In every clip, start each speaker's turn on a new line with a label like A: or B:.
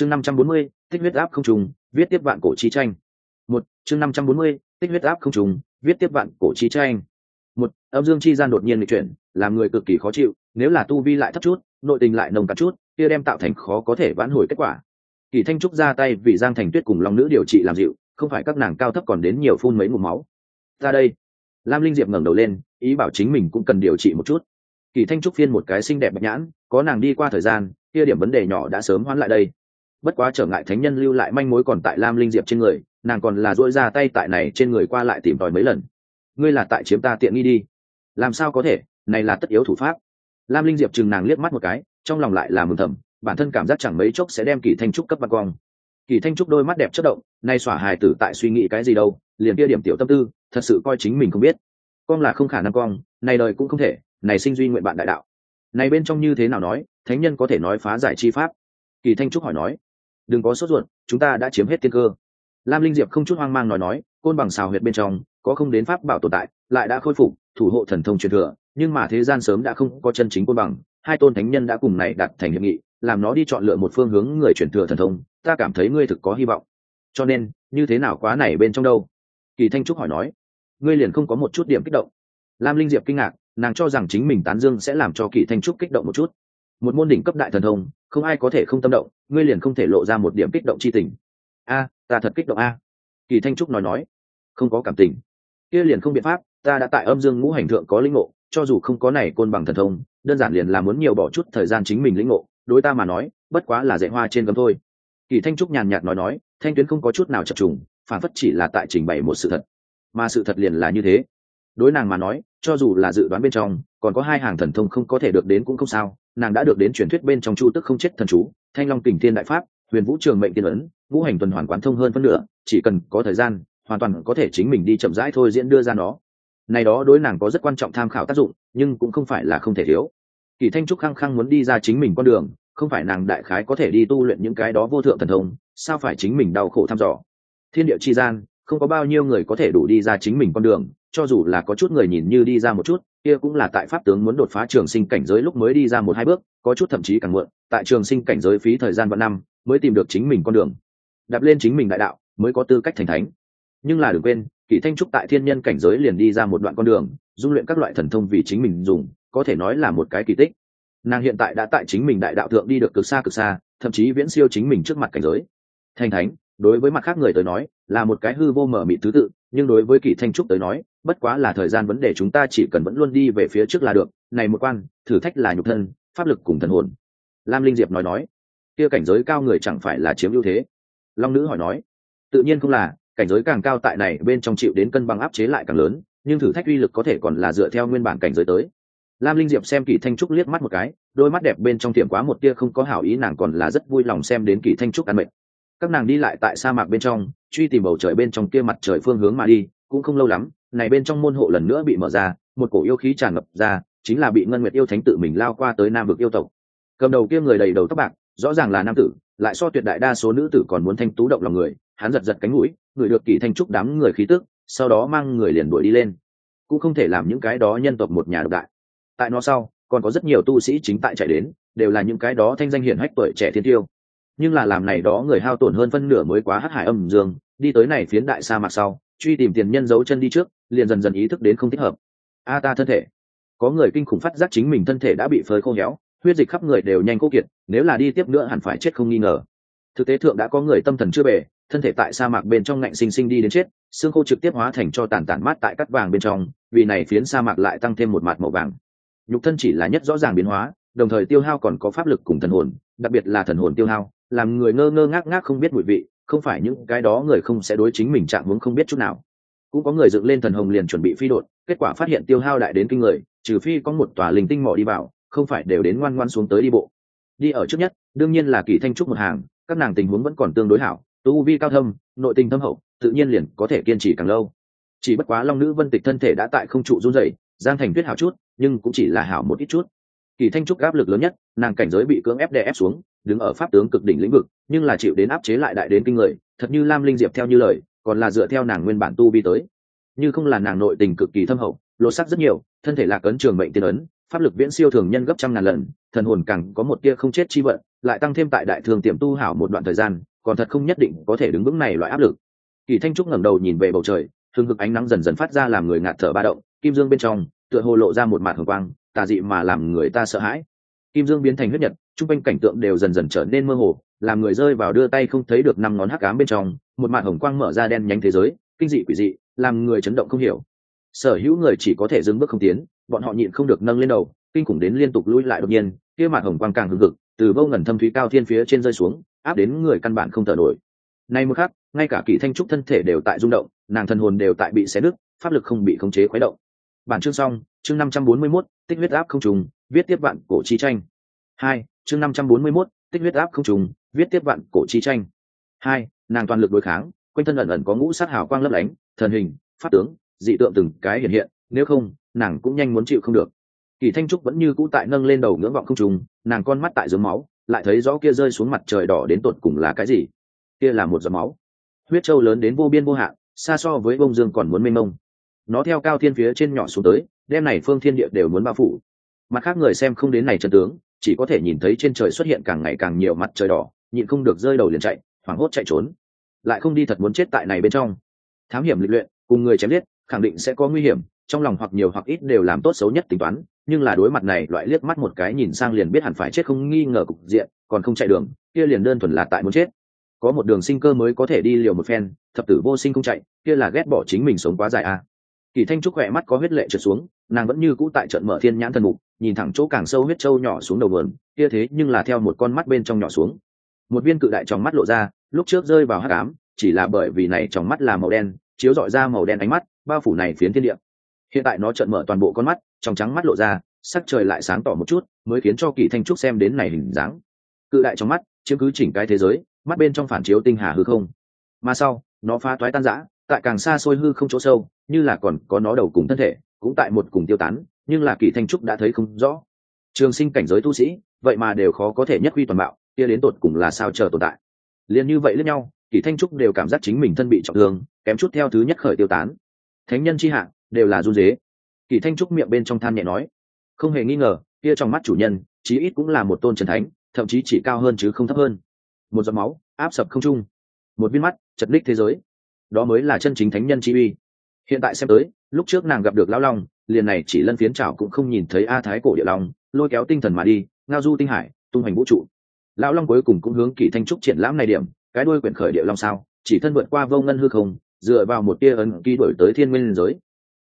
A: chương năm trăm bốn mươi, tích huyết áp không trùng, viết tiếp vạn cổ chi tranh. Một, chương năm trăm bốn mươi, tích huyết áp không trùng, viết tiếp vạn cổ chi tranh. Một, âm dương chi gian đột nhiên lịch chuyển, làm người cực kỳ khó chịu, nếu là tu vi lại thấp chút, nội tình lại nồng cắt chút, kia đem tạo thành khó có thể vãn hồi kết quả. Kỳ thanh trúc ra tay vì giang thành tuyết cùng long nữ điều trị làm dịu, không phải các nàng cao thấp còn đến nhiều phun mấy ngụm máu. Ra đây. Lam linh diệp ngẩng đầu lên, ý bảo chính mình cũng cần điều trị một chút. Kỳ thanh trúc phiên một cái xinh đẹp bạch nhãn, có nàng đi qua thời gian, kia điểm vấn đề nhỏ đã sớm hoãn lại đây bất quá trở ngại thánh nhân lưu lại manh mối còn tại lam linh diệp trên người, nàng còn là dỗi ra tay tại này trên người qua lại tìm tòi mấy lần. Ngươi là tại chiếm ta tiện nghi đi. Làm sao có thể? Này là tất yếu thủ pháp. Lam linh diệp chừng nàng liếc mắt một cái, trong lòng lại là mừng thầm, bản thân cảm giác chẳng mấy chốc sẽ đem kỳ thanh trúc cấp bạc quang. Kỳ thanh trúc đôi mắt đẹp chất động, nay xỏa hài tử tại suy nghĩ cái gì đâu, liền kia điểm tiểu tâm tư, thật sự coi chính mình không biết. Con là không khả năng con này đời cũng không thể, này sinh duy nguyện bạn đại đạo. Này bên trong như thế nào nói, thánh nhân có thể nói phá giải chi pháp? Kỳ thanh trúc hỏi nói đừng có sốt ruột, chúng ta đã chiếm hết tiên cơ. Lam linh diệp không chút hoang mang nói nói, côn bằng xào huyệt bên trong, có không đến pháp bảo tồn tại, lại đã khôi phục, thủ hộ thần thông truyền thừa, nhưng mà thế gian sớm đã không có chân chính côn bằng, hai tôn thánh nhân đã cùng này đặt thành hiệp nghị, làm nó đi chọn lựa một phương hướng người truyền thừa thần thông, ta cảm thấy ngươi thực có hy vọng. Cho nên, như thế nào quá này bên trong đâu? Kỳ thanh trúc hỏi nói. Ngươi liền không có một chút điểm kích động. Lam linh diệp kinh ngạc, nàng cho rằng chính mình tán dương sẽ làm cho kỳ thanh trúc kích động một chút. Một môn đỉnh cấp đại thần thông không ai có thể không tâm động, ngươi liền không thể lộ ra một điểm kích động chi tình. A, ta thật kích động a. Kỳ thanh trúc nói nói. Không có cảm tình. Kia liền không biện pháp, ta đã tại âm dương ngũ hành thượng có linh ngộ, cho dù không có này côn bằng thần thông, đơn giản liền là muốn nhiều bỏ chút thời gian chính mình lĩnh ngộ, đối ta mà nói, bất quá là dạy hoa trên gấm thôi. Kỳ thanh trúc nhàn nhạt nói nói, thanh tuyến không có chút nào chập trùng, phản phất chỉ là tại trình bày một sự thật. Mà sự thật liền là như thế. Đối nàng mà nói, cho dù là dự đoán bên trong, còn có hai hàng thần thông không có thể được đến cũng không sao nàng đã được đến truyền thuyết bên trong chu tức không chết thần chú, thanh long kình thiên đại pháp, huyền vũ trường mệnh tiên ấn, ngũ hành tuần hoàn quán thông hơn phân nửa, chỉ cần có thời gian, hoàn toàn có thể chính mình đi chậm rãi thôi diễn đưa ra nó. Này đó đối nàng có rất quan trọng tham khảo tác dụng, nhưng cũng không phải là không thể thiếu. Kỳ thanh trúc khăng khăng muốn đi ra chính mình con đường, không phải nàng đại khái có thể đi tu luyện những cái đó vô thượng thần thông, sao phải chính mình đau khổ thăm dò? Thiên địa chi gian, không có bao nhiêu người có thể đủ đi ra chính mình con đường, cho dù là có chút người nhìn như đi ra một chút kia cũng là tại pháp tướng muốn đột phá trường sinh cảnh giới lúc mới đi ra một hai bước, có chút thậm chí càng muộn, tại trường sinh cảnh giới phí thời gian vạn năm, mới tìm được chính mình con đường. Đạp lên chính mình đại đạo, mới có tư cách thành thánh. Nhưng là đừng quên, kỷ thanh trúc tại thiên nhân cảnh giới liền đi ra một đoạn con đường, dung luyện các loại thần thông vì chính mình dùng, có thể nói là một cái kỳ tích. Nàng hiện tại đã tại chính mình đại đạo thượng đi được cực xa cực xa, thậm chí viễn siêu chính mình trước mặt cảnh giới. Thành thánh, đối với mặt khác người tới nói, là một cái hư vô mở mịt thứ tự, nhưng đối với kỷ thanh trúc tới nói bất quá là thời gian vấn đề chúng ta chỉ cần vẫn luôn đi về phía trước là được. Này một quan, thử thách là nhục thân, pháp lực cùng thần hồn. Lam linh diệp nói nói, kia cảnh giới cao người chẳng phải là chiếm ưu thế. Long nữ hỏi nói, tự nhiên không là, cảnh giới càng cao tại này, bên trong chịu đến cân bằng áp chế lại càng lớn, nhưng thử thách uy lực có thể còn là dựa theo nguyên bản cảnh giới tới. Lam linh diệp xem kỳ thanh trúc liếc mắt một cái, đôi mắt đẹp bên trong tiệm quá một tia không có hảo ý, nàng còn là rất vui lòng xem đến kỳ thanh trúc ăn mệt. Các nàng đi lại tại sa mạc bên trong, truy tìm bầu trời bên trong kia mặt trời phương hướng mà đi, cũng không lâu lắm này bên trong môn hộ lần nữa bị mở ra, một cổ yêu khí tràn ngập ra, chính là bị ngân nguyệt yêu thánh tự mình lao qua tới nam vực yêu tộc. Cầm đầu kia người đầy đầu tóc bạc, rõ ràng là nam tử, lại so tuyệt đại đa số nữ tử còn muốn thanh tú động lòng người, hắn giật giật cánh mũi, người được kỳ thanh trúc đám người khí tức, sau đó mang người liền đuổi đi lên. Cũng không thể làm những cái đó nhân tộc một nhà độc đại. Tại nó sau, còn có rất nhiều tu sĩ chính tại chạy đến, đều là những cái đó thanh danh hiển hách tuổi trẻ thiên tiêu. Nhưng là làm này đó người hao tổn hơn phân nửa mới quá hắc hải âm dương, đi tới này phiến đại sa mạc sau, truy tìm tiền nhân giấu chân đi trước liền dần dần ý thức đến không thích hợp. A ta thân thể. Có người kinh khủng phát giác chính mình thân thể đã bị phơi khô héo, huyết dịch khắp người đều nhanh cố kiệt, nếu là đi tiếp nữa hẳn phải chết không nghi ngờ. Thực tế thượng đã có người tâm thần chưa bể, thân thể tại sa mạc bên trong ngạnh sinh sinh đi đến chết, xương khô trực tiếp hóa thành cho tàn tản mát tại cắt vàng bên trong, vì này phiến sa mạc lại tăng thêm một mặt màu vàng. Nhục thân chỉ là nhất rõ ràng biến hóa, đồng thời tiêu hao còn có pháp lực cùng thần hồn, đặc biệt là thần hồn tiêu hao, làm người ngơ ngơ ngác ngác không biết mùi vị, không phải những cái đó người không sẽ đối chính mình chạm hướng không biết chút nào cũng có người dựng lên thần hồng liền chuẩn bị phi đột kết quả phát hiện tiêu hao đại đến kinh người, trừ phi có một tòa linh tinh mỏ đi vào, không phải đều đến ngoan ngoan xuống tới đi bộ. Đi ở trước nhất, đương nhiên là kỳ thanh trúc một hàng, các nàng tình huống vẫn còn tương đối hảo, tu vi cao thâm, nội tình thâm hậu, tự nhiên liền có thể kiên trì càng lâu. Chỉ bất quá long nữ vân tịch thân thể đã tại không trụ run dày giang thành tuyết hảo chút, nhưng cũng chỉ là hảo một ít chút. Kỳ thanh trúc áp lực lớn nhất, nàng cảnh giới bị cưỡng ép đè ép xuống, đứng ở pháp tướng cực đỉnh lĩnh vực, nhưng là chịu đến áp chế lại đại đến kinh người, thật như lam linh diệp theo như lời còn là dựa theo nàng nguyên bản tu vi tới. Như không là nàng nội tình cực kỳ thâm hậu, lột sắc rất nhiều, thân thể lạc ấn trường mệnh tiên ấn, pháp lực viễn siêu thường nhân gấp trăm ngàn lần, thần hồn càng có một tia không chết chi vận, lại tăng thêm tại đại thường tiệm tu hảo một đoạn thời gian, còn thật không nhất định có thể đứng vững này loại áp lực. Kỳ thanh trúc ngẩng đầu nhìn về bầu trời thương hực ánh nắng dần dần phát ra làm người ngạt thở ba động, kim dương bên trong, tựa hồ lộ ra một mạt hồng quang, tà dị mà làm người ta sợ hãi. Kim dương biến thành huyết nhật trung quanh cảnh tượng đều dần dần trở nên mơ hồ làm người rơi vào đưa tay không thấy được năm ngón hắc ám bên trong một màn hồng quang mở ra đen nhánh thế giới kinh dị quỷ dị làm người chấn động không hiểu. Sở hữu người chỉ có thể dừng bước không tiến bọn họ nhịn không được nâng lên đầu kinh khủng đến liên tục lui lại đột nhiên kia màn hồng quang càng hừng hực từ vô ngần thâm thúy cao thiên phía trên rơi xuống áp đến người căn bản không thở nổi. Nay một khắc ngay cả kỳ thanh trúc thân thể đều tại rung động nàng thân hồn đều tại bị xé nứt pháp lực không bị khống chế khuấy động. Bản chương xong chương năm trăm bốn mươi 541, tích huyết áp không trùng viết tiếp vạn cổ chi tranh. Hai chương năm trăm bốn mươi 541, tích huyết áp không trùng viết tiếp vạn cổ chi tranh. Hai, nàng toàn lực đối kháng, quanh thân ẩn ẩn có ngũ sát hào quang lấp lánh, thần hình, pháp tướng, dị tượng từng cái hiện hiện, nếu không, nàng cũng nhanh muốn chịu không được. Kỳ thanh trúc vẫn như cũ tại nâng lên đầu ngưỡng vọng không trùng nàng con mắt tại dưới máu, lại thấy rõ kia rơi xuống mặt trời đỏ đến tột cùng là cái gì. Kia là một giọt máu. Huyết châu lớn đến vô biên vô hạn, xa so với bông dương còn muốn mênh mông. Nó theo cao thiên phía trên nhỏ xuống tới, đem này phương thiên địa đều muốn bao phủ. Mặt khác người xem không đến này chân tướng, chỉ có thể nhìn thấy trên trời xuất hiện càng ngày càng nhiều mặt trời đỏ nhịn không được rơi đầu liền chạy, hoảng hốt chạy trốn. Lại không đi thật muốn chết tại này bên trong. Thám hiểm lịch luyện, cùng người chém liết khẳng định sẽ có nguy hiểm, trong lòng hoặc nhiều hoặc ít đều làm tốt xấu nhất tính toán, nhưng là đối mặt này, loại liếc mắt một cái nhìn sang liền biết hẳn phải chết không nghi ngờ cục diện, còn không chạy đường, kia liền đơn thuần là tại muốn chết. Có một đường sinh cơ mới có thể đi liều một phen, thập tử vô sinh không chạy, kia là ghét bỏ chính mình sống quá dài à. kỳ thanh trúc khỏe mắt có huyết lệ trượt xuống, nàng vẫn như cũ tại trận mở thiên nhãn thần mục, nhìn thẳng chỗ càng sâu huyết trâu nhỏ xuống đầu vườn, kia thế nhưng là theo một con mắt bên trong nhỏ xuống một viên cự đại trong mắt lộ ra, lúc trước rơi vào hắc ám, chỉ là bởi vì này trong mắt là màu đen, chiếu dọi ra màu đen ánh mắt, bao phủ này phiến thiên địa. Hiện tại nó trợn mở toàn bộ con mắt, trong trắng mắt lộ ra, sắc trời lại sáng tỏ một chút, mới khiến cho kỳ thanh trúc xem đến này hình dáng. Cự đại trong mắt, chiếm cứ chỉnh cái thế giới, mắt bên trong phản chiếu tinh hà hư không. Mà sau, nó phá toái tan rã, tại càng xa xôi hư không chỗ sâu, như là còn có nó đầu cùng thân thể, cũng tại một cùng tiêu tán, nhưng là kỳ thanh trúc đã thấy không rõ. Trường sinh cảnh giới tu sĩ, vậy mà đều khó có thể nhất huy toàn bạo kia đến tột cùng là sao chờ tồn tại. Liền như vậy lẫn nhau, kỳ thanh trúc đều cảm giác chính mình thân bị trọng thương, kém chút theo thứ nhất khởi tiêu tán. Thánh nhân chi hạng, đều là run dế kỳ thanh trúc miệng bên trong than nhẹ nói, không hề nghi ngờ, kia trong mắt chủ nhân, chí ít cũng là một tôn trần thánh, thậm chí chỉ cao hơn chứ không thấp hơn. Một giọt máu, áp sập không trung. Một viên mắt, chật ních thế giới. Đó mới là chân chính thánh nhân chi uy. Hiện tại xem tới, lúc trước nàng gặp được lão long, liền này chỉ lân phiến trào cũng không nhìn thấy a thái cổ địa long, lôi kéo tinh thần mà đi, ngao du tinh hải, tung hành vũ trụ lão long cuối cùng cũng hướng kỳ thanh trúc triển lãm này điểm, cái đuôi quyển khởi địa long sao, chỉ thân vượt qua vô ngân hư không, dựa vào một tia ấn ký đổi tới thiên nguyên giới.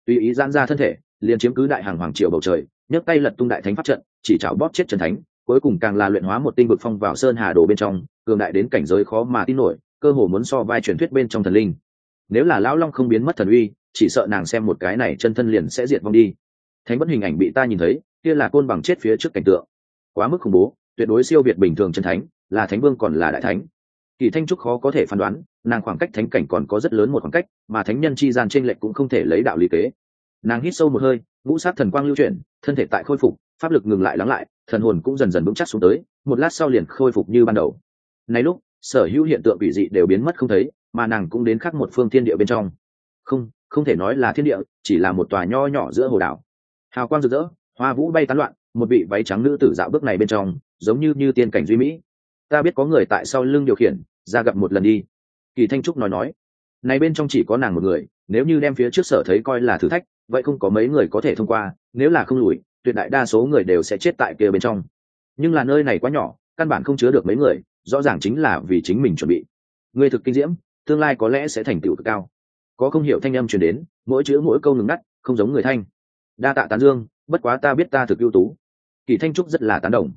A: Tùy ý giãn ra thân thể, liền chiếm cứ đại hàng hoàng triều bầu trời, nhấc tay lật tung đại thánh pháp trận, chỉ chảo bóp chết trần thánh, cuối cùng càng là luyện hóa một tinh vực phong vào sơn hà đồ bên trong, cường đại đến cảnh giới khó mà tin nổi, cơ hồ muốn so vai truyền thuyết bên trong thần linh. Nếu là lão long không biến mất thần uy, chỉ sợ nàng xem một cái này chân thân liền sẽ diệt vong đi. Thánh bất hình ảnh bị ta nhìn thấy, kia là côn bằng chết phía trước cảnh tượng. Quá mức khủng bố tuyệt đối siêu việt bình thường chân thánh, là thánh vương còn là đại thánh. Kỳ thanh trúc khó có thể phán đoán, nàng khoảng cách thánh cảnh còn có rất lớn một khoảng cách, mà thánh nhân chi gian trên lệch cũng không thể lấy đạo lý kế. Nàng hít sâu một hơi, ngũ sát thần quang lưu chuyển, thân thể tại khôi phục, pháp lực ngừng lại lắng lại, thần hồn cũng dần dần vững chắc xuống tới, một lát sau liền khôi phục như ban đầu. Này lúc, sở hữu hiện tượng quỷ dị đều biến mất không thấy, mà nàng cũng đến khắc một phương thiên địa bên trong. Không không thể nói là thiên địa, chỉ là một tòa nho nhỏ giữa hồ đảo. Hào quang rực rỡ, hoa vũ bay tán loạn, một vị váy trắng nữ tử dạo bước này bên trong giống như như tiên cảnh duy mỹ. Ta biết có người tại sau lưng điều khiển, ra gặp một lần đi. Kỳ thanh trúc nói nói. Này bên trong chỉ có nàng một người, nếu như đem phía trước sở thấy coi là thử thách, vậy không có mấy người có thể thông qua, nếu là không lùi, tuyệt đại đa số người đều sẽ chết tại kia bên trong. Nhưng là nơi này quá nhỏ, căn bản không chứa được mấy người, rõ ràng chính là vì chính mình chuẩn bị. Người thực kinh diễm, tương lai có lẽ sẽ thành tựu cực cao. Có không hiểu thanh âm truyền đến, mỗi chữ mỗi câu ngừng ngắt, không giống người thanh. Đa tạ tán dương, bất quá ta biết ta thực ưu tú. Kỳ thanh trúc rất là tán đồng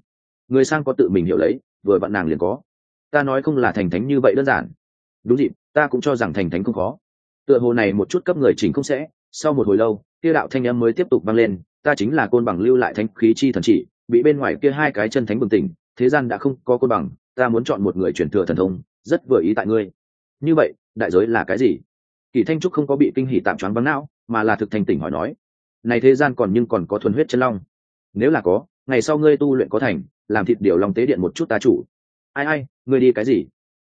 A: người sang có tự mình hiểu lấy, vừa vặn nàng liền có. Ta nói không là thành thánh như vậy đơn giản. Đúng dịp, ta cũng cho rằng thành thánh không khó. Tựa hồ này một chút cấp người chỉnh không sẽ, sau một hồi lâu, kia đạo thanh âm mới tiếp tục vang lên, ta chính là côn bằng lưu lại thánh khí chi thần chỉ, bị bên ngoài kia hai cái chân thánh bừng tỉnh, thế gian đã không có côn bằng, ta muốn chọn một người truyền thừa thần thông, rất vừa ý tại ngươi. Như vậy, đại giới là cái gì? Kỳ thanh trúc không có bị kinh hỉ tạm choáng vắng não, mà là thực thành tỉnh hỏi nói, này thế gian còn nhưng còn có thuần huyết chân long. Nếu là có, ngày sau ngươi tu luyện có thành làm thịt điều long tế điện một chút ta chủ. Ai ai, ngươi đi cái gì?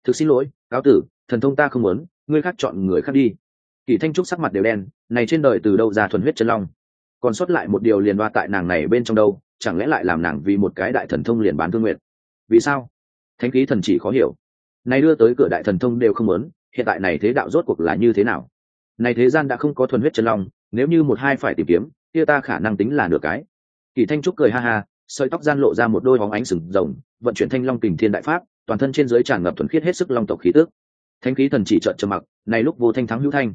A: Thực xin lỗi, cáo tử, thần thông ta không muốn, ngươi khác chọn người khác đi. Kỳ thanh trúc sắc mặt đều đen, này trên đời từ đâu ra thuần huyết chân long? Còn sót lại một điều liền đoa tại nàng này bên trong đâu, chẳng lẽ lại làm nàng vì một cái đại thần thông liền bán thương nguyện? Vì sao? Thánh khí thần chỉ khó hiểu. Nay đưa tới cửa đại thần thông đều không muốn, hiện tại này thế đạo rốt cuộc là như thế nào? Này thế gian đã không có thuần huyết chân long, nếu như một hai phải tìm kiếm, kia ta khả năng tính là nửa cái. Kỳ thanh trúc cười ha ha sợi tóc gian lộ ra một đôi bóng ánh sừng rồng, vận chuyển thanh long kình thiên đại pháp, toàn thân trên dưới tràn ngập thuần khiết hết sức long tộc khí tước thanh khí thần chỉ trợn trầm mặc, này lúc vô thanh thắng hữu thanh.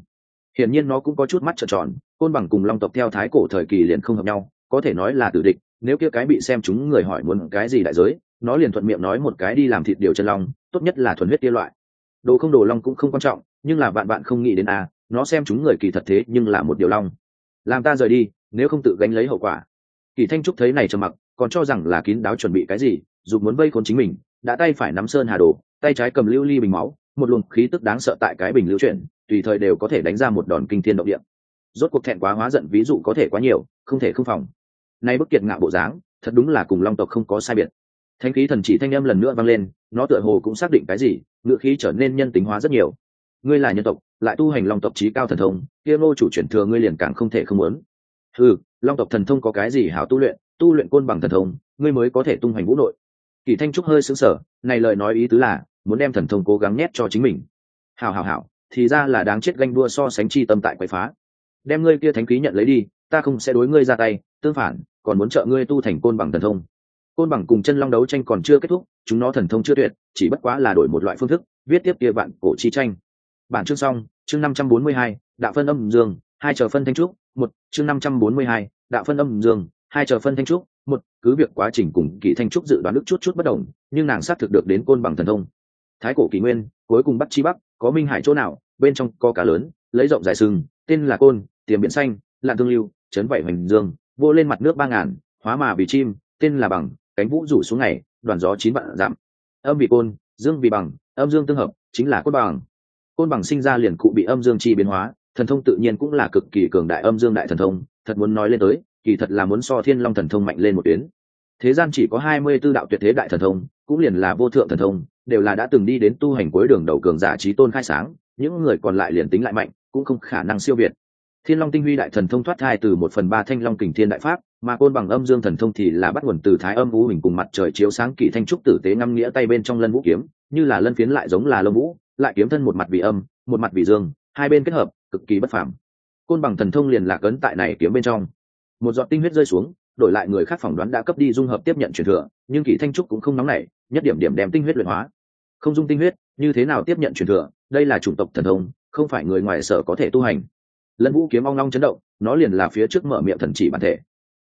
A: Hiển nhiên nó cũng có chút mắt trợn tròn, côn bằng cùng long tộc theo thái cổ thời kỳ liền không hợp nhau, có thể nói là tử địch, nếu kia cái bị xem chúng người hỏi muốn cái gì đại giới, nó liền thuận miệng nói một cái đi làm thịt điều chân long, tốt nhất là thuần huyết kia loại. Đồ không đồ long cũng không quan trọng, nhưng là bạn bạn không nghĩ đến à nó xem chúng người kỳ thật thế nhưng là một điều long. Làm ta rời đi, nếu không tự gánh lấy hậu quả. Kỳ thanh trúc thấy này trầm mặc còn cho rằng là kín đáo chuẩn bị cái gì, dù muốn vây khốn chính mình, đã tay phải nắm sơn hà đồ, tay trái cầm lưu ly bình máu, một luồng khí tức đáng sợ tại cái bình lưu chuyển, tùy thời đều có thể đánh ra một đòn kinh thiên động địa. Rốt cuộc thẹn quá hóa giận ví dụ có thể quá nhiều, không thể không phòng. Nay bức kiệt ngạo bộ dáng, thật đúng là cùng long tộc không có sai biệt. Thanh khí thần chỉ thanh âm lần nữa vang lên, nó tựa hồ cũng xác định cái gì ngựa khí trở nên nhân tính hóa rất nhiều. Ngươi là nhân tộc, lại tu hành long tộc trí cao thần thông, kia ngô chủ chuyển thừa ngươi liền càng không thể không muốn. Ừ long tộc thần thông có cái gì hảo tu luyện tu luyện côn bằng thần thông, ngươi mới có thể tung hoành vũ nội. Kỳ thanh trúc hơi xứng sở này lời nói ý tứ là, muốn đem thần thông cố gắng nhét cho chính mình. Hảo hảo hảo, thì ra là đáng chết ganh đua so sánh chi tâm tại quậy phá. Đem ngươi kia thánh khí nhận lấy đi, ta không sẽ đối ngươi ra tay, tương phản, còn muốn trợ ngươi tu thành côn bằng thần thông. Côn bằng cùng chân long đấu tranh còn chưa kết thúc, chúng nó thần thông chưa tuyệt, chỉ bất quá là đổi một loại phương thức, viết tiếp kia bạn cổ chi tranh. Bản chương xong, chương năm trăm bốn mươi hai, đạo phân âm dương, hai chờ phân thanh trúc, một, chương năm trăm bốn mươi hai, đạo phân âm dương hai chờ phân thanh trúc, một, cứ việc quá trình cùng kỳ thanh trúc dự đoán đức chút chút bất đồng, nhưng nàng xác thực được đến côn bằng thần thông. Thái cổ kỳ nguyên, cuối cùng bắt chi bắc, có minh hải chỗ nào, bên trong có cá lớn, lấy rộng dài sừng, tên là côn tiềm biển xanh, lạn thương lưu trấn vảy hoành dương vô lên mặt nước ba ngàn, hóa mà vì chim, tên là bằng, cánh vũ rủ xuống ngày, đoàn gió chín vạn giảm âm vị côn, dương vì bằng, âm dương tương hợp, chính là côn bằng. Côn bằng sinh ra liền cụ bị âm dương chi biến hóa, thần thông tự nhiên cũng là cực kỳ cường đại âm dương đại thần thông, thật muốn nói lên tới kỳ thật là muốn so thiên long thần thông mạnh lên một tuyến. Thế gian chỉ có hai mươi b ố đạo tuyệt thế đại thần thông, cũng liền là vô thượng thần thông, đều là đã từng đi đến tu hành cuối đường đầu cường giả trí tôn khai sáng, những người còn lại liền tính lại mạnh, cũng không khả năng siêu việt. Thiên long tinh huy đại thần thông thoát thai từ một phần ba thanh long kình thiên đại pháp, mà côn bằng âm dương thần thông thì là bắt nguồn từ thái âm vũ hình cùng mặt trời chiếu sáng kỳ thanh trúc tử tế ngăm nghĩa tay bên trong lân vũ kiếm, như là lân phiến lại giống là lông vũ, lại kiếm thân một mặt vì âm, một mặt vì dương, hai bên kết hợp, cực kỳ bất phàm. Côn bằng thần thông liền lạc ấn tại này kiếm bên trong một giọt tinh huyết rơi xuống, đổi lại người khác phỏng đoán đã cấp đi dung hợp tiếp nhận truyền thừa, nhưng kỳ thanh trúc cũng không nóng nảy, nhất điểm điểm đem tinh huyết luyện hóa. Không dung tinh huyết, như thế nào tiếp nhận truyền thừa, đây là chủng tộc thần thông, không phải người ngoài sở có thể tu hành. Lân vũ kiếm ong long chấn động, nó liền là phía trước mở miệng thần chỉ bản thể.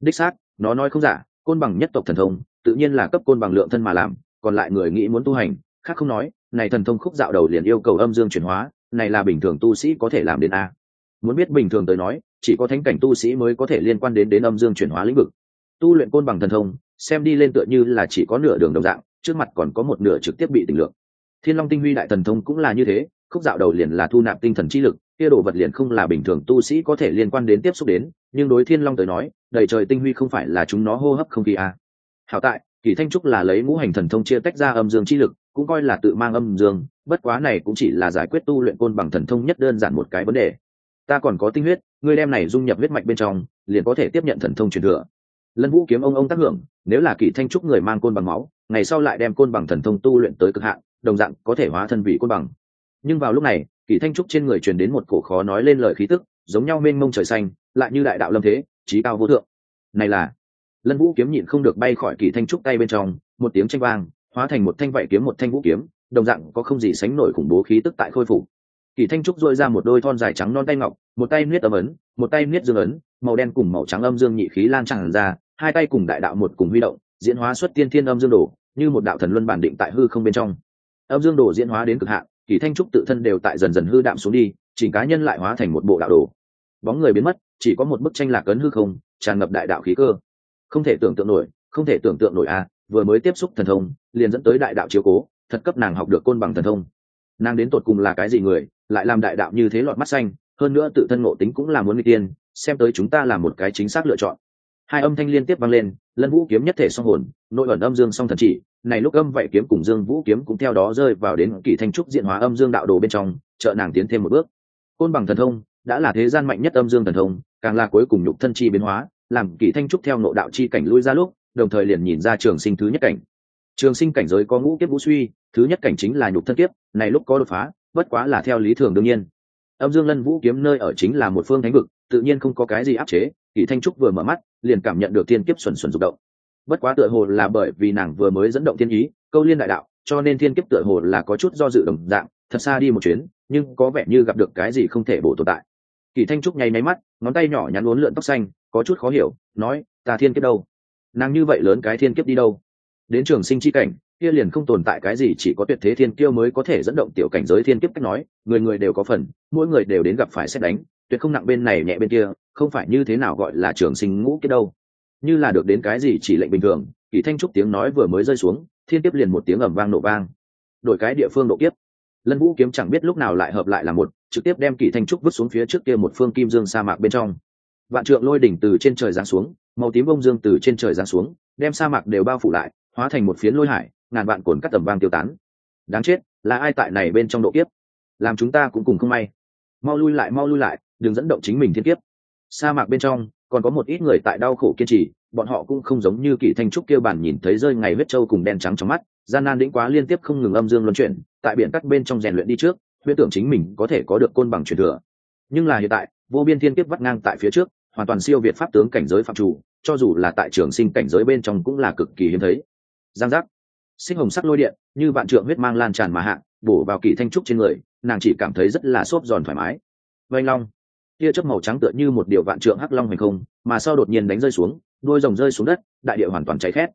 A: Đích xác, nó nói không giả, côn bằng nhất tộc thần thông, tự nhiên là cấp côn bằng lượng thân mà làm, còn lại người nghĩ muốn tu hành, khác không nói, này thần thông khúc dạo đầu liền yêu cầu âm dương chuyển hóa, này là bình thường tu sĩ có thể làm đến a. Muốn biết bình thường tới nói chỉ có thánh cảnh tu sĩ mới có thể liên quan đến đến âm dương chuyển hóa lĩnh vực. Tu luyện côn bằng thần thông, xem đi lên tựa như là chỉ có nửa đường đồng dạng, trước mặt còn có một nửa trực tiếp bị tình lượng thiên long tinh huy đại thần thông cũng là như thế, khúc dạo đầu liền là thu nạp tinh thần chi lực, kia đồ vật liền không là bình thường tu sĩ có thể liên quan đến tiếp xúc đến, nhưng đối thiên long tới nói, đầy trời tinh huy không phải là chúng nó hô hấp không khí a hảo tại, kỳ thanh trúc là lấy ngũ hành thần thông chia tách ra âm dương chi lực, cũng coi là tự mang âm dương, bất quá này cũng chỉ là giải quyết tu luyện côn bằng thần thông nhất đơn giản một cái vấn đề. Ta còn có tinh huyết ngươi đem này dung nhập huyết mạch bên trong, liền có thể tiếp nhận thần thông truyền thừa. Lân vũ kiếm ông ông tác hưởng, nếu là kỳ thanh trúc người mang côn bằng máu, ngày sau lại đem côn bằng thần thông tu luyện tới cực hạn, đồng dạng có thể hóa thân vị côn bằng. Nhưng vào lúc này, kỳ thanh trúc trên người truyền đến một cổ khó nói lên lời khí tức, giống nhau mênh mông trời xanh, lại như đại đạo lâm thế trí cao vô thượng. Này là, lân vũ kiếm nhịn không được bay khỏi kỳ thanh trúc tay bên trong, một tiếng tranh vang, hóa thành một thanh vạy kiếm, một thanh vũ kiếm, đồng dạng có không gì sánh nổi khủng bố khí tức tại khôi phục kỳ thanh trúc dội ra một đôi thon dài trắng non tay ngọc, một tay niết âm ấn, một tay niết dương ấn, màu đen cùng màu trắng âm dương nhị khí lan tràn ra, hai tay cùng đại đạo một cùng huy động, diễn hóa xuất tiên thiên âm dương đồ, như một đạo thần luân bản định tại hư không bên trong. Âm dương đồ diễn hóa đến cực hạn, kỳ thanh trúc tự thân đều tại dần dần hư đạm xuống đi chỉnh cá nhân lại hóa thành một bộ đạo đồ. Bóng người biến mất, chỉ có một bức tranh lạc ấn hư không, tràn ngập đại đạo khí cơ. Không thể tưởng tượng nổi, không thể tưởng tượng nổi à vừa mới tiếp xúc thần thông, liền dẫn tới đại đạo chiếu cố, thật cấp nàng học được côn bằng thần thông. Nàng đến tột cùng là cái gì người lại làm đại đạo như thế lọt mắt xanh, hơn nữa tự thân ngộ tính cũng là muốn người tiên, xem tới chúng ta là một cái chính xác lựa chọn. Hai âm thanh liên tiếp vang lên, lân vũ kiếm nhất thể song hồn, nội ẩn âm dương song thần chỉ, này lúc âm vậy kiếm cùng dương vũ kiếm cũng theo đó rơi vào đến kỳ thanh trúc diện hóa âm dương đạo đồ bên trong, trợ nàng tiến thêm một bước. Côn bằng thần thông, đã là thế gian mạnh nhất âm dương thần thông, càng là cuối cùng nhục thân chi biến hóa, làm kỳ thanh trúc theo nội đạo chi cảnh lui ra lúc, đồng thời liền nhìn ra trường sinh thứ nhất cảnh. Trường sinh cảnh giới có ngũ kiếp vũ suy, thứ nhất cảnh chính là nhục thân kiếp, này lúc có đột phá bất quá là theo lý thường đương nhiên. Âm dương lân vũ kiếm nơi ở chính là một phương thánh vực, tự nhiên không có cái gì áp chế kỷ thanh trúc vừa mở mắt, liền cảm nhận được thiên kiếp xuẩn xuẩn rụng động. Bất quá tựa hồ là bởi vì nàng vừa mới dẫn động thiên ý, câu liên đại đạo, cho nên thiên kiếp tựa hồ là có chút do dự đồng dạng, thật xa đi một chuyến, nhưng có vẻ như gặp được cái gì không thể bổ tồn tại. Kỳ thanh trúc nháy máy mắt, ngón tay nhỏ nhắn uốn lượn tóc xanh, có chút khó hiểu, nói, ta thiên kiếp đâu? Nàng như vậy lớn cái thiên kiếp đi đâu? Đến trường sinh chi cảnh kia liền không tồn tại cái gì, chỉ có tuyệt thế thiên kiêu mới có thể dẫn động tiểu cảnh giới thiên kiếp cách nói, người người đều có phần, mỗi người đều đến gặp phải xét đánh, tuyệt không nặng bên này nhẹ bên kia, không phải như thế nào gọi là trường sinh ngũ kiếp đâu. Như là được đến cái gì chỉ lệnh bình thường, kỳ thanh trúc tiếng nói vừa mới rơi xuống, thiên kiếp liền một tiếng ầm vang nổ vang. Đổi cái địa phương độ kiếp. Lân vũ kiếm chẳng biết lúc nào lại hợp lại là một, trực tiếp đem kỳ thanh trúc vứt xuống phía trước kia một phương kim dương sa mạc bên trong. Vạn trượng lôi đỉnh từ trên trời giáng xuống, màu tím bông dương từ trên trời giáng xuống, đem sa mạc đều bao phủ lại, hóa thành một phiến lôi hải ngàn vạn cồn cắt tầm vang tiêu tán. Đáng chết, là ai tại này bên trong độ kiếp? Làm chúng ta cũng cùng không may. Mau lui lại, mau lui lại, đừng dẫn động chính mình thiên kiếp. Sa mạc bên trong, còn có một ít người tại đau khổ kiên trì, bọn họ cũng không giống như kỳ thanh trúc kêu bản nhìn thấy rơi ngày huyết châu cùng đen trắng trong mắt, gian nan đĩnh quá liên tiếp không ngừng âm dương luân chuyển, tại biển cắt bên trong rèn luyện đi trước huyết tưởng chính mình có thể có được côn bằng truyền thừa. Nhưng là hiện tại, vô biên thiên kiếp vắt ngang tại phía trước, hoàn toàn siêu việt pháp tướng cảnh giới phạm chủ, cho dù là tại trường sinh cảnh giới bên trong cũng là cực kỳ hiếm thấy. Giang giác sinh hồng sắc lôi điện, như vạn trượng huyết mang lan tràn mà hạ, bổ vào kỳ thanh trúc trên người, nàng chỉ cảm thấy rất là xốp giòn thoải mái. Vanh long, tia chớp màu trắng tựa như một điều vạn trượng hắc long hành không, mà sau đột nhiên đánh rơi xuống, đôi rồng rơi xuống đất, đại địa hoàn toàn cháy khét.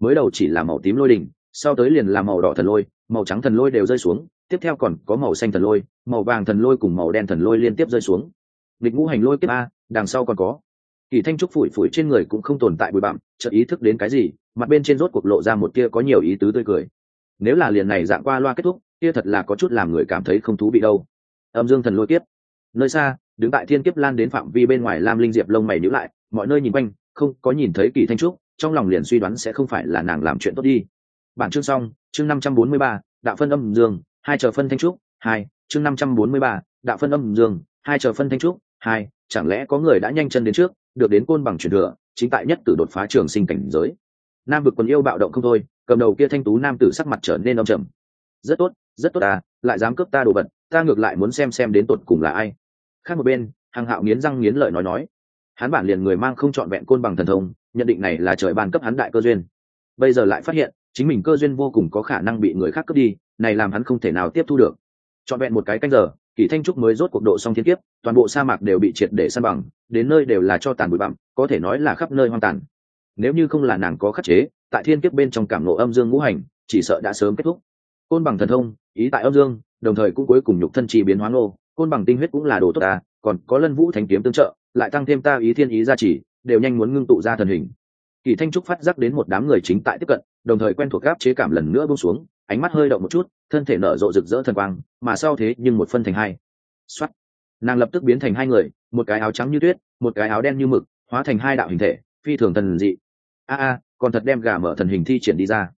A: Mới đầu chỉ là màu tím lôi đỉnh, sau tới liền là màu đỏ thần lôi, màu trắng thần lôi đều rơi xuống, tiếp theo còn có màu xanh thần lôi, màu vàng thần lôi cùng màu đen thần lôi liên tiếp rơi xuống. Địch ngũ hành lôi kiếp a, đằng sau còn có kỳ thanh trúc phủi phủi trên người cũng không tồn tại bụi bặm, chợt ý thức đến cái gì, mặt bên trên rốt cuộc lộ ra một kia có nhiều ý tứ tươi cười. Nếu là liền này dạng qua loa kết thúc, kia thật là có chút làm người cảm thấy không thú vị đâu. Âm dương thần lôi tiếp nơi xa, đứng tại thiên kiếp lan đến phạm vi bên ngoài lam linh diệp lông mày nhữ lại, mọi nơi nhìn quanh, không có nhìn thấy kỳ thanh trúc, trong lòng liền suy đoán sẽ không phải là nàng làm chuyện tốt đi. Bản chương xong, chương năm trăm bốn mươi ba, đạo phân âm dương, hai chờ phân thanh trúc, hai, chương năm trăm bốn mươi ba, đạo phân âm dương, hai chờ phân thanh trúc, hai, chẳng lẽ có người đã nhanh chân đến trước? Được đến côn bằng truyền thừa, chính tại nhất tử đột phá trường sinh cảnh giới. Nam vực còn yêu bạo động không thôi, cầm đầu kia thanh tú nam tử sắc mặt trở nên âm trầm. Rất tốt rất tốt à lại dám cướp ta đồ vật, ta ngược lại muốn xem xem đến tột cùng là ai. Khác một bên hàng hạo nghiến răng nghiến lợi nói nói. Hắn bản liền người mang không trọn vẹn côn bằng thần thông, nhận định này là trời ban cấp hắn đại cơ duyên. Bây giờ lại phát hiện, chính mình cơ duyên vô cùng có khả năng bị người khác cướp đi, này làm hắn không thể nào tiếp thu được. Trọn vẹn một cái canh giờ Kỳ thanh trúc mới rốt cuộc độ xong thiên kiếp, toàn bộ sa mạc đều bị triệt để săn bằng, đến nơi đều là cho tàn bụi bặm, có thể nói là khắp nơi hoang tàn. Nếu như không là nàng có khắc chế, tại thiên kiếp bên trong cảm nộ âm dương ngũ hành, chỉ sợ đã sớm kết thúc. Côn bằng thần thông, ý tại âm dương, đồng thời cũng cuối cùng nhục thân chi biến hóa ngô, côn bằng tinh huyết cũng là đồ tốt ta, còn có lân vũ thanh kiếm tương trợ, lại tăng thêm ta ý thiên ý gia chỉ, đều nhanh muốn ngưng tụ ra thần hình. Kỳ thanh trúc phát giác đến một đám người chính tại tiếp cận, đồng thời quen thuộc gáp chế cảm lần nữa bông xuống ánh mắt hơi động một chút, thân thể nở rộ rực rỡ thần quang, mà sau thế nhưng một phân thành hai. Xuất nàng lập tức biến thành hai người, một cái áo trắng như tuyết, một cái áo đen như mực, hóa thành hai đạo hình thể, phi thường thần dị. A a, còn thật đem gà mở thần hình thi triển đi ra.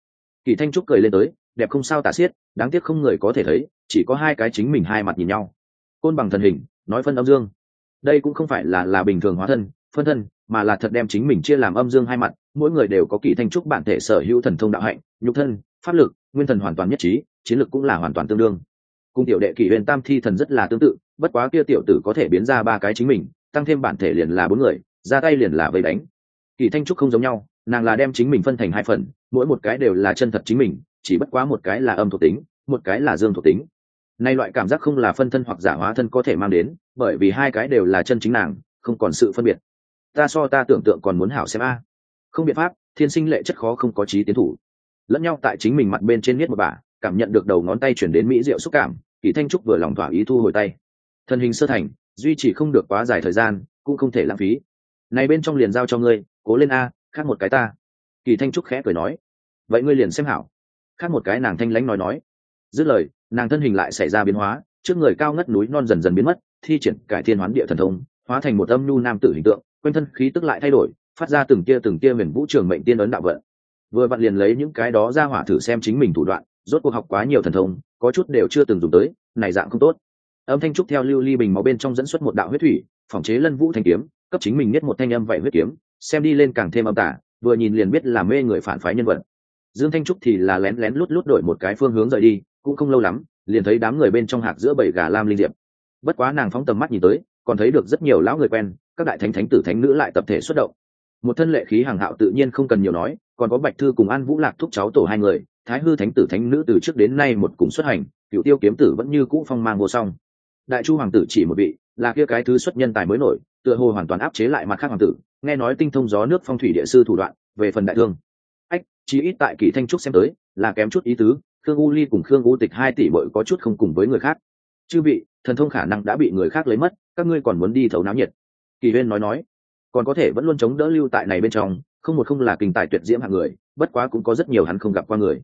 A: Kỳ thanh trúc cười lên tới, đẹp không sao tả xiết, đáng tiếc không người có thể thấy, chỉ có hai cái chính mình hai mặt nhìn nhau. Côn bằng thần hình, nói phân âm dương. Đây cũng không phải là là bình thường hóa thân, phân thân, mà là thật đem chính mình chia làm âm dương hai mặt, mỗi người đều có kỳ thanh trúc bản thể sở hữu thần thông đạo hạnh, nhục thân, pháp lực nguyên thần hoàn toàn nhất trí, chiến lược cũng là hoàn toàn tương đương. Cùng tiểu đệ kỷ huyền tam thi thần rất là tương tự, bất quá kia tiểu tử có thể biến ra ba cái chính mình, tăng thêm bản thể liền là bốn người, ra tay liền là vây đánh. Kỳ thanh trúc không giống nhau, nàng là đem chính mình phân thành hai phần, mỗi một cái đều là chân thật chính mình, chỉ bất quá một cái là âm thuộc tính, một cái là dương thuộc tính. Nay loại cảm giác không là phân thân hoặc giả hóa thân có thể mang đến, bởi vì hai cái đều là chân chính nàng, không còn sự phân biệt. Ta so ta tưởng tượng còn muốn hảo xem a. Không biện pháp, thiên sinh lệ chất khó không có trí tiến thủ lẫn nhau tại chính mình mặt bên trên miết một bà cảm nhận được đầu ngón tay chuyển đến mỹ diệu xúc cảm, kỳ thanh trúc vừa lòng thỏa ý thu hồi tay. Thân hình sơ thành, duy trì không được quá dài thời gian, cũng không thể lãng phí. Này bên trong liền giao cho ngươi, cố lên a, khác một cái ta. Kỳ thanh trúc khẽ cười nói. Vậy ngươi liền xem hảo. Khác một cái nàng thanh lãnh nói nói. Dứt lời, nàng thân hình lại xảy ra biến hóa, trước người cao ngất núi non dần dần biến mất, thi triển cải thiên hoán địa thần thông, hóa thành một âm nhu nam tử hình tượng, quanh thân khí tức lại thay đổi, phát ra từng tia từng tia huyền vũ trường mệnh tiên ấn đạo vận vừa vặn liền lấy những cái đó ra hỏa thử xem chính mình thủ đoạn, rốt cuộc học quá nhiều thần thông, có chút đều chưa từng dùng tới, này dạng không tốt. Âm thanh trúc theo lưu ly bình máu bên trong dẫn xuất một đạo huyết thủy, phòng chế lân vũ thanh kiếm, cấp chính mình nhất một thanh âm vậy huyết kiếm, xem đi lên càng thêm âm tả, vừa nhìn liền biết là mê người phản phái nhân vật. Dương thanh trúc thì là lén lén lút lút đổi một cái phương hướng rời đi, cũng không lâu lắm, liền thấy đám người bên trong hạc giữa bảy gà lam linh diệp. Bất quá nàng phóng tầm mắt nhìn tới, còn thấy được rất nhiều lão người quen, các đại thánh thánh tử thánh nữ lại tập thể xuất động. Một thân lệ khí hàng hạo tự nhiên không cần nhiều nói còn có bạch thư cùng an vũ lạc thúc cháu tổ hai người, thái hư thánh tử, thánh nữ từ trước đến nay một cùng xuất hành cựu tiêu kiếm tử vẫn như cũ phong mang vô song. Đại chu hoàng tử chỉ một vị, là kia cái thứ xuất nhân tài mới nổi, tựa hồ hoàn toàn áp chế lại mặt khác hoàng tử, nghe nói tinh thông gió nước phong thủy địa sư thủ đoạn, về phần đại thương. Ách, chí ít tại kỳ thanh trúc xem tới, là kém chút ý tứ, khương u ly cùng khương u tịch hai tỷ bội có chút không cùng với người khác. Chư vị, thần thông khả năng đã bị người khác lấy mất, các ngươi còn muốn đi thấu náo nhiệt. Kỳ huyên nói nói, còn có thể vẫn luôn chống đỡ lưu tại này bên trong không một không là kinh tài tuyệt diễm hạng người, bất quá cũng có rất nhiều hắn không gặp qua người.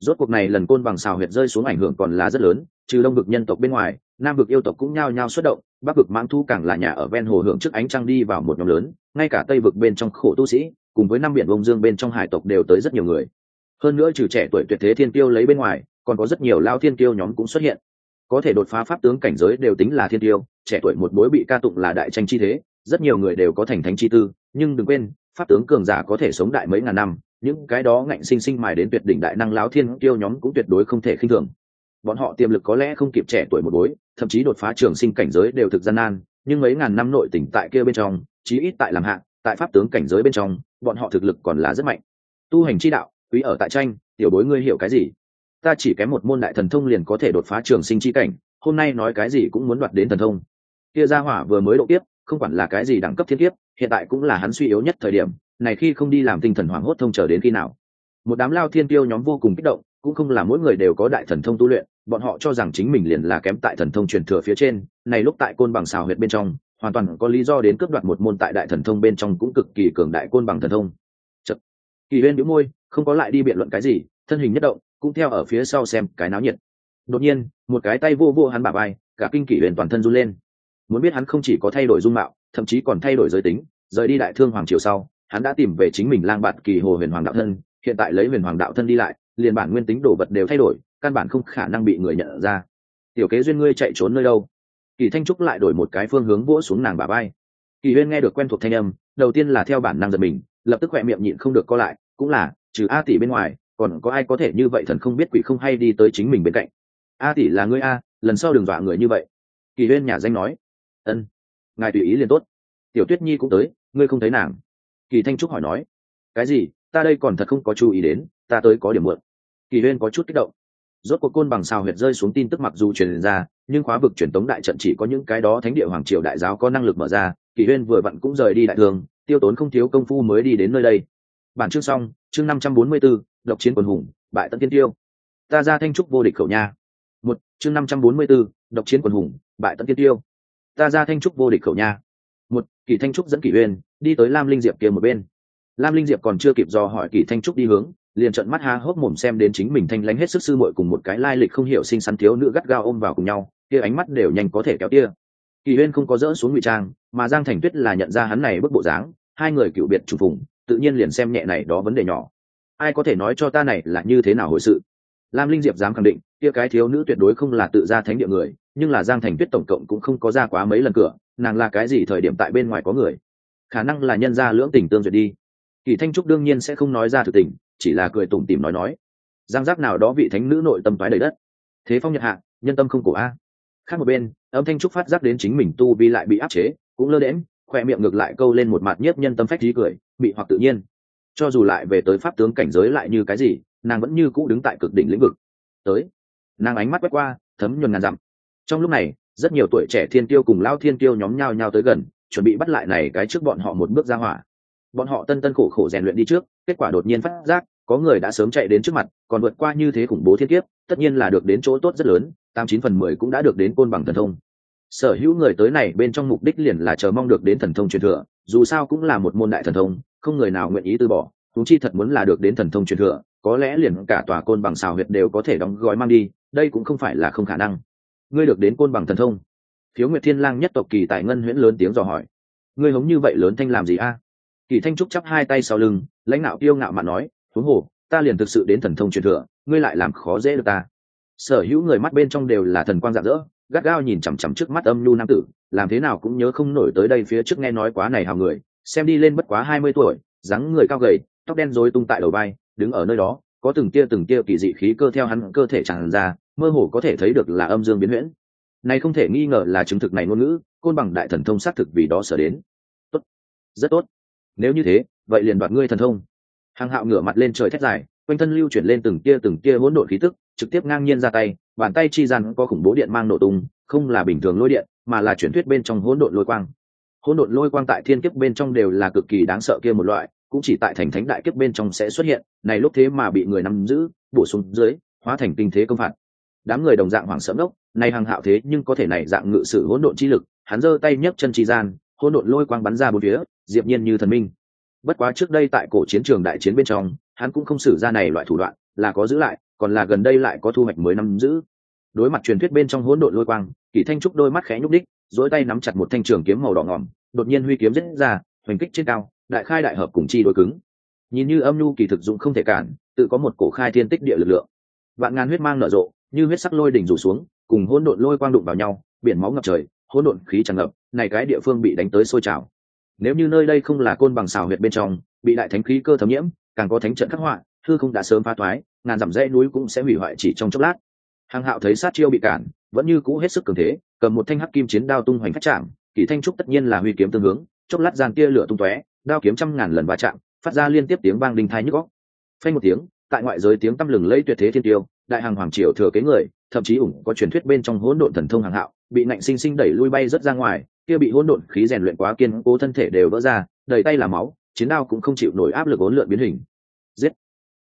A: Rốt cuộc này lần côn bằng xào huyệt rơi xuống ảnh hưởng còn là rất lớn, trừ đông vực nhân tộc bên ngoài, nam vực yêu tộc cũng nhao nhao xuất động, bắc vực mãng thu càng là nhà ở ven hồ hưởng trước ánh trăng đi vào một nhóm lớn, ngay cả tây vực bên trong khổ tu sĩ, cùng với năm biển bông dương bên trong hải tộc đều tới rất nhiều người. Hơn nữa trừ trẻ tuổi tuyệt thế thiên tiêu lấy bên ngoài, còn có rất nhiều lao thiên tiêu nhóm cũng xuất hiện. Có thể đột phá pháp tướng cảnh giới đều tính là thiên tiêu trẻ tuổi một bối bị ca tụng là đại tranh chi thế, rất nhiều người đều có thành thánh chi tư, nhưng đừng quên pháp tướng cường giả có thể sống đại mấy ngàn năm, những cái đó ngạnh sinh sinh mài đến tuyệt đỉnh đại năng láo thiên tiêu nhóm cũng tuyệt đối không thể khinh thường. Bọn họ tiềm lực có lẽ không kịp trẻ tuổi một bối, thậm chí đột phá trường sinh cảnh giới đều thực gian nan, nhưng mấy ngàn năm nội tỉnh tại kia bên trong, chí ít tại làm hạng, tại pháp tướng cảnh giới bên trong, bọn họ thực lực còn là rất mạnh. Tu hành chi đạo, quý ở tại tranh, tiểu bối ngươi hiểu cái gì? Ta chỉ kém một môn đại thần thông liền có thể đột phá trường sinh chi cảnh, hôm nay nói cái gì cũng muốn đoạt đến thần thông. Kia gia hỏa vừa mới độ tiếp không quản là cái gì đẳng cấp thiên kiếp, hiện tại cũng là hắn suy yếu nhất thời điểm, này khi không đi làm tinh thần hoảng hốt thông chờ đến khi nào. Một đám lao thiên tiêu nhóm vô cùng kích động, cũng không là mỗi người đều có đại thần thông tu luyện, bọn họ cho rằng chính mình liền là kém tại thần thông truyền thừa phía trên, này lúc tại côn bằng xào huyệt bên trong, hoàn toàn có lý do đến cướp đoạt một môn tại đại thần thông bên trong cũng cực kỳ cường đại côn bằng thần thông. Chật. kỳ bên đĩu môi, không có lại đi biện luận cái gì, thân hình nhất động, cũng theo ở phía sau xem cái náo nhiệt. Đột nhiên, một cái tay vô vô hắn bả vai, cả kinh kỷ huyền toàn thân run lên muốn biết hắn không chỉ có thay đổi dung mạo, thậm chí còn thay đổi giới tính, rời đi đại thương hoàng triều sau, hắn đã tìm về chính mình lang bạt kỳ hồ huyền hoàng đạo thân, hiện tại lấy huyền hoàng đạo thân đi lại, liền bản nguyên tính đồ vật đều thay đổi, căn bản không khả năng bị người nhận ra. Tiểu kế duyên ngươi chạy trốn nơi đâu? Kỳ thanh trúc lại đổi một cái phương hướng vỗ xuống nàng bà bay kỳ huyên nghe được quen thuộc thanh âm, đầu tiên là theo bản năng giật mình, lập tức khoe miệng nhịn không được co lại, cũng là, trừ a tỷ bên ngoài, còn có ai có thể như vậy thần không biết quỷ không hay đi tới chính mình bên cạnh? A tỷ là ngươi a, lần sau đừng dọa người như vậy. Kỳ huyên nhà danh nói ân ngài tùy ý liền tốt. Tiểu tuyết nhi cũng tới ngươi không thấy nàng. Kỳ thanh trúc hỏi nói cái gì ta đây còn thật không có chú ý đến ta tới có điểm muộn. Kỳ huyên có chút kích động. Rốt cuộc côn bằng xào huyệt rơi xuống tin tức mặc dù truyền ra nhưng khóa vực truyền tống đại trận chỉ có những cái đó thánh địa hoàng triều đại giáo có năng lực mở ra kỳ huyên vừa vặn cũng rời đi đại thường tiêu tốn không thiếu công phu mới đi đến nơi đây. Bản chương xong chương năm trăm bốn mươi 544, độc chiến quần hùng bại tận tiên tiêu. Ta ra thanh trúc vô địch khẩu nha. Một chương năm trăm bốn mươi 544, độc chiến quần hùng bại tận tiên tiêu ta ra thanh trúc vô địch khẩu nha. Một kỳ thanh trúc dẫn kỳ huyên đi tới lam linh diệp kia một bên. Lam linh diệp còn chưa kịp do hỏi kỳ thanh trúc đi hướng, liền trận mắt há hốc mồm xem đến chính mình thanh lãnh hết sức sư muội cùng một cái lai lịch không hiểu sinh sắn thiếu nữ gắt gao ôm vào cùng nhau, kia ánh mắt đều nhanh có thể kéo tia. Kỳ huyên không có dỡ xuống ngụy trang, mà giang thành tuyết là nhận ra hắn này bức bộ dáng, hai người cựu biệt chủ phùng, tự nhiên liền xem nhẹ này đó vấn đề nhỏ. Ai có thể nói cho ta này là như thế nào hồi sự? Lam linh diệp dám khẳng định, kia cái thiếu nữ tuyệt đối không là tự ra thánh địa người nhưng là giang thành tuyết tổng cộng cũng không có ra quá mấy lần cửa, nàng là cái gì thời điểm tại bên ngoài có người? Khả năng là nhân ra lưỡng tình tương duyệt đi. Kỳ thanh trúc đương nhiên sẽ không nói ra thực tình, chỉ là cười tủm tỉm nói nói. Giang giác nào đó vị thánh nữ nội tâm toái đầy đất. Thế phong nhật hạ, nhân tâm không cổ a. Khác một bên, âm thanh trúc phát giác đến chính mình tu vi lại bị áp chế, cũng lơ đễm khoe miệng ngược lại câu lên một mặt nhiếp nhân tâm phách trí cười, bị hoặc tự nhiên. Cho dù lại về tới pháp tướng cảnh giới lại như cái gì, nàng vẫn như cũ đứng tại cực đỉnh lĩnh vực. Tới. Nàng ánh mắt quét qua, thấm nhuần ngàn dặm trong lúc này, rất nhiều tuổi trẻ thiên tiêu cùng lao thiên tiêu nhóm nhau nhau tới gần, chuẩn bị bắt lại này cái trước bọn họ một bước ra hỏa. Bọn họ tân tân khổ khổ rèn luyện đi trước, kết quả đột nhiên phát giác, có người đã sớm chạy đến trước mặt, còn vượt qua như thế khủng bố thiên kiếp, tất nhiên là được đến chỗ tốt rất lớn, tám chín phần mười cũng đã được đến côn bằng thần thông. Sở hữu người tới này bên trong mục đích liền là chờ mong được đến thần thông truyền thừa, dù sao cũng là một môn đại thần thông, không người nào nguyện ý từ bỏ chúng chi thật muốn là được đến thần thông truyền thừa, có lẽ liền cả tòa côn bằng xào huyệt đều có thể đóng gói mang đi, đây cũng không phải là không khả năng ngươi được đến côn bằng thần thông. Khiếu nguyệt thiên lang nhất tộc kỳ tài ngân huyễn lớn tiếng dò hỏi. Ngươi hống như vậy lớn thanh làm gì a? Kỳ thanh trúc chắp hai tay sau lưng, lãnh đạo yêu ngạo mạn nói huống hồ, ta liền thực sự đến thần thông truyền thừa, ngươi lại làm khó dễ được ta. Sở hữu người mắt bên trong đều là thần quang rạng rỡ, gắt gao nhìn chằm chằm trước mắt âm nhu nam tử, làm thế nào cũng nhớ không nổi tới đây phía trước nghe nói quá này hào người, xem đi lên bất quá hai mươi tuổi, dáng người cao gầy, tóc đen rối tung tại đầu vai, đứng ở nơi đó, có từng tia từng tia kỳ dị khí cơ theo hắn cơ thể tràn ra mơ hồ có thể thấy được là âm dương biến huyễn. Này không thể nghi ngờ là chứng thực này ngôn ngữ, côn bằng đại thần thông xác thực vì đó sở đến. Tốt. Rất tốt. Nếu như thế, vậy liền đoạt ngươi thần thông. Hàng hạo ngửa mặt lên trời thét dài, quanh thân lưu chuyển lên từng tia từng tia hỗn độn khí tức, trực tiếp ngang nhiên ra tay, bàn tay chi gian có khủng bố điện mang nổ tung, không là bình thường lôi điện, mà là chuyển thuyết bên trong hỗn độn lôi quang. Hỗn độn lôi quang tại thiên kiếp bên trong đều là cực kỳ đáng sợ kia một loại, cũng chỉ tại thành thánh đại kiếp bên trong sẽ xuất hiện, này lúc thế mà bị người nắm giữ, bổ sung dưới, hóa thành kinh thế công phạt đám người đồng dạng hoảng sợ đốc này hàng hạo thế nhưng có thể này dạng ngự sự hỗn độn chi lực, hắn giơ tay nhấc chân chi gian, hỗn độn lôi quang bắn ra bốn phía, diệp nhiên như thần minh. Bất quá trước đây tại cổ chiến trường đại chiến bên trong, hắn cũng không sử ra này loại thủ đoạn, là có giữ lại, còn là gần đây lại có thu hoạch mới năm giữ. Đối mặt truyền thuyết bên trong hỗn độn lôi quang, kỷ thanh trúc đôi mắt khẽ nhúc đích dỗi tay nắm chặt một thanh trường kiếm màu đỏ ngỏm, đột nhiên huy kiếm rất ra, hoành kích trên cao, đại khai đại hợp cùng chi đối cứng. Nhìn như âm nhu kỳ thực dụng không thể cản, tự có một cổ khai thiên tích địa lực lượng. Vạn ngàn huyết mang nở rộ như huyết sắc lôi đỉnh rủ xuống, cùng hỗn độn lôi quang đụng vào nhau, biển máu ngập trời, hỗn độn khí tràn ngập, này cái địa phương bị đánh tới sôi trào. Nếu như nơi đây không là côn bằng xào huyệt bên trong, bị đại thánh khí cơ thấm nhiễm, càng có thánh trận khắc họa hư không đã sớm phá thoái, ngàn dặm dãy núi cũng sẽ hủy hoại chỉ trong chốc lát. Hàng hạo thấy sát chiêu bị cản, vẫn như cũ hết sức cường thế, cầm một thanh hắc kim chiến đao tung hoành phát chạm kỷ thanh trúc tất nhiên là huy kiếm tương hướng, chốc lát giàn tia lửa tung tóe, đao kiếm trăm ngàn lần va chạm, phát ra liên tiếp tiếng vang đinh thai nhức góc phanh một tiếng, tại ngoại giới tiếng tăm lừng lẫy tuyệt thế thiên tiêu đại hàng hoàng triều thừa kế người, thậm chí ủng có truyền thuyết bên trong hỗn độn thần thông hàng hạo, bị nạnh sinh sinh đẩy lui bay rất ra ngoài, kia bị hỗn độn khí rèn luyện quá kiên cố thân thể đều vỡ ra, đầy tay là máu, chiến đao cũng không chịu nổi áp lực ốn lượn biến hình. Giết!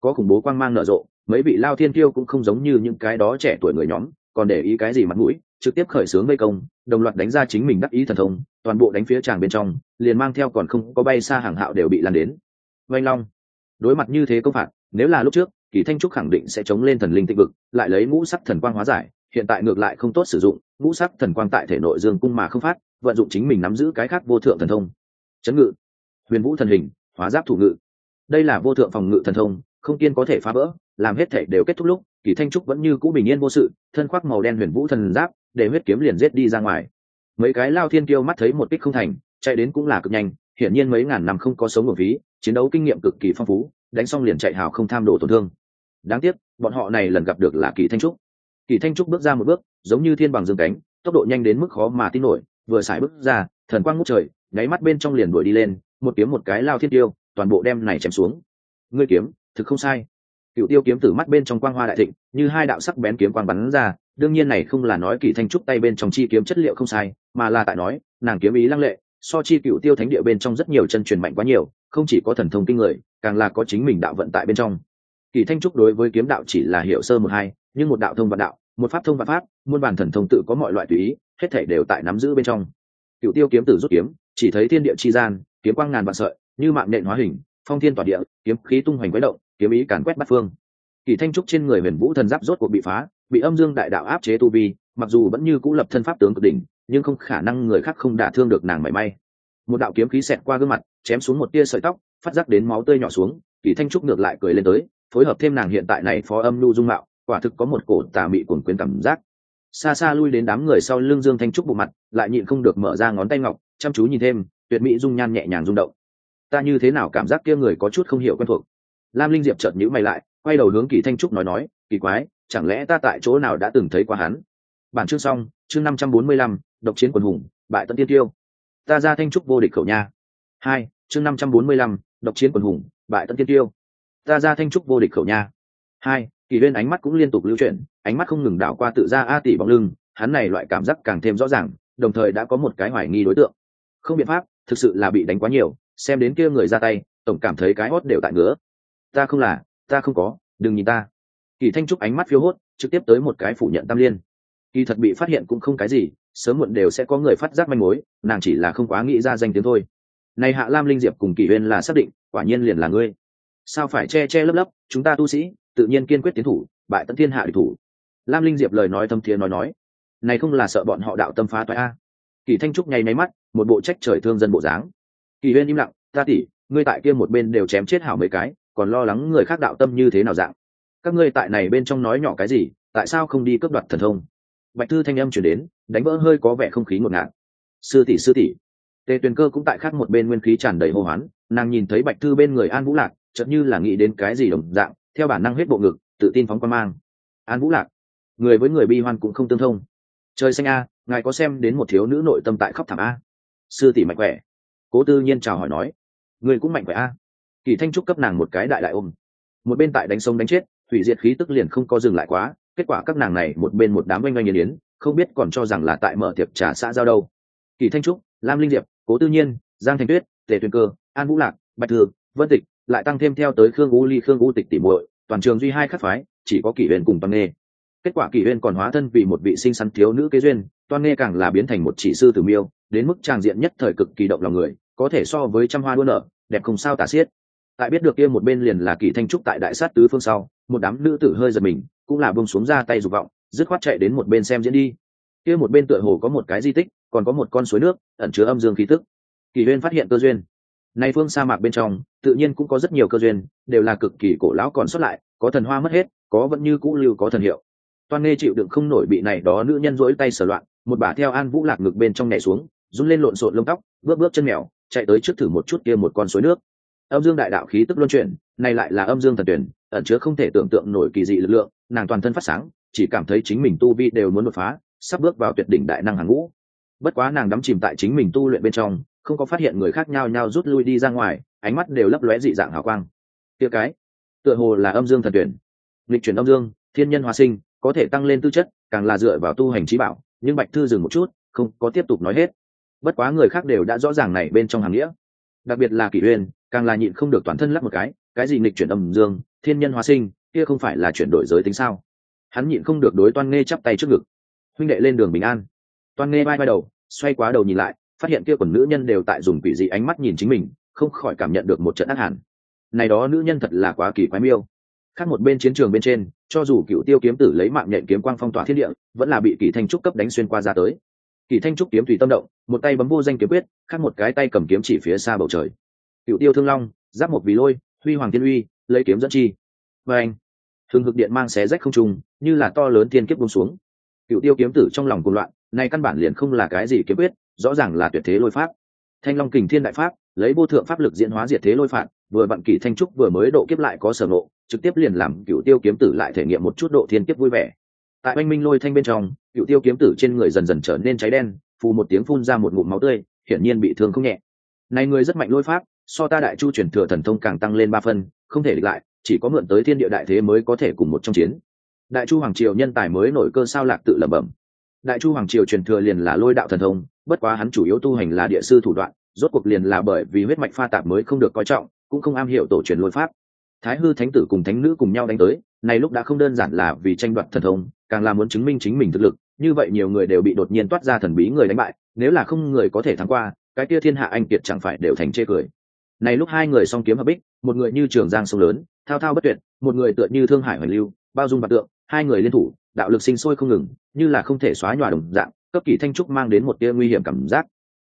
A: Có khủng bố quang mang nở rộ, mấy vị lao thiên tiêu cũng không giống như những cái đó trẻ tuổi người nhóm, còn để ý cái gì mặt mũi, trực tiếp khởi xướng vây công, đồng loạt đánh ra chính mình đắc ý thần thông, toàn bộ đánh phía tràng bên trong, liền mang theo còn không có bay xa hàng hạo đều bị lan đến. Vanh long! Đối mặt như thế công phạt, nếu là lúc trước kỳ thanh trúc khẳng định sẽ chống lên thần linh tịnh vực, lại lấy ngũ sắc thần quang hóa giải, hiện tại ngược lại không tốt sử dụng, ngũ sắc thần quang tại thể nội dương cung mà không phát, vận dụng chính mình nắm giữ cái khác vô thượng thần thông. Chấn ngự. Huyền vũ thần hình, hóa giáp thủ ngự. Đây là vô thượng phòng ngự thần thông, không tiên có thể phá vỡ, làm hết thể đều kết thúc lúc, kỳ thanh trúc vẫn như cũ bình yên vô sự, thân khoác màu đen huyền vũ thần giáp, để huyết kiếm liền giết đi ra ngoài. Mấy cái lao thiên kiêu mắt thấy một kích không thành, chạy đến cũng là cực nhanh, hiển nhiên mấy ngàn năm không có sống ở ví, chiến đấu kinh nghiệm cực kỳ phong phú đánh xong liền chạy hào không tham đồ tổn thương. Đáng tiếc, bọn họ này lần gặp được là kỳ thanh trúc. Kỳ thanh trúc bước ra một bước, giống như thiên bằng dương cánh, tốc độ nhanh đến mức khó mà tin nổi, vừa xài bước ra, thần quang ngút trời, nháy mắt bên trong liền đuổi đi lên, một kiếm một cái lao thiên tiêu, toàn bộ đem này chém xuống. Ngươi kiếm, thực không sai. Cựu tiêu kiếm từ mắt bên trong quang hoa đại thịnh, như hai đạo sắc bén kiếm quang bắn ra, đương nhiên này không là nói kỳ thanh trúc tay bên trong chi kiếm chất liệu không sai, mà là tại nói, nàng kiếm ý lăng lệ, so chi cựu tiêu thánh địa bên trong rất nhiều chân truyền mạnh quá nhiều, không chỉ có thần thông kinh người càng là có chính mình đạo vận tại bên trong. Kỳ thanh trúc đối với kiếm đạo chỉ là hiểu sơ một hai, nhưng một đạo thông vạn đạo, một pháp thông vạn pháp, muôn bản thần thông tự có mọi loại tùy ý, hết thể đều tại nắm giữ bên trong. Cựu tiêu kiếm tử rút kiếm, chỉ thấy thiên địa chi gian, kiếm quang ngàn vạn sợi, như mạng nện hóa hình, phong thiên tỏa địa, kiếm khí tung hoành quấy động, kiếm ý càn quét bắt phương. Kỳ thanh trúc trên người huyền vũ thần giáp rốt cuộc bị phá, bị âm dương đại đạo áp chế tu vi, mặc dù vẫn như cũ lập thân pháp tướng cực đỉnh, nhưng không khả năng người khác không đả thương được nàng mảy may. Một đạo kiếm khí xẹt qua gương mặt, chém xuống một tia sợi tóc phát giác đến máu tươi nhỏ xuống, kỳ thanh trúc ngược lại cười lên tới, phối hợp thêm nàng hiện tại này phó âm lưu dung mạo, quả thực có một cổ tà mị cuồng quyến cảm giác. Xa xa lui đến đám người sau lưng dương thanh trúc bộ mặt, lại nhịn không được mở ra ngón tay ngọc, chăm chú nhìn thêm, tuyệt mỹ dung nhan nhẹ nhàng rung động. Ta như thế nào cảm giác kia người có chút không hiểu quen thuộc. Lam linh diệp chợt nhữ mày lại, quay đầu hướng kỳ thanh trúc nói nói, kỳ quái, chẳng lẽ ta tại chỗ nào đã từng thấy qua hắn? Bản chương xong, chương năm trăm bốn mươi lăm, độc chiến quần hùng, bại tận tiên tiêu. Ta ra thanh trúc vô địch khẩu nha. Hai, chương năm trăm bốn mươi lăm độc chiến quần hùng, bại tận tiên tiêu. Ta ra thanh trúc vô địch khẩu nha. Hai, kỳ bên ánh mắt cũng liên tục lưu chuyển, ánh mắt không ngừng đảo qua tự ra a tỷ bóng lưng, hắn này loại cảm giác càng thêm rõ ràng, đồng thời đã có một cái hoài nghi đối tượng. Không biện pháp, thực sự là bị đánh quá nhiều, xem đến kia người ra tay, tổng cảm thấy cái hót đều tại ngứa. Ta không là, ta không có, đừng nhìn ta. Kỳ thanh trúc ánh mắt phiêu hốt, trực tiếp tới một cái phủ nhận tam liên. Kỳ thật bị phát hiện cũng không cái gì, sớm muộn đều sẽ có người phát giác manh mối, nàng chỉ là không quá nghĩ ra danh tiếng thôi này hạ lam linh diệp cùng Kỷ huyên là xác định, quả nhiên liền là ngươi. Sao phải che che lấp lấp, chúng ta tu sĩ, tự nhiên kiên quyết tiến thủ, bại tận thiên hạ địch thủ. Lam linh diệp lời nói thâm thiế nói nói. Này không là sợ bọn họ đạo tâm phá toại a? Kỳ thanh trúc nháy máy mắt, một bộ trách trời thương dân bộ dáng. Kỳ huyên im lặng, ta tỉ ngươi tại kia một bên đều chém chết hảo mấy cái, còn lo lắng người khác đạo tâm như thế nào dạng? Các ngươi tại này bên trong nói nhỏ cái gì, tại sao không đi cướp đoạt thần thông? Bạch thư thanh âm chuyển đến, đánh vỡ hơi có vẻ không khí ngột ngạt. Sư tỷ sư tỷ tề tuyền cơ cũng tại khác một bên nguyên khí tràn đầy hô hoán, nàng nhìn thấy bạch thư bên người an vũ lạc, chợt như là nghĩ đến cái gì đồng dạng, theo bản năng huyết bộ ngực, tự tin phóng quan mang. An vũ lạc, người với người bi hoan cũng không tương thông. Trời xanh a, ngài có xem đến một thiếu nữ nội tâm tại khóc thảm a? Sư tỷ mạnh khỏe. Cố tư nhiên chào hỏi nói. Người cũng mạnh khỏe a. Kỳ thanh trúc cấp nàng một cái đại đại ôm. Một bên tại đánh sông đánh chết thủy diệt khí tức liền không có dừng lại quá, kết quả các nàng này một bên một đám oanh oanh nghiền yến không biết còn cho rằng là tại mở tiệc trà xã giao đâu. Kỳ thanh trúc, lam linh diệp cố tư nhiên, giang thành tuyết, tề tuyền cơ, an vũ lạc, bạch thư, vân tịch lại tăng thêm theo tới khương u ly, khương u tịch tỉ muội, toàn trường duy hai khắc phái, chỉ có kỷ huyền cùng toàn nghề kết quả kỷ huyền còn hóa thân vì một vị sinh sắn thiếu nữ kế duyên, toàn nghề càng là biến thành một chỉ sư tử miêu, đến mức tràng diện nhất thời cực kỳ động lòng người, có thể so với trăm hoa đua nở, đẹp không sao tả xiết. Tại biết được kia một bên liền là kỷ thanh trúc tại đại sát tứ phương sau, một đám nữ tử hơi giật mình, cũng là bông xuống ra tay dục vọng, dứt khoát chạy đến một bên xem diễn đi. Kia một bên tựa hồ có một cái di tích còn có một con suối nước, ẩn chứa âm dương khí tức. Kỳ huyên phát hiện cơ duyên. Nay phương sa mạc bên trong, tự nhiên cũng có rất nhiều cơ duyên, đều là cực kỳ cổ lão còn xuất lại, có thần hoa mất hết, có vẫn như cũ lưu có thần hiệu. Toan nghe chịu đựng không nổi bị này đó nữ nhân rỗi tay sở loạn, một bả theo an vũ lạc ngực bên trong nhảy xuống, run lên lộn xộn lông tóc, bước bước chân mèo, chạy tới trước thử một chút kia một con suối nước. Âm dương đại đạo khí tức luân chuyển, này lại là âm dương thần tuyển, ẩn chứa không thể tưởng tượng nổi kỳ dị lực lượng, nàng toàn thân phát sáng, chỉ cảm thấy chính mình tu vi đều muốn đột phá, sắp bước vào tuyệt đỉnh đại năng hàng ngũ bất quá nàng đắm chìm tại chính mình tu luyện bên trong, không có phát hiện người khác nhau nhau rút lui đi ra ngoài, ánh mắt đều lấp lóe dị dạng hào quang. Tia cái, tựa hồ là âm dương thần tuyển. Lịch chuyển âm dương, thiên nhân hòa sinh, có thể tăng lên tư chất, càng là dựa vào tu hành trí bảo, nhưng bạch thư dừng một chút, không có tiếp tục nói hết. Bất quá người khác đều đã rõ ràng này bên trong hàng nghĩa. Đặc biệt là kỷ uyên, càng là nhịn không được toàn thân lắc một cái cái gì nghịch chuyển âm dương, thiên nhân hóa sinh, kia không phải là chuyển đổi giới tính sao? Hắn nhịn không được đối toan nghe chắp tay trước ngực. Huynh đệ lên đường bình an toan nghe vai vai đầu, xoay quá đầu nhìn lại, phát hiện kia quần nữ nhân đều tại dùng quỷ dị ánh mắt nhìn chính mình, không khỏi cảm nhận được một trận ác hẳn. Này đó nữ nhân thật là quá kỳ quái miêu. Khác một bên chiến trường bên trên, cho dù cựu tiêu kiếm tử lấy mạng nhện kiếm quang phong tỏa thiên địa, vẫn là bị kỳ thanh trúc cấp đánh xuyên qua ra tới. Kỳ thanh trúc kiếm tùy tâm động, một tay bấm vô danh kiếm quyết, khác một cái tay cầm kiếm chỉ phía xa bầu trời. Cựu tiêu thương long, giáp một vì lôi, huy hoàng thiên uy, lấy kiếm dẫn chi. Vâng. Và anh thường hực điện mang xé rách không trùng như là to lớn thiên kiếp bông xuống. Cựu tiêu kiếm tử trong lòng cuồng loạn nay căn bản liền không là cái gì kiếm quyết, rõ ràng là tuyệt thế lôi pháp. Thanh long kình thiên đại pháp, lấy vô thượng pháp lực diễn hóa diệt thế lôi phạt, vừa bận kỳ thanh trúc vừa mới độ kiếp lại có sở nộ trực tiếp liền làm cựu tiêu kiếm tử lại thể nghiệm một chút độ thiên kiếp vui vẻ. Tại oanh minh lôi thanh bên trong cựu tiêu kiếm tử trên người dần dần trở nên cháy đen, phù một tiếng phun ra một ngụm máu tươi, hiển nhiên bị thương không nhẹ. Này người rất mạnh lôi pháp, so ta đại chu truyền thừa thần thông càng tăng lên ba phân không thể địch lại, chỉ có mượn tới thiên địa đại thế mới có thể cùng một trong chiến. Đại chu hoàng triều nhân tài mới nổi cơ sao lạc tự lẩm bẩm đại chu hoàng triều truyền thừa liền là lôi đạo thần thông, bất quá hắn chủ yếu tu hành là địa sư thủ đoạn, rốt cuộc liền là bởi vì huyết mạch pha tạp mới không được coi trọng, cũng không am hiểu tổ truyền lôi pháp. Thái hư thánh tử cùng thánh nữ cùng nhau đánh tới, này lúc đã không đơn giản là vì tranh đoạt thần thông, càng là muốn chứng minh chính mình thực lực, như vậy nhiều người đều bị đột nhiên toát ra thần bí người đánh bại, nếu là không người có thể thắng qua, cái kia thiên hạ anh kiệt chẳng phải đều thành chê cười. Này lúc hai người song kiếm hợp bích, một người như trường giang sông lớn, thao thao bất tuyệt, một người tựa như thương hải hoành lưu, bao dung bạc tượng, hai người liên thủ đạo lực sinh sôi không ngừng, như là không thể xóa nhòa đồng dạng, cấp kỳ thanh trúc mang đến một tia nguy hiểm cảm giác.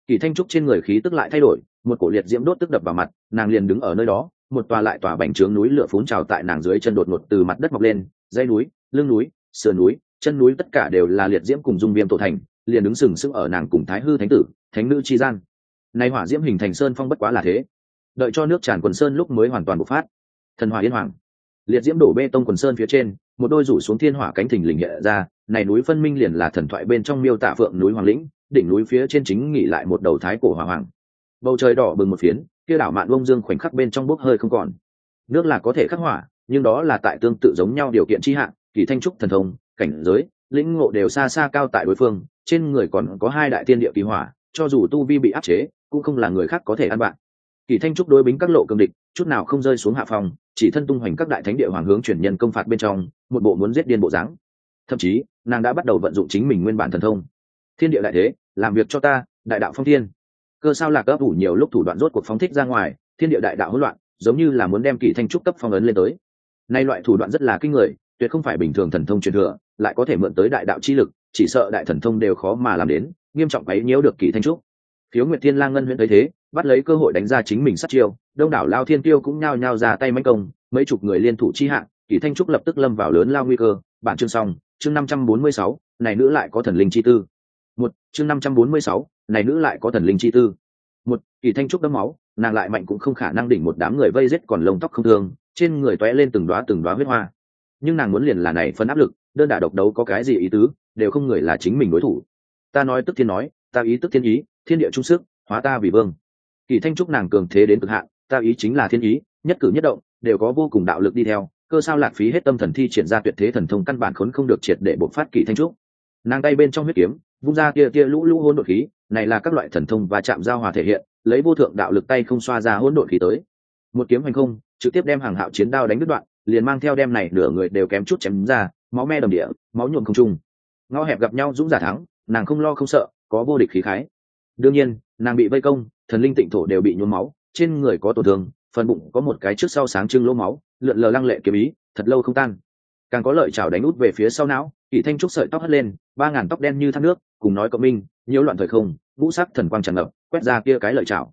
A: Kỳ thanh trúc trên người khí tức lại thay đổi, một cổ liệt diễm đốt tức đập vào mặt, nàng liền đứng ở nơi đó, một tòa lại tòa bành trướng núi lửa phún trào tại nàng dưới chân đột ngột từ mặt đất mọc lên dây núi, lưng núi, sườn núi, chân núi tất cả đều là liệt diễm cùng dung viêm tổ thành, liền đứng sừng sững ở nàng cùng thái hư thánh tử, thánh nữ chi gian. Nay hỏa diễm hình thành sơn phong bất quá là thế. Đợi cho nước tràn quần sơn lúc mới hoàn toàn bộc phát. Thần hỏa yên hoàng liệt diễm đổ bê tông quần sơn phía trên, một đôi rủ xuống thiên hỏa cánh thình lình hiện ra, này núi phân minh liền là thần thoại bên trong miêu tả phượng núi hoàng lĩnh, đỉnh núi phía trên chính nghỉ lại một đầu thái cổ hỏa hoàng. Bầu trời đỏ bừng một phiến, kia đảo mạn bông dương khoảnh khắc bên trong bốc hơi không còn. Nước là có thể khắc hỏa, nhưng đó là tại tương tự giống nhau điều kiện chi hạn kỳ thanh trúc thần thông, cảnh giới, lĩnh ngộ đều xa xa cao tại đối phương, trên người còn có hai đại tiên địa kỳ hỏa, cho dù tu vi bị áp chế, cũng không là người khác có thể ăn bạn. Kỳ thanh trúc đối bính các lộ cường địch chút nào không rơi xuống hạ phòng, chỉ thân tung hoành các đại thánh địa hoàng hướng chuyển nhân công phạt bên trong, một bộ muốn giết điên bộ dáng. Thậm chí, nàng đã bắt đầu vận dụng chính mình nguyên bản thần thông. Thiên địa đại thế, làm việc cho ta, đại đạo phong thiên. Cơ sao lạc ấp ủ nhiều lúc thủ đoạn rốt cuộc phóng thích ra ngoài, thiên địa đại đạo hỗn loạn, giống như là muốn đem kỳ thanh trúc cấp phong ấn lên tới. Nay loại thủ đoạn rất là kinh người, tuyệt không phải bình thường thần thông truyền thừa, lại có thể mượn tới đại đạo chi lực, chỉ sợ đại thần thông đều khó mà làm đến, nghiêm trọng ấy nhiễu được kỳ thanh trúc. Phiếu nguyệt thiên lang ngân huyễn thấy thế bắt lấy cơ hội đánh ra chính mình sát chiêu, đông đảo lao thiên tiêu cũng nhao nhao ra tay manh công, mấy chục người liên thủ chi hạng kỳ thanh trúc lập tức lâm vào lớn lao nguy cơ. Bản chương xong, chương năm trăm bốn mươi sáu, này nữ lại có thần linh chi tư. Một, chương năm trăm bốn mươi sáu, này nữ lại có thần linh chi tư. Một, kỳ thanh trúc đấm máu, nàng lại mạnh cũng không khả năng đỉnh một đám người vây giết còn lông tóc không thương, trên người toé lên từng đoá từng đoá huyết hoa. Nhưng nàng muốn liền là này phân áp lực, đơn đả độc đấu có cái gì ý tứ, đều không người là chính mình đối thủ. Ta nói tức thiên nói, ta ý tức thiên ý, thiên địa trung sức, hóa ta vì vương kỳ thanh trúc nàng cường thế đến cực hạn, ta ý chính là thiên ý, nhất cử nhất động, đều có vô cùng đạo lực đi theo, cơ sao lạc phí hết tâm thần thi triển ra tuyệt thế thần thông căn bản khốn không được triệt để bộc phát kỳ thanh trúc. Nàng tay bên trong huyết kiếm, vung ra tia tia lũ lũ hỗn độn khí, này là các loại thần thông và chạm giao hòa thể hiện, lấy vô thượng đạo lực tay không xoa ra hỗn độn khí tới. Một kiếm hành không, trực tiếp đem hàng hạo chiến đao đánh đứt đoạn, liền mang theo đem này nửa người đều kém chút chém ra, máu me đầm địa, máu nhuộm không trung. Ngõ hẹp gặp nhau dũng giả thắng, nàng không lo không sợ, có vô địch khí khái. Đương nhiên, nàng bị vây công thần linh tịnh thổ đều bị nhuốm máu, trên người có tổn thương, phần bụng có một cái trước sau sáng trưng lỗ máu, lượn lờ lăng lệ kiếm ý, thật lâu không tan. Càng có lợi chảo đánh út về phía sau não, kỷ thanh trúc sợi tóc hất lên, ba ngàn tóc đen như thác nước, cùng nói cộng minh, nhiễu loạn thời không vũ sắc thần quang tràn ngập, quét ra kia cái lợi chảo.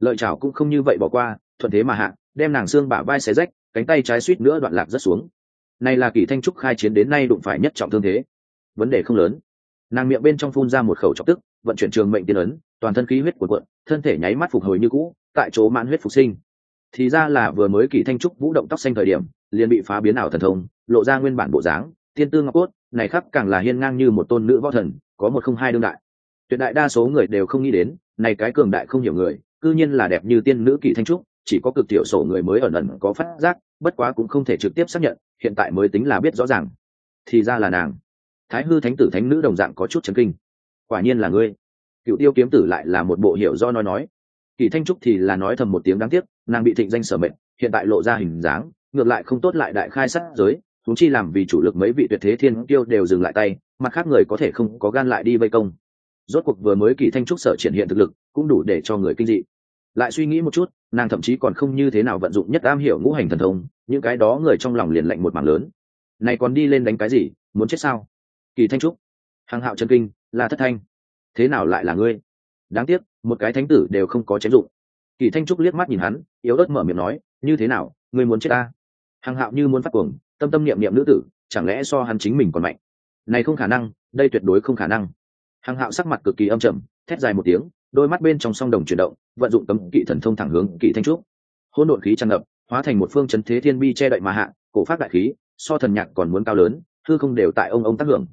A: Lợi chảo cũng không như vậy bỏ qua, thuận thế mà hạ, đem nàng xương bả vai xé rách, cánh tay trái suýt nữa đoạn lạc rất xuống. Này là kỷ thanh trúc khai chiến đến nay đụng phải nhất trọng thương thế. Vấn đề không lớn. Nàng miệng bên trong phun ra một khẩu chọc tức, vận chuyển trường mệnh tiên ấn, toàn thân khí huyết cuộn cuộn thân thể nháy mắt phục hồi như cũ, tại chỗ mãn huyết phục sinh. Thì ra là vừa mới kỳ thanh trúc vũ động tóc xanh thời điểm, liền bị phá biến ảo thần thông, lộ ra nguyên bản bộ dáng, tiên tư ngọc cốt, này khắp càng là hiên ngang như một tôn nữ võ thần, có một không hai đương đại. Tuyệt đại đa số người đều không nghĩ đến, này cái cường đại không hiểu người, cư nhiên là đẹp như tiên nữ kỳ thanh trúc, chỉ có cực tiểu sổ người mới ẩn ẩn có phát giác, bất quá cũng không thể trực tiếp xác nhận, hiện tại mới tính là biết rõ ràng. Thì ra là nàng. Thái hư thánh tử thánh nữ đồng dạng có chút chấn kinh. Quả nhiên là ngươi cựu tiêu kiếm tử lại là một bộ hiểu do nói nói. Kỳ thanh trúc thì là nói thầm một tiếng đáng tiếc, nàng bị thịnh danh sở mệnh, hiện tại lộ ra hình dáng, ngược lại không tốt lại đại khai sát giới thúng chi làm vì chủ lực mấy vị tuyệt thế thiên tiêu đều dừng lại tay, mặt khác người có thể không có gan lại đi vây công. Rốt cuộc vừa mới kỳ thanh trúc sở triển hiện thực lực, cũng đủ để cho người kinh dị. Lại suy nghĩ một chút, nàng thậm chí còn không như thế nào vận dụng nhất am hiểu ngũ hành thần thông, những cái đó người trong lòng liền lạnh một mảng lớn. Này còn đi lên đánh cái gì, muốn chết sao? Kỳ thanh trúc. Hàng hạo chân kinh là thất thanh thế nào lại là ngươi? Đáng tiếc, một cái thánh tử đều không có chém dụng. Kỳ thanh trúc liếc mắt nhìn hắn, yếu ớt mở miệng nói, như thế nào, ngươi muốn chết ta? Hằng hạo như muốn phát cuồng, tâm tâm niệm niệm nữ tử, chẳng lẽ so hắn chính mình còn mạnh? Này không khả năng, đây tuyệt đối không khả năng. Hằng hạo sắc mặt cực kỳ âm trầm, thét dài một tiếng, đôi mắt bên trong song đồng chuyển động, vận dụng cấm kỵ thần thông thẳng hướng kỵ thanh trúc. Hỗn độn khí tràn ngập, hóa thành một phương chấn thế thiên bi che đậy mà hạ, cổ phát đại khí, so thần nhạc còn muốn cao lớn thư không đều tại ông ông tác hưởng.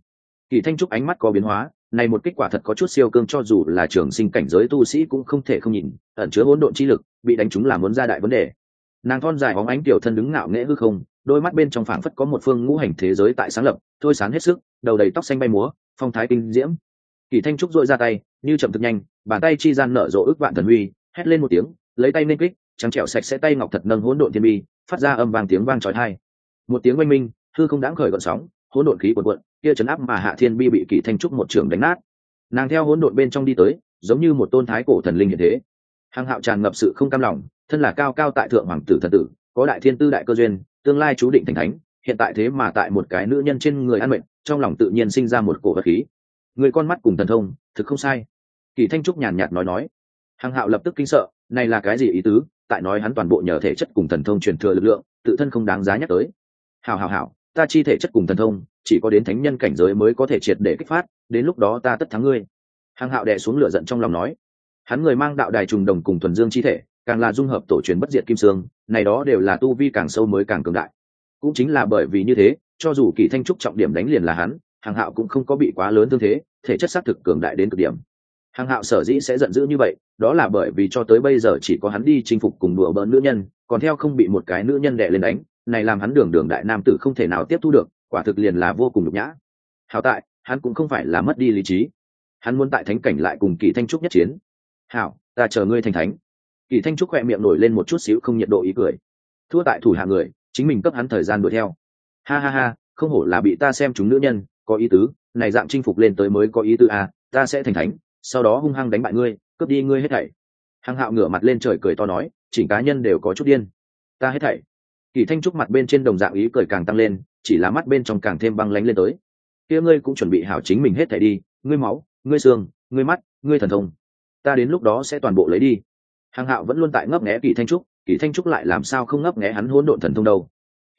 A: Kỳ thanh trúc ánh mắt có biến hóa, này một kết quả thật có chút siêu cương cho dù là trường sinh cảnh giới tu sĩ cũng không thể không nhìn, ẩn chứa hỗn độn chi lực, bị đánh trúng là muốn ra đại vấn đề. Nàng thon dài hóng ánh tiểu thân đứng ngạo nghễ hư không, đôi mắt bên trong phảng phất có một phương ngũ hành thế giới tại sáng lập, thôi sán hết sức, đầu đầy tóc xanh bay múa, phong thái kinh diễm. Kỳ thanh trúc dội ra tay, như chậm thực nhanh, bàn tay chi gian nở rộ ước vạn thần huy hét lên một tiếng, lấy tay nên kích, trắng trẻo sạch sẽ tay ngọc thật nâng hỗn độn thiên bi, phát ra âm vang tiếng vang trói thai một tiếng oanh minh, hư không đáng khởi gọn sóng hỗn độn khí quần quận kia chấn áp mà hạ thiên bi bị kỳ thanh trúc một trường đánh nát. Nàng theo hỗn độn bên trong đi tới, giống như một tôn thái cổ thần linh hiện thế. Hàng hạo tràn ngập sự không cam lòng, thân là cao cao tại thượng hoàng tử thần tử, có đại thiên tư đại cơ duyên, tương lai chú định thành thánh, hiện tại thế mà tại một cái nữ nhân trên người ăn mệnh, trong lòng tự nhiên sinh ra một cổ vật khí. Người con mắt cùng thần thông, thực không sai. Kỳ thanh trúc nhàn nhạt nói nói. Hàng hạo lập tức kinh sợ, này là cái gì ý tứ? Tại nói hắn toàn bộ nhờ thể chất cùng thần thông truyền thừa lực lượng, tự thân không đáng giá nhắc tới. Hào hào hào ta chi thể chất cùng thần thông, chỉ có đến thánh nhân cảnh giới mới có thể triệt để kích phát, đến lúc đó ta tất thắng ngươi. Hàng hạo đè xuống lửa giận trong lòng nói. Hắn người mang đạo đài trùng đồng cùng thuần dương chi thể, càng là dung hợp tổ truyền bất diệt kim sương, này đó đều là tu vi càng sâu mới càng cường đại. Cũng chính là bởi vì như thế, cho dù kỳ thanh trúc trọng điểm đánh liền là hắn hàng hạo cũng không có bị quá lớn thương thế, thể chất xác thực cường đại đến cực điểm. Hàng hạo sở dĩ sẽ giận dữ như vậy, đó là bởi vì cho tới bây giờ chỉ có hắn đi chinh phục cùng đùa bỡn nữ nhân, còn theo không bị một cái nữ nhân đè lên đánh này làm hắn đường đường đại nam tử không thể nào tiếp thu được quả thực liền là vô cùng nhục nhã. Hảo tại hắn cũng không phải là mất đi lý trí. Hắn muốn tại thánh cảnh lại cùng kỳ thanh trúc nhất chiến. Hảo ta chờ ngươi thành thánh. Kỳ thanh trúc khoe miệng nổi lên một chút xíu không nhiệt độ ý cười. Thua tại thủ hạ người chính mình cấp hắn thời gian đuổi theo. Ha ha ha không hổ là bị ta xem chúng nữ nhân có ý tứ này dạng chinh phục lên tới mới có ý tứ à, ta sẽ thành thánh sau đó hung hăng đánh bại ngươi cướp đi ngươi hết thảy. Hằng hạo ngửa mặt lên trời cười to nói chỉnh cá nhân đều có chút điên. Ta hết thảy kỳ thanh trúc mặt bên trên đồng dạng ý cười càng tăng lên, chỉ là mắt bên trong càng thêm băng lánh lên tới. Kia ngươi cũng chuẩn bị hảo chính mình hết thảy đi, ngươi máu, ngươi xương, ngươi mắt, ngươi thần thông. Ta đến lúc đó sẽ toàn bộ lấy đi. Hằng hạo vẫn luôn tại ngấp nghé kỳ thanh trúc, kỳ thanh trúc lại làm sao không ngấp nghé hắn hỗn độn thần thông đâu.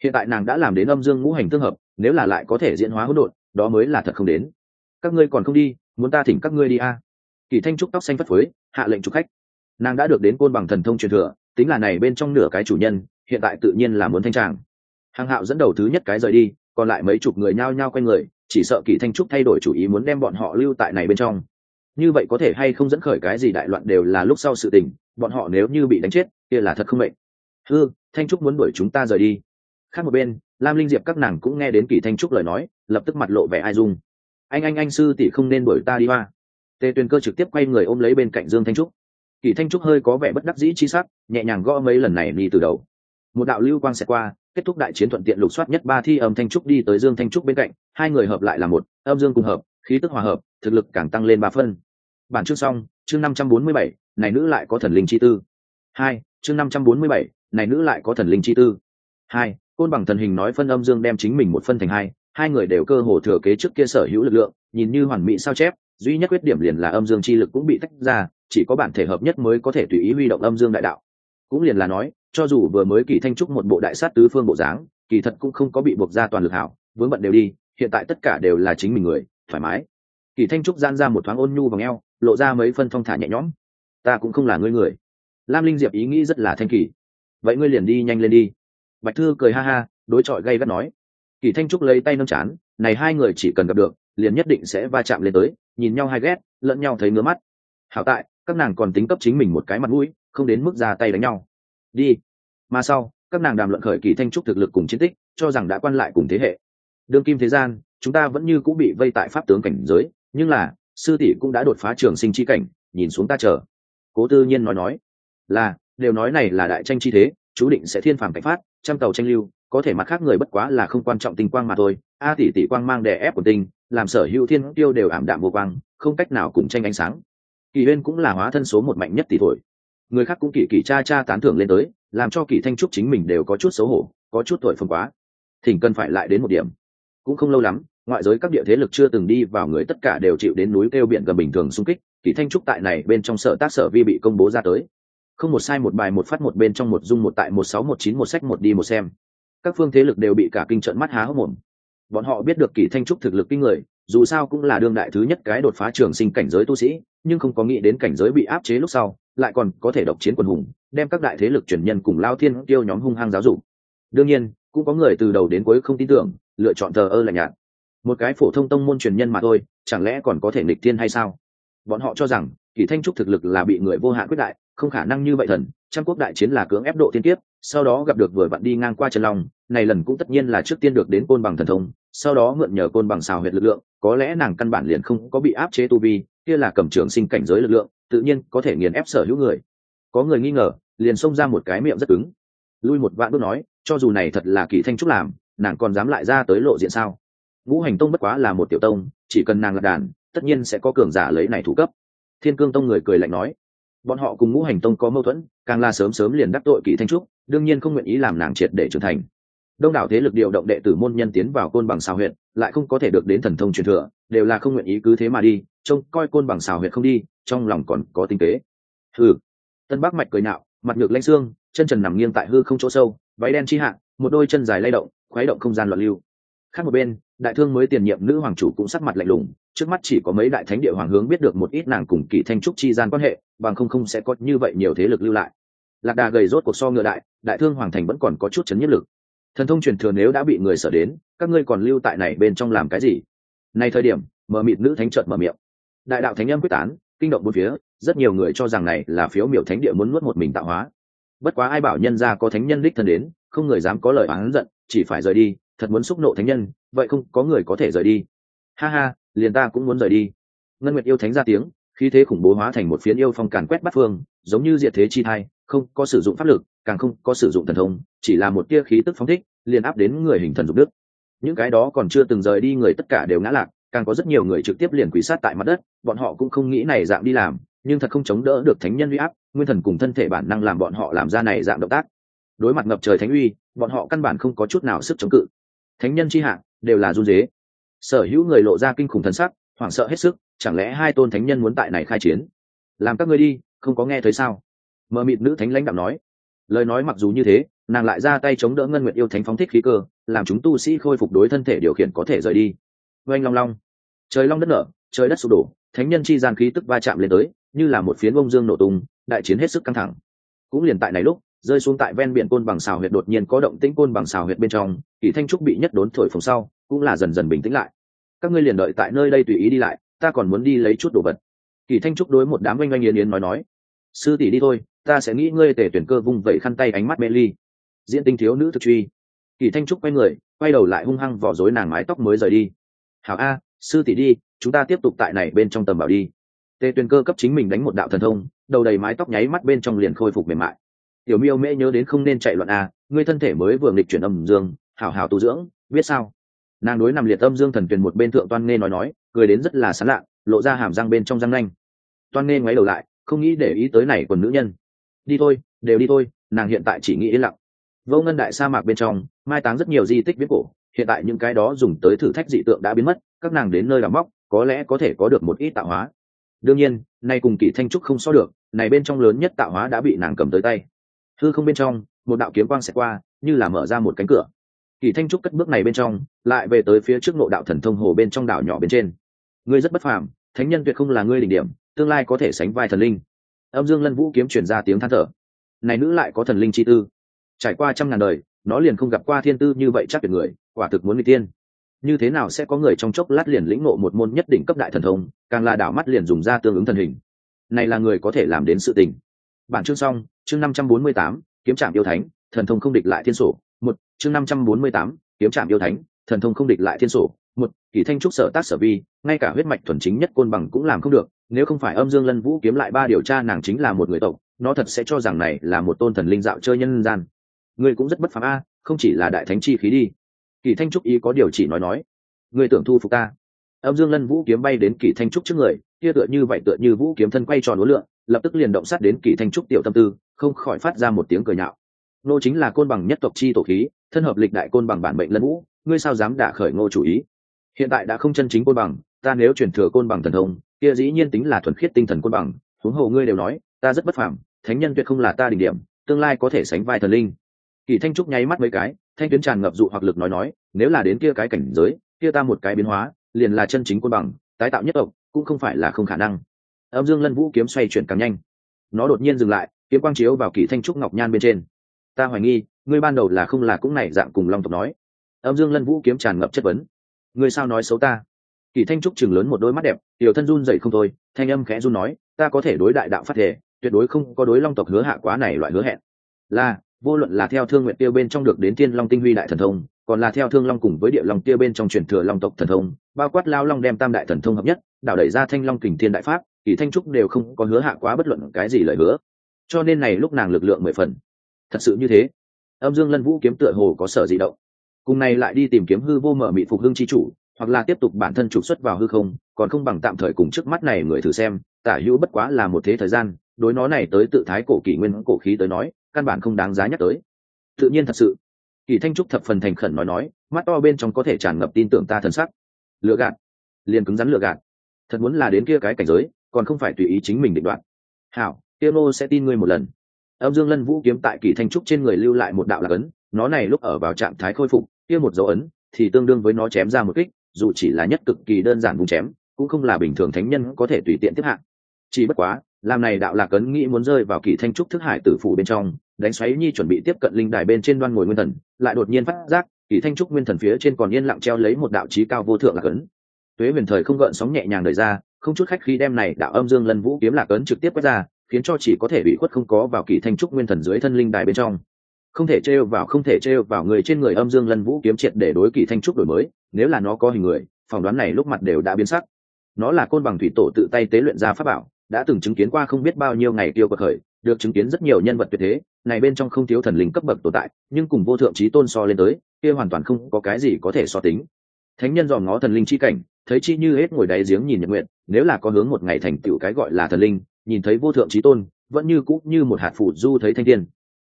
A: Hiện tại nàng đã làm đến âm dương ngũ hành tương hợp, nếu là lại có thể diễn hóa hỗn độn, đó mới là thật không đến. Các ngươi còn không đi, muốn ta thỉnh các ngươi đi a? À. kỳ thanh trúc tóc xanh phất phới, hạ lệnh trục khách. Nàng đã được đến côn bằng thần thông truyền thừa, tính là này bên trong nửa cái chủ nhân hiện tại tự nhiên là muốn thanh tràng. Hàng hạo dẫn đầu thứ nhất cái rời đi, còn lại mấy chục người nhao nhao quanh người, chỉ sợ kỳ thanh trúc thay đổi chủ ý muốn đem bọn họ lưu tại này bên trong. Như vậy có thể hay không dẫn khởi cái gì đại loạn đều là lúc sau sự tình, bọn họ nếu như bị đánh chết, kia là thật không mệnh. Hư, thanh trúc muốn đuổi chúng ta rời đi. Khác một bên, lam linh diệp các nàng cũng nghe đến kỳ thanh trúc lời nói, lập tức mặt lộ vẻ ai dung. Anh anh anh sư tỷ không nên đuổi ta đi hoa. Tề tuyền cơ trực tiếp quay người ôm lấy bên cạnh dương thanh trúc. Kỳ thanh trúc hơi có vẻ bất đắc dĩ chi sắc, nhẹ nhàng gõ mấy lần này đi từ đầu một đạo lưu quang sẽ qua, kết thúc đại chiến thuận tiện lục soát nhất ba thi âm thanh trúc đi tới dương thanh trúc bên cạnh, hai người hợp lại là một, âm dương cùng hợp, khí tức hòa hợp, thực lực càng tăng lên ba phân. Bản chương xong, chương năm trăm bốn mươi bảy, này nữ lại có thần linh chi tư. Hai, chương năm trăm bốn mươi bảy, này nữ lại có thần linh chi tư. Hai, côn bằng thần hình nói phân âm dương đem chính mình một phân thành hai hai người đều cơ hồ thừa kế trước kia sở hữu lực lượng, nhìn như hoàn mỹ sao chép, duy nhất khuyết điểm liền là âm dương chi lực cũng bị tách ra, chỉ có bản thể hợp nhất mới có thể tùy ý huy động âm dương đại đạo cũng liền là nói, cho dù vừa mới kỳ thanh trúc một bộ đại sát tứ phương bộ dáng, kỳ thật cũng không có bị buộc ra toàn lực hảo, vướng bận đều đi, hiện tại tất cả đều là chính mình người, thoải mái. Kỳ thanh trúc gian ra một thoáng ôn nhu và ngheo lộ ra mấy phân phong thả nhẹ nhõm. Ta cũng không là ngươi người. Lam linh diệp ý nghĩ rất là thanh kỳ. Vậy ngươi liền đi nhanh lên đi. Bạch thư cười ha ha, đối chọi gây gắt nói. Kỳ thanh trúc lấy tay nâng chán, này hai người chỉ cần gặp được, liền nhất định sẽ va chạm lên tới, nhìn nhau hai ghét, lẫn nhau thấy ngứa mắt. Hảo tại, các nàng còn tính cấp chính mình một cái mặt mũi không đến mức ra tay đánh nhau. Đi. Mà sau, các nàng đàm luận khởi kỳ thanh trúc thực lực cùng chiến tích, cho rằng đã quan lại cùng thế hệ. Đương kim thế gian, chúng ta vẫn như cũng bị vây tại pháp tướng cảnh giới, nhưng là, sư tỷ cũng đã đột phá trường sinh chi cảnh, nhìn xuống ta chờ. Cố tư nhiên nói nói, là, đều nói này là đại tranh chi thế, chú định sẽ thiên phàm cảnh phát, trăm tàu tranh lưu, có thể mặt khác người bất quá là không quan trọng tinh quang mà thôi. A tỷ tỷ quang mang đè ép của tinh, làm sở hữu thiên tiêu đều ảm đạm vô quang, không cách nào cùng tranh ánh sáng. Kỳ huyên cũng là hóa thân số một mạnh nhất tỷ thổi người khác cũng kỳ kỳ cha cha tán thưởng lên tới, làm cho kỳ thanh trúc chính mình đều có chút xấu hổ, có chút tuổi phồng quá. Thỉnh cần phải lại đến một điểm. Cũng không lâu lắm, ngoại giới các địa thế lực chưa từng đi vào người tất cả đều chịu đến núi kêu biển gần bình thường xung kích, kỳ thanh trúc tại này bên trong sở tác sở vi bị công bố ra tới. Không một sai một bài một phát một bên trong một dung một tại một sáu một chín một sách một đi một xem. Các phương thế lực đều bị cả kinh trận mắt há hốc mồm. Bọn họ biết được kỳ thanh trúc thực lực kinh người, dù sao cũng là đương đại thứ nhất cái đột phá trường sinh cảnh giới tu sĩ, nhưng không có nghĩ đến cảnh giới bị áp chế lúc sau lại còn có thể độc chiến quần hùng, đem các đại thế lực chuyển nhân cùng lao thiên tiêu nhóm hung hăng giáo dục. Đương nhiên, cũng có người từ đầu đến cuối không tin tưởng, lựa chọn thờ ơ lạnh nhạt. Một cái phổ thông tông môn truyền nhân mà thôi, chẳng lẽ còn có thể nghịch thiên hay sao? Bọn họ cho rằng, kỳ thanh trúc thực lực là bị người vô hạn quyết đại, không khả năng như vậy thần, trăm quốc đại chiến là cưỡng ép độ tiên tiếp sau đó gặp được vừa vặn đi ngang qua chân long, này lần cũng tất nhiên là trước tiên được đến côn bằng thần thông, sau đó mượn nhờ côn bằng xào huyệt lực lượng, có lẽ nàng căn bản liền không có bị áp chế tu vi, kia là cầm trường sinh cảnh giới lực lượng tự nhiên có thể nghiền ép sở hữu người. Có người nghi ngờ, liền xông ra một cái miệng rất cứng. Lui một vạn bước nói, cho dù này thật là kỳ thanh trúc làm, nàng còn dám lại ra tới lộ diện sao? Ngũ hành tông bất quá là một tiểu tông, chỉ cần nàng là đàn, tất nhiên sẽ có cường giả lấy này thủ cấp. Thiên cương tông người cười lạnh nói, bọn họ cùng ngũ hành tông có mâu thuẫn, càng là sớm sớm liền đắc tội kỳ thanh trúc, đương nhiên không nguyện ý làm nàng triệt để trưởng thành. Đông đảo thế lực điều động đệ tử môn nhân tiến vào côn bằng xào huyện lại không có thể được đến thần thông truyền thừa, đều là không nguyện ý cứ thế mà đi, trông coi côn bằng xào huyện không đi trong lòng còn có tinh tế. Hừ. Tân bắc mạch cười nạo mặt ngược lanh xương, chân trần nằm nghiêng tại hư không chỗ sâu, váy đen chi hạ, một đôi chân dài lay động, khuấy động không gian loạn lưu. Khác một bên, đại thương mới tiền nhiệm nữ hoàng chủ cũng sắc mặt lạnh lùng, trước mắt chỉ có mấy đại thánh địa hoàng hướng biết được một ít nàng cùng kỳ thanh trúc chi gian quan hệ, bằng không không sẽ có như vậy nhiều thế lực lưu lại. Lạc đà gầy rốt cuộc so ngựa đại đại thương hoàng thành vẫn còn có chút chấn nhất lực. Thần thông truyền thừa nếu đã bị người sở đến, các ngươi còn lưu tại này bên trong làm cái gì? Nay thời điểm, mờ mịt nữ thánh trợt mở miệng. Đại đạo thánh âm quyết tán kinh động bốn phía, rất nhiều người cho rằng này là phiếu miểu thánh địa muốn nuốt một mình tạo hóa. Bất quá ai bảo nhân ra có thánh nhân đích thân đến, không người dám có lời oán giận, chỉ phải rời đi, thật muốn xúc nộ thánh nhân, vậy không có người có thể rời đi. Ha ha, liền ta cũng muốn rời đi. Ngân nguyệt yêu thánh ra tiếng khi thế khủng bố hóa thành một phiến yêu phong càn quét bắt phương, giống như diệt thế chi thai, không có sử dụng pháp lực, càng không có sử dụng thần thông, chỉ là một tia khí tức phóng thích, liền áp đến người hình thần dục đức. Những cái đó còn chưa từng rời đi người tất cả đều ngã lạc càng có rất nhiều người trực tiếp liền quỷ sát tại mặt đất, bọn họ cũng không nghĩ này dạng đi làm, nhưng thật không chống đỡ được thánh nhân uy áp, nguyên thần cùng thân thể bản năng làm bọn họ làm ra này dạng động tác. Đối mặt ngập trời thánh uy, bọn họ căn bản không có chút nào sức chống cự. Thánh nhân chi hạng đều là run dế sở hữu người lộ ra kinh khủng thần sắc, hoảng sợ hết sức, chẳng lẽ hai tôn thánh nhân muốn tại này khai chiến? Làm các ngươi đi, không có nghe thấy sao? Mờ mịt nữ thánh lãnh đạo nói. Lời nói mặc dù như thế, nàng lại ra tay chống đỡ ngân nguyện yêu thánh phóng thích khí cơ, làm chúng tu sĩ khôi phục đối thân thể điều khiển có thể rời đi oanh long long. Trời long đất nở, trời đất sụp đổ, thánh nhân chi gian khí tức va chạm lên tới, như là một phiến bông dương nổ tung, đại chiến hết sức căng thẳng. Cũng liền tại này lúc, rơi xuống tại ven biển côn bằng xào huyệt đột nhiên có động tĩnh côn bằng xào huyệt bên trong, kỳ thanh trúc bị nhất đốn thổi phồng sau, cũng là dần dần bình tĩnh lại. Các ngươi liền đợi tại nơi đây tùy ý đi lại, ta còn muốn đi lấy chút đồ vật. Kỳ thanh trúc đối một đám oanh oanh yến yến nói nói, sư tỷ đi thôi, ta sẽ nghĩ ngươi tề tuyển cơ vung vẩy khăn tay ánh mắt mê ly. Diễn tinh thiếu nữ thực truy. Kỳ thanh trúc quay người, quay đầu lại hung hăng vỏ rối nàng mái tóc mới rời đi hảo a, sư tỷ đi, chúng ta tiếp tục tại này bên trong tầm bảo đi. Tề tuyền cơ cấp chính mình đánh một đạo thần thông, đầu đầy mái tóc nháy mắt bên trong liền khôi phục mềm mại. Tiểu miêu mễ nhớ đến không nên chạy loạn a, ngươi thân thể mới vừa nghịch chuyển âm dương, hảo hảo tu dưỡng, biết sao? Nàng đối nằm liệt âm dương thần tuyền một bên thượng toan nghe nói nói, cười đến rất là sán lạ, lộ ra hàm răng bên trong răng nanh. Toan nghe ngoáy đầu lại, không nghĩ để ý tới này quần nữ nhân. Đi thôi, đều đi thôi, nàng hiện tại chỉ nghĩ lặng. Vô ngân đại sa mạc bên trong, mai táng rất nhiều di tích viết cổ hiện tại những cái đó dùng tới thử thách dị tượng đã biến mất, các nàng đến nơi làm móc, có lẽ có thể có được một ít tạo hóa. Đương nhiên, nay cùng kỷ thanh trúc không so được, này bên trong lớn nhất tạo hóa đã bị nàng cầm tới tay. Thư không bên trong, một đạo kiếm quang sẽ qua, như là mở ra một cánh cửa. Kỷ thanh trúc cất bước này bên trong, lại về tới phía trước ngộ đạo thần thông hồ bên trong đảo nhỏ bên trên. Ngươi rất bất phàm, thánh nhân tuyệt không là ngươi đỉnh điểm, tương lai có thể sánh vai thần linh. Âm dương lân vũ kiếm truyền ra tiếng than thở. Này nữ lại có thần linh chi tư. Trải qua trăm ngàn đời nó liền không gặp qua thiên tư như vậy chắc tuyệt người, quả thực muốn bị tiên như thế nào sẽ có người trong chốc lát liền lĩnh ngộ một môn nhất định cấp đại thần thông, càng là đảo mắt liền dùng ra tương ứng thần hình. Này là người có thể làm đến sự tình. Bản chương xong, chương năm trăm bốn mươi tám, kiếm trạm yêu thánh, thần thông không địch lại thiên sổ, một, chương năm trăm bốn mươi tám, kiếm trạm yêu thánh, thần thông không địch lại thiên sổ, một, kỳ thanh trúc sở tác sở vi, ngay cả huyết mạch thuần chính nhất côn bằng cũng làm không được, nếu không phải âm dương lân vũ kiếm lại ba điều tra nàng chính là một người tộc, nó thật sẽ cho rằng này là một tôn thần linh dạo chơi nhân gian ngươi cũng rất bất phàm a, không chỉ là đại thánh chi khí đi. Kỳ thanh trúc ý có điều chỉ nói nói. Ngươi tưởng thu phục ta. Âm dương lân vũ kiếm bay đến kỳ thanh trúc trước người, kia tựa như vậy tựa như vũ kiếm thân quay tròn đối lượng lập tức liền động sát đến kỳ thanh trúc tiểu tâm tư, không khỏi phát ra một tiếng cười nhạo. Nô chính là côn bằng nhất tộc chi tổ khí, thân hợp lịch đại côn bằng bản mệnh lân vũ, ngươi sao dám đả khởi ngô chủ ý? Hiện tại đã không chân chính côn bằng, ta nếu chuyển thừa côn bằng thần thông, kia dĩ nhiên tính là thuần khiết tinh thần côn bằng, huống hồ ngươi đều nói, ta rất bất phàm, thánh nhân tuyệt không là ta đỉnh điểm, tương lai có thể sánh vai thần linh kỳ thanh trúc nháy mắt mấy cái, thanh tuyến tràn ngập dụ hoặc lực nói nói, nếu là đến kia cái cảnh giới, kia ta một cái biến hóa, liền là chân chính quân bằng, tái tạo nhất tộc, cũng không phải là không khả năng. Âm dương lân vũ kiếm xoay chuyển càng nhanh. Nó đột nhiên dừng lại, kiếm quang chiếu vào kỳ thanh trúc ngọc nhan bên trên. Ta hoài nghi, ngươi ban đầu là không là cũng này dạng cùng long tộc nói. Âm dương lân vũ kiếm tràn ngập chất vấn. Ngươi sao nói xấu ta? Kỳ thanh trúc chừng lớn một đôi mắt đẹp, tiểu thân run dậy không thôi, thanh âm khẽ run nói, ta có thể đối đại đạo phát thể, tuyệt đối không có đối long tộc hứa hạ quá này loại hứa hẹn. Là vô luận là theo thương nguyện tiêu bên trong được đến tiên long tinh huy đại thần thông, còn là theo thương long cùng với địa long tiêu bên trong truyền thừa long tộc thần thông, bao quát lao long đem tam đại thần thông hợp nhất, đảo đẩy ra thanh long kình thiên đại pháp, kỳ thanh trúc đều không có hứa hạ quá bất luận cái gì lời hứa. Cho nên này lúc nàng lực lượng mười phần. Thật sự như thế. Âm dương lân vũ kiếm tựa hồ có sở di động. Cùng này lại đi tìm kiếm hư vô mở mị phục hưng chi chủ, hoặc là tiếp tục bản thân trục xuất vào hư không, còn không bằng tạm thời cùng trước mắt này người thử xem, tả hữu bất quá là một thế thời gian, đối nó này tới tự thái cổ kỷ nguyên cổ khí tới nói căn bản không đáng giá nhắc tới. Tự nhiên thật sự. Kỳ thanh trúc thập phần thành khẩn nói nói, mắt to bên trong có thể tràn ngập tin tưởng ta thần sắc. Lựa gạt. Liền cứng rắn lựa gạt. Thật muốn là đến kia cái cảnh giới, còn không phải tùy ý chính mình định đoạt. hảo, tiêu nô sẽ tin ngươi một lần. Âm dương lân vũ kiếm tại kỳ thanh trúc trên người lưu lại một đạo lạc ấn, nó này lúc ở vào trạng thái khôi phục, kia một dấu ấn thì tương đương với nó chém ra một kích, dù chỉ là nhất cực kỳ đơn giản vùng chém, cũng không là bình thường thánh nhân có thể tùy tiện tiếp hạng chỉ bất quá làm này đạo lạc cấn nghĩ muốn rơi vào kỳ thanh trúc thức hải tử phủ bên trong, đánh xoáy nhi chuẩn bị tiếp cận linh đài bên trên đoan ngồi nguyên thần, lại đột nhiên phát giác, kỳ thanh trúc nguyên thần phía trên còn yên lặng treo lấy một đạo trí cao vô thượng lạc cấn tuế huyền thời không gợn sóng nhẹ nhàng đời ra, không chút khách khi đem này đạo âm dương lân vũ kiếm lạc cấn trực tiếp quét ra, khiến cho chỉ có thể bị khuất không có vào kỳ thanh trúc nguyên thần dưới thân linh đài bên trong. Không thể trêu vào, không thể trêu vào người trên người âm dương lân vũ kiếm triệt để đối kỳ thanh trúc đổi mới, nếu là nó có hình người, phỏng đoán này lúc mặt đều đã biến sắc. Nó là côn bằng thủy tổ tự tay tế luyện ra pháp bảo đã từng chứng kiến qua không biết bao nhiêu ngày tiêu bậc khởi, được chứng kiến rất nhiều nhân vật tuyệt thế, này bên trong không thiếu thần linh cấp bậc tồn tại, nhưng cùng vô thượng trí tôn so lên tới, kia hoàn toàn không có cái gì có thể so tính. Thánh nhân dòm ngó thần linh chi cảnh, thấy chi như hết ngồi đáy giếng nhìn nhật nguyện nếu là có hướng một ngày thành tựu cái gọi là thần linh, nhìn thấy vô thượng trí tôn, vẫn như cũ như một hạt phủ du thấy thanh thiên.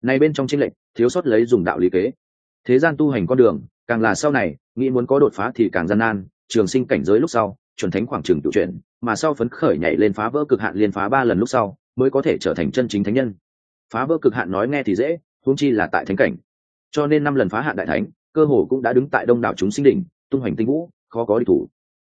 A: Này bên trong tranh lệnh thiếu sót lấy dùng đạo lý kế. Thế gian tu hành con đường, càng là sau này, nghĩ muốn có đột phá thì càng gian nan, trường sinh cảnh giới lúc sau, chuẩn thánh khoảng trường tự chuyển mà sau phấn khởi nhảy lên phá vỡ cực hạn liên phá ba lần lúc sau, mới có thể trở thành chân chính thánh nhân. Phá vỡ cực hạn nói nghe thì dễ, huống chi là tại thánh cảnh. Cho nên năm lần phá hạn đại thánh, cơ hồ cũng đã đứng tại đông đảo chúng sinh đỉnh, tung hoành tinh vũ, khó có địch thủ.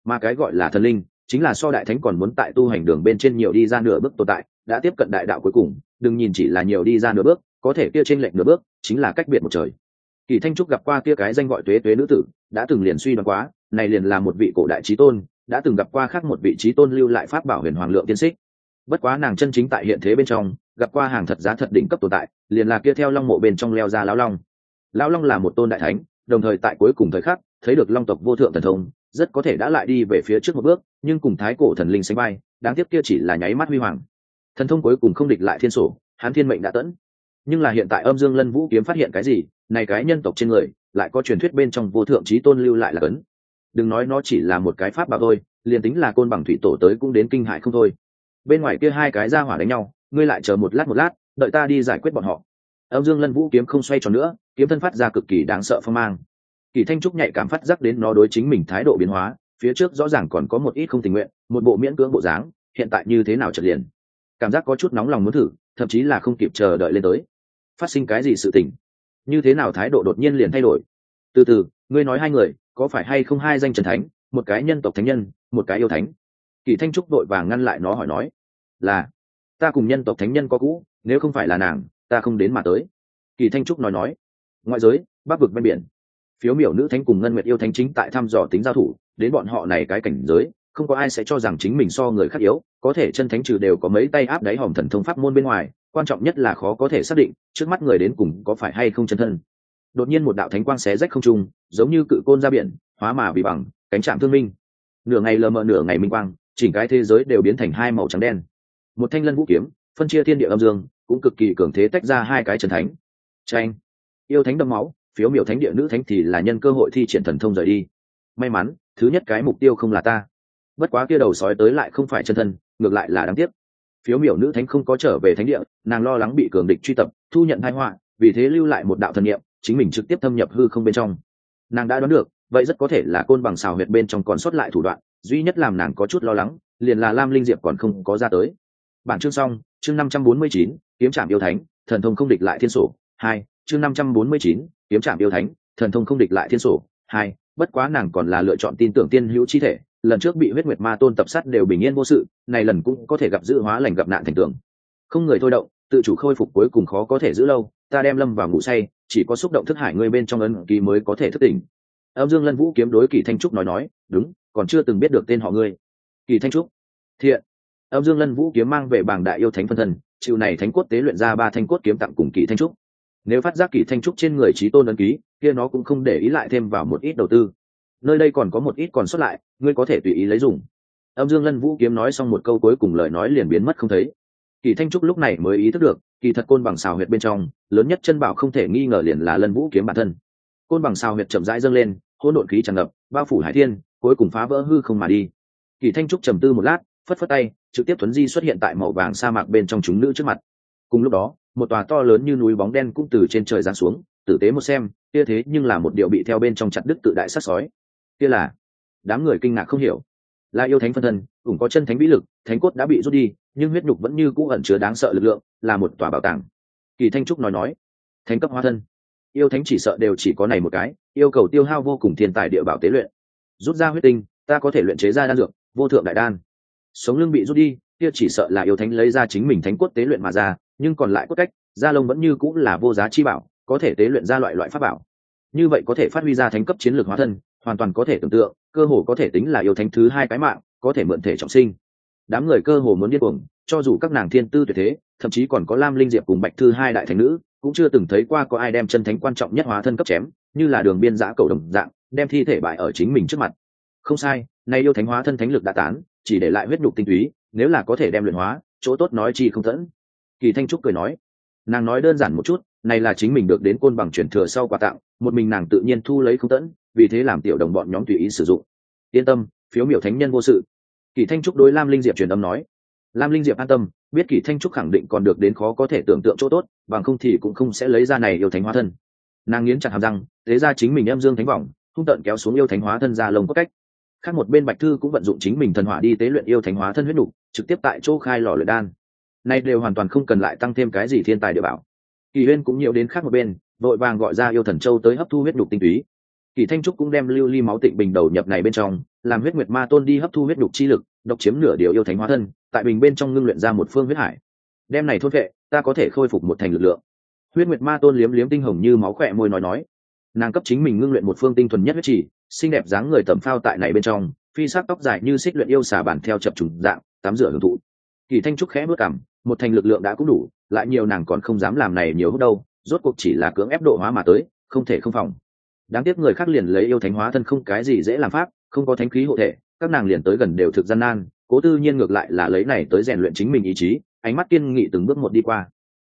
A: Mà cái gọi là thần linh, chính là so đại thánh còn muốn tại tu hành đường bên trên nhiều đi ra nửa bước tồn tại, đã tiếp cận đại đạo cuối cùng, đừng nhìn chỉ là nhiều đi ra nửa bước, có thể kia trên lệnh nửa bước, chính là cách biệt một trời. Kỳ thanh trúc gặp qua kia cái danh gọi tuế tuế nữ tử, đã từng liền suy đoán quá, này liền là một vị cổ đại trí tôn đã từng gặp qua khác một vị trí tôn lưu lại pháp bảo huyền hoàng lượng tiên xích. Bất quá nàng chân chính tại hiện thế bên trong, gặp qua hàng thật giá thật đỉnh cấp tồn tại, liền là kia theo long mộ bên trong leo ra lão long. Lão long là một tôn đại thánh, đồng thời tại cuối cùng thời khắc, thấy được long tộc vô thượng thần thông, rất có thể đã lại đi về phía trước một bước, nhưng cùng thái cổ thần linh sánh bay đáng tiếc kia chỉ là nháy mắt huy hoàng. Thần thông cuối cùng không địch lại thiên sổ, hán thiên mệnh đã tẫn. Nhưng là hiện tại âm dương lân vũ kiếm phát hiện cái gì, này cái nhân tộc trên người, lại có truyền thuyết bên trong vô thượng trí tôn lưu lại là cấn đừng nói nó chỉ là một cái pháp bảo thôi, liền tính là côn bằng thủy tổ tới cũng đến kinh hại không thôi. Bên ngoài kia hai cái ra hỏa đánh nhau, ngươi lại chờ một lát một lát, đợi ta đi giải quyết bọn họ. Âm dương lân vũ kiếm không xoay tròn nữa, kiếm thân phát ra cực kỳ đáng sợ phong mang. Kỳ thanh trúc nhạy cảm phát giác đến nó đối chính mình thái độ biến hóa, phía trước rõ ràng còn có một ít không tình nguyện, một bộ miễn cưỡng bộ dáng, hiện tại như thế nào trật liền. Cảm giác có chút nóng lòng muốn thử, thậm chí là không kịp chờ đợi lên tới. Phát sinh cái gì sự tình? Như thế nào thái độ đột nhiên liền thay đổi? Từ từ, ngươi nói hai người có phải hay không hai danh trần thánh, một cái nhân tộc thánh nhân, một cái yêu thánh? Kỳ thanh trúc đội vàng ngăn lại nó hỏi nói, là, ta cùng nhân tộc thánh nhân có cũ, nếu không phải là nàng, ta không đến mà tới. Kỳ thanh trúc nói nói, ngoại giới, bắc vực ven biển, phiếu miểu nữ thánh cùng ngân nguyệt yêu thánh chính tại thăm dò tính giao thủ, đến bọn họ này cái cảnh giới, không có ai sẽ cho rằng chính mình so người khác yếu, có thể chân thánh trừ đều có mấy tay áp đáy hòm thần thông pháp môn bên ngoài, quan trọng nhất là khó có thể xác định trước mắt người đến cùng có phải hay không chân thân đột nhiên một đạo thánh quang xé rách không trung, giống như cự côn ra biển, hóa mà vì bằng, cánh chạm thương minh. Nửa ngày lờ mờ, nửa ngày minh quang, chỉnh cái thế giới đều biến thành hai màu trắng đen. Một thanh lân vũ kiếm, phân chia thiên địa âm dương, cũng cực kỳ cường thế tách ra hai cái trần thánh. Tranh yêu thánh đâm máu, phiếu miểu thánh địa nữ thánh thì là nhân cơ hội thi triển thần thông rời đi. May mắn, thứ nhất cái mục tiêu không là ta. Bất quá kia đầu sói tới lại không phải chân thân, ngược lại là đáng tiếc. Phiếu miểu nữ thánh không có trở về thánh địa, nàng lo lắng bị cường địch truy tập, thu nhận hai họa, vì thế lưu lại một đạo thần niệm chính mình trực tiếp thâm nhập hư không bên trong. Nàng đã đoán được, vậy rất có thể là côn bằng xào huyệt bên trong còn sót lại thủ đoạn, duy nhất làm nàng có chút lo lắng, liền là lam linh diệp còn không có ra tới. Bản chương xong, chương năm trăm bốn mươi chín, kiếm trạm yêu thánh, thần thông không địch lại thiên sổ, hai, chương năm trăm bốn mươi chín, kiếm trạm yêu thánh, thần thông không địch lại thiên sổ, hai, bất quá nàng còn là lựa chọn tin tưởng tiên hữu chi thể, lần trước bị huyết nguyệt ma tôn tập sát đều bình yên vô sự, này lần cũng có thể gặp dự hóa lành gặp nạn thành tường. Không người thôi động, tự chủ khôi phục cuối cùng khó có thể giữ lâu, ta đem lâm vào ngủ say chỉ có xúc động thức hải ngươi bên trong ấn ký mới có thể thức tỉnh. Âm dương lân vũ kiếm đối kỳ thanh trúc nói nói, đúng, còn chưa từng biết được tên họ ngươi. Kỳ thanh trúc, thiện. Âm dương lân vũ kiếm mang về bảng đại yêu thánh phân thân chịu này thánh cốt tế luyện ra ba thanh cốt kiếm tặng cùng kỳ thanh trúc. Nếu phát giác kỳ thanh trúc trên người trí tôn ấn ký, kia nó cũng không để ý lại thêm vào một ít đầu tư. Nơi đây còn có một ít còn xuất lại, ngươi có thể tùy ý lấy dùng. Âm dương lân vũ kiếm nói xong một câu cuối cùng lời nói liền biến mất không thấy kỳ thanh trúc lúc này mới ý thức được, kỳ thật côn bằng xào huyệt bên trong, lớn nhất chân bảo không thể nghi ngờ liền là lân vũ kiếm bản thân. Côn bằng xào huyệt chậm rãi dâng lên, hỗn độn khí tràn ngập, bao phủ hải thiên, cuối cùng phá vỡ hư không mà đi. Kỳ thanh trúc trầm tư một lát, phất phất tay, trực tiếp thuấn di xuất hiện tại màu vàng sa mạc bên trong chúng nữ trước mặt. Cùng lúc đó, một tòa to lớn như núi bóng đen cũng từ trên trời giáng xuống, tử tế một xem, kia thế nhưng là một điệu bị theo bên trong chặt đứt tự đại sát sói. Kia là, đám người kinh ngạc không hiểu. Là yêu thánh phân thân, cũng có chân thánh vĩ lực, thánh cốt đã bị rút đi nhưng huyết nhục vẫn như cũ ẩn chứa đáng sợ lực lượng, là một tòa bảo tàng. Kỳ thanh trúc nói nói, thánh cấp hóa thân, yêu thánh chỉ sợ đều chỉ có này một cái, yêu cầu tiêu hao vô cùng thiên tài địa bảo tế luyện. Rút ra huyết tinh, ta có thể luyện chế ra đan dược, vô thượng đại đan. Sống lưng bị rút đi, kia chỉ sợ là yêu thánh lấy ra chính mình thánh cốt tế luyện mà ra, nhưng còn lại cốt cách, da lông vẫn như cũng là vô giá chi bảo, có thể tế luyện ra loại loại pháp bảo. Như vậy có thể phát huy ra thánh cấp chiến lược hóa thân, hoàn toàn có thể tưởng tượng, cơ hồ có thể tính là yêu thánh thứ hai cái mạng, có thể mượn thể trọng sinh đám người cơ hồ muốn điên cuồng, cho dù các nàng thiên tư tuyệt thế, thậm chí còn có lam linh diệp cùng bạch thư hai đại thánh nữ, cũng chưa từng thấy qua có ai đem chân thánh quan trọng nhất hóa thân cấp chém, như là đường biên giã cầu đồng dạng, đem thi thể bại ở chính mình trước mặt. Không sai, nay yêu thánh hóa thân thánh lực đã tán, chỉ để lại huyết nhục tinh túy, nếu là có thể đem luyện hóa, chỗ tốt nói chi không thẫn kỳ thanh trúc cười nói, nàng nói đơn giản một chút, này là chính mình được đến côn bằng chuyển thừa sau quà tặng, một mình nàng tự nhiên thu lấy không tẫn, vì thế làm tiểu đồng bọn nhóm tùy ý sử dụng. Yên tâm, phiếu miểu thánh nhân vô sự kỳ thanh trúc đối lam linh diệp truyền âm nói lam linh diệp an tâm biết kỳ thanh trúc khẳng định còn được đến khó có thể tưởng tượng chỗ tốt bằng không thì cũng không sẽ lấy ra này yêu thánh hóa thân. Nàng nghiến chặt hàm răng thế ra chính mình em dương thánh vọng hung tận kéo xuống yêu thánh hóa thân ra lồng có cách. Khác một bên bạch thư cũng vận dụng chính mình thần hỏa đi tế luyện yêu thánh hóa thân huyết đủ, trực tiếp tại chỗ khai lò luyện đan. Nay đều hoàn toàn không cần lại tăng thêm cái gì thiên tài địa bảo. Kỳ huyên cũng nhiều đến khác một bên vội vàng gọi ra yêu thần châu tới hấp thu huyết nhục tinh túy. Kỳ thanh trúc cũng đem lưu ly máu tịnh bình đầu nhập này bên trong làm huyết nguyệt ma tôn đi hấp thu huyết nhục chi lực độc chiếm nửa điều yêu thánh hóa thân, tại bình bên trong ngưng luyện ra một phương huyết hải. Đem này thốt vệ, ta có thể khôi phục một thành lực lượng. Huyết nguyệt ma tôn liếm liếm tinh hồng như máu khỏe môi nói nói. Nàng cấp chính mình ngưng luyện một phương tinh thuần nhất huyết chỉ, xinh đẹp dáng người tẩm phao tại này bên trong, phi sắc tóc dài như xích luyện yêu xà bản theo chập trùng dạng, tắm rửa hưởng thụ. Kỳ thanh trúc khẽ bước cảm, một thành lực lượng đã cũng đủ, lại nhiều nàng còn không dám làm này nhiều hút đâu, rốt cuộc chỉ là cưỡng ép độ hóa mà tới, không thể không phòng. Đáng tiếc người khác liền lấy yêu thánh hóa thân không cái gì dễ làm pháp, không có thánh khí hộ thể các nàng liền tới gần đều thực gian nan, cố tư nhiên ngược lại là lấy này tới rèn luyện chính mình ý chí, ánh mắt kiên nghị từng bước một đi qua.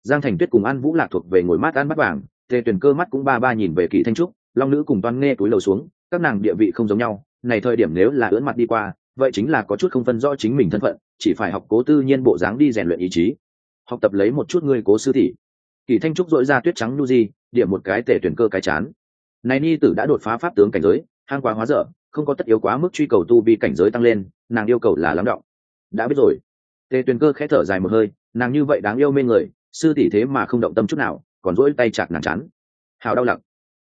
A: Giang thành tuyết cùng an vũ lạc thuộc về ngồi mát ăn bắt vàng, tề tuyển cơ mắt cũng ba ba nhìn về kỳ thanh trúc, long nữ cùng toan nghe túi lầu xuống, các nàng địa vị không giống nhau, này thời điểm nếu là ưỡn mặt đi qua, vậy chính là có chút không phân rõ chính mình thân phận, chỉ phải học cố tư nhiên bộ dáng đi rèn luyện ý chí. Học tập lấy một chút ngươi cố sư thị. Kỳ thanh trúc dội ra tuyết trắng nu di, điểm một cái tề tuyển cơ cái chán. Này ni tử đã đột phá pháp tướng cảnh giới, hang quá hóa dở không có tất yếu quá mức truy cầu tu vi cảnh giới tăng lên, nàng yêu cầu là lắng động. Đã biết rồi. Tề tuyền cơ khẽ thở dài một hơi, nàng như vậy đáng yêu mê người, sư tỷ thế mà không động tâm chút nào, còn rỗi tay chặt nàng chán. Hào đau lặng.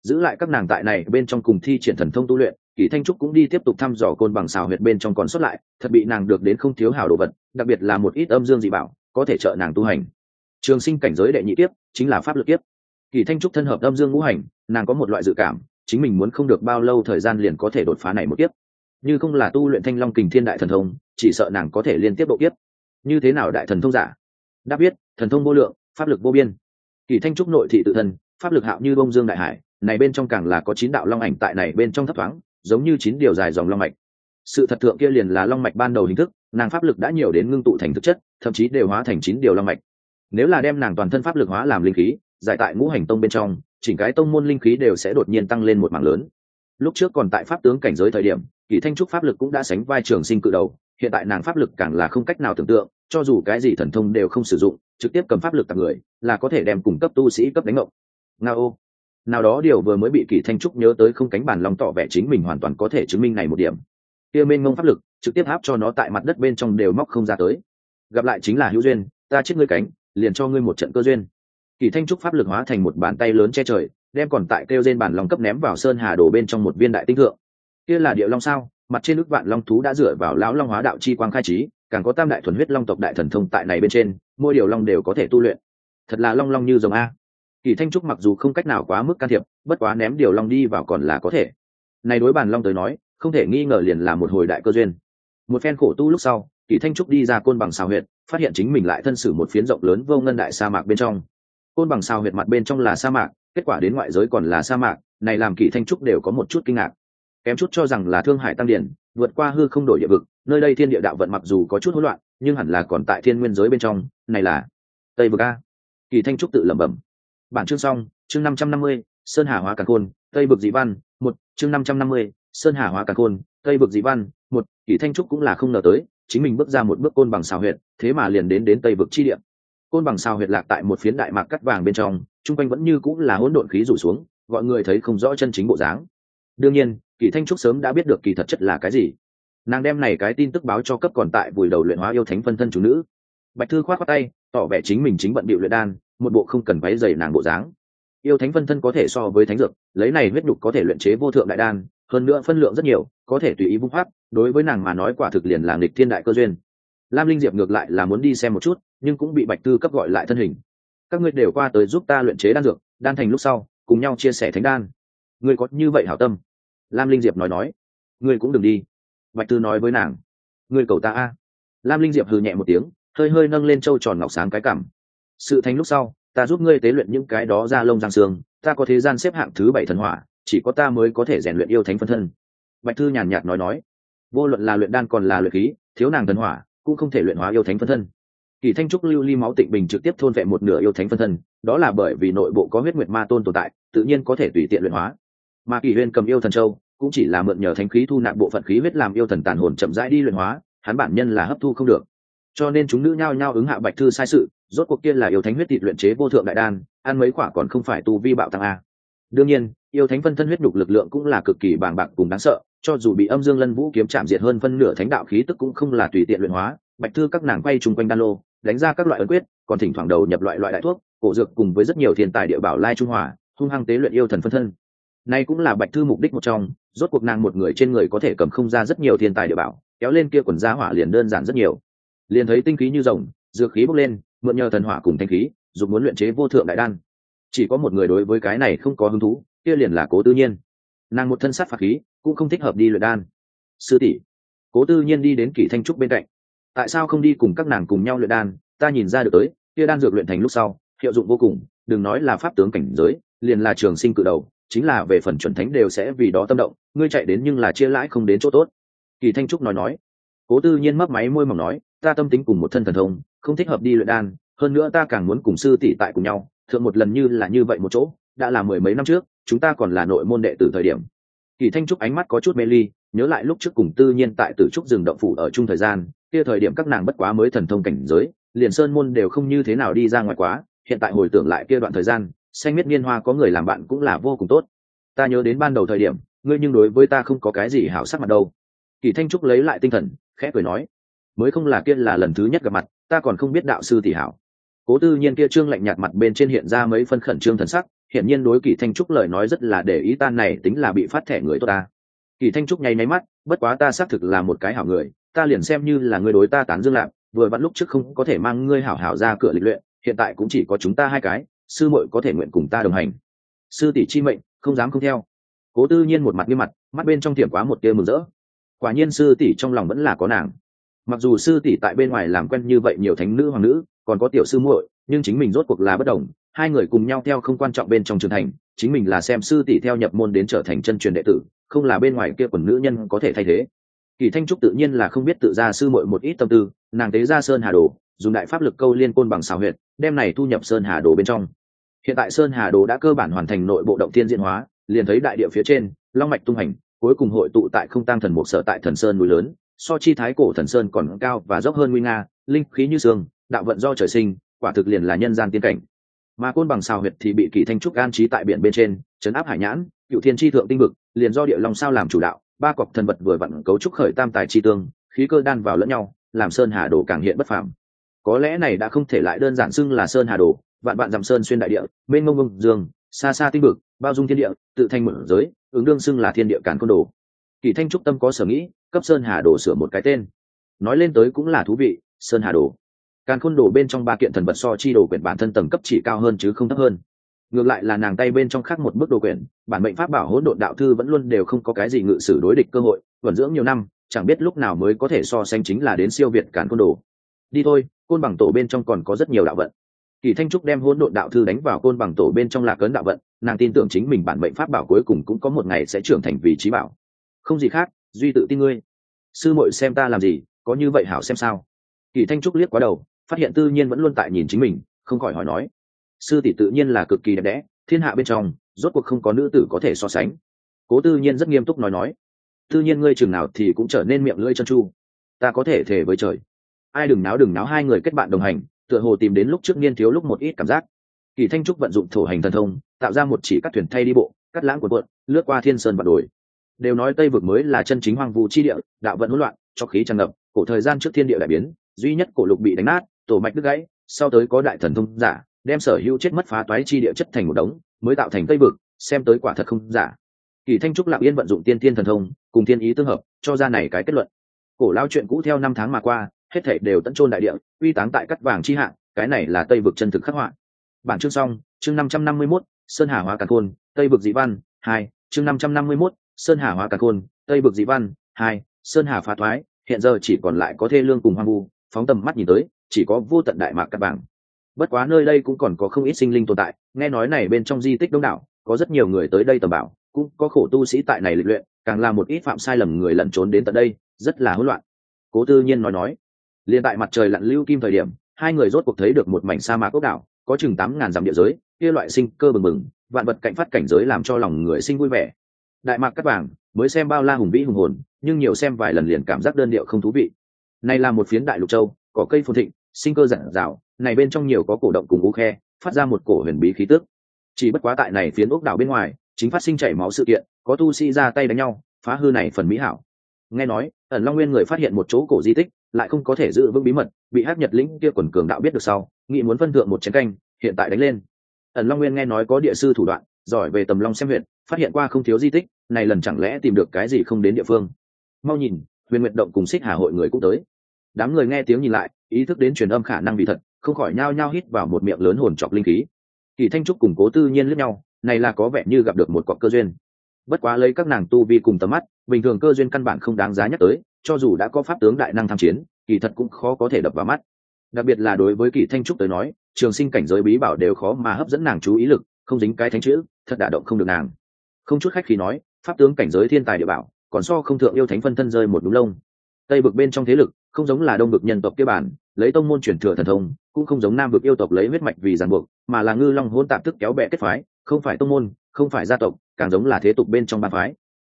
A: Giữ lại các nàng tại này, bên trong cùng thi triển thần thông tu luyện, kỳ thanh trúc cũng đi tiếp tục thăm dò côn bằng xào huyệt bên trong còn xuất lại, thật bị nàng được đến không thiếu hào đồ vật, đặc biệt là một ít âm dương dị bảo, có thể trợ nàng tu hành. Trường sinh cảnh giới đệ nhị tiếp chính là pháp lực tiếp kỳ thanh trúc thân hợp âm dương ngũ hành, nàng có một loại dự cảm chính mình muốn không được bao lâu thời gian liền có thể đột phá này một tiếp như không là tu luyện thanh long kình thiên đại thần thông, chỉ sợ nàng có thể liên tiếp độ tiếp như thế nào đại thần thông giả? Đáp biết, thần thông vô lượng, pháp lực vô biên. Kỳ thanh trúc nội thị tự thân, pháp lực hạo như bông dương đại hải, này bên trong càng là có chín đạo long ảnh tại này bên trong thấp thoáng, giống như chín điều dài dòng long mạch. Sự thật thượng kia liền là long mạch ban đầu hình thức, nàng pháp lực đã nhiều đến ngưng tụ thành thực chất, thậm chí đều hóa thành chín điều long mạch. Nếu là đem nàng toàn thân pháp lực hóa làm linh khí, giải tại ngũ hành tông bên trong chỉnh cái tông môn linh khí đều sẽ đột nhiên tăng lên một mảng lớn. Lúc trước còn tại pháp tướng cảnh giới thời điểm, kỳ thanh trúc pháp lực cũng đã sánh vai trường sinh cự đầu, hiện tại nàng pháp lực càng là không cách nào tưởng tượng, cho dù cái gì thần thông đều không sử dụng, trực tiếp cầm pháp lực tặng người, là có thể đem cùng cấp tu sĩ cấp đánh ngộng nga ô nào đó điều vừa mới bị kỳ thanh trúc nhớ tới không cánh bản lòng tỏ vẻ chính mình hoàn toàn có thể chứng minh này một điểm. Kia mênh ngông pháp lực, trực tiếp áp cho nó tại mặt đất bên trong đều móc không ra tới. Gặp lại chính là hữu duyên, ta chết ngươi cánh, liền cho ngươi một trận cơ duyên kỳ thanh trúc pháp lực hóa thành một bàn tay lớn che trời, đem còn tại kêu trên bàn lòng cấp ném vào sơn hà đổ bên trong một viên đại tinh thượng. Kia là địa long sao? Mặt trên ước vạn long thú đã dựa vào lão long hóa đạo chi quang khai trí, càng có tam đại thuần huyết long tộc đại thần thông tại này bên trên, mỗi điều long đều có thể tu luyện. Thật là long long như rồng a. Kỳ thanh trúc mặc dù không cách nào quá mức can thiệp, bất quá ném điều long đi vào còn là có thể. Này đối bàn long tới nói, không thể nghi ngờ liền là một hồi đại cơ duyên. Một phen khổ tu lúc sau, kỳ thanh trúc đi ra côn bằng xào huyệt, phát hiện chính mình lại thân xử một phiến rộng lớn vô ngân đại sa mạc bên trong côn bằng xào huyệt mặt bên trong là sa mạc, kết quả đến ngoại giới còn là sa mạc, này làm kỳ thanh trúc đều có một chút kinh ngạc. Kém chút cho rằng là thương hải tăng điển, vượt qua hư không đổi địa vực, nơi đây thiên địa đạo vận mặc dù có chút hỗn loạn, nhưng hẳn là còn tại thiên nguyên giới bên trong, này là tây vực a. Kỳ thanh trúc tự lẩm bẩm. Bản chương xong, chương năm trăm năm mươi, sơn hà hóa càn khôn, tây vực dị văn, một, chương năm trăm năm mươi, sơn hà hóa càn khôn, tây vực dị văn, một, kỳ thanh trúc cũng là không ngờ tới, chính mình bước ra một bước côn bằng xào huyệt, thế mà liền đến đến tây vực chi điểm côn bằng sao huyệt lạc tại một phiến đại mạc cắt vàng bên trong, chung quanh vẫn như cũng là hỗn độn khí rủ xuống, gọi người thấy không rõ chân chính bộ dáng. Đương nhiên, kỳ thanh trúc sớm đã biết được kỳ thật chất là cái gì. Nàng đem này cái tin tức báo cho cấp còn tại vùi đầu luyện hóa yêu thánh phân thân chủ nữ. Bạch thư khoát khoát tay, tỏ vẻ chính mình chính bận bịu luyện đan, một bộ không cần váy dày nàng bộ dáng. Yêu thánh phân thân có thể so với thánh dược, lấy này huyết nhục có thể luyện chế vô thượng đại đan, hơn nữa phân lượng rất nhiều, có thể tùy ý bung phát, đối với nàng mà nói quả thực liền là nghịch thiên đại cơ duyên. Lam linh diệp ngược lại là muốn đi xem một chút nhưng cũng bị bạch tư cấp gọi lại thân hình. Các ngươi đều qua tới giúp ta luyện chế đan dược, đan thành lúc sau, cùng nhau chia sẻ thánh đan. Ngươi có như vậy hảo tâm? Lam linh diệp nói nói. Ngươi cũng đừng đi. Bạch tư nói với nàng. Ngươi cầu ta a. Lam linh diệp hừ nhẹ một tiếng, hơi hơi nâng lên trâu tròn ngọc sáng cái cảm sự thành lúc sau, ta giúp ngươi tế luyện những cái đó ra lông răng xương, ta có thế gian xếp hạng thứ bảy thần hỏa, chỉ có ta mới có thể rèn luyện yêu thánh phân thân. Bạch thư nhàn nhạt nói nói. Vô luận là luyện đan còn là luyện khí, thiếu nàng thần hỏa, cũng không thể luyện hóa yêu thánh phân thân kỳ thanh trúc lưu ly máu tịnh bình trực tiếp thôn vệ một nửa yêu thánh phân thân, đó là bởi vì nội bộ có huyết nguyệt ma tôn tồn tại, tự nhiên có thể tùy tiện luyện hóa. Mà kỳ huyên cầm yêu thần châu, cũng chỉ là mượn nhờ thánh khí thu nạp bộ phận khí huyết làm yêu thần tàn hồn chậm rãi đi luyện hóa, hắn bản nhân là hấp thu không được. Cho nên chúng nữ nhao nhao ứng hạ bạch thư sai sự, rốt cuộc kia là yêu thánh huyết thịt luyện chế vô thượng đại đan, ăn mấy quả còn không phải tu vi bạo tăng a. Đương nhiên, yêu thánh phân thân huyết đục lực lượng cũng là cực kỳ bàng bạc cùng đáng sợ, cho dù bị âm dương lân vũ kiếm chạm diệt hơn phân nửa thánh đạo khí tức cũng không là tùy tiện luyện hóa. Bạch thư các nàng quay chung quanh đan lô đánh ra các loại ấn quyết, còn thỉnh thoảng đầu nhập loại loại đại thuốc, cổ dược cùng với rất nhiều thiên tài địa bảo lai trung hòa, hung hăng tế luyện yêu thần phân thân. Nay cũng là bạch thư mục đích một trong, rốt cuộc nàng một người trên người có thể cầm không ra rất nhiều thiên tài địa bảo, kéo lên kia quần giá hỏa liền đơn giản rất nhiều. Liền thấy tinh khí như rồng, dược khí bốc lên, mượn nhờ thần hỏa cùng thanh khí, dùng muốn luyện chế vô thượng đại đan. Chỉ có một người đối với cái này không có hứng thú, kia liền là cố tư nhiên. Nàng một thân sát phạt khí, cũng không thích hợp đi luyện đan. Sư tỷ, cố tư nhiên đi đến kỷ thanh trúc bên cạnh tại sao không đi cùng các nàng cùng nhau luyện đan? Ta nhìn ra được tới, kia đan dược luyện thành lúc sau, hiệu dụng vô cùng, đừng nói là pháp tướng cảnh giới, liền là trường sinh cự đầu, chính là về phần chuẩn thánh đều sẽ vì đó tâm động, ngươi chạy đến nhưng là chia lãi không đến chỗ tốt. Kỳ thanh trúc nói nói. Cố tư nhiên mấp máy môi mỏng nói, ta tâm tính cùng một thân thần thông, không thích hợp đi luyện đan, hơn nữa ta càng muốn cùng sư tỷ tại cùng nhau, thượng một lần như là như vậy một chỗ, đã là mười mấy năm trước, chúng ta còn là nội môn đệ tử thời điểm. Kỳ thanh trúc ánh mắt có chút mê ly, nhớ lại lúc trước cùng tư nhiên tại tử trúc rừng động phủ ở chung thời gian kia thời điểm các nàng bất quá mới thần thông cảnh giới, liền sơn môn đều không như thế nào đi ra ngoài quá, hiện tại hồi tưởng lại kia đoạn thời gian, xanh miết niên hoa có người làm bạn cũng là vô cùng tốt. Ta nhớ đến ban đầu thời điểm, ngươi nhưng đối với ta không có cái gì hảo sắc mặt đâu. Kỳ thanh trúc lấy lại tinh thần, khẽ cười nói, mới không là kia là lần thứ nhất gặp mặt, ta còn không biết đạo sư tỷ hảo. Cố tư nhiên kia trương lạnh nhạt mặt bên trên hiện ra mấy phân khẩn trương thần sắc hiện nhiên đối kỳ thanh trúc lời nói rất là để ý tan này tính là bị phát thẻ người tốt ta. Kỳ thanh trúc nháy máy mắt, bất quá ta xác thực là một cái hảo người ta liền xem như là người đối ta tán dương lạc, vừa vặn lúc trước không có thể mang ngươi hảo hảo ra cửa lịch luyện, hiện tại cũng chỉ có chúng ta hai cái, sư muội có thể nguyện cùng ta đồng hành. Sư tỷ chi mệnh, không dám không theo. Cố tư nhiên một mặt nghiêm mặt, mắt bên trong tiệm quá một tia mừng rỡ. Quả nhiên sư tỷ trong lòng vẫn là có nàng. Mặc dù sư tỷ tại bên ngoài làm quen như vậy nhiều thánh nữ hoàng nữ, còn có tiểu sư muội, nhưng chính mình rốt cuộc là bất đồng, hai người cùng nhau theo không quan trọng bên trong trường thành, chính mình là xem sư tỷ theo nhập môn đến trở thành chân truyền đệ tử, không là bên ngoài kia quần nữ nhân có thể thay thế kỳ thanh trúc tự nhiên là không biết tự ra sư muội một ít tâm tư, nàng tế ra sơn hà đồ, dùng đại pháp lực câu liên côn bằng xào huyệt, đem này thu nhập sơn hà đồ bên trong. Hiện tại sơn hà đồ đã cơ bản hoàn thành nội bộ động tiên diễn hóa, liền thấy đại địa phía trên, long mạch tung hành, cuối cùng hội tụ tại không tăng thần mục sở tại thần sơn núi lớn, so chi thái cổ thần sơn còn cao và dốc hơn nguy nga, linh khí như sương đạo vận do trời sinh, quả thực liền là nhân gian tiên cảnh. Mà côn bằng xào huyệt thì bị kỳ thanh trúc an trí tại biển bên trên chấn áp hải nhãn, cựu thiên tri thượng tinh vực, liền do địa long sao làm chủ đạo ba cọc thần vật vừa vặn cấu trúc khởi tam tài chi tương, khí cơ đan vào lẫn nhau, làm sơn hà đồ càng hiện bất phàm. Có lẽ này đã không thể lại đơn giản xưng là sơn hà đồ, vạn vạn dặm sơn xuyên đại địa bên mông mông dương, xa xa tinh vực, bao dung thiên địa, tự thanh mở giới, ứng đương xưng là thiên địa càn côn đồ. Kỳ thanh trúc tâm có sở nghĩ, cấp sơn hà đồ sửa một cái tên. Nói lên tới cũng là thú vị, sơn hà đồ. Càn khôn đồ bên trong ba kiện thần vật so chi đồ quyển bản thân tầng cấp chỉ cao hơn chứ không thấp hơn ngược lại là nàng tay bên trong khác một bước đồ quyển, bản mệnh pháp bảo hỗn độn đạo thư vẫn luôn đều không có cái gì ngự sử đối địch cơ hội vận dưỡng nhiều năm, chẳng biết lúc nào mới có thể so sánh chính là đến siêu việt càn côn đồ. Đi thôi, côn bằng tổ bên trong còn có rất nhiều đạo vận. Kỳ thanh trúc đem hỗn độn đạo thư đánh vào côn bằng tổ bên trong lạc cấn đạo vận, nàng tin tưởng chính mình bản mệnh pháp bảo cuối cùng cũng có một ngày sẽ trưởng thành vì trí bảo. Không gì khác, duy tự tin ngươi. Sư muội xem ta làm gì, có như vậy hảo xem sao? Kỳ thanh trúc liếc quá đầu, phát hiện tư nhiên vẫn luôn tại nhìn chính mình, không khỏi hỏi nói sư tỷ tự nhiên là cực kỳ đẹp đẽ, thiên hạ bên trong, rốt cuộc không có nữ tử có thể so sánh. Cố tư nhiên rất nghiêm túc nói nói. Tư nhiên ngươi chừng nào thì cũng trở nên miệng lưỡi chân chu. Ta có thể thể với trời. Ai đừng náo đừng náo hai người kết bạn đồng hành, tựa hồ tìm đến lúc trước niên thiếu lúc một ít cảm giác. Kỳ thanh trúc vận dụng thổ hành thần thông, tạo ra một chỉ các thuyền thay đi bộ, cắt lãng của cuộn, lướt qua thiên sơn và đồi. Đều nói tây vực mới là chân chính hoang vu chi địa, đạo vận hỗn loạn, cho khí tràn ngập, cổ thời gian trước thiên địa đại biến, duy nhất cổ lục bị đánh nát, tổ mạch đứt gãy, sau tới có đại thần thông giả đem sở hữu chết mất phá toái chi địa chất thành một đống mới tạo thành tây vực xem tới quả thật không giả. Kỳ thanh trúc lặng yên vận dụng tiên tiên thần thông cùng tiên ý tương hợp cho ra này cái kết luận. Cổ lao chuyện cũ theo năm tháng mà qua hết thảy đều tận trôn đại địa uy táng tại cắt vàng chi hạng cái này là tây vực chân thực khắc họa. Bản chương xong chương năm trăm năm mươi 551, sơn hà hóa cả khôn tây vực dị văn hai chương năm trăm năm mươi 551, sơn hà hóa cả khôn tây vực dị văn hai sơn hà phá thoái hiện giờ chỉ còn lại có thê lương cùng hoang vu phóng tầm mắt nhìn tới chỉ có vô tận đại mạc cắt vàng bất quá nơi đây cũng còn có không ít sinh linh tồn tại, nghe nói này bên trong di tích đông đảo, có rất nhiều người tới đây tầm bảo, cũng có khổ tu sĩ tại này lịch luyện, càng là một ít phạm sai lầm người lẩn trốn đến tận đây, rất là hỗn loạn. Cố tư nhiên nói nói liền tại mặt trời lặn lưu kim thời điểm, hai người rốt cuộc thấy được một mảnh sa mạc ốc đảo, có chừng tám ngàn dặm địa giới, kia loại sinh cơ bừng bừng, vạn vật cạnh phát cảnh giới làm cho lòng người sinh vui vẻ. Đại mạc cắt vàng, mới xem bao la hùng vĩ hùng hồn, nhưng nhiều xem vài lần liền cảm giác đơn điệu không thú vị. Này là một phiến đại lục châu, có cây phồn thịnh sinh cơ dặn dạo này bên trong nhiều có cổ động cùng u khe, phát ra một cổ huyền bí khí tức. Chỉ bất quá tại này phiến ốc đảo bên ngoài, chính phát sinh chảy máu sự kiện, có tu sĩ ra tay đánh nhau, phá hư này phần mỹ hảo. Nghe nói, ẩn long nguyên người phát hiện một chỗ cổ di tích, lại không có thể giữ vững bí mật, bị hát nhật lĩnh kia quần cường đạo biết được sau, nghĩ muốn phân thượng một chén canh, hiện tại đánh lên. Ẩn long nguyên nghe nói có địa sư thủ đoạn, giỏi về tầm long xem huyện phát hiện qua không thiếu di tích, này lần chẳng lẽ tìm được cái gì không đến địa phương. Mau nhìn, huyền nguyệt động cùng xích hà hội người cũng tới đám người nghe tiếng nhìn lại, ý thức đến truyền âm khả năng bị thật, không khỏi nhao nhao hít vào một miệng lớn hồn chọc linh khí. Kỳ thanh trúc cùng cố tư nhiên lẫn nhau, này là có vẻ như gặp được một cọc cơ duyên. Bất quá lấy các nàng tu vi cùng tầm mắt, bình thường cơ duyên căn bản không đáng giá nhắc tới, cho dù đã có pháp tướng đại năng tham chiến, kỳ thật cũng khó có thể đập vào mắt. Đặc biệt là đối với kỳ thanh trúc tới nói, trường sinh cảnh giới bí bảo đều khó mà hấp dẫn nàng chú ý lực, không dính cái thánh chữ, thật đả động không được nàng. Không chút khách khi nói, pháp tướng cảnh giới thiên tài địa bảo, còn so không thượng yêu thánh phân thân rơi một đúng lông. Tây bực bên trong thế lực không giống là đông vực nhân tộc kia bản, lấy tông môn truyền thừa thần thông, cũng không giống nam vực yêu tộc lấy huyết mạch vì ràng buộc, mà là ngư long hôn tạp thức kéo bè kết phái, không phải tông môn, không phải gia tộc, càng giống là thế tục bên trong ba phái.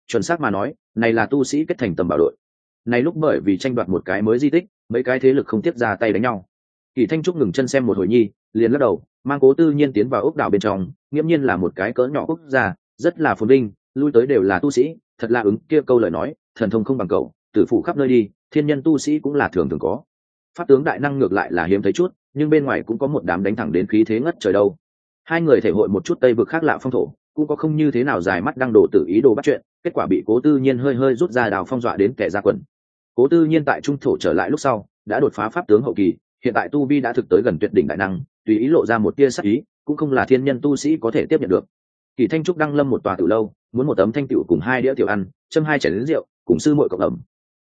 A: Chuẩn xác mà nói, này là tu sĩ kết thành tầm bảo đội. Này lúc bởi vì tranh đoạt một cái mới di tích, mấy cái thế lực không tiếp ra tay đánh nhau. Kỳ thanh trúc ngừng chân xem một hồi nhi, liền lắc đầu, mang cố tư nhiên tiến vào ốc đảo bên trong, nghiễm nhiên là một cái cỡ nhỏ quốc gia, rất là phồn vinh, lui tới đều là tu sĩ, thật là ứng kia câu lời nói, thần thông không bằng cậu, tử phụ khắp nơi đi thiên nhân tu sĩ cũng là thường thường có. Pháp tướng đại năng ngược lại là hiếm thấy chút, nhưng bên ngoài cũng có một đám đánh thẳng đến khí thế ngất trời đâu. Hai người thể hội một chút tây vực khác lạ phong thổ, cũng có không như thế nào dài mắt đang đổ tự ý đồ bắt chuyện, kết quả bị cố tư nhiên hơi hơi rút ra đào phong dọa đến kẻ ra quần. Cố tư nhiên tại trung thổ trở lại lúc sau, đã đột phá pháp tướng hậu kỳ, hiện tại tu vi đã thực tới gần tuyệt đỉnh đại năng, tùy ý lộ ra một tia sắc ý, cũng không là thiên nhân tu sĩ có thể tiếp nhận được. Kỳ thanh trúc đăng lâm một tòa tử lâu, muốn một tấm thanh tiểu cùng hai đĩa tiểu ăn, châm hai chảy đến rượu, cùng sư muội cộng ẩm.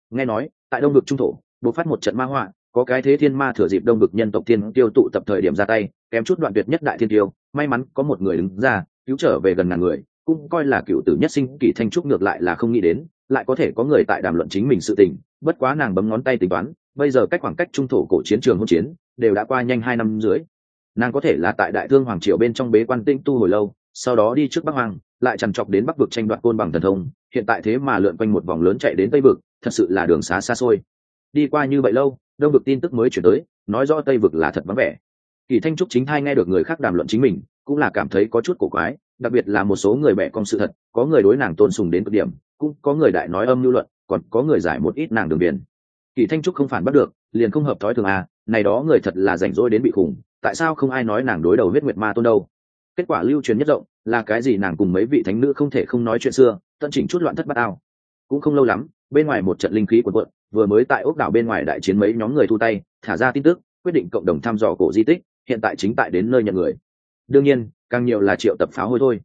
A: Nghe nói tại đông vực trung thổ, bộc phát một trận ma họa, có cái thế thiên ma thừa dịp đông vực nhân tộc thiên tiêu tụ tập thời điểm ra tay, kém chút đoạn tuyệt nhất đại thiên tiêu may mắn có một người đứng ra, cứu trở về gần ngàn người, cũng coi là cựu tử nhất sinh, kỳ thanh trúc ngược lại là không nghĩ đến, lại có thể có người tại đàm luận chính mình sự tình, bất quá nàng bấm ngón tay tính toán, bây giờ cách khoảng cách trung thổ cổ chiến trường hỗn chiến, đều đã qua nhanh hai năm dưới nàng có thể là tại đại thương hoàng triều bên trong bế quan tinh tu hồi lâu, sau đó đi trước bắc hoàng lại trằn trọc đến bắc vực tranh đoạt côn bằng thần thông, hiện tại thế mà lượn quanh một vòng lớn chạy đến tây vực thật sự là đường xá xa xôi. Đi qua như vậy lâu, đông vực tin tức mới chuyển tới, nói rõ tây vực là thật vắng vẻ. Kỳ thanh trúc chính thai nghe được người khác đàm luận chính mình, cũng là cảm thấy có chút cổ quái, đặc biệt là một số người bẻ con sự thật, có người đối nàng tôn sùng đến cực điểm, cũng có người đại nói âm lưu luận, còn có người giải một ít nàng đường biển. Kỳ thanh trúc không phản bắt được, liền không hợp thói thường à này đó người thật là rảnh rỗi đến bị khủng, tại sao không ai nói nàng đối đầu huyết nguyệt ma tôn đâu? Kết quả lưu truyền nhất rộng, là cái gì nàng cùng mấy vị thánh nữ không thể không nói chuyện xưa, tận chỉnh chút loạn thất bát ao cũng không lâu lắm, bên ngoài một trận linh khí quần quận vừa mới tại ốc đảo bên ngoài đại chiến mấy nhóm người thu tay, thả ra tin tức, quyết định cộng đồng thăm dò cổ di tích, hiện tại chính tại đến nơi nhận người. Đương nhiên, càng nhiều là triệu tập pháo hôi thôi.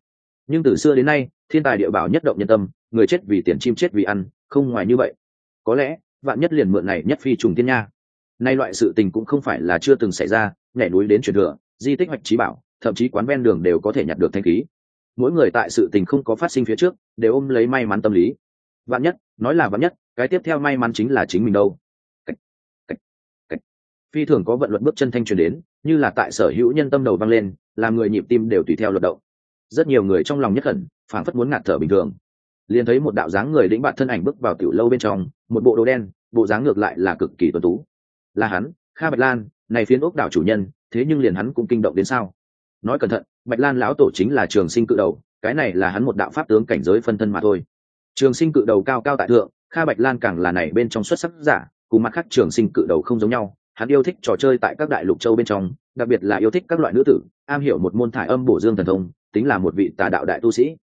A: Nhưng từ xưa đến nay, thiên tài địa bảo nhất động nhân tâm, người chết vì tiền, chim chết vì ăn, không ngoài như vậy. Có lẽ, vạn nhất liền mượn này nhất phi trùng thiên nha. Nay loại sự tình cũng không phải là chưa từng xảy ra, nhảy núi đến truyền thừa, di tích hoạch trí bảo, thậm chí quán ven đường đều có thể nhặt được thanh khí. Mỗi người tại sự tình không có phát sinh phía trước, đều ôm lấy may mắn tâm lý vạn nhất nói là vạn nhất cái tiếp theo may mắn chính là chính mình đâu. Cách, cách, cách. phi thường có vận luật bước chân thanh truyền đến như là tại sở hữu nhân tâm đầu vang lên làm người nhịp tim đều tùy theo luật động. Rất nhiều người trong lòng nhất khẩn phản phất muốn ngạt thở bình thường. Liền thấy một đạo dáng người đĩnh bạn thân ảnh bước vào tiểu lâu bên trong một bộ đồ đen bộ dáng ngược lại là cực kỳ tuân tú. Là hắn kha bạch lan này phiến ốc đảo chủ nhân thế nhưng liền hắn cũng kinh động đến sao? Nói cẩn thận bạch lan lão tổ chính là trường sinh cự đầu cái này là hắn một đạo pháp tướng cảnh giới phân thân mà thôi trường sinh cự đầu cao cao tại thượng, kha bạch lan càng là này bên trong xuất sắc giả, cùng mặt khác trường sinh cự đầu không giống nhau. Hắn yêu thích trò chơi tại các đại lục châu bên trong, đặc biệt là yêu thích các loại nữ tử, am hiểu một môn thải âm bổ dương thần thông, tính là một vị tà đạo đại tu sĩ.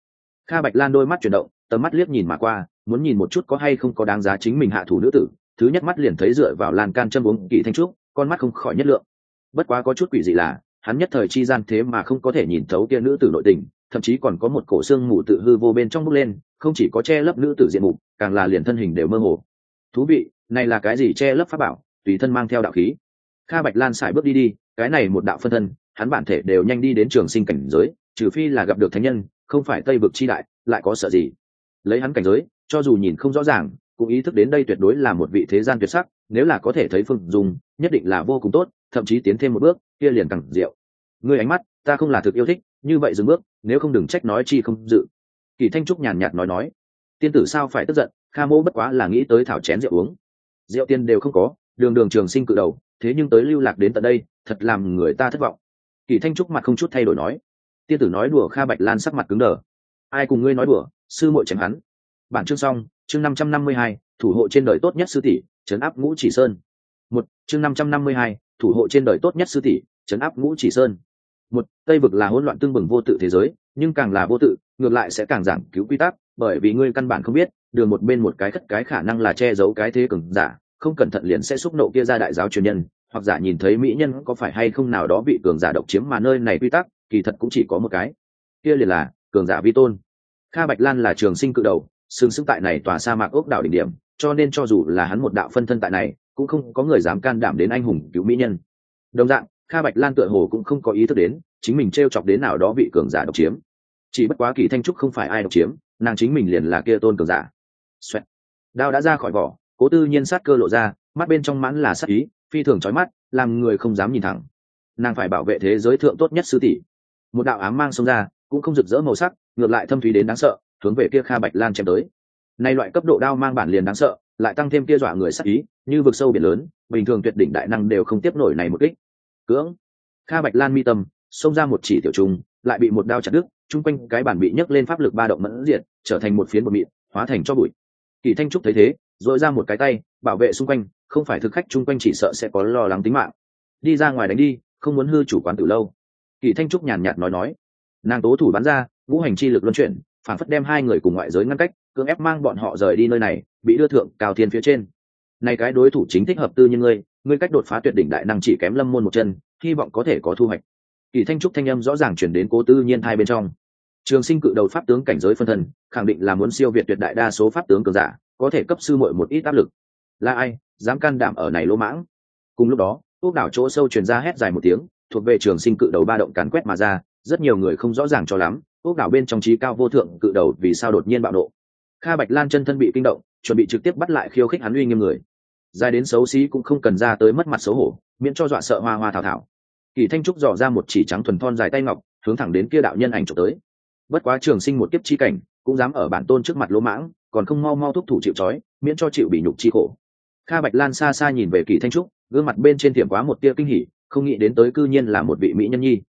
A: Kha bạch lan đôi mắt chuyển động, tầm mắt liếc nhìn mà qua, muốn nhìn một chút có hay không có đáng giá chính mình hạ thủ nữ tử. Thứ nhất mắt liền thấy dựa vào lan can chân uống kỳ thanh trúc, con mắt không khỏi nhất lượng. Bất quá có chút quỷ dị là, hắn nhất thời chi gian thế mà không có thể nhìn thấu kia nữ tử nội tình thậm chí còn có một cổ xương mù tự hư vô bên trong bốc lên, không chỉ có che lấp nữ tử diện mục, càng là liền thân hình đều mơ hồ. Thú vị, này là cái gì che lấp pháp bảo, tùy thân mang theo đạo khí. Kha bạch lan xài bước đi đi, cái này một đạo phân thân, hắn bản thể đều nhanh đi đến trường sinh cảnh giới, trừ phi là gặp được thánh nhân, không phải tây vực chi đại, lại có sợ gì? Lấy hắn cảnh giới, cho dù nhìn không rõ ràng, cũng ý thức đến đây tuyệt đối là một vị thế gian tuyệt sắc, nếu là có thể thấy phương dùng nhất định là vô cùng tốt, thậm chí tiến thêm một bước, kia liền càng diệu. Ngươi ánh mắt, ta không là thực yêu thích, như vậy dừng bước nếu không đừng trách nói chi không dự. Kỳ thanh trúc nhàn nhạt nói nói, tiên tử sao phải tức giận, kha Mỗ bất quá là nghĩ tới thảo chén rượu uống. Rượu tiên đều không có, đường đường trường sinh cự đầu, thế nhưng tới lưu lạc đến tận đây, thật làm người ta thất vọng. Kỳ thanh trúc mặt không chút thay đổi nói, tiên tử nói đùa, kha bạch lan sắc mặt cứng đờ. Ai cùng ngươi nói đùa, sư muội tránh hắn. Bản chương xong, chương năm trăm năm mươi hai, thủ hộ trên đời tốt nhất sư tỷ, trấn áp ngũ chỉ sơn. Một, chương năm trăm năm mươi hai, thủ hộ trên đời tốt nhất sư tỷ, trấn áp ngũ chỉ sơn một, tây vực là hỗn loạn tương bừng vô tự thế giới, nhưng càng là vô tự, ngược lại sẽ càng giảng cứu quy tắc, bởi vì ngươi căn bản không biết, đường một bên một cái khất cái khả năng là che giấu cái thế cường giả, không cẩn thận liền sẽ xúc nộ kia ra đại giáo truyền nhân, hoặc giả nhìn thấy mỹ nhân có phải hay không nào đó bị cường giả độc chiếm mà nơi này quy tắc, kỳ thật cũng chỉ có một cái. Kia liền là, cường giả vi tôn. Kha bạch lan là trường sinh cự đầu xương xứng tại này tòa sa mạc ốc đảo đỉnh điểm, cho nên cho dù là hắn một đạo phân thân tại này, cũng không có người dám can đảm đến anh hùng cứu mỹ nhân. Đồng dạng kha bạch lan tựa hồ cũng không có ý thức đến, chính mình t r e o chọc đến nào đó vị cường giả độc chiếm. Chỉ bất quá kỳ thanh trúc không phải ai độc chiếm, nàng chính mình liền là kia tôn cường giả. Xoẹt. đao đã ra khỏi vỏ, cố tư nhiên sát cơ lộ ra, mắt bên trong mãn là sát ý, phi thường trói mắt, làm người không dám nhìn thẳng. Nàng phải bảo vệ thế giới thượng tốt nhất sư tỷ. Một đạo ám mang xông ra, cũng không rực rỡ màu sắc, ngược lại thâm thúy đến đáng sợ, hướng về kia kha bạch lan chém tới. Nay loại cấp độ đao mang bản liền đáng sợ, lại tăng thêm kia dọa người sát ý, như vực sâu biển lớn, bình thường tuyệt đỉnh đại năng đều không tiếp nổi này một kích cưỡng. Kha bạch lan mi tâm, xông ra một chỉ tiểu trùng, lại bị một đao chặt đứt, chung quanh cái bản bị nhấc lên pháp lực ba động mẫn diệt, trở thành một phiến bột mịn, hóa thành cho bụi. Kỳ thanh trúc thấy thế dội ra một cái tay, bảo vệ xung quanh, không phải thực khách chung quanh chỉ sợ sẽ có lo lắng tính mạng. Đi ra ngoài đánh đi, không muốn hư chủ quán từ lâu. Kỳ thanh trúc nhàn nhạt nói nói. Nàng tố thủ bắn ra, ngũ hành chi lực luân chuyển, phản phất đem hai người cùng ngoại giới ngăn cách, cưỡng ép mang bọn họ rời đi nơi này, bị đưa thượng cao thiên phía trên. Này cái đối thủ chính thích hợp tư như ngươi ngươi cách đột phá tuyệt đỉnh đại năng chỉ kém lâm môn một chân, hy vọng có thể có thu hoạch. Kỳ thanh trúc thanh âm rõ ràng chuyển đến cố tư nhiên hai bên trong. Trường sinh cự đầu pháp tướng cảnh giới phân thân, khẳng định là muốn siêu việt tuyệt đại đa số pháp tướng cường giả, có thể cấp sư muội một ít áp lực. Là ai, dám can đảm ở này lỗ mãng? Cùng lúc đó ốc đảo chỗ sâu truyền ra hét dài một tiếng, thuộc về trường sinh cự đầu ba động càn quét mà ra, rất nhiều người không rõ ràng cho lắm ốc đảo bên trong trí cao vô thượng cự đầu vì sao đột nhiên bạo nộ. Kha bạch lan chân thân bị kinh động, chuẩn bị trực tiếp bắt lại khiêu khích hắn uy nghiêm người dài đến xấu xí cũng không cần ra tới mất mặt xấu hổ, miễn cho dọa sợ hoa hoa thảo thảo. Kỳ thanh trúc dò ra một chỉ trắng thuần thon dài tay ngọc, hướng thẳng đến kia đạo nhân ảnh trộm tới. Bất quá trường sinh một kiếp chi cảnh, cũng dám ở bản tôn trước mặt lỗ mãng, còn không mau mau thúc thủ chịu trói, miễn cho chịu bị nhục chi khổ. Kha bạch lan xa xa nhìn về kỳ thanh trúc, gương mặt bên trên tiệm quá một tia kinh hỉ, không nghĩ đến tới cư nhiên là một vị mỹ nhân nhi.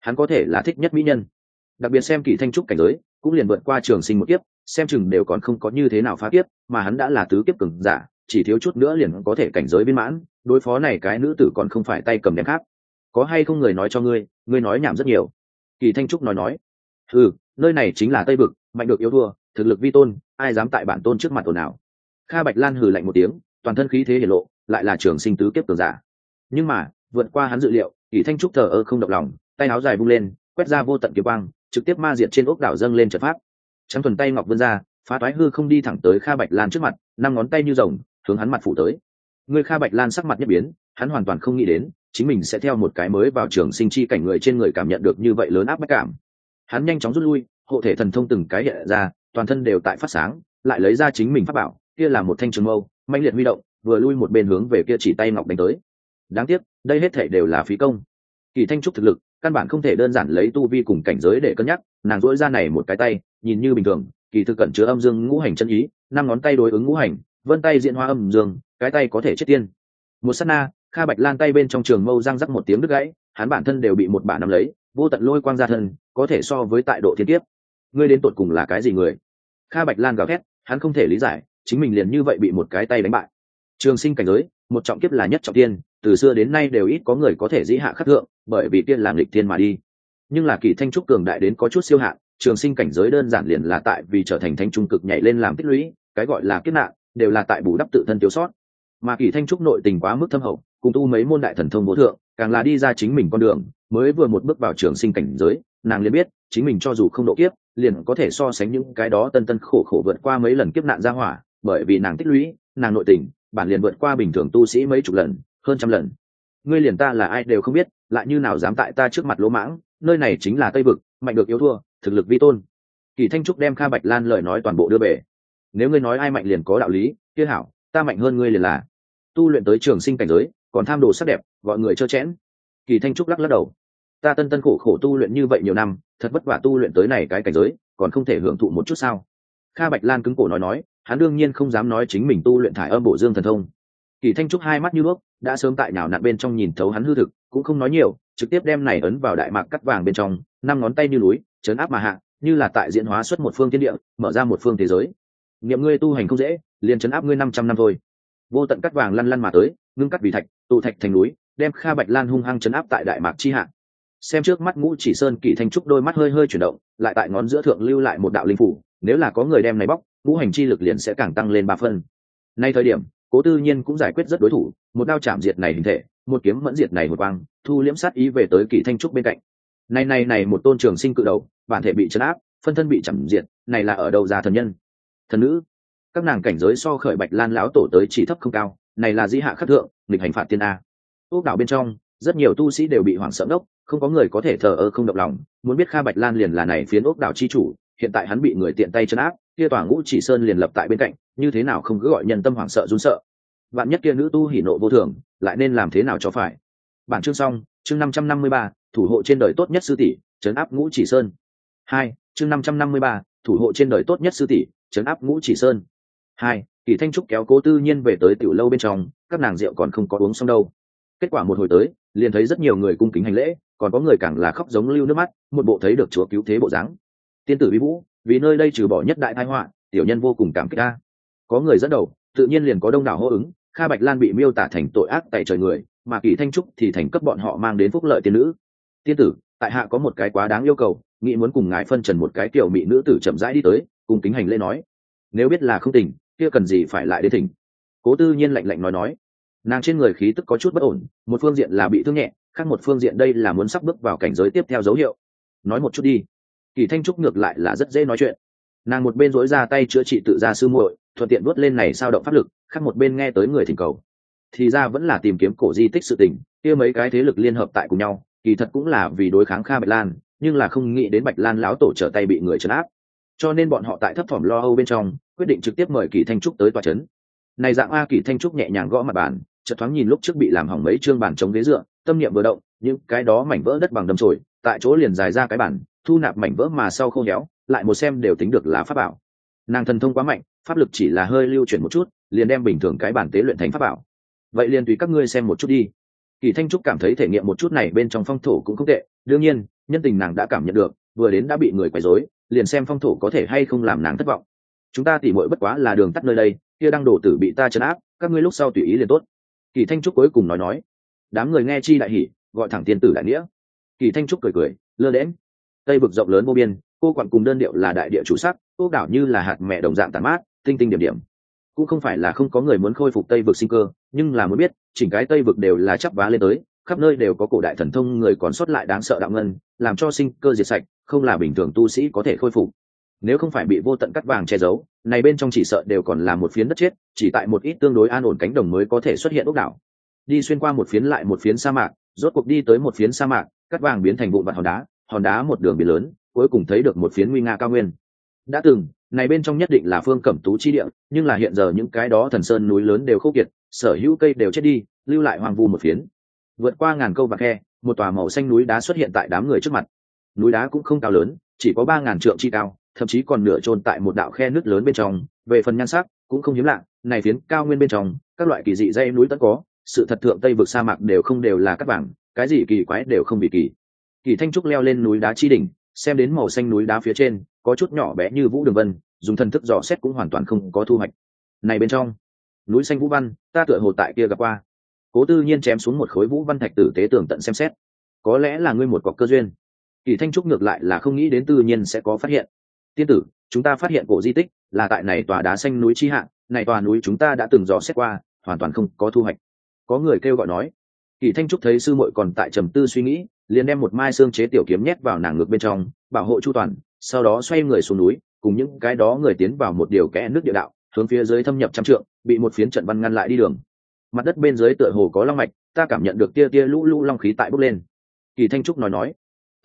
A: Hắn có thể là thích nhất mỹ nhân. Đặc biệt xem kỳ thanh trúc cảnh giới, cũng liền vượt qua trường sinh một kiếp, xem chừng đều còn không có như thế nào phá kiếp, mà hắn đã là tứ kiếp cường giả chỉ thiếu chút nữa liền có thể cảnh giới viên mãn, đối phó này cái nữ tử còn không phải tay cầm đem khác. Có hay không người nói cho ngươi ngươi nói nhảm rất nhiều. Kỳ thanh trúc nói nói ừ nơi này chính là tây bực mạnh được yêu thua, thực lực vi tôn, ai dám tại bản tôn trước mặt ồn nào kha bạch lan hừ lạnh một tiếng, toàn thân khí thế hiển lộ, lại là trường sinh tứ kiếp cường giả. Nhưng mà, vượt qua hắn dự liệu, kỳ thanh trúc thờ ơ không động lòng, tay áo dài bung lên, quét ra vô tận kiếm quang, trực tiếp ma diệt trên ốc đảo dâng lên trận pháp. Trắng thuần tay ngọc vươn ra, phá toái hư không đi thẳng tới kha bạch lan trước mặt, năm ngón tay như rồng hướng hắn mặt phủ tới. Người kha bạch lan sắc mặt nhất biến, hắn hoàn toàn không nghĩ đến, chính mình sẽ theo một cái mới vào trường sinh chi cảnh người trên người cảm nhận được như vậy lớn áp bách cảm. Hắn nhanh chóng rút lui, hộ thể thần thông từng cái hiện ra, toàn thân đều tại phát sáng, lại lấy ra chính mình phát bảo, kia là một thanh trường mâu mạnh liệt huy động, vừa lui một bên hướng về kia chỉ tay ngọc đánh tới. Đáng tiếc, đây hết thể đều là phí công. Kỳ thanh trúc thực lực, căn bản không thể đơn giản lấy tu vi cùng cảnh giới để cân nhắc, nàng dỗi ra này một cái tay, nhìn như bình thường, kỳ thực cận chứa âm dương ngũ hành chân ý, năm ngón tay đối ứng ngũ hành vân tay diễn hóa âm dương, cái tay có thể chết tiên. Một sát na, kha bạch lan tay bên trong trường mâu răng rắc một tiếng đứt gãy, hắn bản thân đều bị một bản nắm lấy, vô tận lôi quang ra thân, có thể so với tại độ thiên tiếp ngươi đến tột cùng là cái gì người? Kha bạch lan gào thét, hắn không thể lý giải, chính mình liền như vậy bị một cái tay đánh bại. Trường sinh cảnh giới, một trọng kiếp là nhất trọng tiên, từ xưa đến nay đều ít có người có thể dĩ hạ khắc thượng, bởi vì tiên làm lịch tiên mà đi. Nhưng là kỳ thanh trúc cường đại đến có chút siêu hạn, trường sinh cảnh giới đơn giản liền là tại vì trở thành thanh trung cực nhảy lên làm tích lũy, cái gọi là kiếp nạn đều là tại bù đắp tự thân thiếu sót. Mà kỳ thanh trúc nội tình quá mức thâm hậu, cùng tu mấy môn đại thần thông vô thượng, càng là đi ra chính mình con đường, mới vừa một bước vào trường sinh cảnh giới, nàng liền biết, chính mình cho dù không độ kiếp, liền có thể so sánh những cái đó tân tân khổ khổ vượt qua mấy lần kiếp nạn ra hỏa, bởi vì nàng tích lũy, nàng nội tình, bản liền vượt qua bình thường tu sĩ mấy chục lần, hơn trăm lần. Ngươi liền ta là ai đều không biết, lại như nào dám tại ta trước mặt lỗ mãng, nơi này chính là tây vực, mạnh được yếu thua, thực lực vi tôn. Kỳ thanh trúc đem kha bạch lan lời nói toàn bộ đưa về nếu ngươi nói ai mạnh liền có đạo lý, kia hảo, ta mạnh hơn ngươi liền là. Tu luyện tới trường sinh cảnh giới, còn tham đồ sắc đẹp, gọi người trơ chẽn. Kỳ thanh trúc lắc lắc đầu. Ta tân tân khổ khổ tu luyện như vậy nhiều năm, thật vất vả tu luyện tới này cái cảnh giới, còn không thể hưởng thụ một chút sao? Kha bạch lan cứng cổ nói nói, hắn đương nhiên không dám nói chính mình tu luyện thải âm bổ dương thần thông. Kỳ thanh trúc hai mắt như bước đã sớm tại nào nặn bên trong nhìn thấu hắn hư thực, cũng không nói nhiều, trực tiếp đem này ấn vào đại mạc cắt vàng bên trong, năm ngón tay như núi, chấn áp mà hạ, như là tại diễn hóa xuất một phương thiên địa, mở ra một phương thế giới niệm ngươi tu hành không dễ, liền chấn áp ngươi năm trăm năm thôi. Vô tận cắt vàng lăn lăn mà tới, ngưng cắt vì thạch, tụ thạch thành núi, đem kha bạch lan hung hăng chấn áp tại đại mạc chi hạ. Xem trước mắt ngũ chỉ sơn kỳ thanh trúc đôi mắt hơi hơi chuyển động, lại tại ngón giữa thượng lưu lại một đạo linh phủ, nếu là có người đem này bóc, ngũ hành chi lực liền sẽ càng tăng lên ba phân. Nay thời điểm, cố tư nhiên cũng giải quyết rất đối thủ, một đao chạm diệt này hình thể, một kiếm mẫn diệt này một quang, thu liễm sát ý về tới kỳ thanh trúc bên cạnh. Này này này một tôn trường sinh cự đầu, bản thể bị chấn áp, phân thân bị chạm diệt, này là ở đâu ra thần nhân? Thần nữ, các nàng cảnh giới so khởi bạch lan lão tổ tới chỉ thấp không cao, này là di hạ khắc thượng, nghịch hành phạt tiên a. Ốc đảo bên trong, rất nhiều tu sĩ đều bị hoảng sợ đốc không có người có thể thờ ơ không động lòng, muốn biết kha bạch lan liền là này phiến ốc đảo chi chủ, hiện tại hắn bị người tiện tay chấn áp, kia tòa ngũ chỉ sơn liền lập tại bên cạnh, như thế nào không cứ gọi nhân tâm hoảng sợ run sợ. Bạn nhất kia nữ tu hỉ nộ vô thường, lại nên làm thế nào cho phải? Bản chương xong, chương năm trăm năm mươi ba, thủ hộ trên đời tốt nhất sư tỷ, chấn áp ngũ chỉ sơn. Hai, chương năm trăm năm mươi ba, thủ hộ trên đời tốt nhất sư tỷ chấn áp ngũ chỉ sơn. Hai, kỳ thanh trúc kéo cố tư nhiên về tới tiểu lâu bên trong, các nàng rượu còn không có uống xong đâu. Kết quả một hồi tới, liền thấy rất nhiều người cung kính hành lễ, còn có người càng là khóc giống lưu nước mắt, một bộ thấy được chúa cứu thế bộ dáng. Tiên tử vi vũ, vì nơi đây trừ bỏ nhất đại thái họa, tiểu nhân vô cùng cảm kích ta. Có người dẫn đầu, tự nhiên liền có đông đảo hô ứng, kha bạch lan bị miêu tả thành tội ác tại trời người, mà kỳ thanh trúc thì thành cấp bọn họ mang đến phúc lợi tiên nữ. Tiên tử, tại hạ có một cái quá đáng yêu cầu nghĩ muốn cùng ngài phân trần một cái tiểu mỹ nữ tử chậm rãi đi tới cùng kính hành lễ nói, nếu biết là không tình, kia cần gì phải lại đến thỉnh? Cố tư nhiên lạnh lạnh nói nói, nàng trên người khí tức có chút bất ổn, một phương diện là bị thương nhẹ, khác một phương diện đây là muốn sắp bước vào cảnh giới tiếp theo dấu hiệu. Nói một chút đi. Kỳ thanh trúc ngược lại là rất dễ nói chuyện. Nàng một bên dối ra tay chữa trị tự ra sư muội, thuận tiện vuốt lên này sao động pháp lực, khác một bên nghe tới người thỉnh cầu. Thì ra vẫn là tìm kiếm cổ di tích sự tình, kia mấy cái thế lực liên hợp tại cùng nhau, kỳ thật cũng là vì đối kháng kha bạch lan nhưng là không nghĩ đến bạch lan lão tổ trở tay bị người trấn áp. Cho nên bọn họ tại thấp phẩm lo âu bên trong, quyết định trực tiếp mời kỳ thanh trúc tới tòa trấn. Này dạng a kỳ thanh trúc nhẹ nhàng gõ mặt bàn, chợt thoáng nhìn lúc trước bị làm hỏng mấy chương bàn chống ghế dựa, tâm niệm vừa động, những cái đó mảnh vỡ đất bằng đâm trồi tại chỗ liền dài ra cái bản thu nạp mảnh vỡ mà sau khô héo, lại một xem đều tính được là pháp bảo. Nàng thần thông quá mạnh, pháp lực chỉ là hơi lưu chuyển một chút, liền đem bình thường cái bản tế luyện thành pháp bảo. Vậy liền tùy các ngươi xem một chút đi. Kỳ thanh trúc cảm thấy thể nghiệm một chút này bên trong phong thổ cũng không tệ, đương nhiên nhân tình nàng đã cảm nhận được, vừa đến đã bị người quấy rối, liền xem phong thổ có thể hay không làm nàng thất vọng. Chúng ta tỉ mội bất quá là đường tắt nơi đây, kia đang đổ tử bị ta chấn áp, các ngươi lúc sau tùy ý liền tốt. Kỳ thanh trúc cuối cùng nói nói. Đám người nghe chi đại hỉ, gọi thẳng tiên tử đại nghĩa. Kỳ thanh trúc cười cười, lơ lẽm tây vực rộng lớn vô biên, cô quản cùng đơn điệu là đại địa chủ sắc, cô đảo như là hạt mẹ đồng dạng tàn mát, tinh tinh điểm điểm. Cũng không phải là không có người muốn khôi phục tây vực sinh cơ, nhưng là muốn biết, chỉnh cái tây vực đều là chắp vá lên tới khắp nơi đều có cổ đại thần thông người còn sót lại đáng sợ đạo ngân, làm cho sinh cơ diệt sạch, không là bình thường tu sĩ có thể khôi phục. Nếu không phải bị vô tận cắt vàng che giấu, này bên trong chỉ sợ đều còn là một phiến đất chết, chỉ tại một ít tương đối an ổn cánh đồng mới có thể xuất hiện ốc đảo. Đi xuyên qua một phiến lại một phiến sa mạc, rốt cuộc đi tới một phiến sa mạc, cắt vàng biến thành vụn vặt hòn đá hòn đá một đường biển lớn, cuối cùng thấy được một phiến nguy nga cao nguyên. Đã từng, này bên trong nhất định là phương cẩm tú chi địa, nhưng là hiện giờ những cái đó thần sơn núi lớn đều khô kiệt, sở hữu cây đều chết đi, lưu lại hoang vu một phiến vượt qua ngàn câu và khe, một tòa màu xanh núi đá xuất hiện tại đám người trước mặt. Núi đá cũng không cao lớn, chỉ có ba ngàn trượng chi cao, thậm chí còn nửa trôn tại một đạo khe nước lớn bên trong. Về phần nhan sắc, cũng không hiếm lạ, này phiến cao nguyên bên trong, các loại kỳ dị dây núi tất có, sự thật thượng tây vực sa mạc đều không đều là các bảng cái gì kỳ quái đều không bị kỳ. Kỳ thanh trúc leo lên núi đá chi đỉnh, xem đến màu xanh núi đá phía trên, có chút nhỏ bé như vũ đường vân, dùng thần thức dò xét cũng hoàn toàn không có thu hoạch. Này bên trong, núi xanh vũ văn, ta tựa hồ tại kia gặp qua cố tư nhiên chém xuống một khối vũ văn thạch tử tế tường tận xem xét. Có lẽ là ngươi một cọc cơ duyên. Kỳ thanh trúc ngược lại là không nghĩ đến tư nhiên sẽ có phát hiện. Tiên tử, chúng ta phát hiện cổ di tích là tại này tòa đá xanh núi chi hạng này tòa núi chúng ta đã từng dò xét qua, hoàn toàn không có thu hoạch. Có người kêu gọi nói. Kỳ thanh trúc thấy sư muội còn tại trầm tư suy nghĩ, liền đem một mai xương chế tiểu kiếm nhét vào nàng ngược bên trong, bảo hộ chu toàn, sau đó xoay người xuống núi, cùng những cái đó người tiến vào một điều kẽ nước địa đạo, hướng phía dưới thâm nhập trăm trượng, bị một phiến trận văn ngăn lại đi đường mặt đất bên dưới tựa hồ có long mạch, ta cảm nhận được tia tia lũ lũ long khí tại bốc lên. Kỳ thanh trúc nói nói,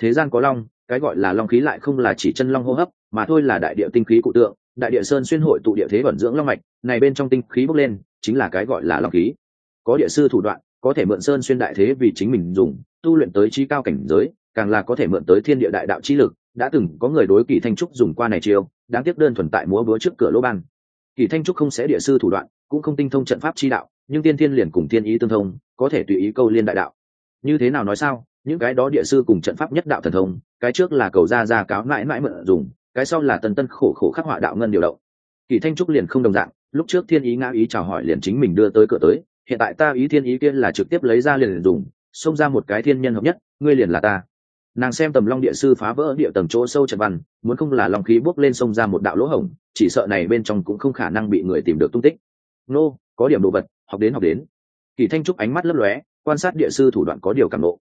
A: thế gian có long, cái gọi là long khí lại không là chỉ chân long hô hấp, mà thôi là đại địa tinh khí cụ tượng, đại địa sơn xuyên hội tụ địa thế bẩn dưỡng long mạch, này bên trong tinh khí bốc lên, chính là cái gọi là long khí. Có địa sư thủ đoạn, có thể mượn sơn xuyên đại thế vì chính mình dùng, tu luyện tới trí cao cảnh giới, càng là có thể mượn tới thiên địa đại đạo trí lực. Đã từng có người đối kỳ thanh trúc dùng qua này chiêu, đáng tiếc đơn thuần tại múa búa trước cửa lỗ ban kỳ thanh trúc không sẽ địa sư thủ đoạn, cũng không tinh thông trận pháp chi đạo, nhưng tiên thiên liền cùng tiên ý tương thông, có thể tùy ý câu liên đại đạo. Như thế nào nói sao? Những cái đó địa sư cùng trận pháp nhất đạo thần thông, cái trước là cầu ra ra cáo mãi mãi mượn dùng, cái sau là tân tân khổ khổ khắc họa đạo ngân điều động. Kỳ thanh trúc liền không đồng dạng, lúc trước thiên ý ngã ý chào hỏi liền chính mình đưa tới cửa tới, hiện tại ta ý thiên ý kia là trực tiếp lấy ra liền dùng, xông ra một cái thiên nhân hợp nhất, ngươi liền là ta. Nàng xem tầm long địa sư phá vỡ địa tầng chỗ sâu trận văn, muốn không là lòng khí bước lên xông ra một đạo lỗ hổng chỉ sợ này bên trong cũng không khả năng bị người tìm được tung tích. Nô, có điểm đồ vật, học đến học đến. Kỳ thanh trúc ánh mắt lấp lóe, quan sát địa sư thủ đoạn có điều cảm lộ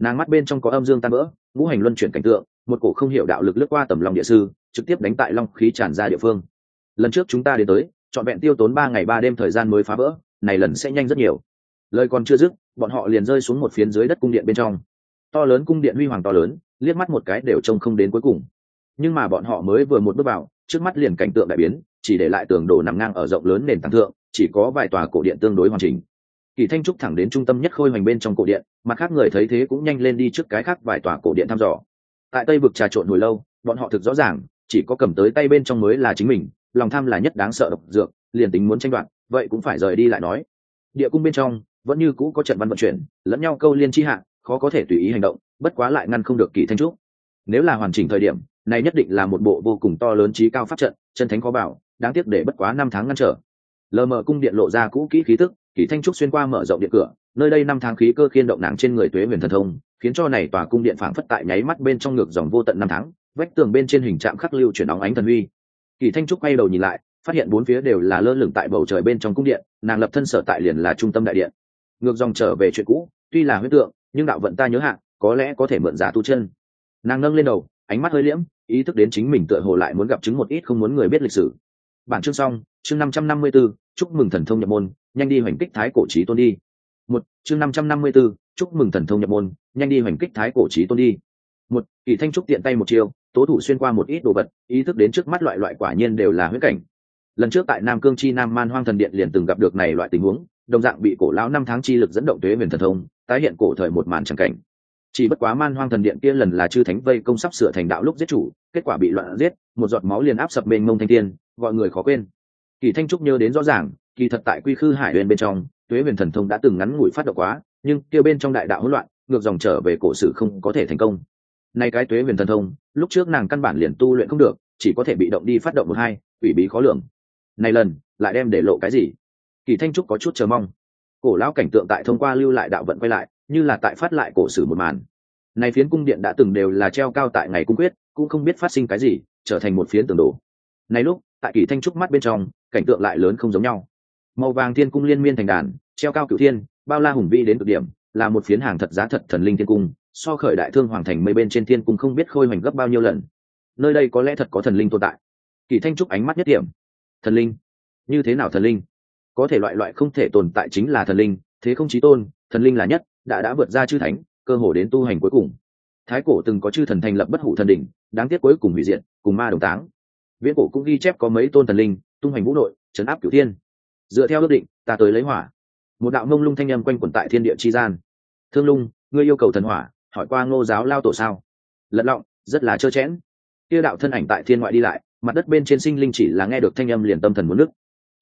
A: nàng mắt bên trong có âm dương tan vỡ, ngũ hành luân chuyển cảnh tượng, một cổ không hiểu đạo lực lướt qua tầm lòng địa sư, trực tiếp đánh tại long khí tràn ra địa phương. Lần trước chúng ta đến tới, trọn vẹn tiêu tốn ba ngày ba đêm thời gian mới phá vỡ, này lần sẽ nhanh rất nhiều. Lời còn chưa dứt, bọn họ liền rơi xuống một phiến dưới đất cung điện bên trong. To lớn cung điện huy hoàng to lớn, liếc mắt một cái đều trông không đến cuối cùng. Nhưng mà bọn họ mới vừa một bước vào trước mắt liền cảnh tượng đại biến, chỉ để lại tường đổ nằm ngang ở rộng lớn nền tảng thượng, chỉ có vài tòa cổ điện tương đối hoàn chỉnh. Kỳ thanh trúc thẳng đến trung tâm nhất khôi hoành bên trong cổ điện, mặt khác người thấy thế cũng nhanh lên đi trước cái khác vài tòa cổ điện thăm dò. Tại tây vực trà trộn hồi lâu, bọn họ thực rõ ràng, chỉ có cầm tới tay bên trong mới là chính mình, lòng tham là nhất đáng sợ độc dược, liền tính muốn tranh đoạt, vậy cũng phải rời đi lại nói. Địa cung bên trong, vẫn như cũ có trận văn vận chuyển, lẫn nhau câu liên chi hạ, khó có thể tùy ý hành động, bất quá lại ngăn không được kỳ thanh trúc. Nếu là hoàn chỉnh thời điểm này nhất định là một bộ vô cùng to lớn trí cao pháp trận, chân thánh khó bảo, đáng tiếc để bất quá năm tháng ngăn trở. Lờ mờ cung điện lộ ra cũ kỹ khí tức, kỳ thanh trúc xuyên qua mở rộng điện cửa, nơi đây năm tháng khí cơ khiên động nàng trên người tuế huyền thần thông, khiến cho này tòa cung điện phảng phất tại nháy mắt bên trong ngược dòng vô tận năm tháng, vách tường bên trên hình trạm khắc lưu chuyển óng ánh thần huy kỳ thanh trúc quay đầu nhìn lại, phát hiện bốn phía đều là lơ lửng tại bầu trời bên trong cung điện, nàng lập thân sở tại liền là trung tâm đại điện. Ngược dòng trở về chuyện cũ, tuy là huyết tượng, nhưng đạo vận ta nhớ hạn có lẽ có thể mượn giả tu chân. Nàng nâng lên đầu ánh mắt hơi liễm, ý thức đến chính mình tựa hồ lại muốn gặp chứng một ít không muốn người biết lịch sử. Bản chương xong, chương năm trăm năm mươi b ố chúc mừng thần thông nhập môn, nhanh đi hoành kích thái cổ trí tôn đi. Một, chương năm trăm năm mươi b ố chúc mừng thần thông nhập môn, nhanh đi hoành kích thái cổ trí tôn đi. Một, kỳ thanh trúc tiện tay một chiêu, tố thủ xuyên qua một ít đồ vật, ý thức đến trước mắt loại loại quả nhiên đều là huyết cảnh. Lần trước tại nam cương chi nam man hoang thần điện liền từng gặp được này loại tình huống, đồng dạng bị cổ lão năm tháng chi lực dẫn động tuế huyền thần thông, tái hiện cổ thời một màn tràng cảnh chỉ bất quá man hoang thần điện kia lần là chư thánh vây công sắp sửa thành đạo lúc giết chủ, kết quả bị loạn giết, một giọt máu liền áp sập bên mông thanh tiên gọi người khó quên. Kỳ thanh trúc nhớ đến rõ ràng, kỳ thật tại quy khư hải huyền bên trong, tuế huyền thần thông đã từng ngắn ngủi phát động quá, nhưng kia bên trong đại đạo hỗn loạn, ngược dòng trở về cổ sử không có thể thành công. Nay cái tuế huyền thần thông, lúc trước nàng căn bản liền tu luyện không được, chỉ có thể bị động đi phát động một hai ủy bí khó lường. Này lần, lại đem để lộ cái gì? Kỳ thanh trúc có chút chờ mong. Cổ lão cảnh tượng tại thông qua lưu lại đạo vận quay lại như là tại phát lại cổ sử một màn. Này phiến cung điện đã từng đều là treo cao tại ngày cung quyết, cũng không biết phát sinh cái gì, trở thành một phiến tường đổ. Này lúc, tại kỳ thanh trúc mắt bên trong, cảnh tượng lại lớn không giống nhau. Màu vàng thiên cung liên miên thành đàn, treo cao cửu thiên, bao la hùng vi đến cực điểm, là một phiến hàng thật giá thật thần linh thiên cung, so khởi đại thương hoàng thành mây bên trên thiên cung không biết khôi hoành gấp bao nhiêu lần. Nơi đây có lẽ thật có thần linh tồn tại. Kỳ thanh trúc ánh mắt nhất điểm. Thần linh? Như thế nào thần linh? Có thể loại loại không thể tồn tại chính là thần linh, thế không chí tôn, thần linh là nhất đã đã vượt ra chư thánh, cơ hồ đến tu hành cuối cùng. Thái cổ từng có chư thần thành lập bất hủ thần đỉnh, đáng tiếc cuối cùng hủy diệt, cùng ma đồng táng. Viễn cổ cũng ghi chép có mấy tôn thần linh, tung hành vũ nội, trấn áp cửu thiên. Dựa theo ước định, ta tới lấy hỏa. Một đạo mông lung thanh â m quanh quẩn tại thiên địa chi gian. Thương lung, ngươi yêu cầu thần hỏa, hỏi qua ngô giáo lao tổ sao? Lật lọng, rất là trơ chẽn. Kia đạo thân ảnh tại thiên ngoại đi lại, mặt đất bên trên sinh linh chỉ là nghe được thanh âm liền tâm thần muốn nước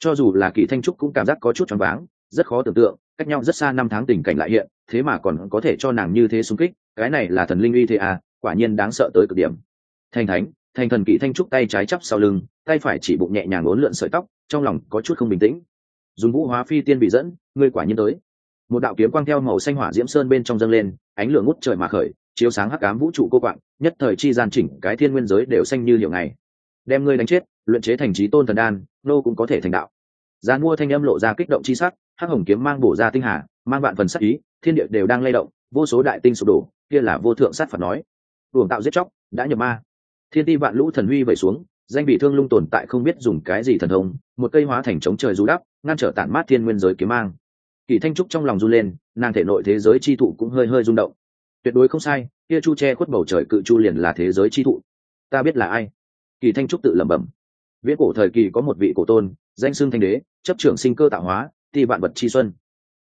A: cho dù là kỳ thanh trúc cũng cảm giác có chút choáng váng, rất khó tưởng tượng cách nhau rất xa năm tháng tình cảnh lại hiện, thế mà còn có thể cho nàng như thế xung kích, cái này là thần linh uy thế à quả nhiên đáng sợ tới cực điểm. Thanh thánh thành thần kỵ thanh trúc tay trái chắp sau lưng, tay phải chỉ bụng nhẹ nhàng ốn lượn sợi tóc, trong lòng có chút không bình tĩnh. Dùng vũ hóa phi tiên bị dẫn, ngươi quả nhiên tới. Một đạo kiếm quang theo màu xanh hỏa diễm sơn bên trong dâng lên, ánh lửa ngút trời mà khởi, chiếu sáng hắc ám vũ trụ cô quạng, nhất thời chi gian chỉnh cái thiên nguyên giới đều xanh như liệu ngày. Đem ngươi đánh chết, luyện chế thành trí tôn thần đan, nô cũng có thể thành đạo. Gian mua thanh âm lộ ra kích động chi sắc hắc hồng kiếm mang bổ ra tinh hà, mang vạn phần sát ý, thiên địa đều đang lay động, vô số đại tinh sụp đổ, kia là vô thượng sát phạt nói. Luồng tạo giết chóc, đã nhập ma. Thiên ti vạn lũ thần huy vẩy xuống, danh bị thương lung tồn tại không biết dùng cái gì thần thông, một cây hóa thành chống trời rú đắp, ngăn trở tản mát thiên nguyên giới kiếm mang. Kỳ thanh trúc trong lòng run lên, nàng thể nội thế giới chi thụ cũng hơi hơi rung động. Tuyệt đối không sai, kia chu che khuất bầu trời cự chu liền là thế giới chi thụ. Ta biết là ai? Kỳ thanh trúc tự lẩm bẩm. Viễn cổ thời kỳ có một vị cổ tôn, danh xưng thanh đế, chấp trưởng sinh cơ tạo hóa thì vạn vật chi xuân.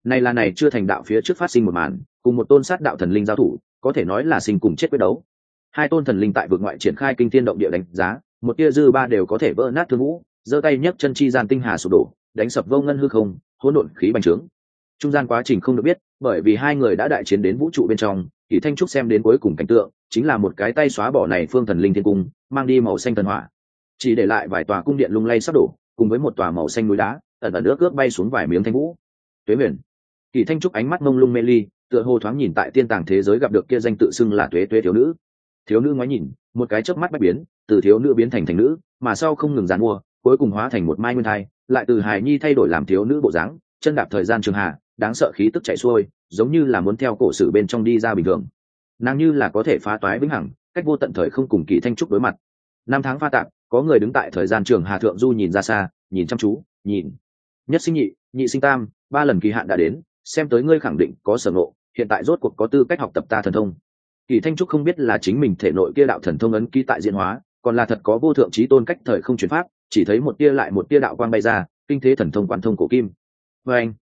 A: Này là này chưa thành đạo phía trước phát sinh một màn, cùng một tôn sát đạo thần linh giao thủ, có thể nói là sinh cùng chết quyết đấu. Hai tôn thần linh tại vực ngoại triển khai kinh thiên động địa đánh giá, một tia dư ba đều có thể vỡ nát thương vũ, giơ tay nhấc chân chi gian tinh hà sụp đổ, đánh sập vô ngân hư không, hỗn độn khí bành trướng. Trung gian quá trình không được biết, bởi vì hai người đã đại chiến đến vũ trụ bên trong, kỳ thanh trúc xem đến cuối cùng cảnh tượng, chính là một cái tay xóa bỏ này phương thần linh thiên cung, mang đi màu xanh thần hỏa. Chỉ để lại vài tòa cung điện lung lay sắp đổ, cùng với một tòa màu xanh núi đá ẩn ẩn nước ước bay xuống vài miếng thanh vũ. Tuế huyền. Kỳ thanh trúc ánh mắt mông lung mê ly, tựa hồ thoáng nhìn tại tiên tàng thế giới gặp được kia danh tự xưng là tuế tuế thiếu nữ. Thiếu nữ ngoái nhìn, một cái chớp mắt bách biến, từ thiếu nữ biến thành thành nữ, mà sau không ngừng dàn mua, cuối cùng hóa thành một mai nguyên thai, lại từ hài nhi thay đổi làm thiếu nữ bộ dáng, chân đạp thời gian trường hạ, đáng sợ khí tức chạy xuôi, giống như là muốn theo cổ sử bên trong đi ra bình thường. Nàng như là có thể phá toái vĩnh hằng, cách vô tận thời không cùng kỳ thanh trúc đối mặt. Năm tháng pha tạp, có người đứng tại thời gian trường hà thượng du nhìn ra xa, nhìn chăm chú, nhìn nhất sinh nhị nhị sinh tam, ba lần kỳ hạn đã đến, xem tới ngươi khẳng định có sở ngộ, hiện tại rốt cuộc có tư cách học tập ta thần thông. Kỳ thanh trúc không biết là chính mình thể nội kia đạo thần thông ấn ký tại diễn hóa, còn là thật có vô thượng trí tôn cách thời không chuyển pháp, chỉ thấy một tia lại một tia đạo quang bay ra, kinh thế thần thông quan thông cổ kim. Vê anh,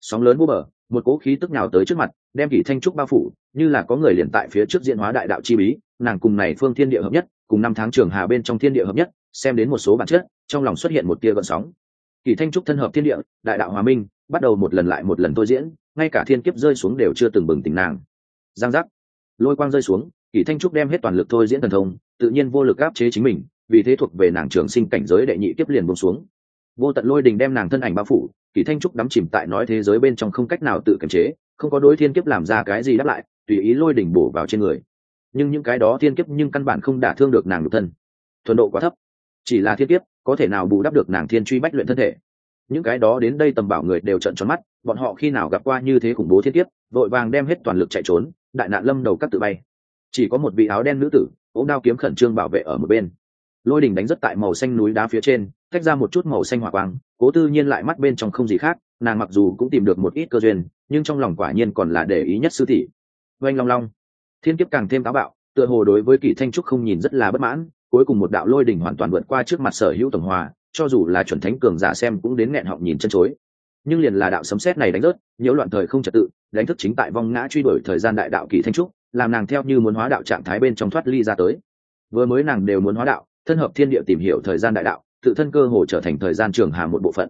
A: sóng lớn vô bờ một cố khí tức nào tới trước mặt, đem kỳ thanh trúc bao phủ, như là có người liền tại phía trước diễn hóa đại đạo chi bí, nàng cùng này phương thiên địa hợp nhất, cùng năm tháng trường hà bên trong thiên địa hợp nhất, xem đến một số bản chất, trong lòng xuất hiện một tia gợn sóng kỳ thanh trúc thân hợp thiên địa, đại đạo hòa minh, bắt đầu một lần lại một lần thôi diễn, ngay cả thiên kiếp rơi xuống đều chưa từng bừng tỉnh nàng. Giang giác. Lôi quang rơi xuống, kỳ thanh trúc đem hết toàn lực thôi diễn thần thông, tự nhiên vô lực áp chế chính mình, vì thế thuộc về nàng trường sinh cảnh giới đệ nhị kiếp liền bông xuống. Vô tận lôi đình đem nàng thân ảnh bao phủ, kỳ thanh trúc đắm chìm tại nói thế giới bên trong không cách nào tự kiềm chế, không có đối thiên kiếp làm ra cái gì đáp lại, tùy ý lôi đỉnh bổ vào trên người. Nhưng những cái đó thiên kiếp nhưng căn bản không đả thương được nàng nhục thân. Thuần độ quá thấp chỉ là thiên kiếp có thể nào bù đắp được nàng thiên truy bách luyện thân thể. Những cái đó đến đây tầm bảo người đều trận tròn mắt bọn họ khi nào gặp qua như thế khủng bố thiên kiếp vội vàng đem hết toàn lực chạy trốn đại nạn lâm đầu các tự bay. Chỉ có một vị áo đen nữ tử ôm đao kiếm khẩn trương bảo vệ ở một bên. Lôi đình đánh rất tại màu xanh núi đá phía trên tách ra một chút màu xanh hỏa quang cố tư nhiên lại mắt bên trong không gì khác nàng mặc dù cũng tìm được một ít cơ duyên nhưng trong lòng quả nhiên còn là để ý nhất sư thị, oanh long long. Thiên kiếp càng thêm táo bạo tựa hồ đối với kỳ thanh trúc không nhìn rất là bất mãn cuối cùng một đạo lôi đỉnh hoàn toàn vượt qua trước mặt sở hữu tổng hòa, cho dù là chuẩn thánh cường giả xem cũng đến nghẹn họng nhìn chân chối. Nhưng liền là đạo sấm sét này đánh rớt, nhiễu loạn thời không trật tự, đánh thức chính tại vong ngã truy đuổi thời gian đại đạo kỳ thanh trúc, làm nàng theo như muốn hóa đạo trạng thái bên trong thoát ly ra tới. Vừa mới nàng đều muốn hóa đạo, thân hợp thiên địa tìm hiểu thời gian đại đạo, tự thân cơ hồ trở thành thời gian trường hà một bộ phận.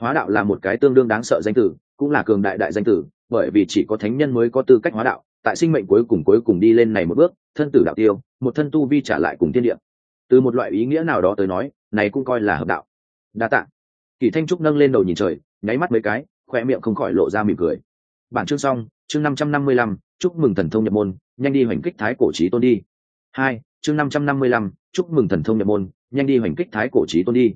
A: Hóa đạo là một cái tương đương đáng sợ danh tử, cũng là cường đại đại danh tử, bởi vì chỉ có thánh nhân mới có tư cách hóa đạo, tại sinh mệnh cuối cùng cuối cùng đi lên này một bước, thân tử đạo tiêu, một thân tu vi trả lại cùng thiên địa từ một loại ý nghĩa nào đó tới nói, này cũng coi là hợp đạo. Đa tạ. Kỳ thanh trúc nâng lên đầu nhìn trời, nháy mắt mấy cái khoe miệng không khỏi lộ ra mỉm cười. Bản chương xong, chương năm trăm năm mươi lăm, chúc mừng thần thông nhập môn, nhanh đi hoành kích thái cổ trí tôn đi. Hai, chương năm trăm năm mươi lăm, chúc mừng thần thông nhập môn, nhanh đi hoành kích thái cổ trí tôn đi.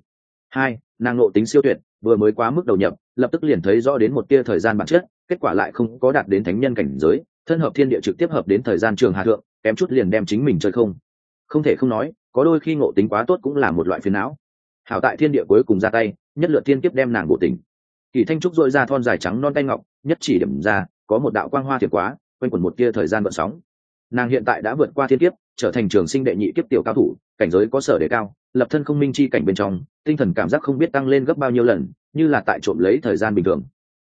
A: Hai, nàng nộ tính siêu tuyệt, vừa mới quá mức đầu nhập, lập tức liền thấy rõ đến một tia thời gian bản chất, kết quả lại không có đạt đến thánh nhân cảnh giới, thân hợp thiên địa trực tiếp hợp đến thời gian trường hà thượng, kém chút liền đem chính mình chơi không không thể không nói, có đôi khi ngộ tính quá tốt cũng là một loại phiền não. Hảo tại thiên địa cuối cùng ra tay, nhất lượt thiên kiếp đem nàng bộ tình kỳ thanh trúc dội ra thon dài trắng non tay ngọc, nhất chỉ điểm ra, có một đạo quang hoa thiệt quá, quanh quẩn một tia thời gian vận sóng. Nàng hiện tại đã vượt qua thiên kiếp, trở thành trường sinh đệ nhị kiếp tiểu cao thủ, cảnh giới có sở đề cao, lập thân không minh chi cảnh bên trong, tinh thần cảm giác không biết tăng lên gấp bao nhiêu lần, như là tại trộm lấy thời gian bình thường.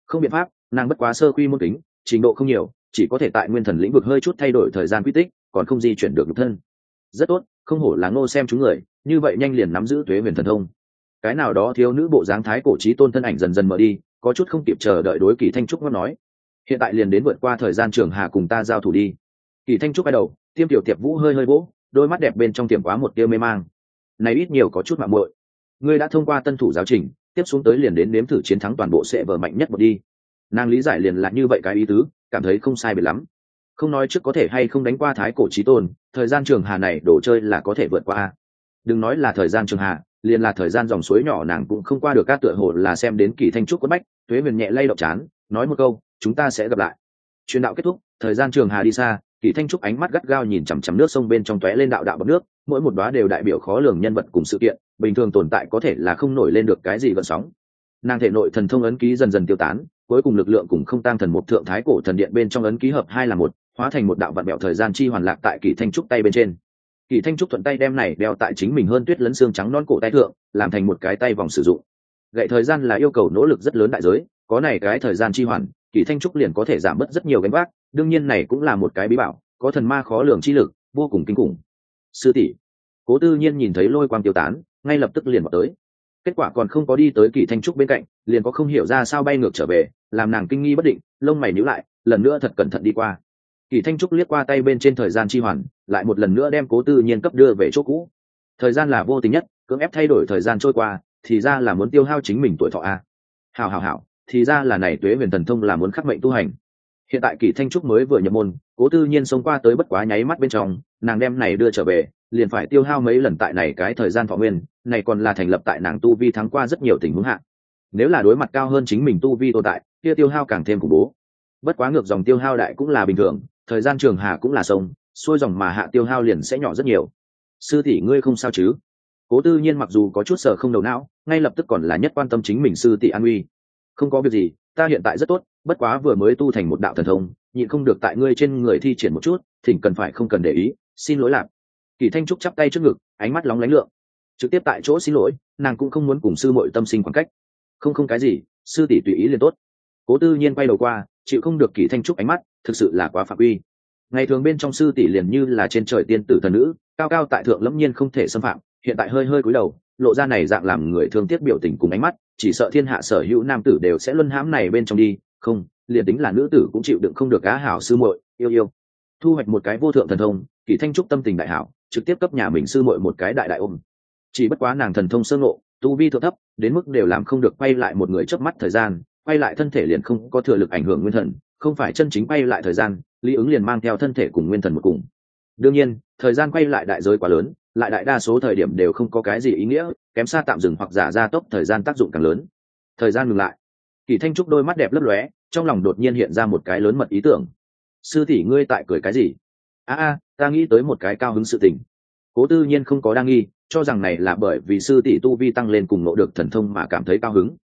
A: Không biện pháp, nàng bất quá sơ quy môn tính trình độ không nhiều, chỉ có thể tại nguyên thần lĩnh vực hơi chút thay đổi thời gian quy tích, còn không di chuyển được nhục thân rất tốt, không hổ là ngô xem chúng người, như vậy nhanh liền nắm giữ tuế huyền thần thông. Cái nào đó thiếu nữ bộ dáng thái cổ trí tôn thân ảnh dần dần mở đi, có chút không kịp chờ đợi đối kỳ thanh trúc ngót nói. Hiện tại liền đến vượt qua thời gian trường hà cùng ta giao thủ đi. Kỳ thanh trúc bay đầu, tiêm tiểu tiệp vũ hơi hơi vỗ, đôi mắt đẹp bên trong tiềm quá một tia mê mang. Này ít nhiều có chút mạng muội. Ngươi đã thông qua tân thủ giáo trình, tiếp xuống tới liền đến nếm thử chiến thắng toàn bộ sẽ vở mạnh nhất một đi. Nàng lý giải liền là như vậy cái ý tứ, cảm thấy không sai biệt lắm không nói trước có thể hay không đánh qua thái cổ trí tôn, thời gian trường hà này đổ chơi là có thể vượt qua đừng nói là thời gian trường hà, liền là thời gian dòng suối nhỏ nàng cũng không qua được các tựa hồ là xem đến kỳ thanh trúc quất bách thuế huyền nhẹ lay động chán, nói một câu, chúng ta sẽ gặp lại. Truyền đạo kết thúc, thời gian trường hà đi xa, kỳ thanh trúc ánh mắt gắt gao nhìn chằm chằm nước sông bên trong tóe lên đạo đạo bọc nước, mỗi một đóa đều đại biểu khó lường nhân vật cùng sự kiện, bình thường tồn tại có thể là không nổi lên được cái gì gợn sóng. Nàng thể nội thần thông ấn ký dần dần tiêu tán, cuối cùng lực lượng cùng không tăng thần một thượng thái cổ thần điện bên trong ấn ký hợp hai là một hóa thành một đạo vận mẹo thời gian chi hoàn lạc tại kỳ thanh trúc tay bên trên. Kỳ thanh trúc thuận tay đem này đeo tại chính mình hơn tuyết lấn xương trắng non cổ tay thượng, làm thành một cái tay vòng sử dụng. Gậy thời gian là yêu cầu nỗ lực rất lớn đại giới, có này cái thời gian chi hoàn, kỳ thanh trúc liền có thể giảm bớt rất nhiều gánh vác, đương nhiên này cũng là một cái bí bảo, có thần ma khó lường chi lực, vô cùng kinh khủng. Sư tỷ, cố tư nhiên nhìn thấy lôi quang tiêu tán, ngay lập tức liền vào tới. Kết quả còn không có đi tới kỳ thanh trúc bên cạnh, liền có không hiểu ra sao bay ngược trở về, làm nàng kinh nghi bất định, lông mày nhíu lại, lần nữa thật cẩn thận đi qua kỳ thanh trúc liếc qua tay bên trên thời gian chi hoàn, lại một lần nữa đem cố tư nhiên cấp đưa về chỗ cũ. Thời gian là vô tình nhất, cưỡng ép thay đổi thời gian trôi qua, thì ra là muốn tiêu hao chính mình tuổi thọ a. Hào hào hào thì ra là này tuế huyền thần thông là muốn khắc mệnh tu hành. Hiện tại kỳ thanh trúc mới vừa nhập môn, cố tư nhiên sống qua tới bất quá nháy mắt bên trong, nàng đem này đưa trở về, liền phải tiêu hao mấy lần tại này cái thời gian thọ nguyên, này còn là thành lập tại nàng tu vi thắng qua rất nhiều tình huống hạn nếu là đối mặt cao hơn chính mình tu vi tồn tại, kia tiêu hao càng thêm khủng bố. Bất quá ngược dòng tiêu hao đại cũng là bình thường thời gian trường hà cũng là sông, xuôi dòng mà hạ tiêu hao liền sẽ nhỏ rất nhiều. Sư tỷ ngươi không sao chứ? Cố tư nhiên mặc dù có chút sợ không đầu não, ngay lập tức còn là nhất quan tâm chính mình sư tỷ an uy không có việc gì, ta hiện tại rất tốt, bất quá vừa mới tu thành một đạo thần thông, nhịn không được tại ngươi trên người thi triển một chút, thỉnh cần phải không cần để ý, xin lỗi lạc. Kỳ thanh trúc chắp tay trước ngực, ánh mắt lóng lánh lượng. Trực tiếp tại chỗ xin lỗi, nàng cũng không muốn cùng sư mội tâm sinh khoảng cách. Không không cái gì, sư tỷ tùy ý liền tốt. Cố tư nhiên quay đầu qua, chịu không được kỳ thanh trúc ánh mắt thực sự là quá phạm uy ngày thường bên trong sư tỷ liền như là trên trời tiên tử thần nữ, cao cao tại thượng lẫm nhiên không thể xâm phạm, hiện tại hơi hơi cúi đầu, lộ ra này dạng làm người thương tiếc biểu tình cùng ánh mắt, chỉ sợ thiên hạ sở hữu nam tử đều sẽ luân hãm này bên trong đi, không, liền tính là nữ tử cũng chịu đựng không được á hảo sư muội, yêu yêu. Thu hoạch một cái vô thượng thần thông, kỳ thanh trúc tâm tình đại hảo, trực tiếp cấp nhà mình sư muội một cái đại đại ôm. Chỉ bất quá nàng thần thông sơ ngộ, tu vi thượng thấp, đến mức đều làm không được quay lại một người chớp mắt thời gian, quay lại thân thể liền không có thừa lực ảnh hưởng nguyên thần không phải chân chính quay lại thời gian, lý ứng liền mang theo thân thể cùng nguyên thần một cùng. Đương nhiên, thời gian quay lại đại giới quá lớn, lại đại đa số thời điểm đều không có cái gì ý nghĩa, kém xa tạm dừng hoặc giả ra tốc thời gian tác dụng càng lớn. Thời gian ngừng lại. Kỳ thanh trúc đôi mắt đẹp lấp lóe, trong lòng đột nhiên hiện ra một cái lớn mật ý tưởng. Sư tỷ, ngươi tại cười cái gì? A a, ta nghĩ tới một cái cao hứng sự tình. Cố tư nhiên không có đa nghi, cho rằng này là bởi vì sư tỷ tu vi tăng lên cùng nộ được thần thông mà cảm thấy cao hứng.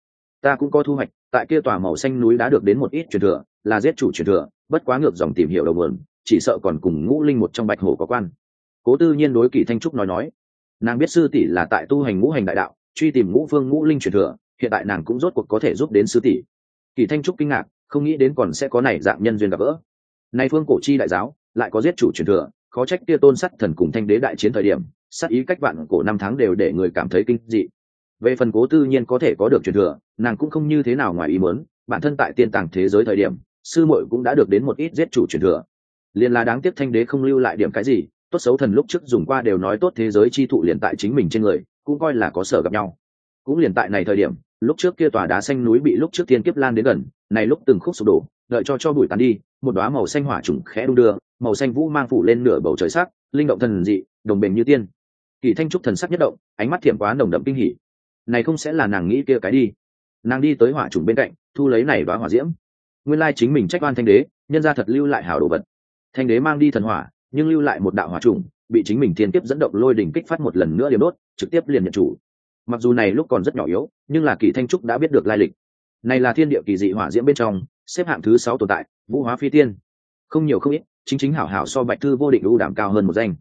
A: Ta cũng có thu hoạch, tại kia tòa màu xanh núi đã được đến một ít truyền thừa là giết chủ truyền thừa, bất quá ngược dòng tìm hiểu đầu nguồn, chỉ sợ còn cùng ngũ linh một trong bạch hổ có quan. Cố tư nhiên đối kỳ thanh trúc nói nói, nàng biết sư tỷ là tại tu hành ngũ hành đại đạo, truy tìm ngũ phương ngũ linh truyền thừa, hiện tại nàng cũng rốt cuộc có thể giúp đến sư tỷ. Kỳ thanh trúc kinh ngạc, không nghĩ đến còn sẽ có này dạng nhân duyên gặp gỡ. Nay phương cổ chi đại giáo, lại có giết chủ truyền thừa, khó trách kia tôn sắt thần cùng thanh đế đại chiến thời điểm sát ý cách vạn cổ năm tháng đều để người cảm thấy kinh dị. Về phần cố tư nhiên có thể có được truyền thừa, nàng cũng không như thế nào ngoài ý muốn, bản thân tại tiên tàng thế giới thời điểm sư muội cũng đã được đến một ít giết chủ truyền thừa. Liền là đáng tiếc thanh đế không lưu lại điểm cái gì, tốt xấu thần lúc trước dùng qua đều nói tốt thế giới chi thụ liền tại chính mình trên người, cũng coi là có sở gặp nhau. Cũng liền tại này thời điểm, lúc trước kia tòa đá xanh núi bị lúc trước thiên kiếp lan đến gần, này lúc từng khúc sụp đổ, đợi cho cho bụi tàn đi, một đóa màu xanh hỏa trùng khẽ đung đưa, màu xanh vũ mang phủ lên nửa bầu trời sắc, linh động thần dị, đồng bền như tiên. Kỳ thanh trúc thần sắc nhất động, ánh mắt thiểm quá nồng đậm kinh hỉ. Này không sẽ là nàng nghĩ kia cái đi. Nàng đi tới hỏa trùng bên cạnh, thu lấy này đóa hỏa diễm nguyên lai chính mình trách oan thanh đế, nhân ra thật lưu lại hảo đồ vật. Thanh đế mang đi thần hỏa, nhưng lưu lại một đạo hỏa trùng, bị chính mình thiên kiếp dẫn động lôi đỉnh kích phát một lần nữa điểm đốt, trực tiếp liền nhận chủ. Mặc dù này lúc còn rất nhỏ yếu, nhưng là kỳ thanh trúc đã biết được lai lịch. Này là thiên địa kỳ dị hỏa diễm bên trong, xếp hạng thứ sáu tồn tại, vũ hóa phi tiên. Không nhiều không ít, chính chính hảo hảo so bạch thư vô định ưu đảm cao hơn một danh.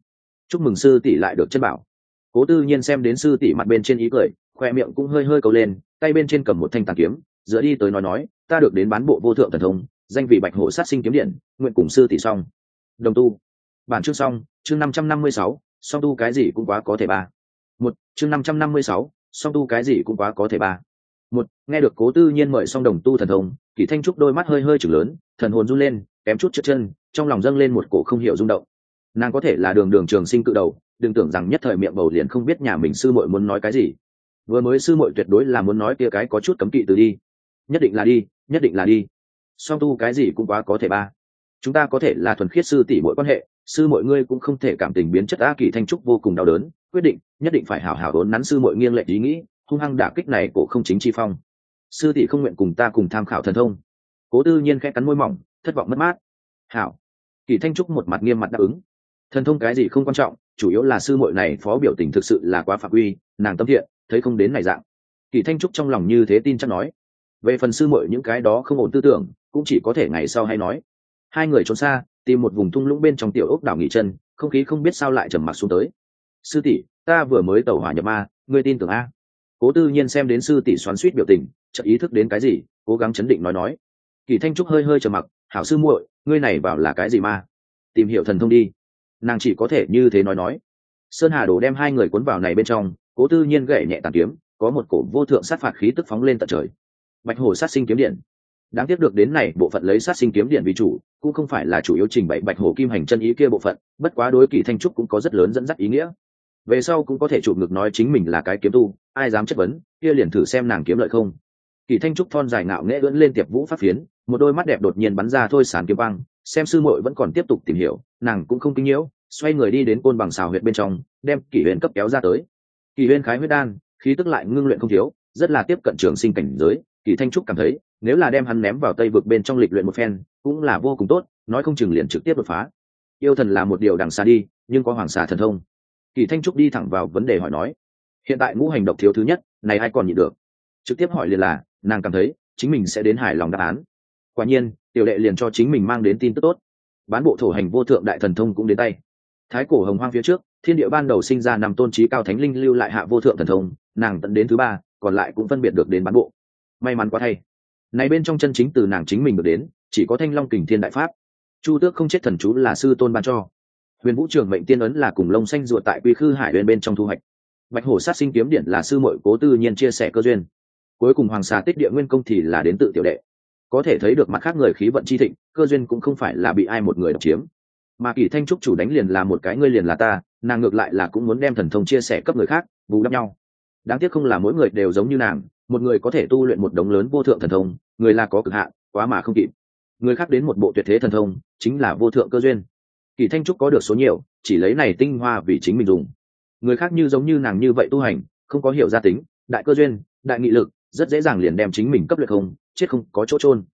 A: Chúc mừng sư tỷ lại được chân bảo. Cố tư nhiên xem đến sư tỷ mặt bên trên ý cười, khoe miệng cũng hơi hơi cầu lên, tay bên trên cầm một thanh tàng kiếm, dựa đi tới nói nói ta được đến bán bộ vô thượng thần thông, danh vị bạch hổ sát sinh kiếm điện, nguyện cùng sư tỷ xong. Đồng tu. Bản chương xong, chương năm trăm năm mươi sáu, song tu cái gì cũng quá có thể ba. Một, chương năm trăm năm mươi sáu, song tu cái gì cũng quá có thể ba. Một, nghe được cố tư nhiên mời song đồng tu thần thông kỷ thanh trúc đôi mắt hơi hơi chừng lớn, thần hồn run lên, kém chút trượt chân, trong lòng dâng lên một cổ không hiểu rung động. Nàng có thể là đường đường trường sinh cự đầu, đừng tưởng rằng nhất thời miệng bầu liền không biết nhà mình sư muội muốn nói cái gì. Vừa mới sư muội tuyệt đối là muốn nói kia cái có chút cấm kỵ từ đi. Nhất định là đi nhất định là đi. Song tu cái gì cũng quá có thể ba. Chúng ta có thể là thuần khiết sư tỷ mỗi quan hệ, sư mọi ngươi cũng không thể cảm tình biến chất a kỳ thanh trúc vô cùng đau đớn, quyết định, nhất định phải hảo hảo đốn nắn sư mọi nghiêng lệ ý nghĩ, hung hăng đả kích này cổ không chính chi phong. Sư tỷ không nguyện cùng ta cùng tham khảo thần thông. Cố tư nhiên khẽ cắn môi mỏng, thất vọng mất mát. Hảo. Kỳ thanh trúc một mặt nghiêm mặt đáp ứng. Thần thông cái gì không quan trọng, chủ yếu là sư muội này phó biểu tình thực sự là quá phạm uy nàng tâm thiện, thấy không đến này dạng. Kỳ thanh trúc trong lòng như thế tin chắc nói về phần sư muội những cái đó không ổn tư tưởng, cũng chỉ có thể ngày sau hay nói. Hai người trốn xa, tìm một vùng thung lũng bên trong tiểu ốc đảo nghỉ chân, không khí không biết sao lại trầm mặc xuống tới. Sư tỷ, ta vừa mới tẩu hỏa nhập ma, ngươi tin tưởng a. Cố tư nhiên xem đến sư tỷ xoắn suýt biểu tình, chợt ý thức đến cái gì, cố gắng chấn định nói nói. Kỳ thanh trúc hơi hơi trầm mặc, hảo sư muội, ngươi này bảo là cái gì ma? Tìm hiểu thần thông đi. Nàng chỉ có thể như thế nói nói. Sơn hà đồ đem hai người cuốn vào này bên trong, cố tư nhiên gậy nhẹ tàn kiếm, có một cổ vô thượng sát phạt khí tức phóng lên tận trời bạch Hổ sát sinh kiếm điện. Đáng tiếc được đến này, bộ phận lấy sát sinh kiếm điện vì chủ, cũng không phải là chủ yếu trình bày bạch hổ kim hành chân ý kia bộ phận, bất quá đối kỳ thanh trúc cũng có rất lớn dẫn dắt ý nghĩa. Về sau cũng có thể chụp ngực nói chính mình là cái kiếm tu, ai dám chất vấn, kia liền thử xem nàng kiếm lợi không. Kỳ thanh trúc thon dài ngạo nghễ ưỡn lên tiệp vũ phát phiến, một đôi mắt đẹp đột nhiên bắn ra thôi sàn kiếm băng xem sư muội vẫn còn tiếp tục tìm hiểu, nàng cũng không kinh nhiễu, xoay người đi đến côn bằng xào huyệt bên trong, đem kỷ huyền cấp kéo ra tới. Kỷ huyền khái huyết đan, khí tức lại ngưng luyện không thiếu, rất là tiếp cận trường sinh cảnh giới kỳ thanh trúc cảm thấy, nếu là đem hắn ném vào tây vực bên trong lịch luyện một phen, cũng là vô cùng tốt, nói không chừng liền trực tiếp đột phá. Yêu thần là một điều đằng xa đi, nhưng có hoàng xà thần thông. Kỳ thanh trúc đi thẳng vào vấn đề hỏi nói, hiện tại ngũ hành độc thiếu thứ nhất, này ai còn nhịn được? Trực tiếp hỏi liền là, nàng cảm thấy, chính mình sẽ đến hài lòng đáp án. Quả nhiên, tiểu đệ liền cho chính mình mang đến tin tức tốt. Bán bộ thổ hành vô thượng đại thần thông cũng đến tay. Thái cổ hồng hoang phía trước, thiên địa ban đầu sinh ra nằm tôn trí cao thánh linh lưu lại hạ vô thượng thần thông, nàng tận đến thứ ba, còn lại cũng phân biệt được đến bán bộ may mắn quá thay. Này bên trong chân chính từ nàng chính mình được đến, chỉ có thanh long kình thiên đại pháp. Chu tước không chết thần chú là sư tôn ban cho. Huyền vũ trường mệnh tiên ấn là cùng lông xanh ruột tại quy khư hải bên bên trong thu hoạch. Bạch hổ sát sinh kiếm điện là sư mội cố tư nhiên chia sẻ cơ duyên. Cuối cùng hoàng xà tích địa nguyên công thì là đến tự tiểu đệ. Có thể thấy được mặt khác người khí vận chi thịnh, cơ duyên cũng không phải là bị ai một người độc chiếm. Mà kỳ thanh trúc chủ đánh liền là một cái ngươi liền là ta, nàng ngược lại là cũng muốn đem thần thông chia sẻ cấp người khác, bù đắp nhau. Đáng tiếc không là mỗi người đều giống như nàng một người có thể tu luyện một đống lớn vô thượng thần thông, người là có cực hạn, quá mà không kịp. Người khác đến một bộ tuyệt thế thần thông, chính là vô thượng cơ duyên. Kỳ thanh trúc có được số nhiều, chỉ lấy này tinh hoa vì chính mình dùng. Người khác như giống như nàng như vậy tu hành, không có hiểu gia tính, đại cơ duyên, đại nghị lực, rất dễ dàng liền đem chính mình cấp luyện không, chết không có chỗ trôn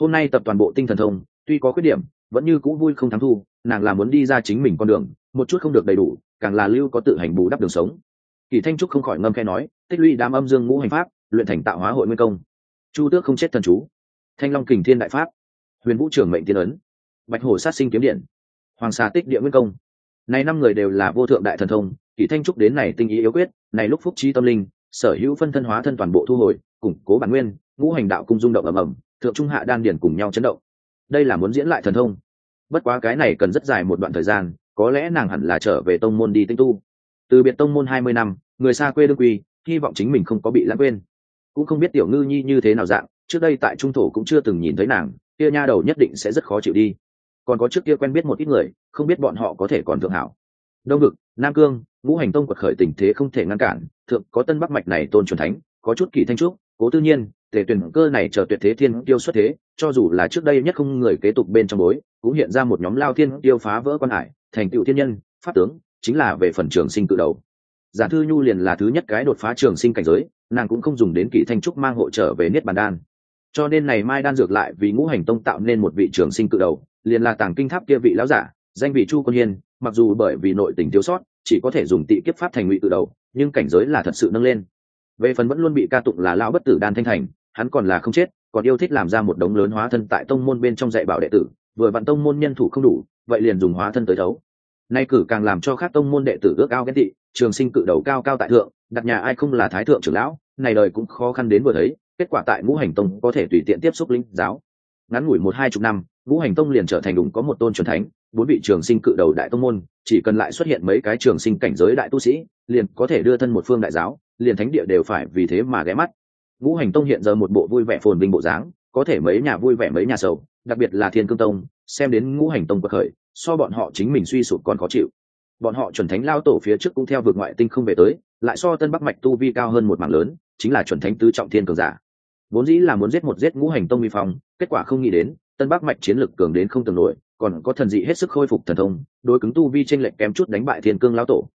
A: hôm nay tập toàn bộ tinh thần thông, tuy có khuyết điểm, vẫn như cũ vui không thắng thu, nàng là muốn đi ra chính mình con đường, một chút không được đầy đủ, càng là lưu có tự hành bù đắp đường sống. Kỳ thanh trúc không khỏi ngâm khe nói, tích lũy đám âm dương ngũ hành pháp luyện thành tạo hóa hội nguyên công. Chu tước không chết thần chú. Thanh long kình thiên đại pháp. Huyền vũ trưởng mệnh tiên ấn. Bạch hổ sát sinh kiếm điện. Hoàng xà tích địa nguyên công. Này năm người đều là vô thượng đại thần thông, kỷ thanh trúc đến này tinh ý yếu quyết, này lúc phúc trí tâm linh, sở hữu phân thân hóa thân toàn bộ thu hồi, củng cố bản nguyên, ngũ hành đạo cung rung động ầm ầm, thượng trung hạ đan điển cùng nhau chấn động. Đây là muốn diễn lại thần thông. Bất quá cái này cần rất dài một đoạn thời gian, có lẽ nàng hẳn là trở về tông môn đi tinh tu. Từ biệt tông môn hai mươi năm, người xa quê đương quy, hy vọng chính mình không có bị lãng quên cũng không biết tiểu ngư nhi như thế nào dạng, trước đây tại trung thổ cũng chưa từng nhìn thấy nàng, kia nha đầu nhất định sẽ rất khó chịu đi. Còn có trước kia quen biết một ít người, không biết bọn họ có thể còn thượng hảo. Đông ngực, nam cương, ngũ hành tông quật khởi tình thế không thể ngăn cản, thượng có tân bắc mạch này tôn truyền thánh, có chút kỳ thanh trúc, cố tư nhiên, tề tuyển cơ này chờ tuyệt thế thiên tiêu xuất thế, cho dù là trước đây nhất không người kế tục bên trong bối, cũng hiện ra một nhóm lao thiên tiêu phá vỡ quan hải, thành tựu thiên nhân, pháp tướng, chính là về phần trường sinh cự đầu giả thư nhu liền là thứ nhất cái đột phá trường sinh cảnh giới, nàng cũng không dùng đến kỷ thanh trúc mang hộ trở về niết bàn đan. Cho nên này mai đan dược lại vì ngũ hành tông tạo nên một vị trường sinh cự đầu, liền là tàng kinh tháp kia vị lão giả, danh vị chu quân hiên, mặc dù bởi vì nội tình thiếu sót, chỉ có thể dùng tị kiếp pháp thành ngụy cự đầu, nhưng cảnh giới là thật sự nâng lên. Về phần vẫn luôn bị ca tụng là lão bất tử đan thanh thành, hắn còn là không chết, còn yêu thích làm ra một đống lớn hóa thân tại tông môn bên trong dạy bảo đệ tử, vừa vặn tông môn nhân thủ không đủ, vậy liền dùng hóa thân tới thấu nay cử càng làm cho các tông môn đệ tử ước ao ghét tị, trường sinh cự đầu cao cao tại thượng, đặt nhà ai không là thái thượng trưởng lão, này đời cũng khó khăn đến vừa thấy, kết quả tại ngũ hành tông có thể tùy tiện tiếp xúc linh giáo. Ngắn ngủi một hai chục năm, ngũ hành tông liền trở thành đúng có một tôn truyền thánh, bốn vị trường sinh cự đầu đại tông môn, chỉ cần lại xuất hiện mấy cái trường sinh cảnh giới đại tu sĩ, liền có thể đưa thân một phương đại giáo, liền thánh địa đều phải vì thế mà ghé mắt. Ngũ hành tông hiện giờ một bộ vui vẻ phồn vinh bộ dáng, có thể mấy nhà vui vẻ mấy nhà sầu, đặc biệt là thiên cương tông, xem đến ngũ hành tông bậc khởi so bọn họ chính mình suy sụp còn khó chịu. Bọn họ chuẩn thánh lao tổ phía trước cũng theo vượt ngoại tinh không về tới, lại so tân bắc mạch tu vi cao hơn một mảng lớn, chính là chuẩn thánh tứ trọng thiên cường giả. Vốn dĩ là muốn giết một giết ngũ hành tông vi phong, kết quả không nghĩ đến, tân bắc mạch chiến lực cường đến không tưởng nổi, còn có thần dị hết sức khôi phục thần thông, đối cứng tu vi tranh lệch kém chút đánh bại thiên cương lão tổ.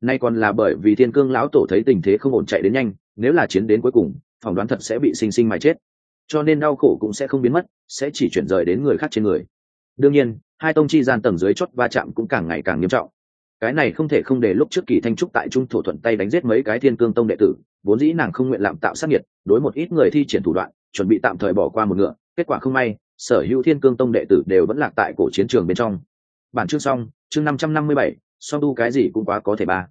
A: Nay còn là bởi vì thiên cương lão tổ thấy tình thế không ổn chạy đến nhanh, nếu là chiến đến cuối cùng, phỏng đoán thật sẽ bị sinh sinh mà chết. Cho nên đau khổ cũng sẽ không biến mất, sẽ chỉ chuyển rời đến người khác trên người đương nhiên, hai tông chi gian tầng dưới chót va chạm cũng càng ngày càng nghiêm trọng. Cái này không thể không để lúc trước kỳ thanh trúc tại trung thổ thuận tay đánh giết mấy cái thiên cương tông đệ tử, vốn dĩ nàng không nguyện làm tạo sát nhiệt đối một ít người thi triển thủ đoạn, chuẩn bị tạm thời bỏ qua một ngựa, kết quả không may, sở hữu thiên cương tông đệ tử đều vẫn lạc tại cổ chiến trường bên trong. Bản chương xong, chương năm trăm năm mươi bảy, song tu cái gì cũng quá có thể ba.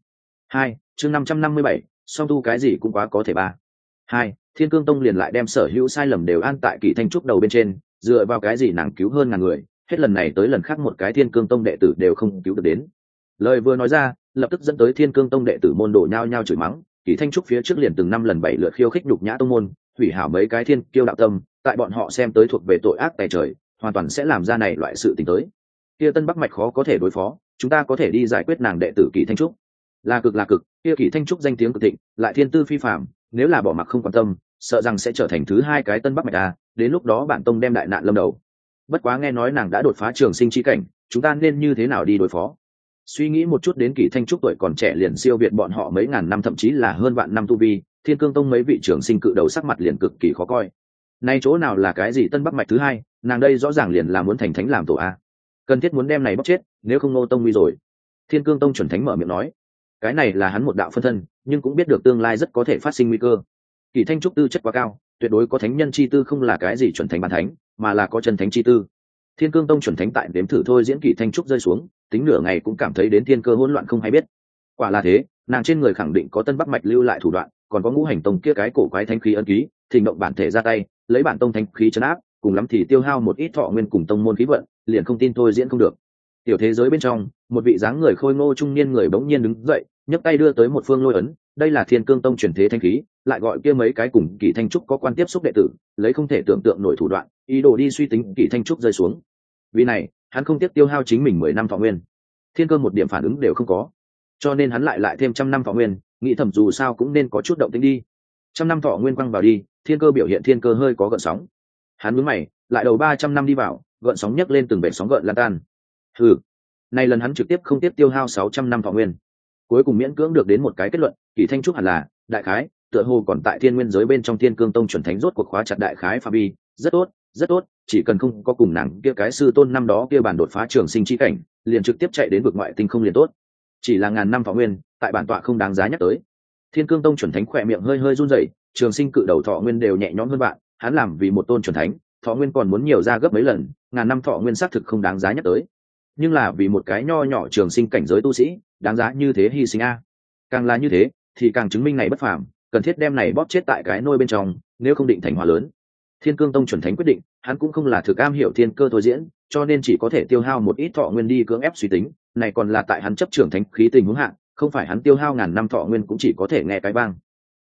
A: Hai, chương năm trăm năm mươi bảy, song tu cái gì cũng quá có thể ba. Hai, thiên cương tông liền lại đem sở hữu sai lầm đều an tại kỳ thanh trúc đầu bên trên, dựa vào cái gì nàng cứu hơn ngàn người hết lần này tới lần khác một cái thiên cương tông đệ tử đều không cứu được đến. Lời vừa nói ra, lập tức dẫn tới thiên cương tông đệ tử môn đồ nhao nhao chửi mắng, kỳ thanh trúc phía trước liền từng năm lần bảy lượt khiêu khích đục nhã tông môn, hủy hảo mấy cái thiên kiêu đạo tâm, tại bọn họ xem tới thuộc về tội ác tài trời, hoàn toàn sẽ làm ra này loại sự tình tới. Kia tân bắc mạch khó có thể đối phó, chúng ta có thể đi giải quyết nàng đệ tử kỳ thanh trúc. Là cực là cực, kia kỳ thanh trúc danh tiếng cực thịnh, lại thiên tư phi phạm nếu là bỏ mặc không quan tâm, sợ rằng sẽ trở thành thứ hai cái tân bắc mạch à đến lúc đó bản tông đem đại nạn lâm đầu bất quá nghe nói nàng đã đột phá trường sinh chi cảnh, chúng ta nên như thế nào đi đối phó? Suy nghĩ một chút đến kỳ thanh trúc tuổi còn trẻ liền siêu việt bọn họ mấy ngàn năm, thậm chí là hơn vạn năm tu vi, thiên cương tông mấy vị trưởng sinh cự đầu sắc mặt liền cực kỳ khó coi. Nay chỗ nào là cái gì tân bắc mạch thứ hai, nàng đây rõ ràng liền là muốn thành thánh làm tổ a. Cần thiết muốn đem này bóc chết, nếu không ngô tông nguy rồi. Thiên cương tông chuẩn thánh mở miệng nói. Cái này là hắn một đạo phân thân, nhưng cũng biết được tương lai rất có thể phát sinh nguy cơ. Kỳ thanh trúc tư chất quá cao, tuyệt đối có thánh nhân chi tư không là cái gì chuẩn thánh bàn thánh mà là có chân thánh chi tư. Thiên cương tông chuẩn thánh tại đếm thử thôi diễn kỳ thanh trúc rơi xuống, tính nửa ngày cũng cảm thấy đến thiên cơ hỗn loạn không hay biết. Quả là thế, nàng trên người khẳng định có tân bắc mạch lưu lại thủ đoạn, còn có ngũ hành tông kia cái cổ quái thanh khí ân ký thình động bản thể ra tay, lấy bản tông thanh khí chấn áp, cùng lắm thì tiêu hao một ít thọ nguyên cùng tông môn khí vận, liền không tin thôi diễn không được. Tiểu thế giới bên trong, một vị dáng người khôi ngô trung niên người bỗng nhiên đứng dậy nhấc tay đưa tới một phương lôi ấn, đây là thiên cương tông truyền thế thanh khí, lại gọi kia mấy cái cùng kỳ thanh trúc có quan tiếp xúc đệ tử, lấy không thể tưởng tượng nổi thủ đoạn, ý đồ đi suy tính kỳ thanh trúc rơi xuống. Vì này, hắn không tiếp tiêu hao chính mình mười năm thọ nguyên. Thiên cơ một điểm phản ứng đều không có. Cho nên hắn lại lại thêm trăm năm thọ nguyên, nghĩ thầm dù sao cũng nên có chút động tính đi. Trăm năm thọ nguyên quăng vào đi, thiên cơ biểu hiện thiên cơ hơi có gợn sóng. Hắn mướn mày, lại đầu ba trăm năm đi vào, gợn sóng nhấc lên từng bể sóng gợn lan tan. Ừ này lần hắn trực tiếp không tiếp tiêu hao sáu trăm năm thọ nguyên cuối cùng miễn cưỡng được đến một cái kết luận, kỳ thanh trúc hẳn là, đại khái, tựa hồ còn tại thiên nguyên giới bên trong thiên cương tông chuẩn thánh rốt cuộc khóa chặt đại khái pha bi rất tốt rất tốt, chỉ cần không có cùng nàng kia cái sư tôn năm đó kia bản đột phá trường sinh chi cảnh, liền trực tiếp chạy đến vực ngoại tinh không liền tốt. Chỉ là ngàn năm thọ nguyên, tại bản tọa không đáng giá nhắc tới. Thiên cương tông chuẩn thánh khỏe miệng hơi hơi run rẩy, trường sinh cự đầu thọ nguyên đều nhẹ nhõm hơn bạn, hắn làm vì một tôn chuẩn thánh, thọ nguyên còn muốn nhiều ra gấp mấy lần, ngàn năm thọ nguyên xác thực không đáng giá nhắc tới. Nhưng là vì một cái nho nhỏ trường sinh cảnh giới tu sĩ đáng giá như thế hy sinh a. Càng là như thế, thì càng chứng minh này bất phàm, cần thiết đem này bóp chết tại cái nôi bên trong, nếu không định thành hòa lớn. Thiên cương tông chuẩn thánh quyết định, hắn cũng không là thực am hiểu thiên cơ thôi diễn, cho nên chỉ có thể tiêu hao một ít thọ nguyên đi cưỡng ép suy tính, này còn là tại hắn chấp trưởng thánh khí tình huống hạn không phải hắn tiêu hao ngàn năm thọ nguyên cũng chỉ có thể nghe cái vang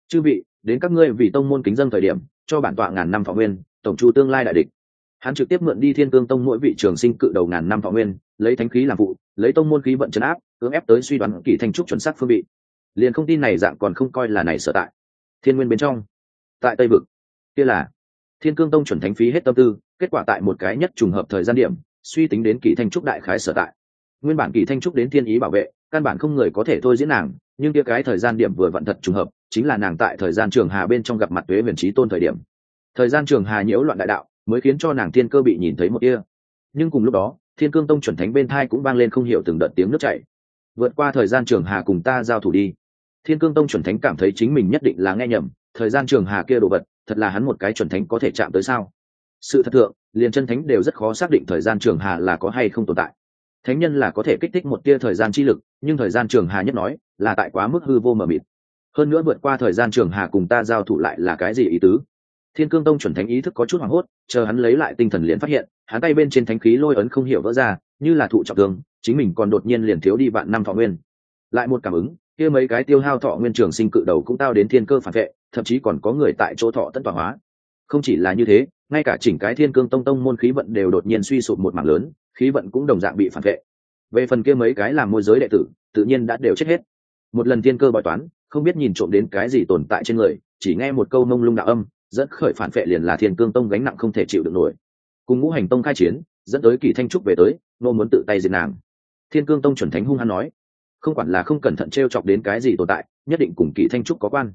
A: chư vị, đến các ngươi vì tông môn kính dân thời điểm, cho bản tọa ngàn năm thọ nguyên, tổng chu tương lai đại địch. Hắn trực tiếp mượn đi thiên cương tông mỗi vị trường sinh cự đầu ngàn năm thọ nguyên lấy thánh khí làm vụ lấy tông môn khí vận chấn áp, cưỡng ép tới suy đoán kỳ thanh trúc chuẩn xác phương vị. Liền không tin này dạng còn không coi là này sở tại. Thiên nguyên bên trong, tại tây vực, kia là thiên cương tông chuẩn thánh phí hết tâm tư, kết quả tại một cái nhất trùng hợp thời gian điểm, suy tính đến kỳ thanh trúc đại khái sở tại. Nguyên bản kỳ thanh trúc đến thiên ý bảo vệ, căn bản không người có thể thôi diễn nàng, nhưng kia cái thời gian điểm vừa vặn thật trùng hợp, chính là nàng tại thời gian trường hà bên trong gặp mặt tuế huyền trí tôn thời điểm. Thời gian trường hà nhiễu loạn đại đạo, mới khiến cho nàng thiên cơ bị nhìn thấy một kia. Nhưng cùng lúc đó thiên cương tông chuẩn thánh bên thai cũng vang lên không hiểu từng đợt tiếng nước chảy. Vượt qua thời gian trường hà cùng ta giao thủ đi. Thiên cương tông chuẩn thánh cảm thấy chính mình nhất định là nghe nhầm, thời gian trường hà kia đồ vật, thật là hắn một cái chuẩn thánh có thể chạm tới sao? Sự thật thượng, liền chân thánh đều rất khó xác định thời gian trường hà là có hay không tồn tại. Thánh nhân là có thể kích thích một tia thời gian chi lực, nhưng thời gian trường hà nhất nói, là tại quá mức hư vô mờ mịt. Hơn nữa vượt qua thời gian trường hà cùng ta giao thủ lại là cái gì ý tứ? Thiên cương tông chuẩn thánh ý thức có chút hoảng hốt, chờ hắn lấy lại tinh thần liền phát hiện hắn tay bên trên thánh khí lôi ấn không hiểu vỡ ra, như là thụ trọng thương, chính mình còn đột nhiên liền thiếu đi vạn năm thọ nguyên. Lại một cảm ứng, kia mấy cái tiêu hao thọ nguyên trường sinh cự đầu cũng tao đến thiên cơ phản vệ, thậm chí còn có người tại chỗ thọ tận tọa hóa. Không chỉ là như thế, ngay cả chỉnh cái thiên cương tông tông môn khí vận đều đột nhiên suy sụp một mảng lớn, khí vận cũng đồng dạng bị phản vệ. Về phần kia mấy cái làm môi giới đệ tử, tự nhiên đã đều chết hết. Một lần thiên cơ bói toán, không biết nhìn trộm đến cái gì tồn tại trên người, chỉ nghe một câu mông lung đạo âm, dẫn khởi phản vệ liền là thiên cương tông gánh nặng không thể chịu được nổi cùng ngũ hành tông khai chiến, dẫn tới kỳ thanh trúc về tới, nô muốn tự tay diệt nàng. Thiên cương tông chuẩn thánh hung hăng nói, không quản là không cẩn thận t r e o chọc đến cái gì tồn tại, nhất định cùng kỳ thanh trúc có quan.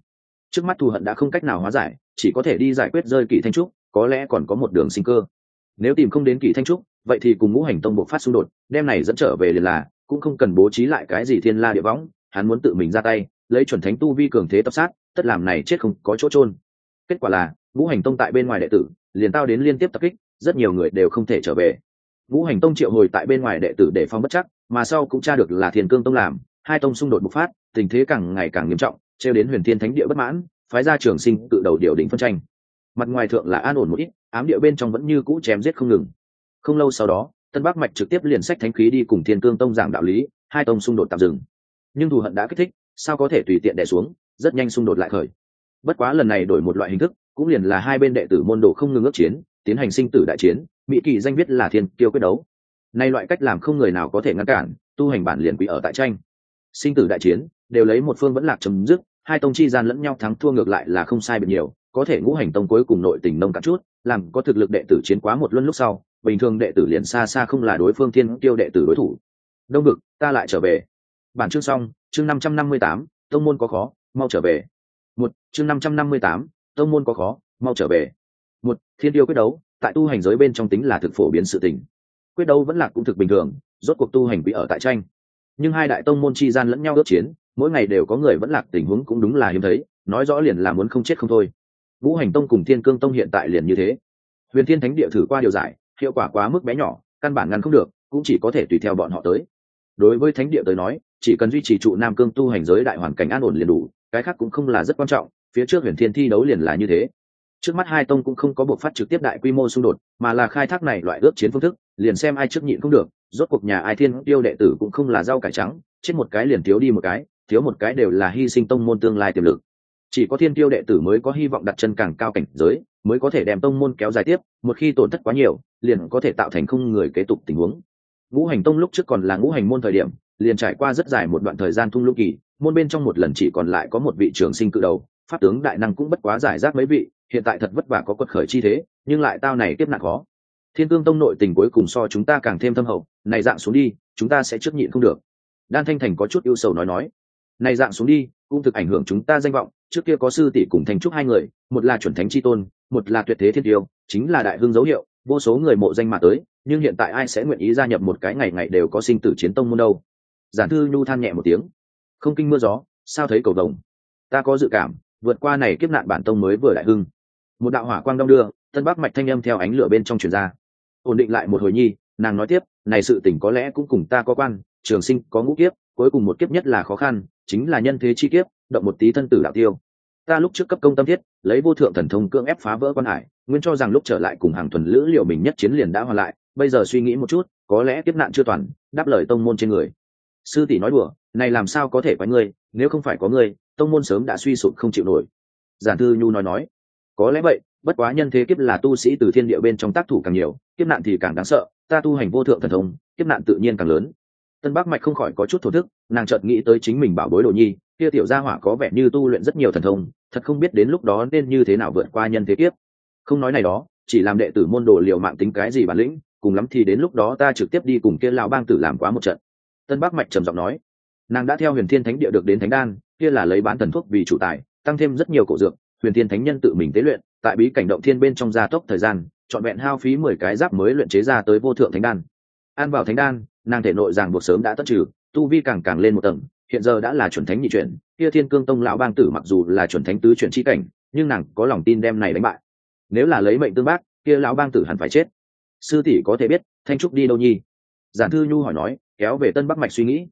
A: Trước mắt thù hận đã không cách nào hóa giải, chỉ có thể đi giải quyết rơi kỳ thanh trúc, có lẽ còn có một đường sinh cơ. Nếu tìm không đến kỳ thanh trúc, vậy thì cùng ngũ hành tông buộc phát xung đột đem này dẫn trở về liền là, cũng không cần bố trí lại cái gì thiên la địa võng, hắn muốn tự mình ra tay, lấy chuẩn thánh tu vi cường thế tập sát, tất làm này chết không có chỗ trôn kết quả là, ngũ hành tông tại bên ngoài đệ tử, liền tao đến liên tiếp tập kích rất nhiều người đều không thể trở về. Ngũ hành tông triệu hồi tại bên ngoài đệ tử để phong bất chắc, mà sau cũng tra được là thiền cương tông làm, hai tông xung đột bộc phát, tình thế càng ngày càng nghiêm trọng treo đến huyền thiên thánh địa bất mãn, phái ra trường sinh tự đầu điều đỉnh phân tranh. Mặt ngoài thượng là an ổn một ít, ám địa bên trong vẫn như cũ chém giết không ngừng. Không lâu sau đó, tân bắc mạch trực tiếp liền sách thánh khí đi cùng thiên cương tông giảng đạo lý, hai tông xung đột tạm dừng. Nhưng thù hận đã kích thích, sao có thể tùy tiện đẻ xuống, rất nhanh xung đột lại khởi. Bất quá lần này đổi một loại hình thức, cũng liền là hai bên đệ tử môn đồ không ngừng ước chiến tiến hành sinh tử đại chiến, mỹ kỳ danh viết là thiên kiêu quyết đấu. Nay loại cách làm không người nào có thể ngăn cản, tu hành bản liền quỷ ở tại tranh. Sinh tử đại chiến, đều lấy một phương vẫn lạc chấm dứt, hai tông chi gian lẫn nhau thắng thua ngược lại là không sai biệt nhiều, có thể ngũ hành tông cuối cùng nội tình nông cạn chút, làm có thực lực đệ tử chiến quá một luân lúc sau, bình thường đệ tử liền xa xa không là đối phương thiên tiêu đệ tử đối thủ. Đông ngực ta lại trở về. Bản chương xong, chương năm trăm năm mươi tám, tông môn có khó, mau trở về. Một, chương năm trăm năm mươi tám, tông môn có khó, mau trở về một, thiên tiêu quyết đấu, tại tu hành giới bên trong tính là thực phổ biến sự tình. Quyết đấu vẫn là cũng thực bình thường, rốt cuộc tu hành bị ở tại tranh. Nhưng hai đại tông môn chi gian lẫn nhau ước chiến, mỗi ngày đều có người vẫn lạc, tình huống cũng đúng là hiếm thấy, nói rõ liền là muốn không chết không thôi. Vũ hành tông cùng thiên cương tông hiện tại liền như thế. Huyền thiên thánh địa thử qua điều giải, hiệu quả quá mức bé nhỏ, căn bản ngăn không được, cũng chỉ có thể tùy theo bọn họ tới. Đối với thánh địa tới nói, chỉ cần duy trì trụ nam cương tu hành giới đại hoàn cảnh an ổn liền đủ, cái khác cũng không là rất quan trọng, phía trước huyền thiên thi đấu liền là như thế trước mắt hai tông cũng không có buộc phát trực tiếp đại quy mô xung đột, mà là khai thác này loại ước chiến phương thức, liền xem ai trước nhịn không được, rốt cuộc nhà ai thiên tiêu đệ tử cũng không là rau cải trắng, chết một cái liền thiếu đi một cái, thiếu một cái đều là hy sinh tông môn tương lai tiềm lực. Chỉ có thiên tiêu đệ tử mới có hy vọng đặt chân càng cao cảnh giới, mới có thể đem tông môn kéo dài tiếp, một khi tổn thất quá nhiều, liền có thể tạo thành không người kế tục tình huống. Ngũ hành tông lúc trước còn là ngũ hành môn thời điểm, liền trải qua rất dài một đoạn thời gian thung lũng kỳ, môn bên trong một lần chỉ còn lại có một vị trường sinh cự đầu pháp tướng đại năng cũng bất quá giải rác mấy vị, hiện tại thật vất vả có quật khởi chi thế, nhưng lại tao này tiếp nạn khó. Thiên cương tông nội tình cuối cùng so chúng ta càng thêm thâm hậu, này dạng xuống đi, chúng ta sẽ trước nhịn không được. Đan thanh thành có chút ưu sầu nói nói, này dạng xuống đi, cũng thực ảnh hưởng chúng ta danh vọng, trước kia có sư tỷ cùng thành trúc hai người, một là chuẩn thánh chi tôn, một là tuyệt thế thiên tiêu, chính là đại hương dấu hiệu, vô số người mộ danh mà tới, nhưng hiện tại ai sẽ nguyện ý gia nhập một cái ngày ngày đều có sinh tử chiến tông môn đâu. Giản thư nhu than nhẹ một tiếng, không kinh mưa gió, sao thấy cầu vồng? Ta có dự cảm vượt qua này kiếp nạn bản tông mới vừa đại hưng. Một đạo hỏa quang đông đưa tân bắc mạch thanh âm theo ánh lửa bên trong truyền ra. Ổn định lại một hồi nhi, nàng nói tiếp, này sự tình có lẽ cũng cùng ta có quan, trường sinh có ngũ kiếp, cuối cùng một kiếp nhất là khó khăn, chính là nhân thế chi kiếp, động một tí thân tử đạo tiêu. Ta lúc trước cấp công tâm thiết, lấy vô thượng thần thông cưỡng ép phá vỡ quan hải, nguyên cho rằng lúc trở lại cùng hàng thuần lữ liệu mình nhất chiến liền đã hoàn lại, bây giờ suy nghĩ một chút, có lẽ kiếp nạn chưa toàn, đáp lời tông môn trên người. Sư tỷ nói đùa, này làm sao có thể quái ngươi, nếu không phải có ngươi tông môn sớm đã suy sụp không chịu nổi. Giản thư nhu nói nói, có lẽ vậy, bất quá nhân thế kiếp là tu sĩ từ thiên địa bên trong tác thủ càng nhiều, kiếp nạn thì càng đáng sợ, ta tu hành vô thượng thần thông, kiếp nạn tự nhiên càng lớn. Tân bắc mạch không khỏi có chút thổ thức, nàng chợt nghĩ tới chính mình bảo bối đồ nhi, kia tiểu gia hỏa có vẻ như tu luyện rất nhiều thần thông, thật không biết đến lúc đó nên như thế nào vượt qua nhân thế kiếp. Không nói này đó, chỉ làm đệ tử môn đồ liều mạng tính cái gì bản lĩnh, cùng lắm thì đến lúc đó ta trực tiếp đi cùng kia lão bang tử làm quá một trận. Tân bắc mạch trầm giọng nói, nàng đã theo huyền thiên thánh địa được đến thánh đan kia là lấy bán thần thuốc vì chủ tài, tăng thêm rất nhiều cổ dược, huyền thiên thánh nhân tự mình tế luyện, tại bí cảnh động thiên bên trong gia tốc thời gian chọn vẹn hao phí mười cái giáp mới luyện chế ra tới vô thượng thánh đan. An vào thánh đan, nàng thể nội ràng buộc sớm đã tất trừ, tu vi càng càng lên một tầng, hiện giờ đã là chuẩn thánh nhị chuyển, kia thiên cương tông lão bang tử mặc dù là chuẩn thánh tứ chuyển chi cảnh, nhưng nàng có lòng tin đem này đánh bại. Nếu là lấy mệnh tương bác, kia lão bang tử hẳn phải chết. Sư tỷ có thể biết, thanh trúc đi đâu nhi? Giản thư nhu hỏi nói, kéo về tân bắc mạch suy nghĩ.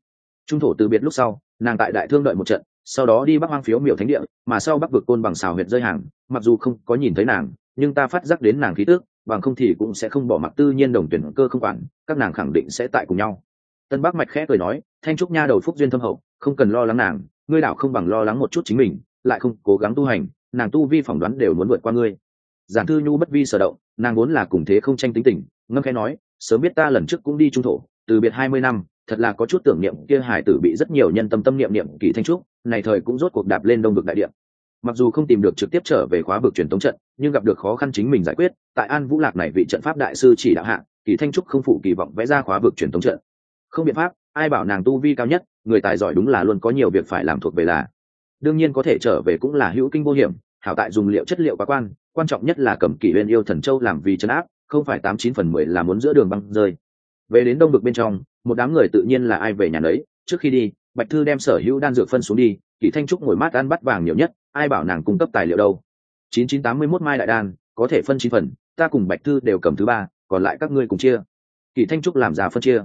A: Trung thổ từ biệt lúc sau, nàng tại đại thương đợi một trận sau đó đi bắc hoang phiếu miểu thánh địa, mà sau bắc vực côn bằng xào huyệt rơi hàng, mặc dù không có nhìn thấy nàng, nhưng ta phát giác đến nàng khí tước bằng không thì cũng sẽ không bỏ mặc tư nhiên đồng tuyển cơ không quản, các nàng khẳng định sẽ tại cùng nhau. Tân bắc mạch khẽ cười nói, thanh trúc nha đầu phúc duyên thâm hậu, không cần lo lắng nàng, ngươi đảo không bằng lo lắng một chút chính mình, lại không cố gắng tu hành, nàng tu vi phỏng đoán đều muốn vượt qua ngươi. Giản thư nhu bất vi sở động, nàng vốn là cùng thế không tranh tính tình, ngâm khẽ nói, sớm biết ta lần trước cũng đi trung thổ, từ biệt hai mươi năm thật là có chút tưởng niệm kia hải tử bị rất nhiều nhân tâm tâm niệm niệm kỳ thanh trúc, này thời cũng rốt cuộc đạp lên đông vực đại điện mặc dù không tìm được trực tiếp trở về khóa vực truyền thống trận, nhưng gặp được khó khăn chính mình giải quyết, tại an vũ lạc này vị trận pháp đại sư chỉ đạo hạ, kỳ thanh trúc không phụ kỳ vọng vẽ ra khóa vực truyền thống trận. Không biện pháp, ai bảo nàng tu vi cao nhất, người tài giỏi đúng là luôn có nhiều việc phải làm thuộc về là. Đương nhiên có thể trở về cũng là hữu kinh vô hiểm, hảo tại dùng liệu chất liệu quá quan quan trọng nhất là cầm kỷ huyên yêu thần châu làm vì chấn áp, không phải tám chín phần mười là muốn giữa đường băng rơi. Về đến đông vực bên trong một đám người tự nhiên là ai về nhà đấy trước khi đi, bạch thư đem sở hữu đan dược phân xuống đi, kỷ thanh trúc ngồi mát ăn bắt vàng nhiều nhất, ai bảo nàng cung cấp tài liệu đâu? Chín chín tám mươi mốt mai đại đan, có thể phân chín phần, ta cùng bạch thư đều cầm thứ ba, còn lại các ngươi cùng chia. Kỷ thanh trúc làm ra phân chia.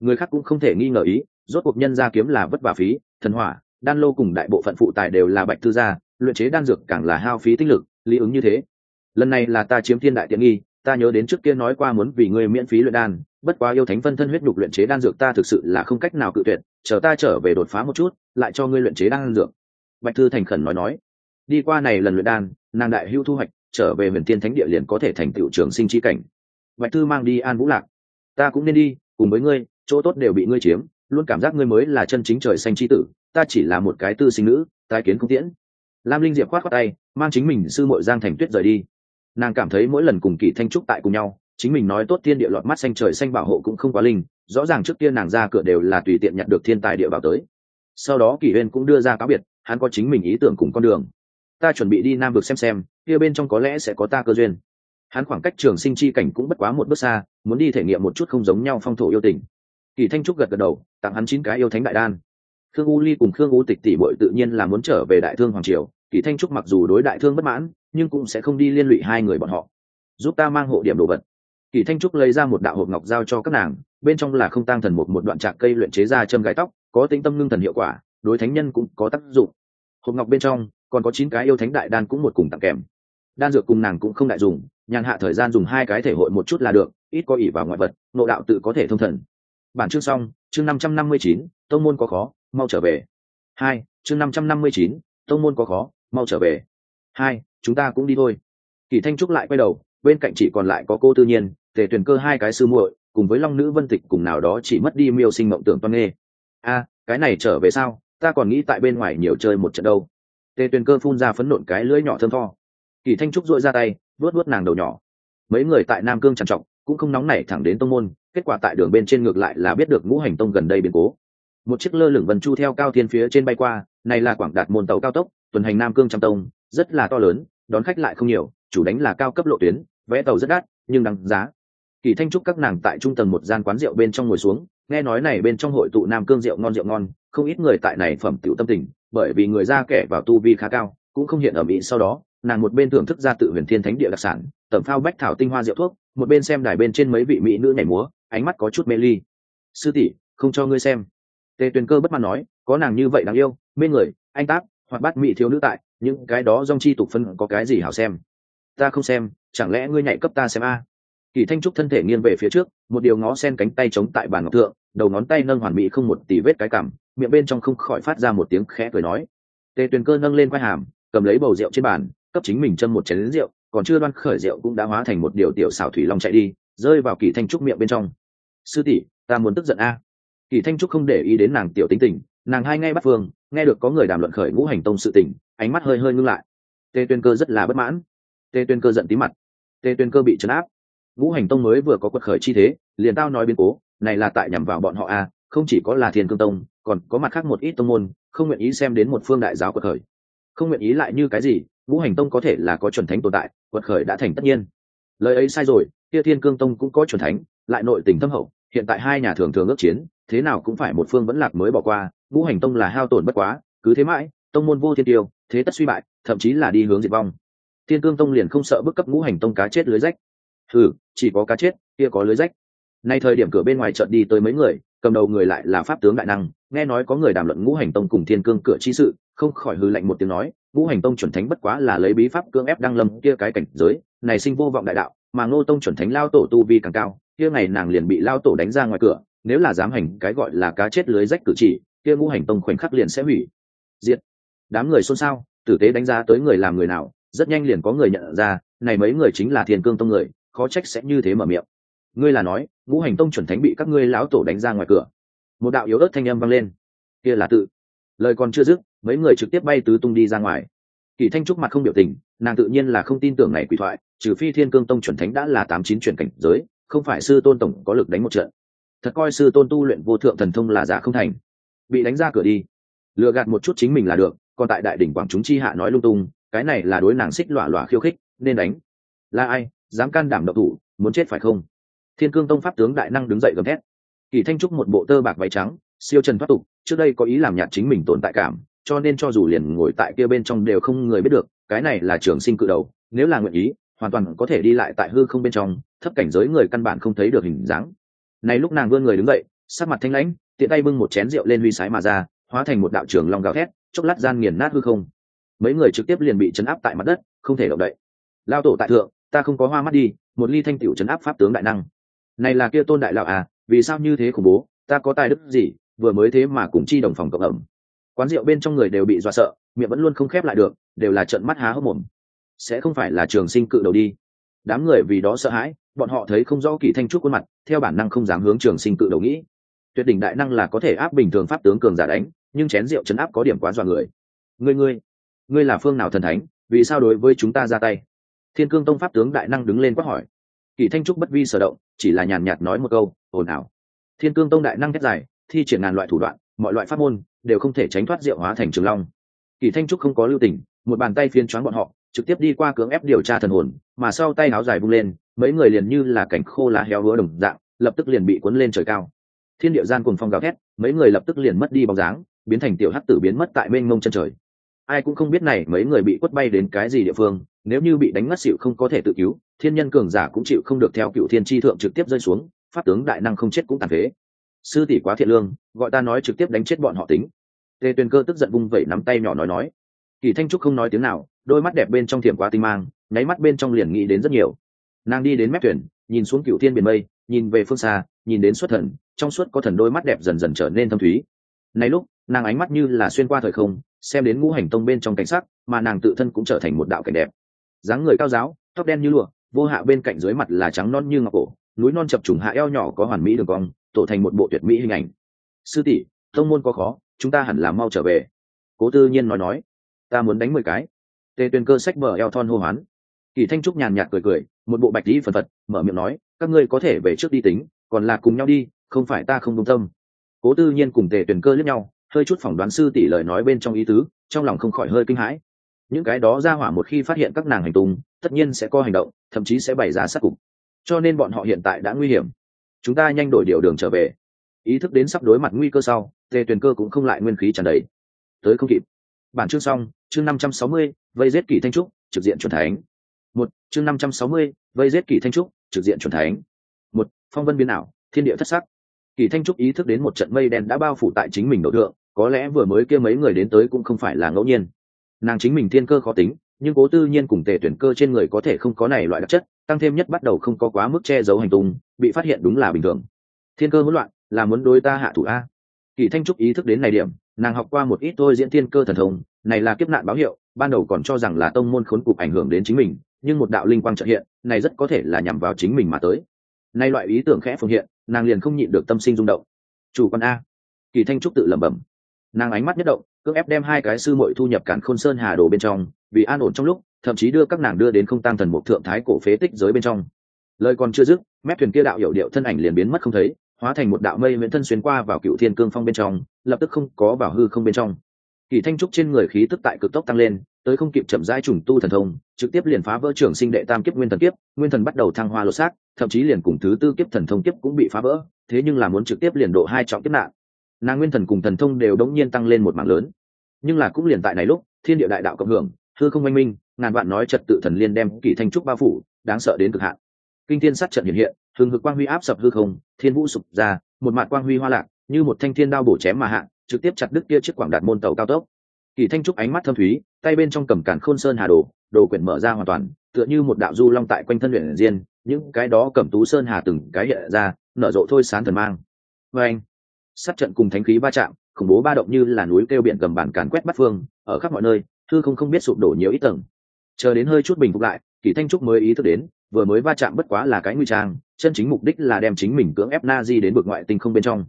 A: Người khác cũng không thể nghi ngờ ý, rốt cuộc nhân gia kiếm là vất vả phí, thần hỏa, đan lô cùng đại bộ phận phụ tài đều là bạch thư gia, luyện chế đan dược càng là hao phí tích lực, lý ứng như thế. Lần này là ta chiếm thiên đại tiện nghi ta nhớ đến trước kia nói qua muốn vì ngươi miễn phí luyện đan, bất quá yêu thánh phân thân huyết nhục luyện chế đan dược ta thực sự là không cách nào cự tuyệt, chờ ta trở về đột phá một chút, lại cho ngươi luyện chế đan dược. Bạch thư thành khẩn nói nói. Đi qua này lần luyện đan, nàng đại hưu thu hoạch, trở về huyền thiên thánh địa liền có thể thành tựu trường sinh chi cảnh. Bạch thư mang đi an vũ lạc. Ta cũng nên đi, cùng với ngươi, chỗ tốt đều bị ngươi chiếm, luôn cảm giác ngươi mới là chân chính trời xanh chi tử, ta chỉ là một cái tư sinh nữ, tái kiến không tiễn. Lam linh diệp khoát khoát tay, mang chính mình sư mội giang thành tuyết rời đi nàng cảm thấy mỗi lần cùng kỳ thanh trúc tại cùng nhau, chính mình nói tốt thiên địa lọt mắt xanh trời xanh bảo hộ cũng không quá linh, rõ ràng trước kia nàng ra cửa đều là tùy tiện nhận được thiên tài địa bảo tới. Sau đó kỳ huyên cũng đưa ra cáo biệt, hắn có chính mình ý tưởng cùng con đường. Ta chuẩn bị đi nam vực xem xem, kia bên trong có lẽ sẽ có ta cơ duyên. Hắn khoảng cách trường sinh chi cảnh cũng bất quá một bước xa, muốn đi thể nghiệm một chút không giống nhau phong thổ yêu tình. Kỳ thanh trúc gật gật đầu, tặng hắn chín cái yêu thánh đại đan. Khương u ly cùng khương u tịch tỷ bội tự nhiên là muốn trở về đại thương hoàng triều kỳ thanh trúc mặc dù đối đại thương bất mãn, nhưng cũng sẽ không đi liên lụy hai người bọn họ. Giúp ta mang hộ điểm đồ vật. Kỳ thanh trúc lấy ra một đạo hộp ngọc giao cho các nàng, bên trong là không tăng thần một một đoạn trạc cây luyện chế ra châm gai tóc, có tính tâm ngưng thần hiệu quả, đối thánh nhân cũng có tác dụng. Hộp ngọc bên trong, còn có chín cái yêu thánh đại đan cũng một cùng tặng kèm. Đan dược cùng nàng cũng không đại dùng, nhàn hạ thời gian dùng hai cái thể hội một chút là được, ít có ỷ vào ngoại vật nộ đạo tự có thể thông thần. Bản chương xong, chương năm trăm năm mươi chín, tông môn có khó, mau trở về. Hai, chương năm trăm năm mươi chín, tông môn có khó mau trở về. Hai, chúng ta cũng đi thôi. Kỳ thanh trúc lại quay đầu, bên cạnh chỉ còn lại có cô tư nhiên, tề tuyển cơ hai cái sư muội, cùng với long nữ vân tịch cùng nào đó chỉ mất đi miêu sinh mộng tưởng toan nghê. A, cái này trở về sao? Ta còn nghĩ tại bên ngoài nhiều chơi một trận đâu. Tề tuyển cơ phun ra phấn nộn cái lưỡi nhỏ thơm tho. Kỳ thanh trúc dội ra tay, vuốt vuốt nàng đầu nhỏ. Mấy người tại nam cương trằn trọng cũng không nóng nảy thẳng đến tông môn, kết quả tại đường bên trên ngược lại là biết được ngũ hành tông gần đây biến cố. Một chiếc lơ lửng vân chu theo cao thiên phía trên bay qua, này là quảng đạt môn tàu cao tốc tuần hành nam cương trăm tông, rất là to lớn, đón khách lại không nhiều, chủ đánh là cao cấp lộ tuyến, vé tàu rất đắt, nhưng đáng giá. Kỳ thanh trúc các nàng tại trung tầng một gian quán rượu bên trong ngồi xuống, nghe nói này bên trong hội tụ nam cương rượu ngon rượu ngon, không ít người tại này phẩm tiểu tâm tình, bởi vì người ra kẻ vào tu vi khá cao, cũng không hiện ở mỹ sau đó, nàng một bên thưởng thức ra tự huyền thiên thánh địa đặc sản, tẩm phao bách thảo tinh hoa rượu thuốc, một bên xem đài bên trên mấy vị mỹ nữ nhảy múa, ánh mắt có chút mê ly. Sư tỷ, không cho ngươi xem. Tề tuyền cơ bất mãn nói, có nàng như vậy đáng yêu, mê người, anh tác hoặc bắt mỹ thiếu nữ tại, những cái đó dong chi tục phân có cái gì hảo xem? Ta không xem, chẳng lẽ ngươi nhảy cấp ta xem a? Kỳ thanh trúc thân thể nghiêng về phía trước, một điều ngó sen cánh tay chống tại bàn ngọc thượng, đầu ngón tay nâng hoàn mỹ không một tỷ vết cái cảm miệng bên trong không khỏi phát ra một tiếng khẽ cười nói. Tề tuyền cơ nâng lên quai hàm, cầm lấy bầu rượu trên bàn, cấp chính mình châm một chén lính rượu, còn chưa đoan khởi rượu cũng đã hóa thành một điều tiểu xảo thủy long chạy đi, rơi vào kỳ thanh trúc miệng bên trong. Sư tỷ, ta muốn tức giận a. Kỳ thanh trúc không để ý đến nàng tiểu tính tình nàng hai ngay bắt phương, nghe được có người đàm luận khởi ngũ hành tông sự tình, ánh mắt hơi hơi ngưng lại. Tê tuyên cơ rất là bất mãn. Tê tuyên cơ giận tí mặt. Tê tuyên cơ bị trấn áp. Ngũ hành tông mới vừa có quật khởi chi thế, liền tao nói biến cố, này là tại nhằm vào bọn họ a không chỉ có là thiên cương tông, còn có mặt khác một ít tông môn, không nguyện ý xem đến một phương đại giáo quật khởi. Không nguyện ý lại như cái gì, ngũ hành tông có thể là có chuẩn thánh tồn tại, quật khởi đã thành tất nhiên. Lời ấy sai rồi, kia thiên cương tông cũng có chuẩn thánh, lại nội tình thâm hậu, hiện tại hai nhà thường thường ước chiến thế nào cũng phải một phương vẫn lạc mới bỏ qua, ngũ hành tông là hao tổn bất quá, cứ thế mãi, tông môn vô thiên tiêu, thế tất suy bại, thậm chí là đi hướng diệt vong. Thiên cương tông liền không sợ bức cấp ngũ hành tông cá chết lưới rách. Ừ chỉ có cá chết, kia có lưới rách. Nay thời điểm cửa bên ngoài trận đi tới mấy người, cầm đầu người lại là pháp tướng đại năng, nghe nói có người đàm luận ngũ hành tông cùng thiên cương cửa chi sự, không khỏi hư lạnh một tiếng nói, ngũ hành tông chuẩn thánh bất quá là lấy bí pháp cưỡng ép đăng lâm kia cái cảnh giới, này sinh vô vọng đại đạo, mà ngô tông chuẩn thánh lao tổ tu vi càng cao, kia ngày nàng liền bị lao tổ đánh ra ngoài cửa nếu là dám hành cái gọi là cá chết lưới rách cử chỉ, kia ngũ hành tông khoảnh khắc liền sẽ hủy. Diệt. Đám người xôn xao, tử tế đánh giá tới người làm người nào, rất nhanh liền có người nhận ra, này mấy người chính là thiên cương tông người, khó trách sẽ như thế mở miệng. Ngươi là nói, ngũ hành tông chuẩn thánh bị các ngươi lão tổ đánh ra ngoài cửa. Một đạo yếu ớt thanh âm vang lên. Kia là tự. Lời còn chưa dứt, mấy người trực tiếp bay tứ tung đi ra ngoài. Kỳ thanh trúc mặt không biểu tình, nàng tự nhiên là không tin tưởng này quỷ thoại, trừ phi thiên cương tông chuẩn thánh đã là tám chín chuyển cảnh giới, không phải sư tôn tổng có lực đánh một trận thật coi sư tôn tu luyện vô thượng thần thông là giả không thành. Bị đánh ra cửa đi. Lừa gạt một chút chính mình là được, còn tại đại đỉnh quảng chúng chi hạ nói lung tung, cái này là đối nàng xích lọa lọa khiêu khích, nên đánh. Là ai, dám can đảm độc thủ, muốn chết phải không? Thiên cương tông pháp tướng đại năng đứng dậy gầm thét. Kỳ thanh trúc một bộ tơ bạc váy trắng, siêu trần thoát tục, trước đây có ý làm nhạt chính mình tồn tại cảm, cho nên cho dù liền ngồi tại kia bên trong đều không người biết được, cái này là trường sinh cự đầu, nếu là nguyện ý, hoàn toàn có thể đi lại tại hư không bên trong, thấp cảnh giới người căn bản không thấy được hình dáng này lúc nàng vươn người đứng dậy sát mặt thanh lãnh, tiện tay bưng một chén rượu lên huy sái mà ra, hóa thành một đạo trường long gào thét, chốc lát gian nghiền nát hư không. Mấy người trực tiếp liền bị chấn áp tại mặt đất, không thể động đậy. Lao tổ tại thượng, ta không có hoa mắt đi, một ly thanh tiểu chấn áp pháp tướng đại năng. Này là kia tôn đại lão à vì sao như thế khủng bố, ta có tài đức gì, vừa mới thế mà cùng chi đồng phòng cộng ẩm. Quán rượu bên trong người đều bị dọa sợ, miệng vẫn luôn không khép lại được, đều là trận mắt há hốc mồm. Sẽ không phải là trường sinh cự đầu đi. Đám người vì đó sợ hãi bọn họ thấy không rõ kỳ thanh trúc khuôn mặt, theo bản năng không dám hướng trường sinh cự đầu nghĩ. Tuyệt đỉnh đại năng là có thể áp bình thường pháp tướng cường giả đánh, nhưng chén rượu chấn áp có điểm quá dọa người. Ngươi ngươi ngươi là phương nào thần thánh, vì sao đối với chúng ta ra tay? Thiên cương tông pháp tướng đại năng đứng lên quát hỏi. Kỳ thanh trúc bất vi sở động, chỉ là nhàn nhạt nói một câu, ồn ào. Thiên cương tông đại năng thét dài, thi triển ngàn loại thủ đoạn, mọi loại pháp môn đều không thể tránh thoát rượu hóa thành trường long. Kỳ thanh trúc không có lưu tình, một bàn tay phiến choáng bọn họ, trực tiếp đi qua cưỡng ép điều tra thần hồn, mà sau tay áo dài vung lên mấy người liền như là cảnh khô lá heo hứa đồng dạng, lập tức liền bị cuốn lên trời cao. Thiên địa gian cùng phong gào thét, mấy người lập tức liền mất đi bóng dáng, biến thành tiểu hắc tử biến mất tại mênh mông chân trời. Ai cũng không biết này mấy người bị quất bay đến cái gì địa phương, nếu như bị đánh ngất xịu không có thể tự cứu, thiên nhân cường giả cũng chịu không được theo cựu thiên tri thượng trực tiếp rơi xuống, pháp tướng đại năng không chết cũng tàn phế. Sư tỷ quá thiện lương, gọi ta nói trực tiếp đánh chết bọn họ tính. Tề tuyền cơ tức giận vung vẩy nắm tay nhỏ nói nói. Kỳ thanh trúc không nói tiếng nào, đôi mắt đẹp bên trong thiểm quá tinh mang, nháy mắt bên trong liền nghĩ đến rất nhiều nàng đi đến mép thuyền, nhìn xuống cựu thiên biển mây, nhìn về phương xa, nhìn đến xuất thần, trong suốt có thần đôi mắt đẹp dần dần trở nên thâm thúy. Này lúc, nàng ánh mắt như là xuyên qua thời không, xem đến ngũ hành tông bên trong cảnh sắc, mà nàng tự thân cũng trở thành một đạo cảnh đẹp. Dáng người cao giáo, tóc đen như lụa, vô hạ bên cạnh dưới mặt là trắng non như ngọc cổ, núi non chập trùng hạ eo nhỏ có hoàn mỹ đường cong, tổ thành một bộ tuyệt mỹ hình ảnh. Sư tỷ, tông môn có khó, chúng ta hẳn là mau trở về. Cố tư nhiên nói nói. Ta muốn đánh mười cái. Tề tuyền cơ sách bờ eo thon hô hoán. Kỳ thanh trúc nhàn nhạt cười cười một bộ bạch lý phần phật, mở miệng nói, các ngươi có thể về trước đi tính, còn là cùng nhau đi, không phải ta không công tâm. Cố tư nhiên cùng tề tuyển cơ lẫn nhau, hơi chút phỏng đoán sư tỷ lời nói bên trong ý tứ, trong lòng không khỏi hơi kinh hãi. Những cái đó ra hỏa một khi phát hiện các nàng hành tung, tất nhiên sẽ có hành động, thậm chí sẽ bày ra sát cục. Cho nên bọn họ hiện tại đã nguy hiểm. Chúng ta nhanh đổi điều đường trở về. Ý thức đến sắp đối mặt nguy cơ sau, tề tuyển cơ cũng không lại nguyên khí tràn đầy. Tới không kịp. Bản chương xong, chương năm trăm sáu mươi, vây giết kỷ thanh trúc, trực diện chuẩn thánh một, chương năm trăm sáu mươi, vây giết kỷ thanh trúc, trực diện chuẩn thánh. Một, phong vân biến ảo, thiên địa thất sắc. Kỷ thanh trúc ý thức đến một trận mây đen đã bao phủ tại chính mình độ thượng, có lẽ vừa mới kia mấy người đến tới cũng không phải là ngẫu nhiên. Nàng chính mình thiên cơ khó tính, nhưng cố tư nhiên cùng tề tuyển cơ trên người có thể không có này loại đặc chất, tăng thêm nhất bắt đầu không có quá mức che giấu hành tung, bị phát hiện đúng là bình thường. Thiên cơ hỗn loạn, là muốn đối ta hạ thủ a. Kỳ thanh trúc ý thức đến này điểm, nàng học qua một ít thôi diễn thiên cơ thần thông, này là kiếp nạn báo hiệu, ban đầu còn cho rằng là tông môn khốn cục ảnh hưởng đến chính mình nhưng một đạo linh quang trợ hiện, này rất có thể là nhằm vào chính mình mà tới. Nay loại ý tưởng khẽ phùng hiện, nàng liền không nhịn được tâm sinh rung động. Chủ quan a. Kỳ thanh trúc tự lẩm bẩm. Nàng ánh mắt nhất động, cưỡng ép đem hai cái sư muội thu nhập cản khôn sơn hà đồ bên trong, vì an ổn trong lúc, thậm chí đưa các nàng đưa đến không tăng thần một thượng thái cổ phế tích giới bên trong. Lời còn chưa dứt, mép thuyền kia đạo hiểu điệu thân ảnh liền biến mất không thấy, hóa thành một đạo mây miễn thân xuyên qua vào cựu thiên cương phong bên trong, lập tức không có vào hư không bên trong. Kỳ thanh trúc trên người khí tức tại cực tốc tăng lên tới không kịp chậm rãi trùng tu thần thông, trực tiếp liền phá vỡ trường sinh đệ tam kiếp nguyên thần kiếp, nguyên thần bắt đầu thăng hoa lột xác, thậm chí liền cùng thứ tư kiếp thần thông kiếp cũng bị phá vỡ, thế nhưng là muốn trực tiếp liền độ hai trọng kiếp nạn. Nàng nguyên thần cùng thần thông đều đống nhiên tăng lên một mạng lớn. Nhưng là cũng liền tại này lúc, thiên địa đại đạo cộng hưởng, hư không oanh minh, ngàn vạn nói trật tự thần liên đem kỳ thanh trúc bao phủ, đáng sợ đến cực hạn. Kinh thiên sát trận hiện hiện, hừng hực quang huy áp sập hư không, thiên vũ sụp ra, một mạt quang huy hoa lạc, như một thanh thiên đao bổ chém mà hạ, trực tiếp chặt đứt kia chiếc quảng đạt môn tàu cao tốc kỳ thanh trúc ánh mắt thâm thúy, tay bên trong cầm cản khôn sơn hà đồ đồ quyển mở ra hoàn toàn, tựa như một đạo du long tại quanh thân luyện diên, những cái đó cầm tú sơn hà từng cái hiện ra, nở rộ thôi sán thần mang. Vê anh, sát trận cùng thánh khí va chạm, khủng bố ba động như là núi kêu biển cầm bản càn quét bắt phương, ở khắp mọi nơi, thư không không biết sụp đổ nhiều ít tầng. Chờ đến hơi chút bình phục lại, kỳ thanh trúc mới ý thức đến, vừa mới va chạm bất quá là cái nguy trang, chân chính mục đích là đem chính mình cưỡng ép na di đến bực ngoại tinh không bên trong.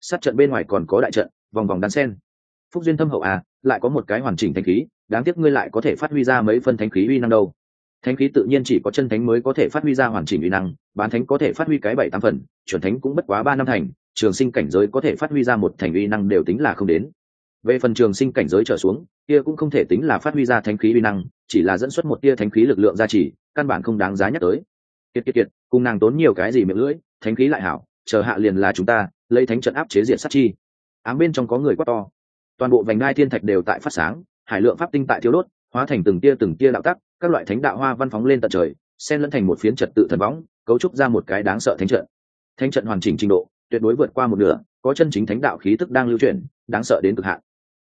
A: Sát trận bên ngoài còn có đại trận, vòng vòng đan sen. Phúc duyên thâm hậu à lại có một cái hoàn chỉnh thánh khí, đáng tiếc ngươi lại có thể phát huy ra mấy phân thánh khí uy năng đâu. Thánh khí tự nhiên chỉ có chân thánh mới có thể phát huy ra hoàn chỉnh uy năng, bán thánh có thể phát huy cái bảy tám phần, chuẩn thánh cũng bất quá ba năm thành, trường sinh cảnh giới có thể phát huy ra một thành uy năng đều tính là không đến. Về phần trường sinh cảnh giới trở xuống, kia cũng không thể tính là phát huy ra thánh khí uy năng, chỉ là dẫn xuất một tia thánh khí lực lượng gia trì, căn bản không đáng giá nhắc tới. Kiệt kiệt kiệt, cùng nàng tốn nhiều cái gì miệng lưỡi, thánh khí lại hảo, chờ hạ liền là chúng ta, lấy thánh trận áp chế diện sát chi. Ám bên trong có người quát to toàn bộ vành đai thiên thạch đều tại phát sáng, hải lượng pháp tinh tại thiếu đốt, hóa thành từng tia từng tia đạo tắc, các loại thánh đạo hoa văn phóng lên tận trời, xen lẫn thành một phiến trật tự thần võng cấu trúc ra một cái đáng sợ thánh trận. Thánh trận hoàn chỉnh trình độ, tuyệt đối vượt qua một nửa, có chân chính thánh đạo khí tức đang lưu chuyển, đáng sợ đến cực hạn.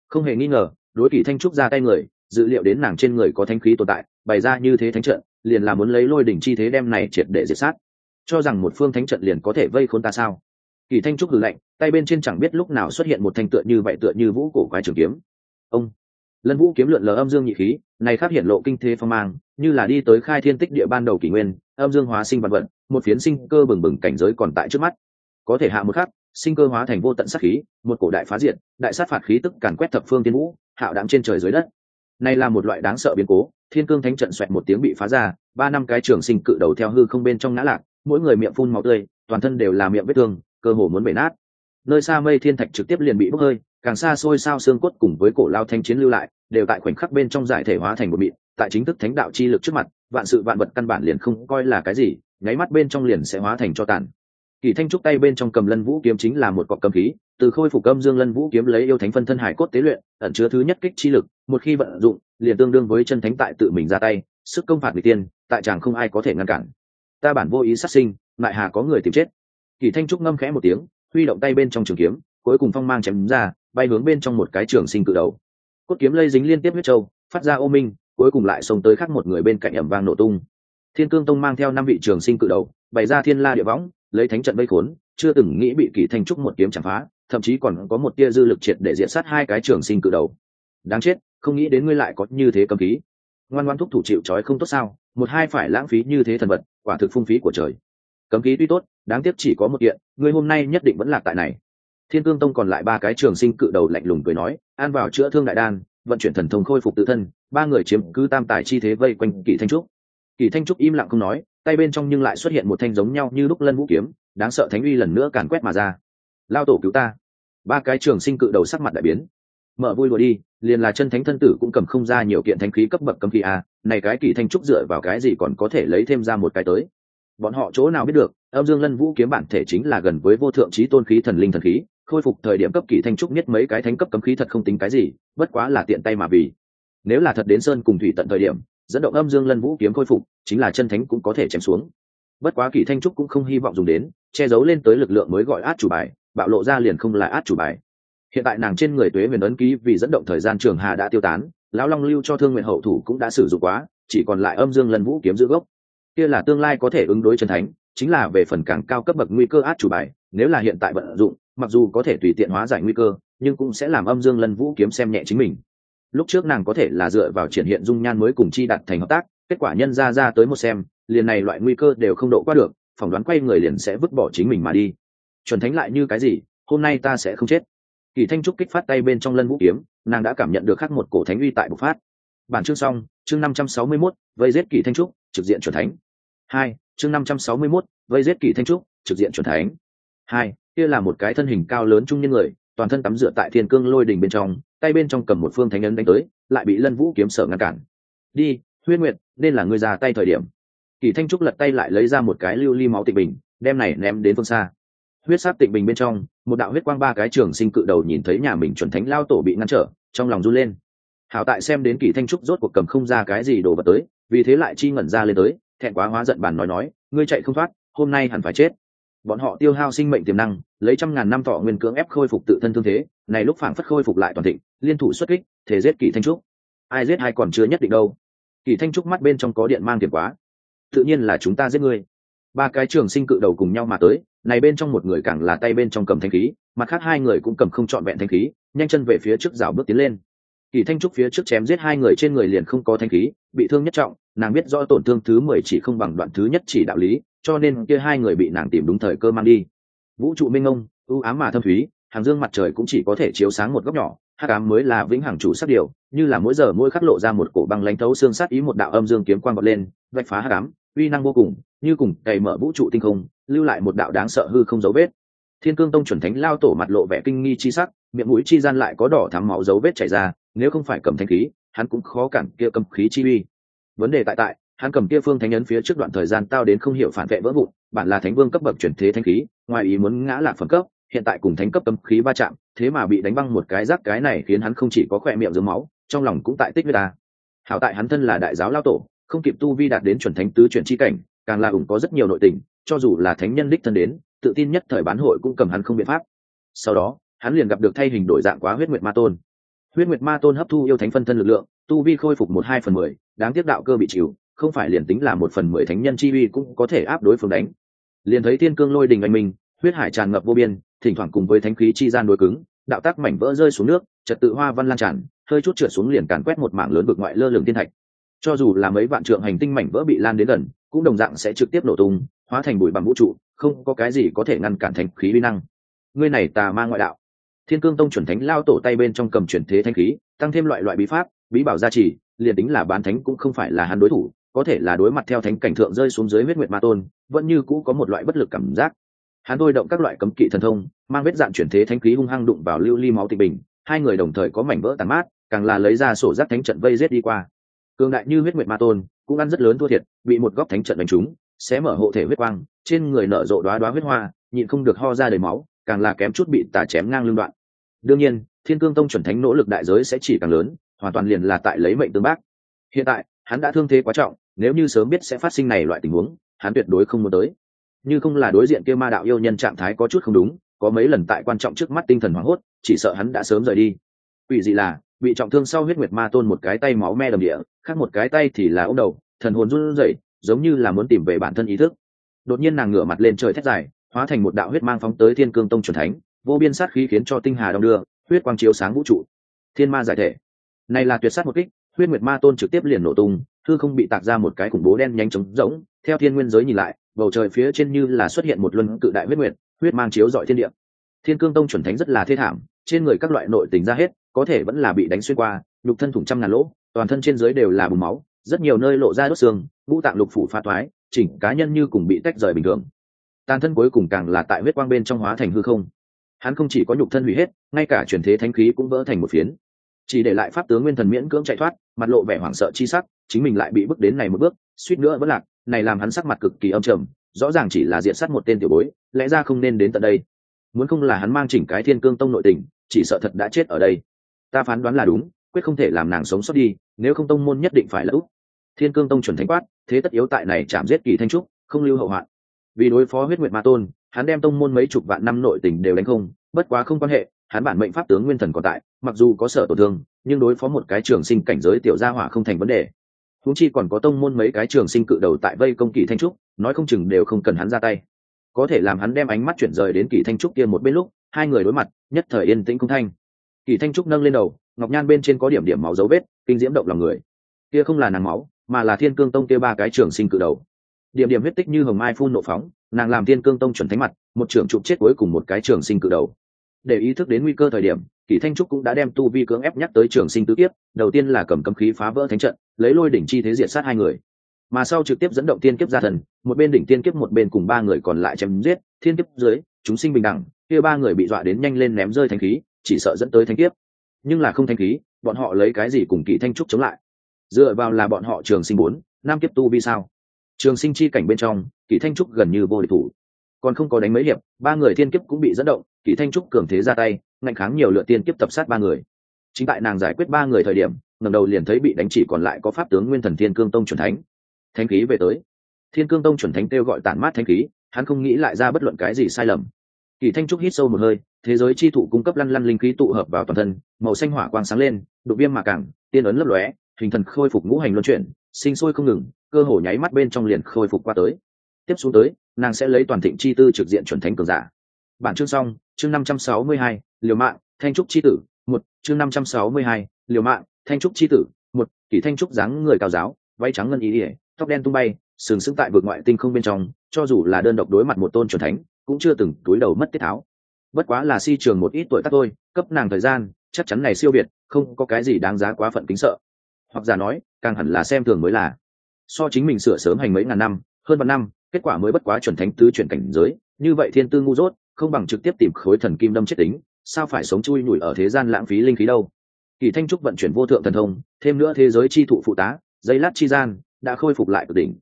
A: Không hề nghi ngờ, đối kỳ thanh trúc ra tay người, dự liệu đến nàng trên người có thánh khí tồn tại, bày ra như thế thánh trận, liền là muốn lấy lôi đỉnh chi thế đem này triệt để diệt sát. Cho rằng một phương thánh trận liền có thể vây khốn ta sao? Kỳ thanh trúc hử lạnh, tay bên trên chẳng biết lúc nào xuất hiện một thanh tựa như vậy tựa như vũ cổ quái trường kiếm. Ông! Lân vũ kiếm lượn lờ âm dương nhị khí, này khác hiện lộ kinh thế phong mang, như là đi tới khai thiên tích địa ban đầu kỷ nguyên, âm dương hóa sinh vật, một phiến sinh cơ bừng bừng cảnh giới còn tại trước mắt. Có thể hạ một khắc, sinh cơ hóa thành vô tận sát khí, một cổ đại phá diện đại sát phạt khí tức càn quét thập phương tiên vũ, hạo đẳng trên trời dưới đất. Này là một loại đáng sợ biến cố, thiên cương thánh trận xoẹt một tiếng bị phá ra, ba năm cái trường sinh cự đầu theo hư không bên trong ngã lạc, mỗi người miệng phun máu tươi, toàn thân đều là miệng vết thương cơ hồ muốn bể nát. Nơi xa mây thiên thạch trực tiếp liền bị bốc hơi, càng xa xôi sao xương cốt cùng với cổ lao thanh chiến lưu lại, đều tại khoảnh khắc bên trong giải thể hóa thành một mịn, tại chính thức thánh đạo chi lực trước mặt, vạn sự vạn vật căn bản liền không coi là cái gì, nháy mắt bên trong liền sẽ hóa thành cho tàn. Kỳ thanh trúc tay bên trong cầm lân vũ kiếm chính là một cọc cầm khí, từ khôi phục âm dương lân vũ kiếm lấy yêu thánh phân thân hải cốt tế luyện, ẩn chứa thứ nhất kích chi lực, một khi vận dụng, liền tương đương với chân thánh tại tự mình ra tay, sức công phạt người tiên, tại chàng không ai có thể ngăn cản. Ta bản vô ý sát sinh lại hà có người tìm chết kỳ thanh trúc ngâm khẽ một tiếng, huy động tay bên trong trường kiếm, cuối cùng phong mang chém ra, bay hướng bên trong một cái trường sinh cự đầu. Cốt kiếm lây dính liên tiếp huyết châu, phát ra ô minh, cuối cùng lại xông tới khắc một người bên cạnh ẩm vang nổ tung. Thiên cương tông mang theo năm vị trường sinh cự đầu, bày ra thiên la địa võng, lấy thánh trận vây khốn, chưa từng nghĩ bị kỳ thanh trúc một kiếm chạm phá, thậm chí còn có một tia dư lực triệt để diện sát hai cái trường sinh cự đầu. Đáng chết, không nghĩ đến ngươi lại có như thế cầm khí. Ngoan ngoan thúc thủ chịu trói không tốt sao? Một hai phải lãng phí như thế thần vật, quả thực phung phí của trời cấm khí tuy tốt, đáng tiếc chỉ có một kiện người hôm nay nhất định vẫn lạc tại này. Thiên cương tông còn lại ba cái trường sinh cự đầu lạnh lùng cười nói, an vào chữa thương đại đan, vận chuyển thần thông khôi phục tự thân, ba người chiếm cứ tam tài chi thế vây quanh kỳ thanh trúc. Kỳ thanh trúc im lặng không nói, tay bên trong nhưng lại xuất hiện một thanh giống nhau như lúc lân vũ kiếm, đáng sợ thánh uy lần nữa càn quét mà ra. Lao tổ cứu ta. Ba cái trường sinh cự đầu sắc mặt đại biến. Mở vui đùa đi, liền là chân thánh thân tử cũng cầm không ra nhiều kiện thanh khí cấp bậc cấm khí a à, này cái kỳ thanh trúc dựa vào cái gì còn có thể lấy thêm ra một cái tới? Bọn họ chỗ nào biết được, âm dương lân vũ kiếm bản thể chính là gần với vô thượng trí tôn khí thần linh thần khí, khôi phục thời điểm cấp kỳ thanh trúc nhất mấy cái thánh cấp cấm khí thật không tính cái gì, bất quá là tiện tay mà vì. Nếu là thật đến sơn cùng thủy tận thời điểm, dẫn động âm dương lân vũ kiếm khôi phục, chính là chân thánh cũng có thể chém xuống. Bất quá kỳ thanh trúc cũng không hy vọng dùng đến, che giấu lên tới lực lượng mới gọi át chủ bài, bạo lộ ra liền không là át chủ bài. Hiện tại nàng trên người tuế huyền ấn ký vì dẫn động thời gian trường hà đã tiêu tán, lão long lưu cho thương nguyện hậu thủ cũng đã sử dụng quá, chỉ còn lại âm dương lân vũ kiếm giữ gốc kia là tương lai có thể ứng đối chân thánh, chính là về phần càng cao cấp bậc nguy cơ át chủ bài, nếu là hiện tại vận dụng, mặc dù có thể tùy tiện hóa giải nguy cơ, nhưng cũng sẽ làm âm dương lân vũ kiếm xem nhẹ chính mình. Lúc trước nàng có thể là dựa vào triển hiện dung nhan mới cùng chi đặt thành hợp tác, kết quả nhân ra ra tới một xem, liền này loại nguy cơ đều không độ qua được, phỏng đoán quay người liền sẽ vứt bỏ chính mình mà đi. Chuẩn thánh lại như cái gì, hôm nay ta sẽ không chết. Kỳ thanh trúc kích phát tay bên trong lân vũ kiếm, nàng đã cảm nhận được khắc một cổ thánh uy tại bộc phát. Bản chương xong, chương năm trăm sáu mươi mốt, vây giết kỳ thanh trúc, trực diện chuẩn thánh hai chương năm trăm sáu mươi 561, vây giết kỳ thanh trúc trực diện chuẩn thánh. Hai kia là một cái thân hình cao lớn trung nhân người toàn thân tắm rửa tại thiên cương lôi đình bên trong tay bên trong cầm một phương thánh ấn đánh tới lại bị lân vũ kiếm sở ngăn cản. Đi huyên nguyệt nên là người già tay thời điểm. Kỳ thanh trúc lật tay lại lấy ra một cái lưu ly máu tịnh bình đem này ném đến phương xa. Huyết sát tịnh bình bên trong một đạo huyết quang ba cái trường sinh cự đầu nhìn thấy nhà mình chuẩn thánh lao tổ bị ngăn trở trong lòng run lên. Hảo tại xem đến kỳ thanh trúc rốt cuộc cầm không ra cái gì đồ vật tới vì thế lại chi ngẩn ra lên tới thẹn quá hóa giận bàn nói nói, ngươi chạy không thoát, hôm nay hẳn phải chết. Bọn họ tiêu hao sinh mệnh tiềm năng, lấy trăm ngàn năm thọ nguyên cưỡng ép khôi phục tự thân thương thế, này lúc phảng phất khôi phục lại toàn thịnh, liên thủ xuất kích thể giết kỳ thanh trúc. Ai giết ai còn chưa nhất định đâu. Kỳ thanh trúc mắt bên trong có điện mang tiềm quá. Tự nhiên là chúng ta giết ngươi. Ba cái trường sinh cự đầu cùng nhau mà tới, này bên trong một người càng là tay bên trong cầm thanh khí, mặt khác hai người cũng cầm không trọn vẹn thanh khí, nhanh chân về phía trước rào bước tiến lên. Kỳ thanh trúc phía trước chém giết hai người trên người liền không có thanh khí, bị thương nhất trọng nàng biết rõ tổn thương thứ mười chỉ không bằng đoạn thứ nhất chỉ đạo lý, cho nên kia hai người bị nàng tìm đúng thời cơ mang đi. Vũ trụ minh ông ưu ám mà thâm thúy, hàng dương mặt trời cũng chỉ có thể chiếu sáng một góc nhỏ, hắc ám mới là vĩnh hằng chủ sắc điều, như là mỗi giờ mỗi khắc lộ ra một cổ băng lãnh thấu xương sát ý một đạo âm dương kiếm quang bật lên, vạch phá hắc ám, uy năng vô cùng, như cùng cày mở vũ trụ tinh không, lưu lại một đạo đáng sợ hư không dấu vết. Thiên cương tông chuẩn thánh lao tổ mặt lộ vẻ kinh nghi chi sắc, miệng mũi chi gian lại có đỏ thắm máu dấu vết chảy ra, nếu không phải cầm thanh khí, hắn cũng khó cản kia cầm khí chi uy vấn đề tại tại, hắn cầm kia phương thánh ấn phía trước đoạn thời gian tao đến không hiểu phản vệ vỡ vụn, bản là thánh vương cấp bậc chuyển thế thanh khí, ngoài ý muốn ngã lạc phẩm cấp, hiện tại cùng thánh cấp tâm khí va chạm, thế mà bị đánh băng một cái rác cái này khiến hắn không chỉ có khỏe miệng dưới máu, trong lòng cũng tại tích với ta. Hảo tại hắn thân là đại giáo lao tổ, không kịp tu vi đạt đến chuẩn thánh tứ chuyển chi cảnh, càng là ủng có rất nhiều nội tình, cho dù là thánh nhân đích thân đến, tự tin nhất thời bán hội cũng cầm hắn không biện pháp. Sau đó, hắn liền gặp được thay hình đổi dạng quá huyết nguyệt ma tôn. Huyết nguyệt ma tôn hấp thu yêu thánh phân thân lực lượng tu vi khôi phục một hai phần mười, đáng tiếc đạo cơ bị chịu, không phải liền tính là một phần mười thánh nhân chi uy cũng có thể áp đối phương đánh. Liền thấy thiên cương lôi đình anh minh, huyết hải tràn ngập vô biên, thỉnh thoảng cùng với thánh khí chi gian đối cứng, đạo tác mảnh vỡ rơi xuống nước, trật tự hoa văn lan tràn, hơi chút trượt xuống liền càn quét một mảng lớn vực ngoại lơ lửng thiên thạch. Cho dù là mấy vạn trượng hành tinh mảnh vỡ bị lan đến gần, cũng đồng dạng sẽ trực tiếp nổ tung, hóa thành bụi bằng vũ trụ, không có cái gì có thể ngăn cản thành khí vi năng. Ngươi này tà ma ngoại đạo. Thiên cương tông chuẩn thánh lao tổ tay bên trong cầm chuyển thế thanh khí, tăng thêm loại loại bí pháp bí bảo gia trì, liền tính là bán thánh cũng không phải là hắn đối thủ, có thể là đối mặt theo thánh cảnh thượng rơi xuống dưới huyết nguyệt ma tôn, vẫn như cũ có một loại bất lực cảm giác. Hắn thôi động các loại cấm kỵ thần thông, mang vết dạng chuyển thế thánh khí hung hăng đụng vào lưu ly máu tịch bình, hai người đồng thời có mảnh vỡ tàn mát, càng là lấy ra sổ rác thánh trận vây rết đi qua. Cường đại như huyết nguyệt ma tôn, cũng ăn rất lớn thua thiệt, bị một góc thánh trận đánh trúng, xé mở hộ thể huyết quang, trên người nở rộ đoá đoá huyết hoa, nhịn không được ho ra đầy máu, càng là kém chút bị tà chém ngang lưng đoạn. Đương nhiên, thiên cương tông chuẩn thánh nỗ lực đại giới sẽ chỉ càng lớn hoàn toàn liền là tại lấy mệnh tương bác. Hiện tại, hắn đã thương thế quá trọng, nếu như sớm biết sẽ phát sinh này loại tình huống, hắn tuyệt đối không muốn tới. Như không là đối diện kia ma đạo yêu nhân trạng thái có chút không đúng, có mấy lần tại quan trọng trước mắt tinh thần hoảng hốt, chỉ sợ hắn đã sớm rời đi. Ủy dị là, bị trọng thương sau huyết nguyệt ma tôn một cái tay máu me đầm địa, khác một cái tay thì là ông đầu, thần hồn run rẩy, giống như là muốn tìm về bản thân ý thức. Đột nhiên nàng ngửa mặt lên trời thét dài, hóa thành một đạo huyết mang phóng tới thiên cương tông chuẩn thánh, vô biên sát khí khiến cho tinh hà đông đưa, huyết quang chiếu sáng vũ trụ. Thiên ma giải thể này là tuyệt sát một kích, huyết nguyệt ma tôn trực tiếp liền nổ tung thư không bị tạc ra một cái khủng bố đen nhanh chóng rỗng, theo thiên nguyên giới nhìn lại, bầu trời phía trên như là xuất hiện một luân cự đại huyết nguyệt, huyết mang chiếu dọi thiên địa. Thiên cương tông chuẩn thánh rất là thê thảm, trên người các loại nội tình ra hết, có thể vẫn là bị đánh xuyên qua, nhục thân thủng trăm ngàn lỗ, toàn thân trên dưới đều là bùng máu, rất nhiều nơi lộ ra đốt xương, ngũ tạng lục phủ pha thoái chỉnh cá nhân như cùng bị tách rời bình thường. Tàn thân cuối cùng càng là tại huyết quang bên trong hóa thành hư không. Hắn không chỉ có nhục thân hủy hết, ngay cả truyền thế thánh khí cũng vỡ thành một phiến chỉ để lại pháp tướng nguyên thần miễn cưỡng chạy thoát, mặt lộ vẻ hoảng sợ chi sắc, chính mình lại bị bước đến này một bước, suýt nữa vẫn lạc, này làm hắn sắc mặt cực kỳ âm trầm, rõ ràng chỉ là diện sát một tên tiểu bối, lẽ ra không nên đến tận đây. Muốn không là hắn mang chỉnh cái thiên cương tông nội tình, chỉ sợ thật đã chết ở đây. Ta phán đoán là đúng, quyết không thể làm nàng sống sót đi, nếu không tông môn nhất định phải là thiên cương tông chuẩn thánh quát, thế tất yếu tại này chạm giết kỳ thanh trúc, không lưu hậu hoạn. Vì đối phó huyết nguyệt ma tôn, hắn đem tông môn mấy chục vạn năm nội tình đều đánh không, bất quá không quan hệ hắn bản mệnh pháp tướng nguyên thần còn tại, mặc dù có sở tổn thương, nhưng đối phó một cái trường sinh cảnh giới tiểu gia hỏa không thành vấn đề. Húng chi còn có tông môn mấy cái trường sinh cự đầu tại vây công kỳ thanh trúc, nói không chừng đều không cần hắn ra tay. Có thể làm hắn đem ánh mắt chuyển rời đến kỳ thanh trúc kia một bên lúc, hai người đối mặt, nhất thời yên tĩnh không thanh. Kỳ thanh trúc nâng lên đầu, ngọc nhan bên trên có điểm điểm máu dấu vết, kinh diễm động lòng người. Kia không là nàng máu, mà là thiên cương tông kia ba cái trường sinh cự đầu. Điểm điểm huyết tích như hồng mai phun nộ phóng, nàng làm thiên cương tông chuẩn thánh mặt, một trưởng trụ chết cuối cùng một cái trường sinh cự đầu để ý thức đến nguy cơ thời điểm kỷ thanh trúc cũng đã đem tu vi cưỡng ép nhắc tới trường sinh tứ kiếp, đầu tiên là cầm cấm khí phá vỡ thánh trận, lấy lôi đỉnh chi thế diệt sát hai người. Mà sau trực tiếp dẫn động tiên kiếp ra thần, một bên đỉnh tiên kiếp một bên cùng ba người còn lại chém giết, thiên kiếp dưới, chúng sinh bình đẳng, kia ba người bị dọa đến nhanh lên ném rơi thanh khí, chỉ sợ dẫn tới thanh kiếp. Nhưng là không thanh khí, bọn họ lấy cái gì cùng kỷ thanh trúc chống lại? Dựa vào là bọn họ trường sinh bốn nam kiếp tu vi sao? Trường sinh chi cảnh bên trong kỷ thanh trúc gần như vô địch thủ còn không có đánh mấy hiệp, ba người thiên kiếp cũng bị dẫn động kỷ thanh trúc cường thế ra tay ngạnh kháng nhiều lựa tiên kiếp tập sát ba người. Chính tại nàng giải quyết ba người thời điểm ngầm đầu liền thấy bị đánh chỉ còn lại có pháp tướng nguyên thần thiên cương tông chuẩn thánh. Thánh khí về tới. Thiên cương tông chuẩn thánh kêu gọi tản mát thánh khí, hắn không nghĩ lại ra bất luận cái gì sai lầm. Kỳ thanh trúc hít sâu một hơi, thế giới chi thụ cung cấp lăn lăn linh khí tụ hợp vào toàn thân, màu xanh hỏa quang sáng lên đột viêm mà cảng, tiên ấn lấp lóe, hình thần khôi phục ngũ hành luân chuyển, sinh sôi không ngừng, cơ hồ nháy mắt bên trong liền khôi phục qua tới tiếp xuống tới, nàng sẽ lấy toàn thịnh chi tư trực diện chuẩn thánh cường giả. Bản chương xong, chương năm trăm sáu mươi hai, liều mạng, thanh trúc chi tử, một, chương năm trăm sáu mươi hai, liều mạng, thanh trúc chi tử, một, kỷ thanh trúc dáng người cao giáo, váy trắng ngân ý ỉa tóc đen tung bay, sừng sững tại vực ngoại tinh không bên trong, cho dù là đơn độc đối mặt một tôn chuẩn thánh, cũng chưa từng túi đầu mất tiết tháo. Bất quá là si trường một ít tuổi tác thôi, cấp nàng thời gian, chắc chắn này siêu việt, không có cái gì đáng giá quá phận kính sợ. Hoặc giả nói, càng hẳn là xem thường mới là. So chính mình sửa sớm hành mấy ngàn năm, hơn vạn năm kết quả mới bất quá chuẩn thánh tứ chuyển cảnh giới, như vậy thiên tư ngu dốt, không bằng trực tiếp tìm khối thần kim đâm chết tính, sao phải sống chui nhủi ở thế gian lãng phí linh khí đâu? Kỳ thanh trúc vận chuyển vô thượng thần thông, thêm nữa thế giới chi thụ phụ tá, dây lát chi gian, đã khôi phục lại cực đỉnh.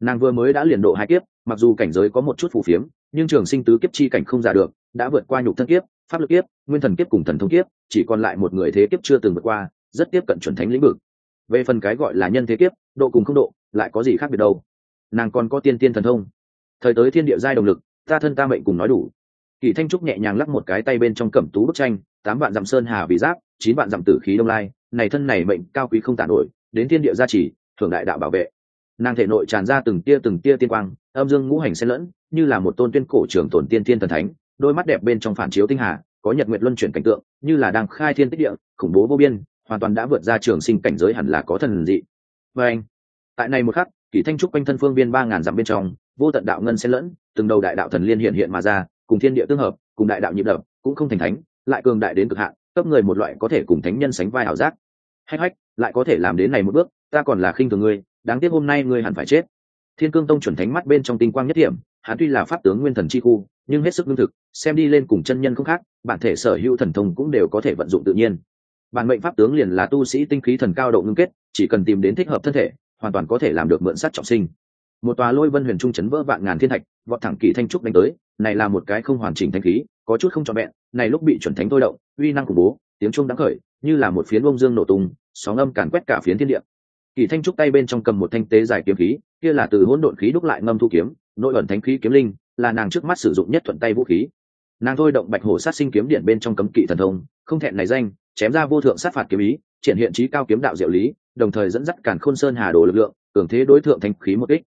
A: Nàng vừa mới đã liền độ hai kiếp, mặc dù cảnh giới có một chút phù phiếm, nhưng trường sinh tứ kiếp chi cảnh không giả được, đã vượt qua nhục thân kiếp, pháp lực kiếp, nguyên thần kiếp cùng thần thông kiếp, chỉ còn lại một người thế kiếp chưa từng vượt qua, rất tiếp cận chuẩn thánh lĩnh vực. Về phần cái gọi là nhân thế kiếp, độ cùng không độ, lại có gì khác biệt đâu? Nàng còn có tiên tiên thần thông. Thời tới thiên địa giai động lực, ta thân ta mệnh cùng nói đủ. Kỳ thanh trúc nhẹ nhàng lắc một cái tay bên trong cẩm tú bức tranh, tám vạn dặm sơn hà vì giáp, chín vạn dặm tử khí đông lai, này thân này mệnh cao quý không tản nổi, đến thiên địa gia trì thường đại đạo bảo vệ. Nàng thể nội tràn ra từng tia từng tia tiên quang, âm dương ngũ hành xen lẫn, như là một tôn tuyên cổ trường tổn tiên tiên thần thánh, đôi mắt đẹp bên trong phản chiếu tinh hà, có nhật nguyệt luân chuyển cảnh tượng, như là đang khai thiên tích địa, khủng bố vô biên, hoàn toàn đã vượt ra trường sinh cảnh giới hẳn là có thần dị. Và anh, tại này một khắc kỷ thanh trúc quanh thân phương viên ba ngàn dặm bên trong, vô tận đạo ngân xen lẫn, từng đầu đại đạo thần liên hiện hiện mà ra, cùng thiên địa tương hợp, cùng đại đạo nhịp đập, cũng không thành thánh, lại cường đại đến cực hạn, cấp người một loại có thể cùng thánh nhân sánh vai ảo giác. Hách hách, lại có thể làm đến này một bước, ta còn là khinh thường ngươi, đáng tiếc hôm nay ngươi hẳn phải chết. Thiên cương tông chuẩn thánh mắt bên trong tinh quang nhất điểm, hắn tuy là pháp tướng nguyên thần chi khu, nhưng hết sức lương thực, xem đi lên cùng chân nhân không khác, bản thể sở hữu thần thông cũng đều có thể vận dụng tự nhiên. Bản mệnh pháp tướng liền là tu sĩ tinh khí thần cao độ ngưng kết, chỉ cần tìm đến thích hợp thân thể hoàn toàn có thể làm được mượn sát trọng sinh. Một tòa lôi vân huyền trung chấn vỡ vạn ngàn thiên thạch, vọt thẳng kỳ thanh trúc đánh tới, này là một cái không hoàn chỉnh thanh khí, có chút không trọn vẹn, này lúc bị chuẩn thánh thôi động, uy năng khủng bố, tiếng trung đáng khởi, như là một phiến bông dương nổ tung, sóng âm càn quét cả phiến thiên địa. Kỳ thanh trúc tay bên trong cầm một thanh tế dài kiếm khí, kia là từ hỗn độn khí đúc lại ngâm thu kiếm, nội ẩn thánh khí kiếm linh, là nàng trước mắt sử dụng nhất thuận tay vũ khí. Nàng thôi động bạch hổ sát sinh kiếm điện bên trong cấm kỵ thần thông, không thẹn này danh chém ra vô thượng sát phạt kiếm ý, triển hiện trí cao kiếm đạo diệu lý, đồng thời dẫn dắt cản khôn sơn hà đồ lực lượng, cường thế đối tượng thanh khí một kích.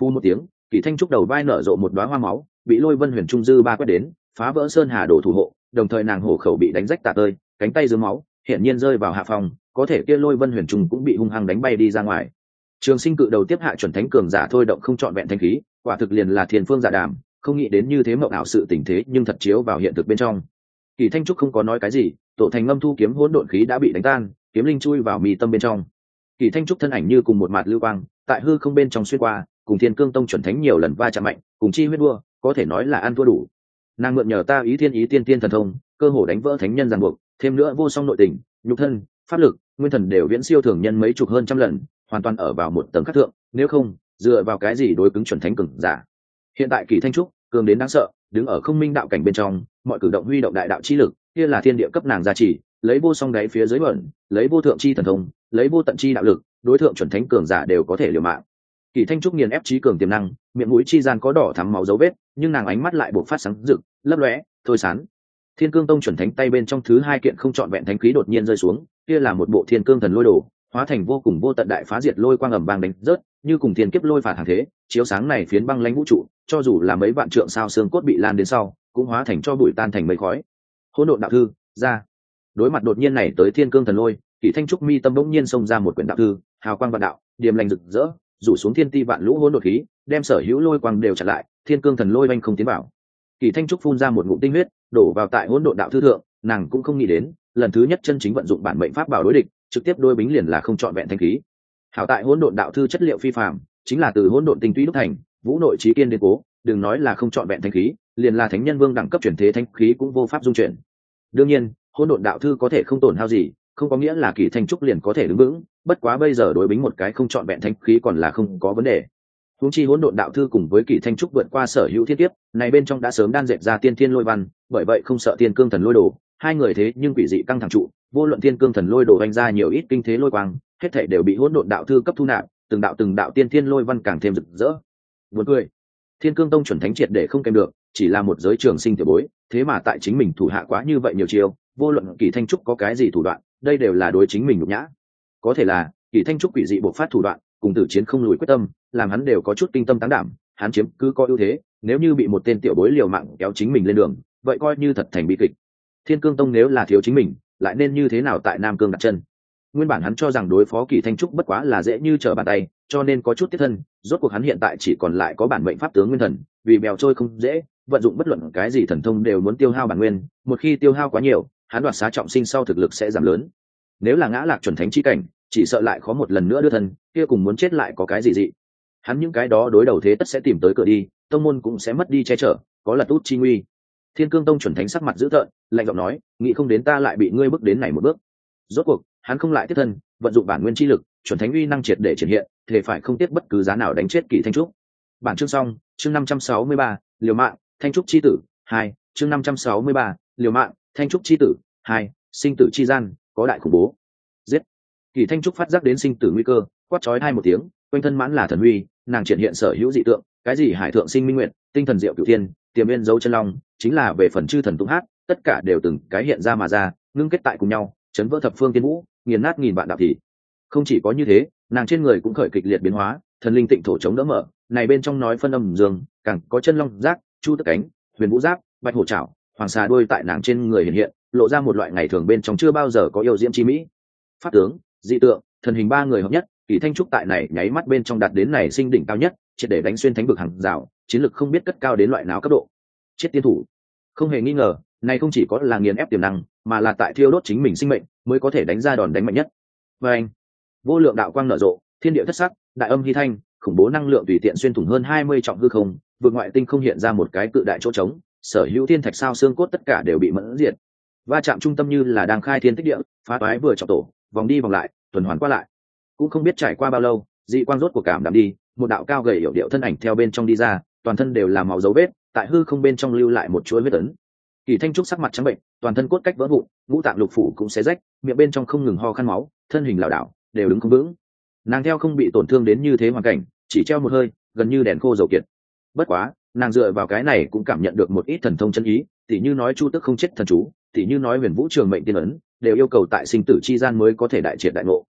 A: Phu một tiếng, kỳ thanh trúc đầu vai nở rộ một đoá hoa máu, bị lôi vân huyền trung dư ba quét đến, phá vỡ sơn hà đồ thủ hộ, đồng thời nàng hổ khẩu bị đánh rách tạ tơi, cánh tay dưới máu, hiển nhiên rơi vào hạ phòng, có thể kia lôi vân huyền trung cũng bị hung hăng đánh bay đi ra ngoài. Trường sinh cự đầu tiếp hạ chuẩn thánh cường giả thôi động không trọn vẹn thanh khí, quả thực liền là thiền phương giả đàm, không nghĩ đến như thế mộng ảo sự tình thế nhưng thật chiếu vào hiện thực bên trong. Kỳ thanh trúc không có nói cái gì tổ thành ngâm thu kiếm hỗn độn khí đã bị đánh tan, kiếm linh chui vào mi tâm bên trong. Kỳ thanh trúc thân ảnh như cùng một mặt lưu quang, tại hư không bên trong xuyên qua, cùng thiên cương tông chuẩn thánh nhiều lần va chạm mạnh, cùng chi huyết đua, có thể nói là ăn thua đủ. Nàng mượn nhờ ta ý thiên ý tiên tiên thần thông, cơ hồ đánh vỡ thánh nhân ràng buộc, thêm nữa vô song nội tình, nhục thân, pháp lực, nguyên thần đều viễn siêu thường nhân mấy chục hơn trăm lần, hoàn toàn ở vào một tầng khắc thượng, nếu không, dựa vào cái gì đối cứng chuẩn thánh cường giả? Hiện tại kỳ thanh trúc, cường đến đáng sợ đứng ở không minh đạo cảnh bên trong, mọi cử động huy động đại đạo chi lực, kia là thiên địa cấp nàng gia trì, lấy vô song đáy phía dưới bẩn, lấy vô thượng chi thần thông, lấy vô tận chi đạo lực, đối tượng chuẩn thánh cường giả đều có thể liều mạng. Kỳ thanh trúc nghiền ép trí cường tiềm năng, miệng mũi chi gian có đỏ thắm máu dấu vết, nhưng nàng ánh mắt lại buộc phát sáng rực, lấp lóe, thôi sán. Thiên cương tông chuẩn thánh tay bên trong thứ hai kiện không trọn vẹn thánh khí đột nhiên rơi xuống, kia là một bộ thiên cương thần lôi đồ hóa thành vô cùng vô tận đại phá diệt lôi quang ầm vang đánh rớt, như cùng thiên kiếp lôi phạt hàng thế, chiếu sáng này phiến băng lãnh vũ trụ, cho dù là mấy vạn trượng sao xương cốt bị lan đến sau, cũng hóa thành cho bụi tan thành mây khói. Hỗn độn đạo thư, ra. Đối mặt đột nhiên này tới thiên cương thần lôi, kỷ thanh trúc mi tâm bỗng nhiên xông ra một quyển đạo thư, hào quang vạn đạo, điềm lành rực rỡ, rủ xuống thiên ti vạn lũ hỗn độn khí, đem sở hữu lôi quang đều chặn lại, thiên cương thần lôi oanh không tiến vào. Kỳ thanh trúc phun ra một ngụm tinh huyết, đổ vào tại hỗn độn đạo thư thượng, nàng cũng không nghĩ đến, lần thứ nhất chân chính vận dụng bản mệnh pháp bảo đối địch trực tiếp đôi bính liền là không chọn vẹn thanh khí. Hảo tại hỗn độn đạo thư chất liệu phi phạm chính là từ hỗn độn tinh túy đúc thành, vũ nội trí kiên đến cố, đừng nói là không chọn vẹn thanh khí, liền là thánh nhân vương đẳng cấp chuyển thế thanh khí cũng vô pháp dung chuyển. Đương nhiên, hỗn độn đạo thư có thể không tổn hao gì, không có nghĩa là kỳ thanh trúc liền có thể đứng vững, bất quá bây giờ đối bính một cái không chọn vẹn thanh khí còn là không có vấn đề. Huống chi hỗn độn đạo thư cùng với kỳ thanh trúc vượt qua sở hữu thiên tiếp này bên trong đã sớm đan dệt ra tiên thiên lôi văn, bởi vậy không sợ tiên cương thần lôi đồ hai người thế nhưng quỷ dị căng thẳng trụ, vô luận thiên cương thần lôi đổ anh ra nhiều ít kinh thế lôi quang, hết thể đều bị hỗn độn đạo thư cấp thu nạp, từng đạo từng đạo tiên thiên lôi văn càng thêm rực rỡ. Buồn cười. Thiên cương tông chuẩn thánh triệt để không kèm được, chỉ là một giới trường sinh tiểu bối, thế mà tại chính mình thủ hạ quá như vậy nhiều chiều vô luận kỳ thanh trúc có cái gì thủ đoạn, đây đều là đối chính mình nhục nhã. Có thể là, kỳ thanh trúc quỷ dị bộc phát thủ đoạn, cùng tử chiến không lùi quyết tâm, làm hắn đều có chút kinh tâm tán đảm, hắn chiếm cứ có ưu thế, nếu như bị một tên tiểu bối liều mạng kéo chính mình lên đường, vậy coi như thật thành bi kịch thiên cương tông nếu là thiếu chính mình, lại nên như thế nào tại nam cương đặt chân? Nguyên bản hắn cho rằng đối phó kỳ thanh trúc bất quá là dễ như trở bàn tay, cho nên có chút tiếp thân, rốt cuộc hắn hiện tại chỉ còn lại có bản mệnh pháp tướng nguyên thần, vì bèo trôi không dễ, vận dụng bất luận cái gì thần thông đều muốn tiêu hao bản nguyên, một khi tiêu hao quá nhiều, hắn đoạt xá trọng sinh sau thực lực sẽ giảm lớn. Nếu là ngã lạc chuẩn thánh chi cảnh, chỉ sợ lại khó một lần nữa đưa thân, kia cùng muốn chết lại có cái gì dị. Hắn những cái đó đối đầu thế tất sẽ tìm tới cửa đi, tông môn cũng sẽ mất đi che chở, có là tút chi nguy thiên cương tông chuẩn thánh sắc mặt dữ tợn lạnh giọng nói nghĩ không đến ta lại bị ngươi bước đến này một bước. Rốt cuộc hắn không lại tiếp thân vận dụng bản nguyên chi lực chuẩn thánh uy năng triệt để triển hiện thể phải không tiếc bất cứ giá nào đánh chết kỳ thanh trúc. Bản chương xong chương năm trăm sáu mươi ba liều mạng thanh trúc chi tử hai chương năm trăm sáu mươi ba liều mạng thanh trúc chi tử hai sinh tử chi gian có đại khủng bố. Giết. Kỳ thanh trúc phát giác đến sinh tử nguy cơ quát chói hai một tiếng quanh thân mãn là thần huy nàng triển hiện sở hữu dị tượng cái gì hải thượng sinh minh nguyện tinh thần diệu cửu tiên, tiềm viên dấu chân long chính là về phần chư thần tụng hát, tất cả đều từng cái hiện ra mà ra, ngưng kết tại cùng nhau, chấn vỡ thập phương tiên vũ, nghiền nát nghìn vạn đạo thị. Không chỉ có như thế, nàng trên người cũng khởi kịch liệt biến hóa, thần linh tịnh thổ chống đỡ mở, này bên trong nói phân âm dương, càng có chân long giác chu tức cánh, huyền vũ giáp, bạch hổ trảo hoàng xà đôi tại nàng trên người hiện hiện, lộ ra một loại ngày thường bên trong chưa bao giờ có yêu diễm chi mỹ. Pháp tướng, dị tượng, thần hình ba người hợp nhất, kỳ thanh trúc tại này nháy mắt bên trong đạt đến này sinh đỉnh cao nhất, triệt để đánh xuyên thánh vực hàng rào, chiến lực không biết cất cao đến loại nào cấp độ. Chết tiên thủ không hề nghi ngờ, này không chỉ có là nghiền ép tiềm năng, mà là tại thiêu đốt chính mình sinh mệnh mới có thể đánh ra đòn đánh mạnh nhất. Và anh, vô lượng đạo quang nở rộ, thiên địa thất sắc, đại âm hy thanh, khủng bố năng lượng tùy tiện xuyên thủng hơn hai mươi trọng hư không, vượt ngoại tinh không hiện ra một cái cự đại chỗ trống, sở hữu thiên thạch sao xương cốt tất cả đều bị mẫn diệt. Va chạm trung tâm như là đang khai thiên tích địa, phá toái vừa trọng tổ, vòng đi vòng lại, tuần hoàn qua lại. Cũng không biết trải qua bao lâu, dị quang rốt của cảm đảm đi, một đạo cao gầy hiểu điệu thân ảnh theo bên trong đi ra, toàn thân đều là màu dấu vết tại hư không bên trong lưu lại một chuỗi vết ấn. Kỳ thanh trúc sắc mặt trắng bệnh, toàn thân cốt cách vỡ vụn, ngũ tạng lục phủ cũng xé rách, miệng bên trong không ngừng ho khăn máu, thân hình lảo đảo, đều đứng không vững. Nàng theo không bị tổn thương đến như thế hoàn cảnh, chỉ treo một hơi, gần như đèn khô dầu kiệt. Bất quá, nàng dựa vào cái này cũng cảm nhận được một ít thần thông chân ý, tỉ như nói chu tức không chết thần chú, tỉ như nói huyền vũ trường mệnh tiên ấn, đều yêu cầu tại sinh tử chi gian mới có thể đại triệt đại ngộ.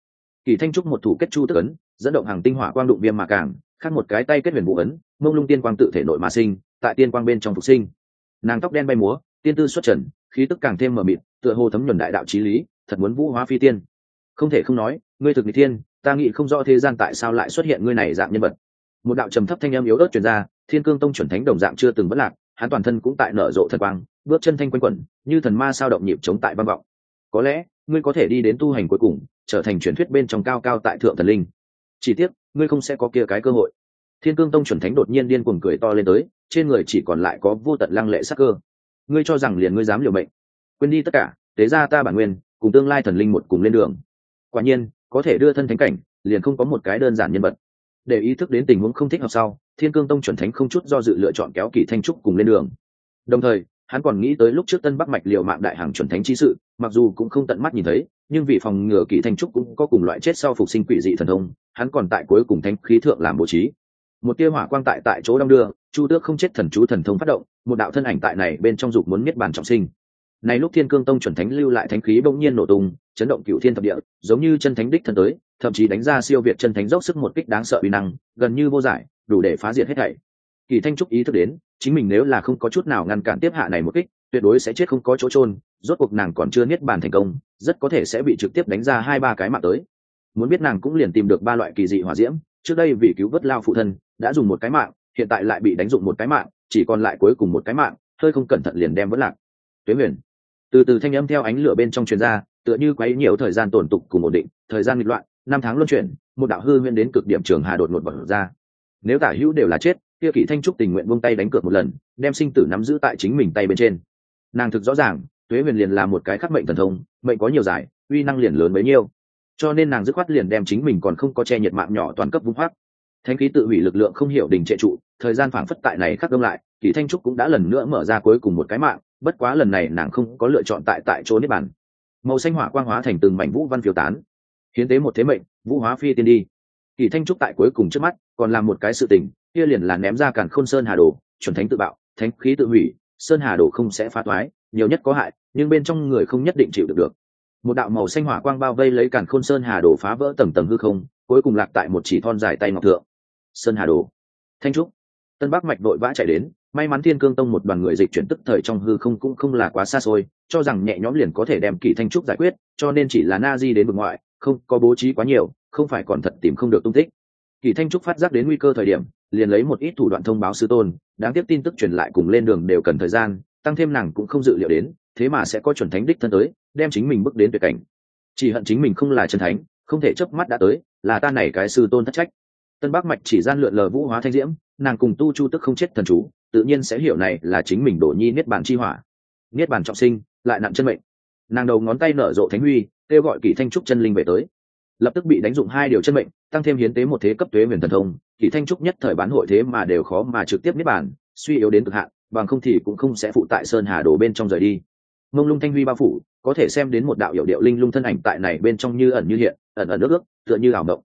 A: Kỳ thanh trúc một thủ kết chu tức ấn, dẫn động hàng tinh hỏa quang đụng viêm mà càng, khác một cái tay kết huyền vũ ấn, mông lung tiên quang tự thể nội mà sinh tại tiên quang bên trong phục sinh. Nàng tóc đen bay múa, tiên tư xuất trần, khí tức càng thêm mờ mịt, tựa hồ thấm nhuần đại đạo trí lý, thật muốn vũ hóa phi tiên. Không thể không nói, ngươi thực n thiên, ta nghĩ không rõ thế gian tại sao lại xuất hiện ngươi này dạng nhân vật. Một đạo trầm thấp thanh âm yếu ớt truyền ra, thiên cương tông chuẩn thánh đồng dạng chưa từng vất lạc, hắn toàn thân cũng tại nở rộ thần quang, bước chân thanh quanh quẩn, như thần ma sao động nhịp chống tại băng vọng. Có lẽ, ngươi có thể đi đến tu hành cuối cùng, trở thành truyền thuyết bên trong cao cao tại thượng thần linh. Chỉ tiếc, ngươi không sẽ có kia cái cơ hội. Thiên cương tông chuẩn thánh đột nhiên điên cuồng cười to lên tới trên người chỉ còn lại có vô tận lăng lệ sắc cơ. Ngươi cho rằng liền ngươi dám liều mệnh. Quên đi tất cả, tế ra ta bản nguyên, cùng tương lai thần linh một cùng lên đường. Quả nhiên, có thể đưa thân thánh cảnh, liền không có một cái đơn giản nhân vật. Để ý thức đến tình huống không thích hợp sau, thiên cương tông chuẩn thánh không chút do dự lựa chọn kéo kỳ thanh trúc cùng lên đường. Đồng thời, hắn còn nghĩ tới lúc trước tân bắc mạch liệu mạng đại hàng chuẩn thánh chi sự, mặc dù cũng không tận mắt nhìn thấy, nhưng vì phòng ngừa kỳ thanh trúc cũng có cùng loại chết sau phục sinh quỷ dị thần thông, hắn còn tại cuối cùng thánh khí thượng làm bố trí. Một tia hỏa quang tại tại chỗ đong đưa chu tước không chết thần chú thần thông phát động, một đạo thân ảnh tại này bên trong dục muốn miết bàn trọng sinh. Này lúc thiên cương tông chuẩn thánh lưu lại thánh khí bỗng nhiên nổ tung, chấn động cựu thiên thập địa, giống như chân thánh đích thân tới, thậm chí đánh ra siêu việt chân thánh dốc sức một kích đáng sợ uy năng, gần như vô giải, đủ để phá diệt hết thảy. Kỳ thanh trúc ý thức đến, chính mình nếu là không có chút nào ngăn cản tiếp hạ này một kích, tuyệt đối sẽ chết không có chỗ trôn rốt cuộc nàng còn chưa niết bàn thành công, rất có thể sẽ bị trực tiếp đánh ra hai ba cái mạng tới. Muốn biết nàng cũng liền tìm được ba loại kỳ dị hỏa diễm, trước đây vì cứu vớt lao phụ thân, đã dùng một cái mạng hiện tại lại bị đánh dụng một cái mạng, chỉ còn lại cuối cùng một cái mạng, hơi không cẩn thận liền đem vỡ lạc. Tuế huyền. Từ từ thanh âm theo ánh lửa bên trong truyền ra, tựa như quấy nhiều thời gian tổn tục cùng ổn định, thời gian nghịch loạn, năm tháng luân chuyển, một đạo hư huyên đến cực điểm trường hà đột ngột bật ra. Nếu tả hữu đều là chết, kia kỷ thanh trúc tình nguyện vung tay đánh cược một lần, đem sinh tử nắm giữ tại chính mình tay bên trên. Nàng thực rõ ràng, tuế huyền liền là một cái khắc mệnh thần thông, mệnh có nhiều giải uy năng liền lớn bấy nhiêu. Cho nên nàng dứt khoát liền đem chính mình còn không có che nhiệt mạng nhỏ toàn cấp vung hoác. Thanh khí tự hủy lực lượng không hiểu đình trệ trụ thời gian phảng phất tại này khắc đông lại, kỳ thanh trúc cũng đã lần nữa mở ra cuối cùng một cái mạng, bất quá lần này nàng không có lựa chọn tại tại chỗ nếp bàn. Màu xanh hỏa quang hóa thành từng mảnh vũ văn phiêu tán. Hiến tế một thế mệnh, vũ hóa phi tiên đi. Kỳ thanh trúc tại cuối cùng trước mắt, còn làm một cái sự tình, kia liền là ném ra càn khôn sơn hà đồ, chuẩn thánh tự bạo, thánh khí tự hủy, sơn hà đồ không sẽ phá toái, nhiều nhất có hại, nhưng bên trong người không nhất định chịu được được. Một đạo màu xanh hỏa quang bao vây lấy càn khôn sơn hà đồ phá vỡ tầng tầng hư không, cuối cùng lạc tại một chỉ thon dài tay ngọc thượng. Sơn hà đồ. Thanh trúc tân bắc mạch đội vã chạy đến, may mắn thiên cương tông một đoàn người dịch chuyển tức thời trong hư không cũng không là quá xa xôi, cho rằng nhẹ nhõm liền có thể đem kỳ thanh trúc giải quyết, cho nên chỉ là na di đến vực ngoại, không có bố trí quá nhiều, không phải còn thật tìm không được tung tích. Kỳ thanh trúc phát giác đến nguy cơ thời điểm, liền lấy một ít thủ đoạn thông báo sư tôn, đáng tiếc tin tức truyền lại cùng lên đường đều cần thời gian, tăng thêm nàng cũng không dự liệu đến, thế mà sẽ có chuẩn thánh đích thân tới, đem chính mình bước đến tuyệt cảnh. Chỉ hận chính mình không là chân thánh, không thể chớp mắt đã tới, là ta này cái sư tôn thất trách. Tân bắc mạch chỉ gian lượn lờ vũ hóa thanh diễm nàng cùng tu chu tức không chết thần chú, tự nhiên sẽ hiểu này là chính mình đổ nhi niết bàn chi hỏa. Niết bàn trọng sinh, lại nặng chân mệnh. Nàng đầu ngón tay nở rộ thánh huy, kêu gọi kỳ thanh trúc chân linh về tới. Lập tức bị đánh dụng hai điều chân mệnh, tăng thêm hiến tế một thế cấp tuế huyền thần thông. Kỳ thanh trúc nhất thời bán hội thế mà đều khó mà trực tiếp niết bàn, suy yếu đến cực hạn, bằng không thì cũng không sẽ phụ tại sơn hà đổ bên trong rời đi. Mông lung thanh huy bao phủ, có thể xem đến một đạo hiệu điệu linh lung thân ảnh tại này bên trong như ẩn như hiện, ẩn ẩn nước ước, tựa như ảo mộng.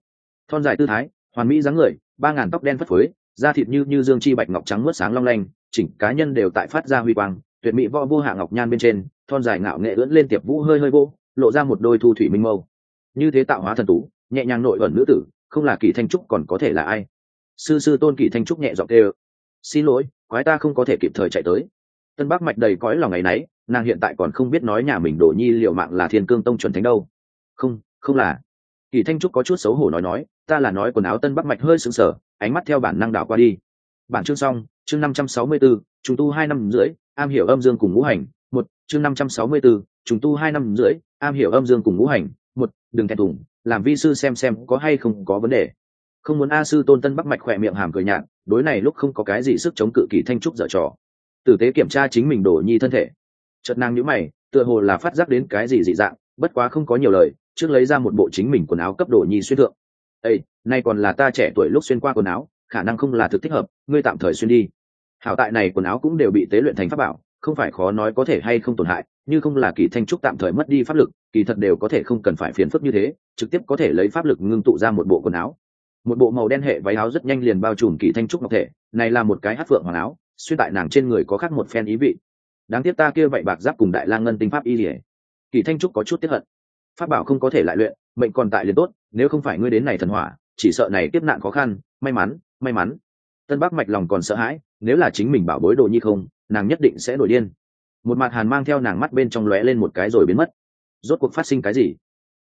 A: Thon dài tư thái, hoàn mỹ dáng người, ba ngàn tóc đen phất phới da thịt như như dương chi bạch ngọc trắng mướt sáng long lanh, chỉnh cá nhân đều tại phát ra huy quang, tuyệt mỹ võ vô hạ ngọc nhan bên trên, thon dài ngạo nghệ ưỡn lên tiệp vũ hơi hơi vô, lộ ra một đôi thu thủy minh mâu. Như thế tạo hóa thần tú, nhẹ nhàng nội ẩn nữ tử, không là kỳ thanh trúc còn có thể là ai? Sư sư tôn kỳ thanh trúc nhẹ giọng tê xin lỗi, quái ta không có thể kịp thời chạy tới. Tân bắc mạch đầy cõi lòng ngày nấy, nàng hiện tại còn không biết nói nhà mình đổ nhi liệu mạng là thiên cương tông chuẩn thánh đâu. Không không là. Kỳ thanh trúc có chút xấu hổ nói nói, ta là nói quần áo tân bắc mạch hơi sững sờ ánh mắt theo bản năng đảo qua đi. Bản chương xong chương năm trăm sáu mươi 564, chúng tu hai năm rưỡi am hiểu âm dương cùng ngũ hành một chương năm trăm sáu mươi 564, chúng tu hai năm rưỡi am hiểu âm dương cùng ngũ hành một đừng thẹn thùng làm vi sư xem xem có hay không có vấn đề. Không muốn a sư tôn tân bắc mạch khỏe miệng hàm cười nhạt đối này lúc không có cái gì sức chống cự kỳ thanh trúc dở trò. Tử tế kiểm tra chính mình đổ nhi thân thể. Chợt nàng nhíu mày tựa hồ là phát giác đến cái gì dị dạng bất quá không có nhiều lời trước lấy ra một bộ chính mình quần áo cấp đồ nhi xuyên thượng. Ây nay còn là ta trẻ tuổi lúc xuyên qua quần áo, khả năng không là thực thích hợp, ngươi tạm thời xuyên đi. Hảo tại này quần áo cũng đều bị tế luyện thành pháp bảo, không phải khó nói có thể hay không tổn hại, như không là kỳ thanh trúc tạm thời mất đi pháp lực, kỳ thật đều có thể không cần phải phiền phức như thế, trực tiếp có thể lấy pháp lực ngưng tụ ra một bộ quần áo. Một bộ màu đen hệ váy áo rất nhanh liền bao trùm kỳ thanh trúc ngọc thể, này là một cái hát phượng hoàng áo, xuyên tại nàng trên người có khác một phen ý vị. Đáng tiếc ta kia vậy bạc giáp cùng đại lang ngân tinh pháp y lìa kỳ thanh trúc có chút tiếp hận. Pháp bảo không có thể lại luyện, mệnh còn tại liền tốt, nếu không phải ngươi đến này thần hỏa chỉ sợ này tiếp nạn khó khăn, may mắn may mắn. Tân bắc mạch lòng còn sợ hãi, nếu là chính mình bảo bối đồ nhi không, nàng nhất định sẽ nổi điên. Một mặt hàn mang theo nàng mắt bên trong lóe lên một cái rồi biến mất. Rốt cuộc phát sinh cái gì?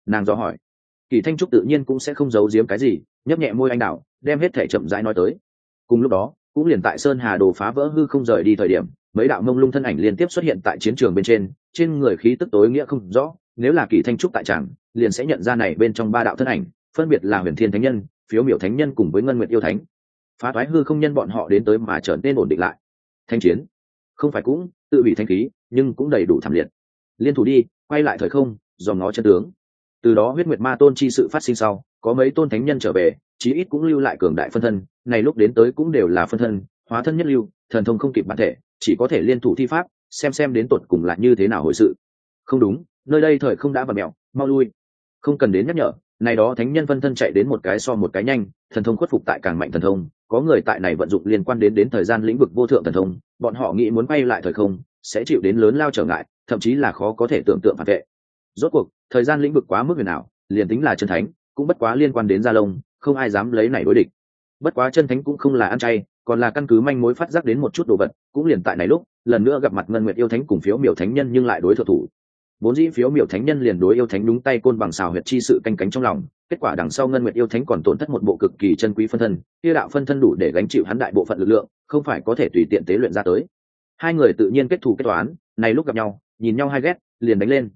A: Nàng dò hỏi. Kỳ thanh trúc tự nhiên cũng sẽ không giấu giếm cái gì, nhấp nhẹ môi anh đạo đem hết thể chậm rãi nói tới. Cùng lúc đó, cũng liền tại sơn hà đồ phá vỡ hư không rời đi thời điểm, mấy đạo mông lung thân ảnh liên tiếp xuất hiện tại chiến trường bên trên trên người khí tức tối nghĩa không rõ, nếu là kỳ thanh trúc tại tràng, liền sẽ nhận ra này bên trong ba đạo thân ảnh phân biệt là huyền thiên thánh nhân, phiếu miểu thánh nhân cùng với ngân nguyện yêu thánh. Phá thoái hư không nhân bọn họ đến tới mà trở nên ổn định lại. Thanh chiến. Không phải cũng, tự bị thanh khí, nhưng cũng đầy đủ thảm liệt. Liên thủ đi, quay lại thời không, dòm ngó chân tướng. Từ đó huyết nguyệt ma tôn chi sự phát sinh sau, có mấy tôn thánh nhân trở về, chí ít cũng lưu lại cường đại phân thân, này lúc đến tới cũng đều là phân thân, hóa thân nhất lưu, thần thông không kịp bản thể, chỉ có thể liên thủ thi pháp, xem xem đến tột cùng là như thế nào hồi sự. Không đúng, nơi đây thời không đã vặt mẹo, mau lui. Không cần đến nhắc nhở này đó thánh nhân phân thân chạy đến một cái so một cái nhanh, thần thông khuất phục tại càng mạnh thần thông, có người tại này vận dụng liên quan đến đến thời gian lĩnh vực vô thượng thần thông, bọn họ nghĩ muốn bay lại thời không, sẽ chịu đến lớn lao trở ngại, thậm chí là khó có thể tưởng tượng phản vệ. Rốt cuộc, thời gian lĩnh vực quá mức huyền ảo, liền tính là chân thánh, cũng bất quá liên quan đến gia lông, không ai dám lấy này đối địch. Bất quá chân thánh cũng không là ăn chay, còn là căn cứ manh mối phát giác đến một chút đồ vật, cũng liền tại này lúc, lần nữa gặp mặt ngân nguyệt yêu thánh cùng phiếu miểu thánh nhân nhưng lại đối thượng thủ vốn dĩ phiếu miểu thánh nhân liền đối yêu thánh đúng tay côn bằng xào huyệt chi sự canh cánh trong lòng, kết quả đằng sau ngân nguyệt yêu thánh còn tổn thất một bộ cực kỳ chân quý phân thân, kia đạo phân thân đủ để gánh chịu hắn đại bộ phận lực lượng, không phải có thể tùy tiện tế luyện ra tới. Hai người tự nhiên kết thù kết toán, này lúc gặp nhau, nhìn nhau hai ghét, liền đánh lên.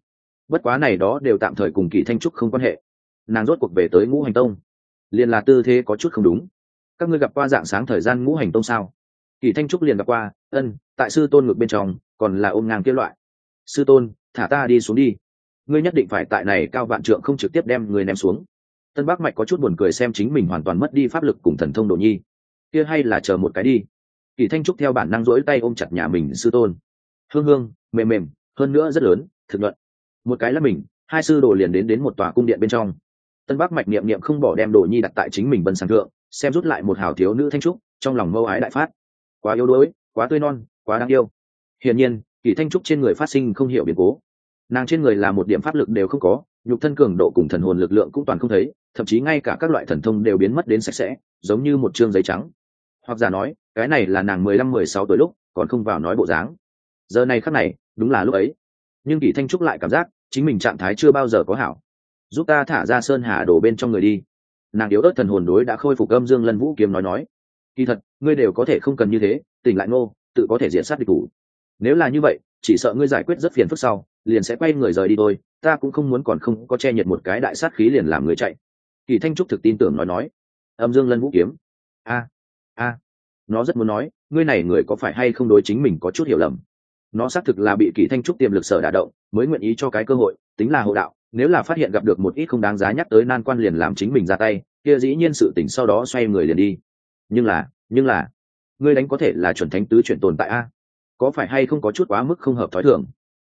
A: Bất quá này đó đều tạm thời cùng kỳ thanh trúc không quan hệ. Nàng rốt cuộc về tới ngũ hành tông. Liền là tư thế có chút không đúng. Các ngươi gặp qua dạng sáng thời gian ngũ hành tông sao? Kỳ thanh trúc liền gặp qua, ân, tại sư tôn ngược bên trong, còn là ôm ngang kia loại sư tôn, thả ta đi xuống đi. Ngươi nhất định phải tại này cao vạn trượng không trực tiếp đem người ném xuống. Tân bắc mạch có chút buồn cười xem chính mình hoàn toàn mất đi pháp lực cùng thần thông đồ nhi. Kia hay là chờ một cái đi. Kỳ thanh trúc theo bản năng rỗi tay ôm chặt nhà mình sư tôn. Hương hương, mềm mềm, hơn nữa rất lớn, thực luận một cái là mình, hai sư đồ liền đến đến một tòa cung điện bên trong. Tân bắc mạch niệm niệm không bỏ đem đồ nhi đặt tại chính mình bân sàng thượng, xem rút lại một hào thiếu nữ thanh trúc, trong lòng mâu ái đại phát. Quá yếu đuối, quá tươi non, quá đáng yêu. Hiển nhiên kỳ thanh trúc trên người phát sinh không hiểu biến cố. Nàng trên người là một điểm pháp lực đều không có, nhục thân cường độ cùng thần hồn lực lượng cũng toàn không thấy, thậm chí ngay cả các loại thần thông đều biến mất đến sạch sẽ, giống như một chương giấy trắng. Hoặc giả nói, cái này là nàng mười lăm, mười sáu tuổi lúc, còn không vào nói bộ dáng. Giờ này khắc này, đúng là lúc ấy. Nhưng kỳ thanh trúc lại cảm giác, chính mình trạng thái chưa bao giờ có hảo. Giúp ta thả ra sơn hà đổ bên trong người đi. Nàng yếu ớt thần hồn đối đã khôi phục âm dương lân vũ kiếm nói nói. Kỳ thật, ngươi đều có thể không cần như thế, tỉnh lại ngô, tự có thể diện sát địch thủ nếu là như vậy, chỉ sợ ngươi giải quyết rất phiền phức sau, liền sẽ quay người rời đi thôi. Ta cũng không muốn còn không có che nhiệt một cái đại sát khí liền làm người chạy. Kỳ thanh trúc thực tin tưởng nói nói. Âm dương lân vũ kiếm. A a. Nó rất muốn nói, ngươi này người có phải hay không đối chính mình có chút hiểu lầm? Nó xác thực là bị kỳ thanh trúc tiềm lực sở đả động, mới nguyện ý cho cái cơ hội, tính là hộ đạo. Nếu là phát hiện gặp được một ít không đáng giá nhắc tới nan quan liền làm chính mình ra tay, kia dĩ nhiên sự tỉnh sau đó xoay người liền đi. Nhưng là nhưng là, ngươi đánh có thể là chuẩn thánh tứ chuyện tồn tại a? Có phải hay không có chút quá mức không hợp thói thường?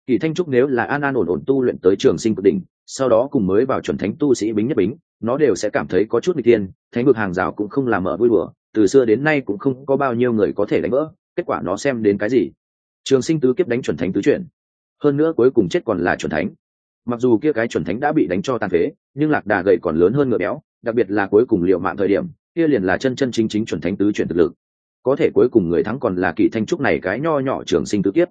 A: Kỳ thanh trúc nếu là an an ổn ổn tu luyện tới trường sinh cực đỉnh, sau đó cùng mới vào chuẩn thánh tu sĩ bính nhất bính, nó đều sẽ cảm thấy có chút n g tiên thánh vực hàng rào cũng không làm mở vui bừa từ xưa đến nay cũng không có bao nhiêu người có thể đánh vỡ, kết quả nó xem đến cái gì? Trường sinh tứ kiếp đánh chuẩn thánh tứ chuyển, hơn nữa cuối cùng chết còn là chuẩn thánh. Mặc dù kia cái chuẩn thánh đã bị đánh cho tàn phế, nhưng lạc đà gậy còn lớn hơn ngựa béo, đặc biệt là cuối cùng liệu mạng thời điểm, kia liền là chân chân chính chính chuẩn thánh tứ chuyển thực lực có thể cuối cùng người thắng còn là kỵ thanh trúc này cái nho nhỏ trường sinh tứ kiếp.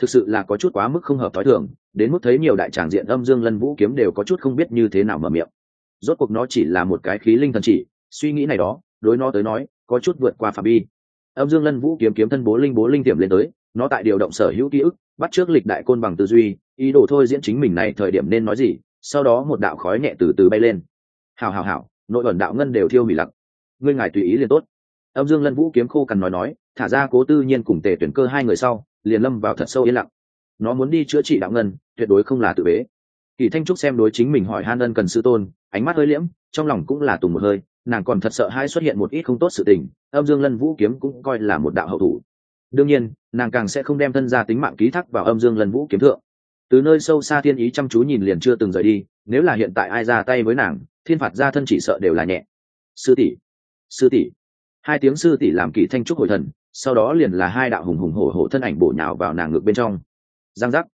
A: Thực sự là có chút quá mức không hợp t h ó i thường, đến mức thấy nhiều đại tràng diện âm dương lân vũ kiếm đều có chút không biết như thế nào mở miệng. Rốt cuộc nó chỉ là một cái khí linh thần chỉ, suy nghĩ này đó, đối nó tới nói, có chút vượt qua phạm vi. Âm dương lân vũ kiếm kiếm thân bố linh bố linh tiềm lên tới, nó tại điều động sở hữu ký ức, bắt trước lịch đại côn bằng tư duy, ý đồ thôi diễn chính mình này thời điểm nên nói gì, sau đó một đạo khói nhẹ từ từ bay lên. Hào hào hào nội ẩn đạo ngân đều thiêu hủy lặc ngươi ngài tùy ý liền tốt âm dương lân vũ kiếm khô cằn nói nói, thả ra cố tư nhiên cùng tề tuyển cơ hai người sau, liền lâm vào thật sâu yên lặng. Nó muốn đi chữa trị đạo ngân, tuyệt đối không là tự bế. Kỳ thanh trúc xem đối chính mình hỏi han ân cần sư tôn, ánh mắt hơi liễm, trong lòng cũng là tùng một hơi, nàng còn thật sợ hai xuất hiện một ít không tốt sự tình, âm dương lân vũ kiếm cũng coi là một đạo hậu thủ. Đương nhiên, nàng càng sẽ không đem thân ra tính mạng ký thác vào âm dương lân vũ kiếm thượng. Từ nơi sâu xa thiên ý chăm chú nhìn liền chưa từng rời đi, nếu là hiện tại ai ra tay với nàng, thiên phạt ra thân chỉ sợ đều là nhẹ. Sư tỷ sư tỷ hai tiếng sư tỷ làm kỳ thanh trúc hồi thần, sau đó liền là hai đạo hùng hùng hổ hổ thân ảnh bổ nhào vào nàng ngực bên trong. Giang giác.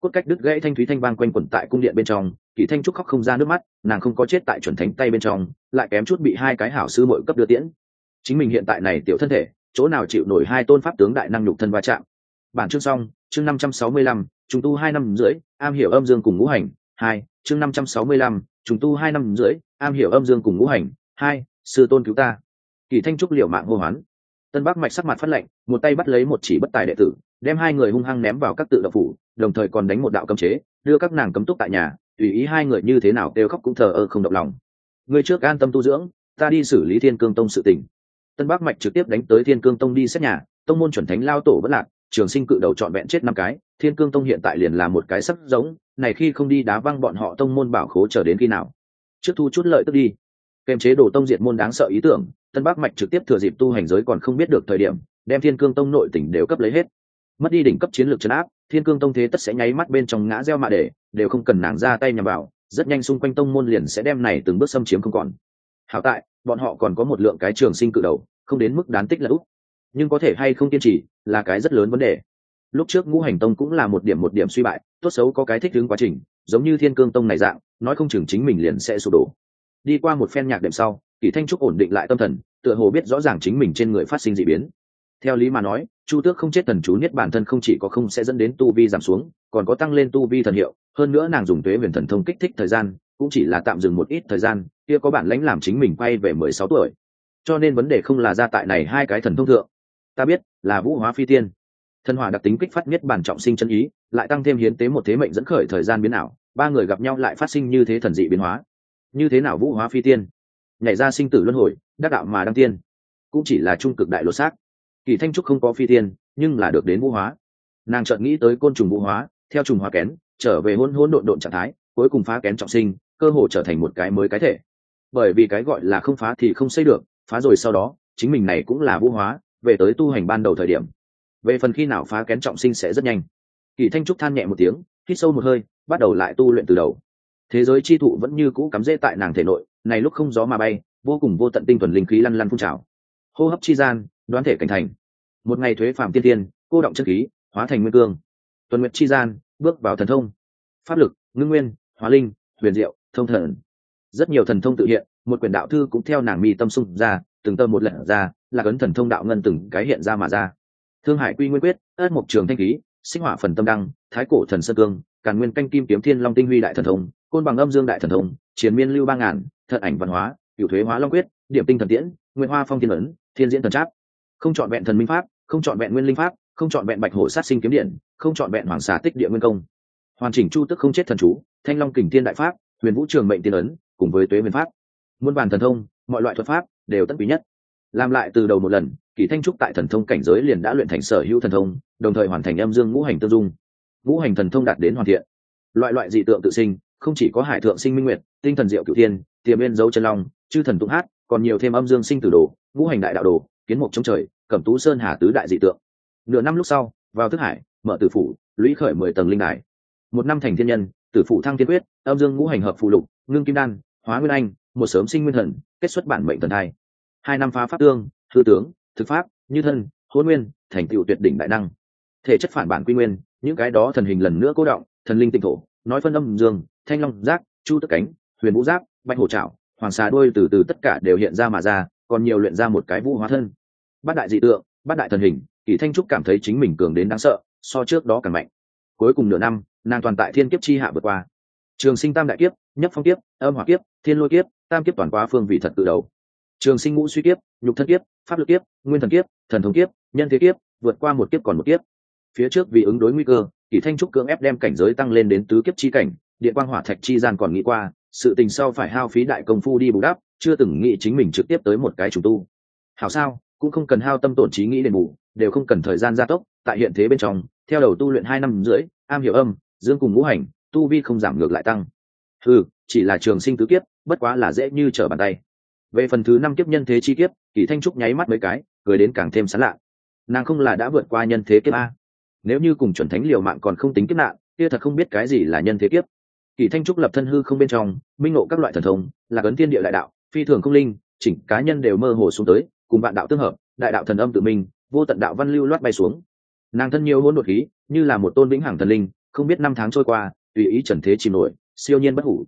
A: Cốt cách đứt gãy thanh thúy thanh vang quanh quẩn tại cung điện bên trong, kỳ thanh trúc khóc không ra nước mắt, nàng không có chết tại chuẩn thánh tay bên trong, lại kém chút bị hai cái hảo sư mội cấp đưa tiễn. Chính mình hiện tại này tiểu thân thể, chỗ nào chịu nổi hai tôn pháp tướng đại năng nhục thân va chạm. Bản chương xong, chương năm trăm sáu mươi lăm, trùng tu hai năm rưỡi, am hiểu âm dương cùng ngũ hành. Hai, chương năm trăm sáu mươi lăm, trùng tu hai năm rưỡi, am hiểu âm dương cùng ngũ hành. Hai, sư tôn cứu ta kỳ thanh trúc liều mạng hô hoán. Tân bắc mạch sắc mặt phát lệnh, một tay bắt lấy một chỉ bất tài đệ tử, đem hai người hung hăng ném vào các tự động phủ, đồng thời còn đánh một đạo cấm chế, đưa các nàng cấm túc tại nhà, tùy ý hai người như thế nào đều khóc cũng thờ ơ không động lòng. Người trước an tâm tu dưỡng, ta đi xử lý thiên cương tông sự tình. Tân bắc mạch trực tiếp đánh tới thiên cương tông đi xét nhà, tông môn chuẩn thánh lao tổ vẫn lạc, trường sinh cự đầu trọn vẹn chết năm cái, thiên cương tông hiện tại liền là một cái sắc giống, này khi không đi đá văng bọn họ tông môn bảo khố chờ đến khi nào? Trước thu chút lợi tức đi. Kèm chế đồ tông diệt môn đáng sợ ý tưởng tân bắc mạch trực tiếp thừa dịp tu hành giới còn không biết được thời điểm, đem thiên cương tông nội tỉnh đều cấp lấy hết. Mất đi đỉnh cấp chiến lược chấn áp, thiên cương tông thế tất sẽ nháy mắt bên trong ngã gieo mạ để đều không cần nàng ra tay nhằm vào, rất nhanh xung quanh tông môn liền sẽ đem này từng bước xâm chiếm không còn. Hảo tại, bọn họ còn có một lượng cái trường sinh cự đầu, không đến mức đáng tích là úc. Nhưng có thể hay không kiên trì, là cái rất lớn vấn đề. Lúc trước ngũ hành tông cũng là một điểm một điểm suy bại, tốt xấu có cái thích ứng quá trình, giống như thiên cương tông này dạng, nói không chừng chính mình liền sẽ sụp đổ. Đi qua một phen nhạc đệm sau kỷ thanh trúc ổn định lại tâm thần, tựa hồ biết rõ ràng chính mình trên người phát sinh d ị biến. Theo lý mà nói, chu tước không chết thần chú nhất bản thân không chỉ có không sẽ dẫn đến tu vi giảm xuống, còn có tăng lên tu vi thần hiệu, hơn nữa nàng dùng tuế huyền thần thông kích thích thời gian, cũng chỉ là tạm dừng một ít thời gian, kia có bản lãnh làm chính mình quay về mười sáu tuổi. Cho nên vấn đề không là ra tại này hai cái thần thông thượng. Ta biết, là vũ hóa phi tiên. Thần hỏa đặc tính kích phát niết bản trọng sinh chân ý, lại tăng thêm hiến tế một thế mệnh dẫn khởi thời gian biến ảo, ba người gặp nhau lại phát sinh như thế thần dị biến hóa. Như thế nào vũ hóa phi tiên? Nhảy ra sinh tử luân hồi, đắc đạo mà đăng tiên. Cũng chỉ là trung cực đại lột xác. Kỳ thanh trúc không có phi tiên nhưng là được đến vũ hóa. Nàng chợt nghĩ tới côn trùng vũ hóa, theo trùng hóa kén, trở về hôn hôn độn độn trạng thái, cuối cùng phá kén trọng sinh, cơ hồ trở thành một cái mới cái thể. Bởi vì cái gọi là không phá thì không xây được, phá rồi sau đó, chính mình này cũng là vũ hóa, về tới tu hành ban đầu thời điểm. Về phần khi nào phá kén trọng sinh sẽ rất nhanh. Kỳ thanh trúc than nhẹ một tiếng, hít sâu một hơi, bắt đầu lại tu luyện từ đầu thế giới chi thụ vẫn như cũ cắm rễ tại nàng thể nội, này lúc không gió mà bay, vô cùng vô tận tinh thuần linh khí lăn lăn phun trào. Hô hấp chi gian, đoán thể cảnh thành. Một ngày thuế phạm tiên tiên cô động chân khí, hóa thành nguyên cương. Tuần nguyệt chi gian, bước vào thần thông. Pháp lực, ngưng nguyên, hóa linh, huyền diệu, thông thần. Rất nhiều thần thông tự hiện, một quyển đạo thư cũng theo nàng mi tâm sung ra, từng tâm một lần ra, là cấn thần thông đạo ngân từng cái hiện ra mà ra. Thương hải quy nguyên quyết, ất mộc trường thanh khí, sinh hỏa phần tâm đăng, thái cổ thần sơn cương, càn nguyên canh kim kiếm thiên long tinh huy đại thần thông côn bằng âm dương đại thần thông chiến miên lưu ba ngàn thận ảnh văn hóa cựu thuế hóa long quyết, điểm tinh thần tiễn nguyên hoa phong thiên ấn, thiên diễn thần tráp không chọn vẹn thần minh pháp, không chọn vẹn nguyên linh pháp, không chọn vẹn bạch hổ sát sinh kiếm điện, không chọn vẹn hoàng xà tích địa nguyên công. Hoàn chỉnh chu tức không chết thần chú, thanh long kình thiên đại pháp, huyền vũ trường mệnh tiên ấn, cùng với tuế nguyên pháp. Muôn bản thần thông, mọi loại thuật pháp, đều tất quý nhất. Làm lại từ đầu một lần, kỳ thanh trúc tại thần thông cảnh giới liền đã luyện thành sở hữu thần thông, đồng thời hoàn thành âm dương ngũ hành tương dung. Ngũ hành thần thông đạt đến hoàn thiện. Loại loại dị tượng tự sinh không chỉ có hải thượng sinh minh nguyệt, tinh thần diệu cựu thiên, tiềm biên dấu chân long, chư thần tụng hát, còn nhiều thêm âm dương sinh tử đồ, ngũ hành đại đạo đồ, kiến mục chống trời, cẩm tú sơn hà tứ đại dị tượng. Nửa năm lúc sau, vào thức hải, mở tử phủ, lũy khởi mười tầng linh đài. Một năm thành thiên nhân, tử phủ thăng thiên quyết, âm dương ngũ hành hợp phụ lục, ngưng kim đan, hóa nguyên anh, một sớm sinh nguyên thần, kết xuất bản mệnh thần thai. Hai năm phá pháp tương, thư tướng, thực pháp, như thân, hôn nguyên, thành tựu tuyệt đỉnh đại năng. Thể chất phản bản quy nguyên, những cái đó thần hình lần nữa cố động, thần linh tinh thổ, nói phân âm dương thanh long giác chu tức cánh, huyền vũ giáp, bạch hổ trảo, hoàng xà đôi từ từ tất cả đều hiện ra mà ra, còn nhiều luyện ra một cái vũ hóa thân. Bát đại dị tượng, bát đại thần hình kỳ thanh trúc cảm thấy chính mình cường đến đáng sợ, so trước đó càng mạnh. Cuối cùng nửa năm, nàng toàn tại thiên kiếp chi hạ vượt qua. Trường sinh tam đại kiếp, nhất phong kiếp, âm hỏa kiếp, thiên lôi kiếp, tam kiếp toàn qua phương vị thật từ đầu. Trường sinh ngũ suy kiếp, nhục thân kiếp, pháp lực kiếp, nguyên thần kiếp, thần thống kiếp, nhân thế kiếp, vượt qua một kiếp còn một kiếp. Phía trước vì ứng đối nguy cơ kỳ thanh trúc cưỡng ép đem cảnh giới tăng lên đến tứ kiếp chi cảnh điện quang hỏa thạch chi gian còn nghĩ qua, sự tình sau phải hao phí đại công phu đi bù đắp, chưa từng nghĩ chính mình trực tiếp tới một cái chủ tu. Hảo sao, cũng không cần hao tâm tổn trí nghĩ đền bù, đều không cần thời gian gia tốc, tại hiện thế bên trong, theo đầu tu luyện hai năm rưỡi, am hiểu âm, dương cùng ngũ hành, tu vi không giảm ngược lại tăng. Ừ chỉ là trường sinh tứ kiếp, bất quá là dễ như trở bàn tay. Về phần thứ năm kiếp nhân thế chi kiếp, kỳ thanh trúc nháy mắt mấy cái, cười đến càng thêm sán lạ. Nàng không là đã vượt qua nhân thế kiếp a. Nếu như cùng chuẩn thánh liều mạng còn không tính kiếp nạn, kia thật không biết cái gì là nhân thế kiếp kỳ thanh trúc lập thân hư không bên trong, minh ngộ các loại thần thông, là cấn thiên địa đại đạo, phi thường không linh, chỉnh cá nhân đều mơ hồ xuống tới, cùng bạn đạo tương hợp, đại đạo thần âm tự mình, vô tận đạo văn lưu loát bay xuống. Nàng thân nhiều hôn đột khí, như là một tôn vĩnh hằng thần linh, không biết năm tháng trôi qua, tùy ý trần thế chìm nổi, siêu nhiên bất hủ.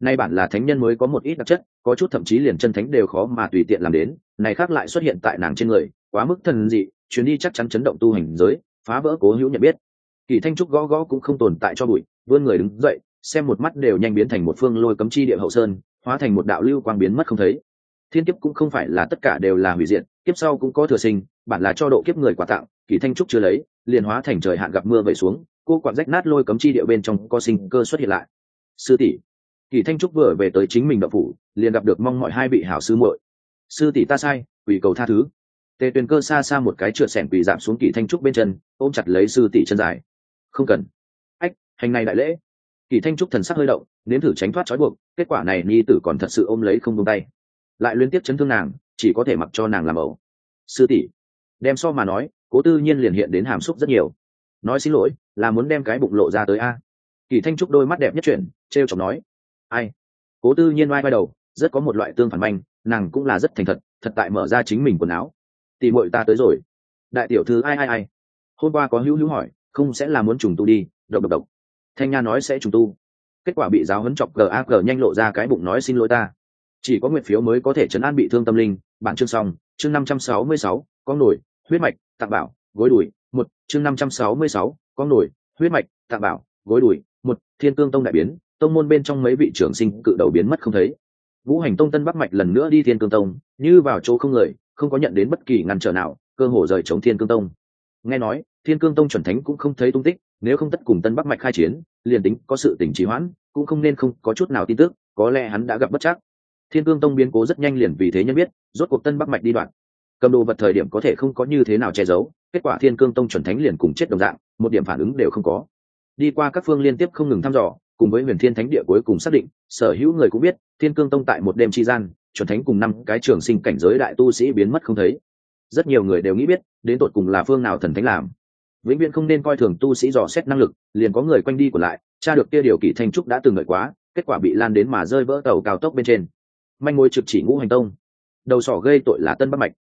A: Nay bản là thánh nhân mới có một ít đặc chất, có chút thậm chí liền chân thánh đều khó mà tùy tiện làm đến, này khác lại xuất hiện tại nàng trên người, quá mức thần dị, chuyến đi chắc chắn chấn động tu hành giới, phá vỡ cố hữu nhận biết. Kỳ thanh trúc gõ gõ cũng không tồn tại cho bụi, vươn người đứng dậy xem một mắt đều nhanh biến thành một phương lôi cấm chi địa hậu sơn, hóa thành một đạo lưu quang biến mất không thấy. Thiên kiếp cũng không phải là tất cả đều là hủy diệt, kiếp sau cũng có thừa sinh, bản là cho độ kiếp người quà tặng, kỳ thanh trúc chưa lấy, liền hóa thành trời hạn gặp mưa vẩy xuống, cô quặn rách nát lôi cấm chi địa bên trong có sinh cơ xuất hiện lại. Sư tỷ, kỳ thanh trúc vừa về tới chính mình đậu phủ, liền gặp được mong mọi hai vị hảo sư muội. Sư tỷ ta sai quỷ cầu tha thứ. Tề tuyền cơ xa xa một cái trượt sẻn quỳ giảm xuống kỳ thanh trúc bên chân, ôm chặt lấy sư tỷ chân dài. Không cần. Ách, hành này đại lễ kỳ thanh trúc thần sắc hơi động, nếm thử tránh thoát trói buộc, kết quả này nhi tử còn thật sự ôm lấy không tung tay. Lại liên tiếp chấn thương nàng, chỉ có thể mặc cho nàng làm ẩu. Sư tỷ, đem so mà nói, cố tư nhiên liền hiện đến hàm xúc rất nhiều. Nói xin lỗi, là muốn đem cái bụng lộ ra tới a. Kỳ thanh trúc đôi mắt đẹp nhất chuyển t r e o chọc nói. Ai? Cố tư nhiên oai quay đầu, rất có một loại tương phản manh, nàng cũng là rất thành thật thật tại mở ra chính mình quần áo. Tỉ mội ta tới rồi. Đại tiểu thư, ai ai ai? Hôm qua có hữu hữu hỏi, không sẽ là muốn trùng tu đi, độc độc độc thanh nha nói sẽ trùng tu. Kết quả bị giáo huấn chọc gag nhanh lộ ra cái bụng nói xin lỗi ta. Chỉ có nguyện phiếu mới có thể chấn an bị thương tâm linh. Bản chương xong, chương năm trăm sáu mươi sáu, con nổi, huyết mạch tạm bảo, gối đùi, một, chương năm trăm sáu mươi sáu, con nổi, huyết mạch tạm bảo, gối đùi, một, thiên cương tông đại biến. Tông môn bên trong mấy vị trưởng sinh cự đầu biến mất không thấy. Vũ hành tông tân bắc mạch lần nữa đi thiên cương tông, như vào chỗ không người, không có nhận đến bất kỳ ngăn trở nào, cơ hồ rời chống thiên cương tông. Nghe nói, thiên cương tông chuẩn thánh cũng không thấy tung tích nếu không tất cùng tân bắc mạch khai chiến, liền tính có sự tình trì hoãn, cũng không nên không có chút nào tin tức, có lẽ hắn đã gặp bất chắc. Thiên cương tông biến cố rất nhanh liền vì thế nhân biết, rốt cuộc tân bắc mạch đi đoạn. Cầm đồ vật thời điểm có thể không có như thế nào che giấu, kết quả thiên cương tông chuẩn thánh liền cùng chết đồng dạng, một điểm phản ứng đều không có. Đi qua các phương liên tiếp không ngừng thăm dò, cùng với huyền thiên thánh địa cuối cùng xác định, sở hữu người cũng biết, thiên cương tông tại một đêm tri gian, chuẩn thánh cùng năm cái trường sinh cảnh giới đại tu sĩ biến mất không thấy. Rất nhiều người đều nghĩ biết, đến tột cùng là phương nào thần thánh làm vĩnh viễn không nên coi thường tu sĩ dò xét năng lực, liền có người quanh đi của lại cha được kia điều kỳ thanh trúc đã từng ngợi quá, kết quả bị lan đến mà rơi vỡ tàu cao tốc bên trên. Manh ngôi trực chỉ ngũ hành tông. Đầu sỏ gây tội là tân bắc mạch.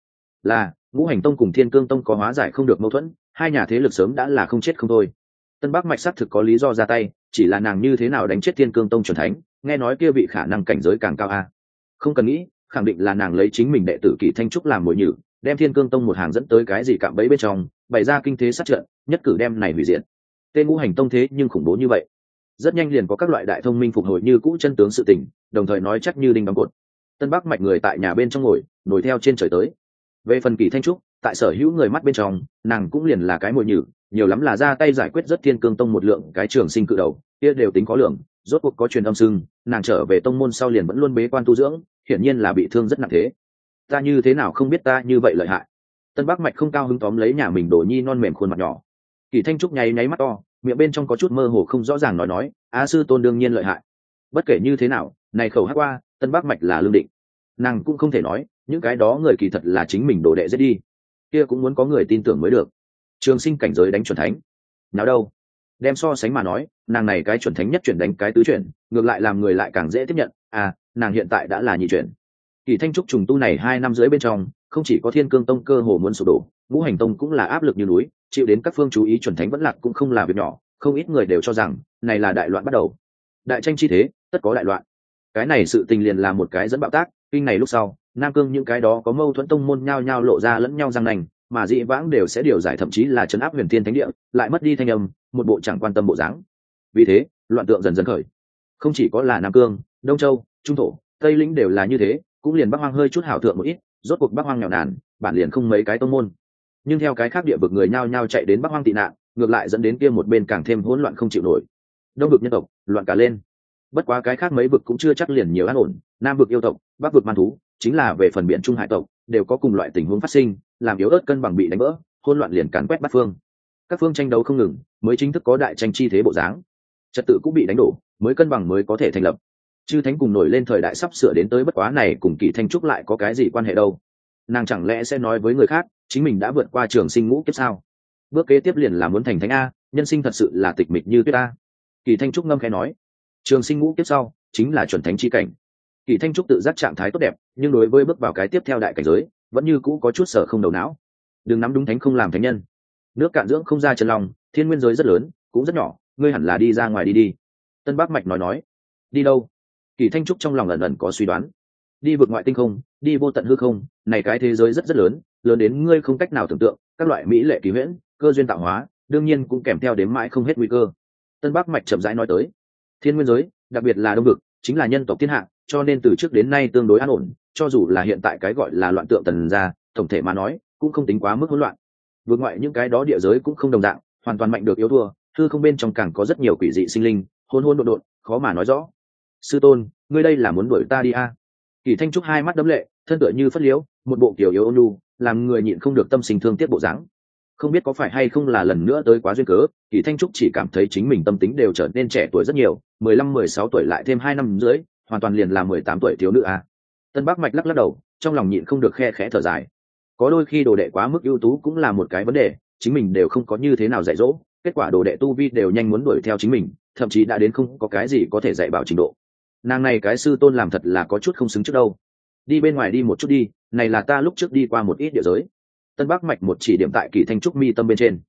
A: Là, ngũ hành tông cùng thiên cương tông có hóa giải không được mâu thuẫn, hai nhà thế lực sớm đã là không chết không thôi. Tân bắc mạch xác thực có lý do ra tay, chỉ là nàng như thế nào đánh chết thiên cương tông trần thánh, nghe nói kia bị khả năng cảnh giới càng cao a. Không cần nghĩ, khẳng định là nàng lấy chính mình đệ tử kỳ thanh trúc làm mồi nhử, đem thiên cương tông một hàng dẫn tới cái gì cạm bẫy bên trong, bày ra kinh thế sát trận nhất cử đem này hủy diệt. Tên ngũ hành tông thế nhưng khủng bố như vậy. Rất nhanh liền có các loại đại thông minh phục hồi như cũ chân tướng sự tình, đồng thời nói chắc như đinh đóng cột. Tân bắc mạch người tại nhà bên trong ngồi, nổi theo trên trời tới. Về phần kỳ thanh trúc, tại sở hữu người mắt bên trong, nàng cũng liền là cái mồi nhử, nhiều lắm là ra tay giải quyết rất thiên cương tông một lượng cái trường sinh cự đầu, kia đều tính có lượng, rốt cuộc có truyền âm sưng, nàng trở về tông môn sau liền vẫn luôn bế quan tu dưỡng, hiển nhiên là bị thương rất nặng thế. Ta như thế nào không biết ta như vậy lợi hại? Tân bắc mạch không cao hứng tóm lấy nhà mình đổ nhi non mềm khuôn mặt nhỏ kỳ thanh trúc nháy nháy mắt to, miệng bên trong có chút mơ hồ không rõ ràng nói nói, a sư tôn đương nhiên lợi hại. Bất kể như thế nào, này khẩu hát qua tân bắc mạch là lương định. Nàng cũng không thể nói, những cái đó người kỳ thật là chính mình đổ đệ giết đi. Kia cũng muốn có người tin tưởng mới được. Trường sinh cảnh giới đánh chuẩn thánh. Nào đâu. Đem so sánh mà nói, nàng này cái chuẩn thánh nhất chuyển đánh cái tứ chuyển, ngược lại làm người lại càng dễ tiếp nhận. À nàng hiện tại đã là nhị chuyển. Kỳ thanh trúc trùng tu này hai năm dưới bên trong, không chỉ có thiên cương tông cơ hồ muốn sụp đổ ngũ hành tông cũng là áp lực như núi, chịu đến các phương chú ý chuẩn thánh vẫn lạc cũng không là việc nhỏ, không ít người đều cho rằng, này là đại loạn bắt đầu. Đại tranh chi thế, tất có đại loạn. Cái này sự tình liền là một cái dẫn bạo tác, kinh này lúc sau, nam cương những cái đó có mâu thuẫn tông môn nhao nhao lộ ra lẫn nhau răng nành, mà dị vãng đều sẽ điều giải thậm chí là chấn áp huyền thiên thánh địa, lại mất đi thanh âm, một bộ chẳng quan tâm bộ dáng. Vì thế, loạn tượng dần dần khởi. Không chỉ có là nam cương, đông châu, trung thổ, tây lĩnh đều là như thế, cũng liền bắc hoang hơi chút hảo thượng một ít, rốt cuộc bắc hoang nghèo nàn, bản liền không mấy cái tông môn nhưng theo cái khác địa vực người nhao nhao chạy đến bắc hoang tị nạn, ngược lại dẫn đến kia một bên càng thêm hỗn loạn không chịu nổi. Đông vực nhân tộc, loạn cả lên. Bất quá cái khác mấy vực cũng chưa chắc liền nhiều an ổn, nam vực yêu tộc, bắc vực man thú, chính là về phần biển trung hải tộc, đều có cùng loại tình huống phát sinh, làm yếu ớt cân bằng bị đánh vỡ, hỗn loạn liền càn quét bắt phương. Các phương tranh đấu không ngừng, mới chính thức có đại tranh chi thế bộ dáng. Trật tự cũng bị đánh đổ, mới cân bằng mới có thể thành lập. Chư thánh cùng nổi lên thời đại sắp sửa đến tới bất quá này cùng kỳ thanh trúc lại có cái gì quan hệ đâu? Nàng chẳng lẽ sẽ nói với người khác chính mình đã vượt qua trường sinh ngũ kiếp sao? Bước kế tiếp liền là muốn thành thánh a, nhân sinh thật sự là tịch mịch như tuyết a. Kỳ thanh trúc ngâm khẽ nói, trường sinh ngũ kiếp sau, chính là chuẩn thánh chi cảnh. Kỳ thanh trúc tự giác trạng thái tốt đẹp, nhưng đối với bước vào cái tiếp theo đại cảnh giới, vẫn như cũ có chút sở không đầu não. Đừng nắm đúng thánh không làm thánh nhân. Nước cạn dưỡng không ra chân lòng thiên nguyên giới rất lớn, cũng rất nhỏ, ngươi hẳn là đi ra ngoài đi đi. Tân bác mạch nói nói, đi đâu? Kỳ thanh trúc trong lòng lần lần có suy đoán. Đi vượt ngoại tinh không, đi vô tận hư không, này cái thế giới rất rất lớn lớn đến ngươi không cách nào tưởng tượng, các loại mỹ lệ kỳ huyễn, cơ duyên tạo hóa, đương nhiên cũng kèm theo đến mãi không hết nguy cơ. Tân bắc mạch chậm rãi nói tới, thiên nguyên giới, đặc biệt là đông vực, chính là nhân tộc thiên hạ, cho nên từ trước đến nay tương đối an ổn, cho dù là hiện tại cái gọi là loạn tượng tần ra tổng thể mà nói, cũng không tính quá mức hỗn loạn. Vượt ngoại những cái đó địa giới cũng không đồng dạng, hoàn toàn mạnh được yếu thua, thư không bên trong càng có rất nhiều quỷ dị sinh linh, hôn hôn đột đột khó mà nói rõ. Sư tôn, ngươi đây là muốn đuổi ta đi à? kỳ thanh trúc hai mắt đấm lệ, thân tựa như phất liễu, một bộ kiểu yếu ôn lu làm người nhịn không được tâm sinh thương tiếc bộ dáng. Không biết có phải hay không là lần nữa tới quá duyên cớ, kỳ thanh trúc chỉ cảm thấy chính mình tâm tính đều trở nên trẻ tuổi rất nhiều, mười lăm, mười sáu tuổi lại thêm hai năm dưới hoàn toàn liền là mười tám tuổi thiếu nữ à. tân bắc mạch lắc lắc đầu, trong lòng nhịn không được khe khẽ thở dài. Có đôi khi đồ đệ quá mức ưu tú cũng là một cái vấn đề, chính mình đều không có như thế nào dạy dỗ, kết quả đồ đệ tu vi đều nhanh muốn đuổi theo chính mình, thậm chí đã đến không có cái gì có thể dạy bảo trình độ. Nàng này cái sư tôn làm thật là có chút không xứng trước đâu đi bên ngoài đi một chút đi, này là ta lúc trước đi qua một ít địa giới. Tân bắc mạch một chỉ điểm tại kỳ thanh trúc mi tâm bên trên.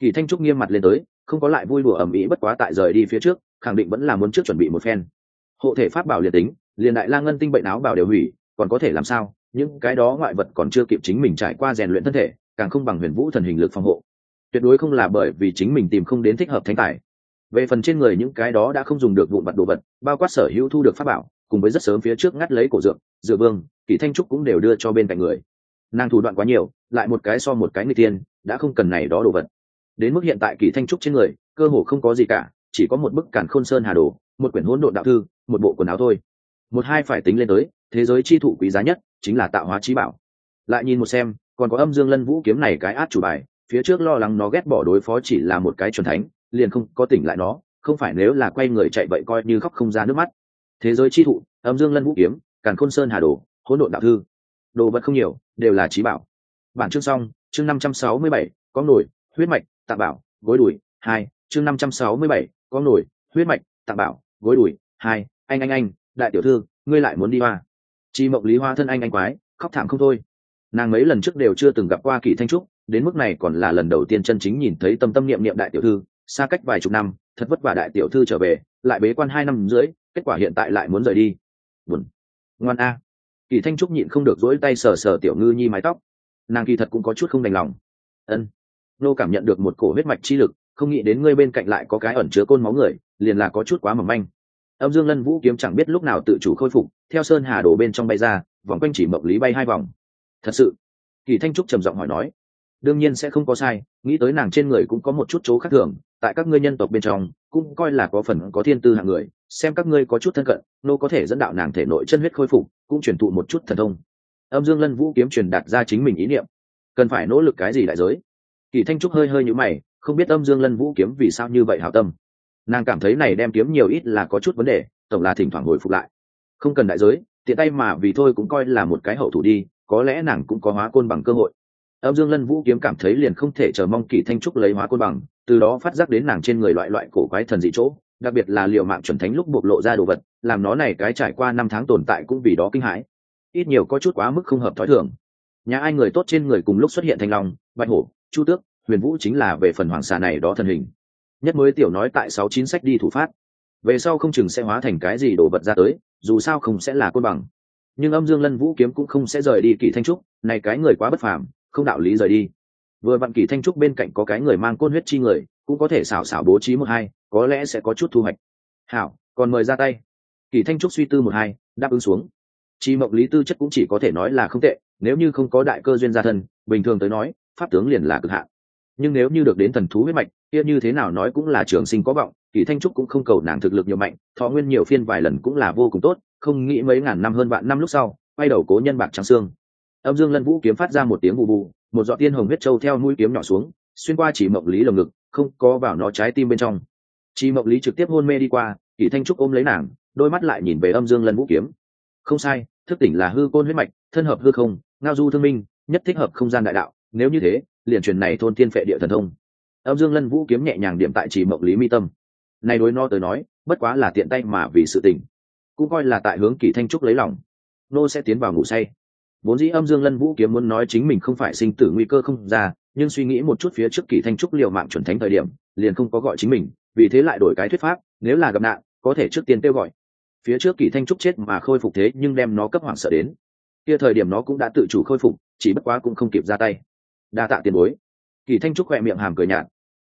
A: Kỳ thanh trúc nghiêm mặt lên tới, không có lại vui đùa ầm ĩ bất quá tại rời đi phía trước, khẳng định vẫn là muốn trước chuẩn bị một phen. Hộ thể pháp bảo liệt tính, liền đại la ngân tinh bệnh áo bảo đều hủy, còn có thể làm sao? Những cái đó ngoại vật còn chưa kịp chính mình trải qua rèn luyện thân thể, càng không bằng huyền vũ thần hình lực phòng hộ. Tuyệt đối không là bởi vì chính mình tìm không đến thích hợp thánh tài. Về phần trên người những cái đó đã không dùng được vụn vật đồ vật, bao quát sở hữu thu được pháp bảo cùng với rất sớm phía trước ngắt lấy cổ dược dựa vương, kỷ thanh trúc cũng đều đưa cho bên cạnh người. Nàng thủ đoạn quá nhiều, lại một cái so một cái người tiên đã không cần này đó đồ vật. Đến mức hiện tại kỷ thanh trúc trên người, cơ hồ không có gì cả, chỉ có một bức cản khôn sơn hà đồ, một quyển hỗn độn đạo thư, một bộ quần áo thôi. Một hai phải tính lên tới, thế giới chi thụ quý giá nhất chính là tạo hóa trí bảo. Lại nhìn một xem, còn có âm dương lân vũ kiếm này cái át chủ bài, phía trước lo lắng nó ghét bỏ đối phó chỉ là một cái chuẩn thánh, liền không có tỉnh lại nó, không phải nếu là quay người chạy vậy coi như khóc không ra nước mắt thế giới chi thụ, âm dương lân vũ kiếm, càn khôn sơn hà đồ, hỗn độn đạo thư. Đồ vật không nhiều, đều là trí bảo. Bản chương xong, chương năm trăm sáu mươi bảy, có nổi, huyết mạch tạ bảo, gối đùi, hai, chương năm trăm sáu mươi bảy, có nổi, huyết mạch tạ bảo, gối đùi, hai, anh anh anh, đại tiểu thư, ngươi lại muốn đi hoa. Chi mộng lý hoa thân anh anh quái, khóc thảm không thôi. Nàng mấy lần trước đều chưa từng gặp qua kỳ thanh trúc, đến mức này còn là lần đầu tiên chân chính nhìn thấy tâm tâm niệm niệm đại tiểu thư, xa cách vài chục năm, thật vất vả đại tiểu thư trở về, lại bế quan hai năm rưỡi kết quả hiện tại lại muốn rời đi. Buồn. Ngoan a. Kỳ thanh trúc nhịn không được dỗi tay sờ sờ tiểu ngư nhi mái tóc. Nàng kỳ thật cũng có chút không đành lòng. Ân. Nô cảm nhận được một cổ huyết mạch chi lực, không nghĩ đến ngươi bên cạnh lại có cái ẩn chứa côn máu người, liền là có chút quá mỏng manh. Âm dương lân vũ kiếm chẳng biết lúc nào tự chủ khôi phục, theo sơn hà đổ bên trong bay ra, vòng quanh chỉ mộc lý bay hai vòng. Thật sự. Kỳ thanh trúc trầm giọng hỏi nói, đương nhiên sẽ không có sai, nghĩ tới nàng trên người cũng có một chút chỗ khác thường, tại các ngươi nhân tộc bên trong cũng coi là có phần có thiên tư hạng người, xem các ngươi có chút thân cận, nô có thể dẫn đạo nàng thể nội chân huyết khôi phục, cũng truyền thụ một chút thần thông. Âm dương lân vũ kiếm truyền đạt ra chính mình ý niệm. Cần phải nỗ lực cái gì đại giới? Kỳ thanh trúc hơi hơi nhữ mày, không biết âm dương lân vũ kiếm vì sao như vậy hảo tâm. Nàng cảm thấy này đem kiếm nhiều ít là có chút vấn đề, tổng là thỉnh thoảng hồi phục lại. Không cần đại giới, tiện tay mà vì thôi cũng coi là một cái hậu thủ đi, có lẽ nàng cũng có hóa côn bằng cơ hội. Âm dương lân vũ kiếm cảm thấy liền không thể chờ mong kỳ thanh trúc lấy hóa côn bằng từ đó phát giác đến nàng trên người loại loại cổ quái thần dị chỗ, đặc biệt là liệu mạng chuẩn thánh lúc bộc lộ ra đồ vật, làm nó này cái trải qua năm tháng tồn tại cũng vì đó kinh hãi. Ít nhiều có chút quá mức không hợp thói thường. Nhà ai người tốt trên người cùng lúc xuất hiện thanh long, bạch hổ, chu tước, huyền vũ chính là về phần hoàng xà này đó thần hình. Nhất mới tiểu nói tại sáu chín sách đi thủ phát. Về sau không chừng sẽ hóa thành cái gì đồ vật ra tới, dù sao không sẽ là côn bằng. Nhưng âm dương lân vũ kiếm cũng không sẽ rời đi kỳ thanh trúc, này cái người quá bất phàm, không đạo lý rời đi vừa vặn kỳ thanh trúc bên cạnh có cái người mang côn huyết chi người, cũng có thể xảo xảo bố trí một hai, có lẽ sẽ có chút thu hoạch. Hảo, còn mời ra tay. Kỳ thanh trúc suy tư một hai, đáp ứng xuống. Chi mộng lý tư chất cũng chỉ có thể nói là không tệ, nếu như không có đại cơ duyên gia thân, bình thường tới nói, pháp tướng liền là cực hạn. Nhưng nếu như được đến thần thú huyết mạch, kia như thế nào nói cũng là trường sinh có vọng, kỳ thanh trúc cũng không cầu nàng thực lực nhiều mạnh, thọ nguyên nhiều phiên vài lần cũng là vô cùng tốt, không nghĩ mấy ngàn năm hơn vạn năm lúc sau, quay đầu cố nhân bạc trắng xương. Âm dương lân vũ kiếm phát ra một tiếng bù bù một giọt tiên hồng huyết châu theo mũi kiếm nhỏ xuống, xuyên qua chỉ mộng lý lồng ngực, không có vào nó trái tim bên trong. Chỉ mộng lý trực tiếp hôn mê đi qua, kỷ thanh trúc ôm lấy nàng, đôi mắt lại nhìn về âm dương lân vũ kiếm. Không sai, thức tỉnh là hư côn huyết mạch, thân hợp hư không, ngao du thương minh, nhất thích hợp không gian đại đạo, nếu như thế, liền truyền này thôn thiên phệ địa thần thông. Âm dương lân vũ kiếm nhẹ nhàng điểm tại chỉ mộng lý mi tâm. Này đối no tới nói, bất quá là tiện tay mà vì sự tình cũng coi là tại hướng kỳ thanh trúc lấy lòng. Nô sẽ tiến vào ngủ say vốn dĩ âm dương lân vũ kiếm muốn nói chính mình không phải sinh tử nguy cơ không ra, nhưng suy nghĩ một chút phía trước kỳ thanh trúc liều mạng chuẩn thánh thời điểm, liền không có gọi chính mình, vì thế lại đổi cái thuyết pháp, nếu là gặp nạn, có thể trước tiên kêu gọi. Phía trước kỳ thanh trúc chết mà khôi phục thế, nhưng đem nó cấp hoảng sợ đến. Kia thời điểm nó cũng đã tự chủ khôi phục, chỉ bất quá cũng không kịp ra tay. Đa tạ tiền bối. Kỳ thanh trúc khoe miệng hàm cười nhạt.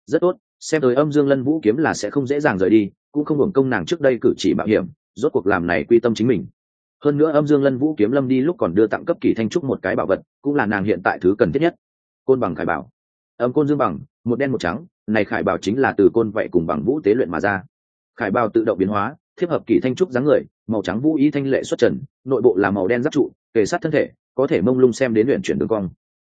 A: Rất tốt, xem tới âm dương lân vũ kiếm là sẽ không dễ dàng rời đi, cũng không hưởng công nàng trước đây cử chỉ mạo hiểm, rốt cuộc làm này quy tâm chính mình hơn nữa âm dương lân vũ kiếm lâm đi lúc còn đưa tặng cấp kỳ thanh trúc một cái bảo vật, cũng là nàng hiện tại thứ cần thiết nhất. Côn bằng khải bảo. Âm côn dương bằng, một đen một trắng, này khải bảo chính là từ côn vậy cùng bằng vũ tế luyện mà ra. Khải bảo tự động biến hóa, thiếp hợp kỳ thanh trúc dáng người, màu trắng vũ ý thanh lệ xuất trần, nội bộ là màu đen giáp trụ, kề sát thân thể, có thể mông lung xem đến luyện chuyển đường cong.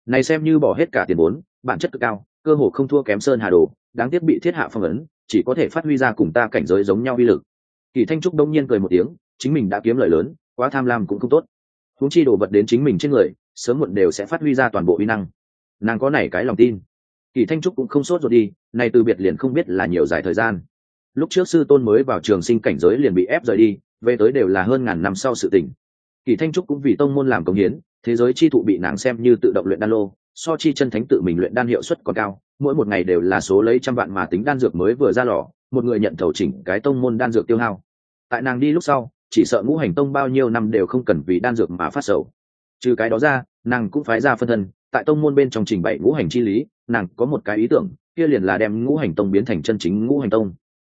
A: Này xem như bỏ hết cả tiền vốn, bản chất cực cao, cơ hồ không thua kém sơn hà đồ, đáng tiếc bị thiết hạ phong ấn, chỉ có thể phát huy ra cùng ta cảnh giới giống nhau uy lực. Kỳ thanh trúc đông nhiên cười một tiếng, chính mình đã kiếm lời lớn quá tham lam cũng không tốt. Húng chi đổ vật đến chính mình trên người, sớm muộn đều sẽ phát huy ra toàn bộ uy năng. Nàng có này cái lòng tin. Kỳ thanh trúc cũng không sốt rồi đi nay từ biệt liền không biết là nhiều dài thời gian. Lúc trước sư tôn mới vào trường sinh cảnh giới liền bị ép rời đi, về tới đều là hơn ngàn năm sau sự tình. Kỳ thanh trúc cũng vì tông môn làm công hiến, thế giới chi thụ bị nàng xem như tự động luyện đan lô, so chi chân thánh tự mình luyện đan hiệu suất còn cao, mỗi một ngày đều là số lấy trăm vạn mà tính đan dược mới vừa ra lò, một người nhận thầu chỉnh cái tông môn đan dược tiêu hao. Tại nàng đi lúc sau chỉ sợ ngũ hành tông bao nhiêu năm đều không cần vì đan dược mà phát sầu. Trừ cái đó ra nàng cũng phái ra phân thân tại tông môn bên trong trình bày ngũ hành chi lý nàng có một cái ý tưởng kia liền là đem ngũ hành tông biến thành chân chính ngũ hành tông.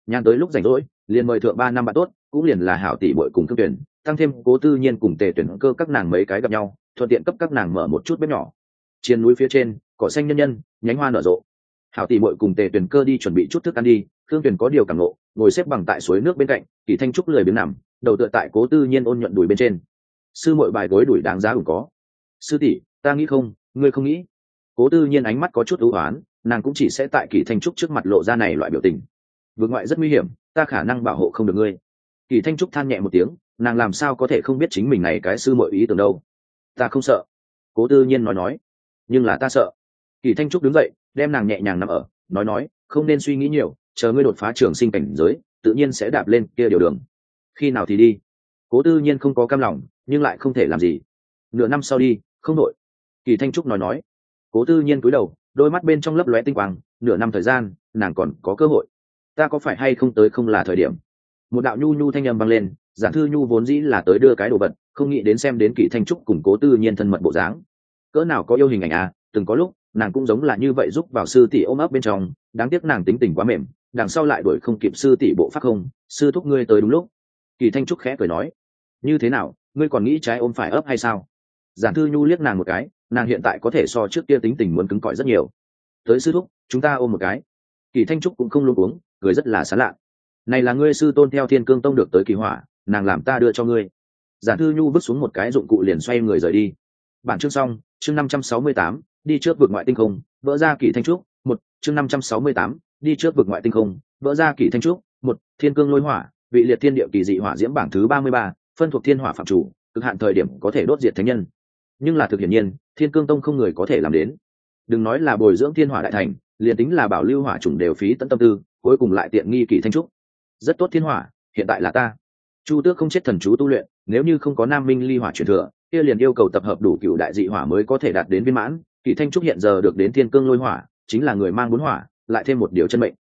A: Nhàn tới lúc rảnh rỗi liền mời thượng ba năm bạn tốt cũng liền là hảo tỷ bội cùng thương tuyển tăng thêm cố tư nhiên cùng tề tuyển cơ các nàng mấy cái gặp nhau thuận tiện cấp các nàng mở một chút bếp nhỏ. Trên núi phía trên cỏ xanh nhân nhân nhánh hoa nở rộ. Hảo tỷ bội cùng tề tuyển cơ đi chuẩn bị chút thức ăn đi thương tuyển có điều cảm ngộ, ngồi xếp bằng tại suối nước bên cạnh kỳ thanh trúc lười biếng nằm đầu tựa tại cố tư nhiên ôn nhuận đùi bên trên. Sư mội bài gối đùi đáng giá cũng có. Sư tỷ, ta nghĩ không, ngươi không nghĩ. Cố tư nhiên ánh mắt có chút ưu oán nàng cũng chỉ sẽ tại kỳ thanh trúc trước mặt lộ ra này loại biểu tình. Vượt ngoại rất nguy hiểm, ta khả năng bảo hộ không được ngươi. Kỳ thanh trúc than nhẹ một tiếng, nàng làm sao có thể không biết chính mình này cái sư mội ý tưởng đâu. Ta không sợ. Cố tư nhiên nói nói. Nhưng là ta sợ. Kỳ thanh trúc đứng dậy, đem nàng nhẹ nhàng nằm ở, nói nói, không nên suy nghĩ nhiều, chờ ngươi đột phá trường sinh cảnh giới, tự nhiên sẽ đạp lên kia điều đường khi nào thì đi? Cố tư nhiên không có cam lòng, nhưng lại không thể làm gì. Nửa năm sau đi, không đội kỳ thanh trúc nói nói. Cố tư nhiên cúi đầu, đôi mắt bên trong lấp lóe tinh quang, nửa năm thời gian, nàng còn có cơ hội. Ta có phải hay không tới không là thời điểm? Một đạo nhu nhu thanh â m vang lên, giản thư nhu vốn dĩ là tới đưa cái đồ vật, không nghĩ đến xem đến kỷ thanh trúc củng cố tư nhiên thân mật bộ dáng. Cỡ nào có yêu hình ảnh à từng có lúc, nàng cũng giống là như vậy giúp vào sư tỷ ôm ấp bên trong, đáng tiếc nàng tính tình quá mềm, đằng sau lại đuổi không kịp sư tỷ bộ pháp không, sư thúc ngươi tới đúng lúc kỳ thanh trúc khẽ cười nói, như thế nào, ngươi còn nghĩ trái ôm phải ấp hay sao? Giản thư nhu liếc nàng một cái, nàng hiện tại có thể so trước kia tính tình muốn cứng cỏi rất nhiều. Tới sư thúc, chúng ta ôm một cái. Kỳ thanh trúc cũng không luôn uống cười rất là sán lạ. Này là ngươi sư tôn theo thiên cương tông được tới kỳ hỏa nàng làm ta đưa cho ngươi. Giản thư nhu bước xuống một cái dụng cụ liền xoay người rời đi. Bản chương xong, chương năm trăm sáu mươi tám, đi trước vực ngoại tinh không, vỡ ra kỳ thanh trúc, một, chương năm trăm sáu mươi tám, đi trước vực ngoại tinh không, vỡ ra kỳ thanh trúc, một, thiên cương lôi hỏa vị liệt thiên địa kỳ dị hỏa diễm bảng thứ ba mươi ba, phân thuộc thiên hỏa phạm chủ, cực hạn thời điểm có thể đốt diệt thánh nhân. Nhưng là thực hiển nhiên, thiên cương tông không người có thể làm đến. Đừng nói là bồi dưỡng thiên hỏa đại thành, liền tính là bảo lưu hỏa chủng đều phí tận tâm tư, cuối cùng lại tiện nghi kỳ thanh trúc. Rất tốt thiên hỏa, hiện tại là ta. Chu tước không chết thần chú tu luyện, nếu như không có nam minh ly hỏa truyền thừa, kia liền yêu cầu tập hợp đủ cựu đại dị hỏa mới có thể đạt đến viên mãn. Kỳ thanh trúc hiện giờ được đến thiên cương lôi hỏa, chính là người mang bốn hỏa, lại thêm một điều chân mệnh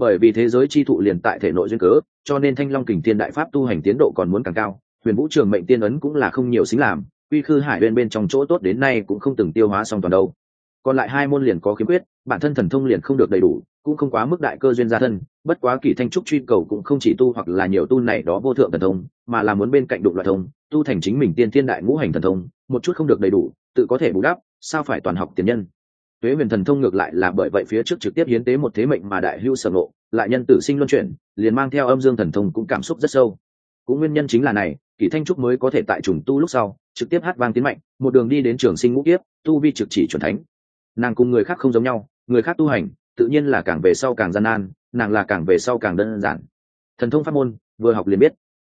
A: bởi vì thế giới chi thụ liền tại thể nội duyên cớ, cho nên thanh long kình thiên đại pháp tu hành tiến độ còn muốn càng cao, huyền vũ trường mệnh tiên ấn cũng là không nhiều xính làm, quy khư hải bên bên trong chỗ tốt đến nay cũng không từng tiêu hóa xong toàn đâu. Còn lại hai môn liền có khiếm khuyết, bản thân thần thông liền không được đầy đủ, cũng không quá mức đại cơ duyên gia thân, bất quá kỳ thanh trúc truy cầu cũng không chỉ tu hoặc là nhiều tu này đó vô thượng thần thông, mà là muốn bên cạnh đụng loại thông, tu thành chính mình tiên thiên đại ngũ hành thần thông, một chút không được đầy đủ, tự có thể bù đắp, sao phải toàn học tiền nhân? Tuế huyền thần thông ngược lại là bởi vậy phía trước trực tiếp hiến tế một thế mệnh mà đại hưu sở ngộ, lại nhân tử sinh luân chuyển, liền mang theo âm dương thần thông cũng cảm xúc rất sâu. Cũng nguyên nhân chính là này, kỷ thanh trúc mới có thể tại trùng tu lúc sau, trực tiếp hát vang tiến mạnh, một đường đi đến trường sinh ngũ kiếp, tu vi trực chỉ chuẩn thánh. Nàng cùng người khác không giống nhau, người khác tu hành, tự nhiên là càng về sau càng gian nan, nàng là càng về sau càng đơn giản. Thần thông pháp môn, vừa học liền biết.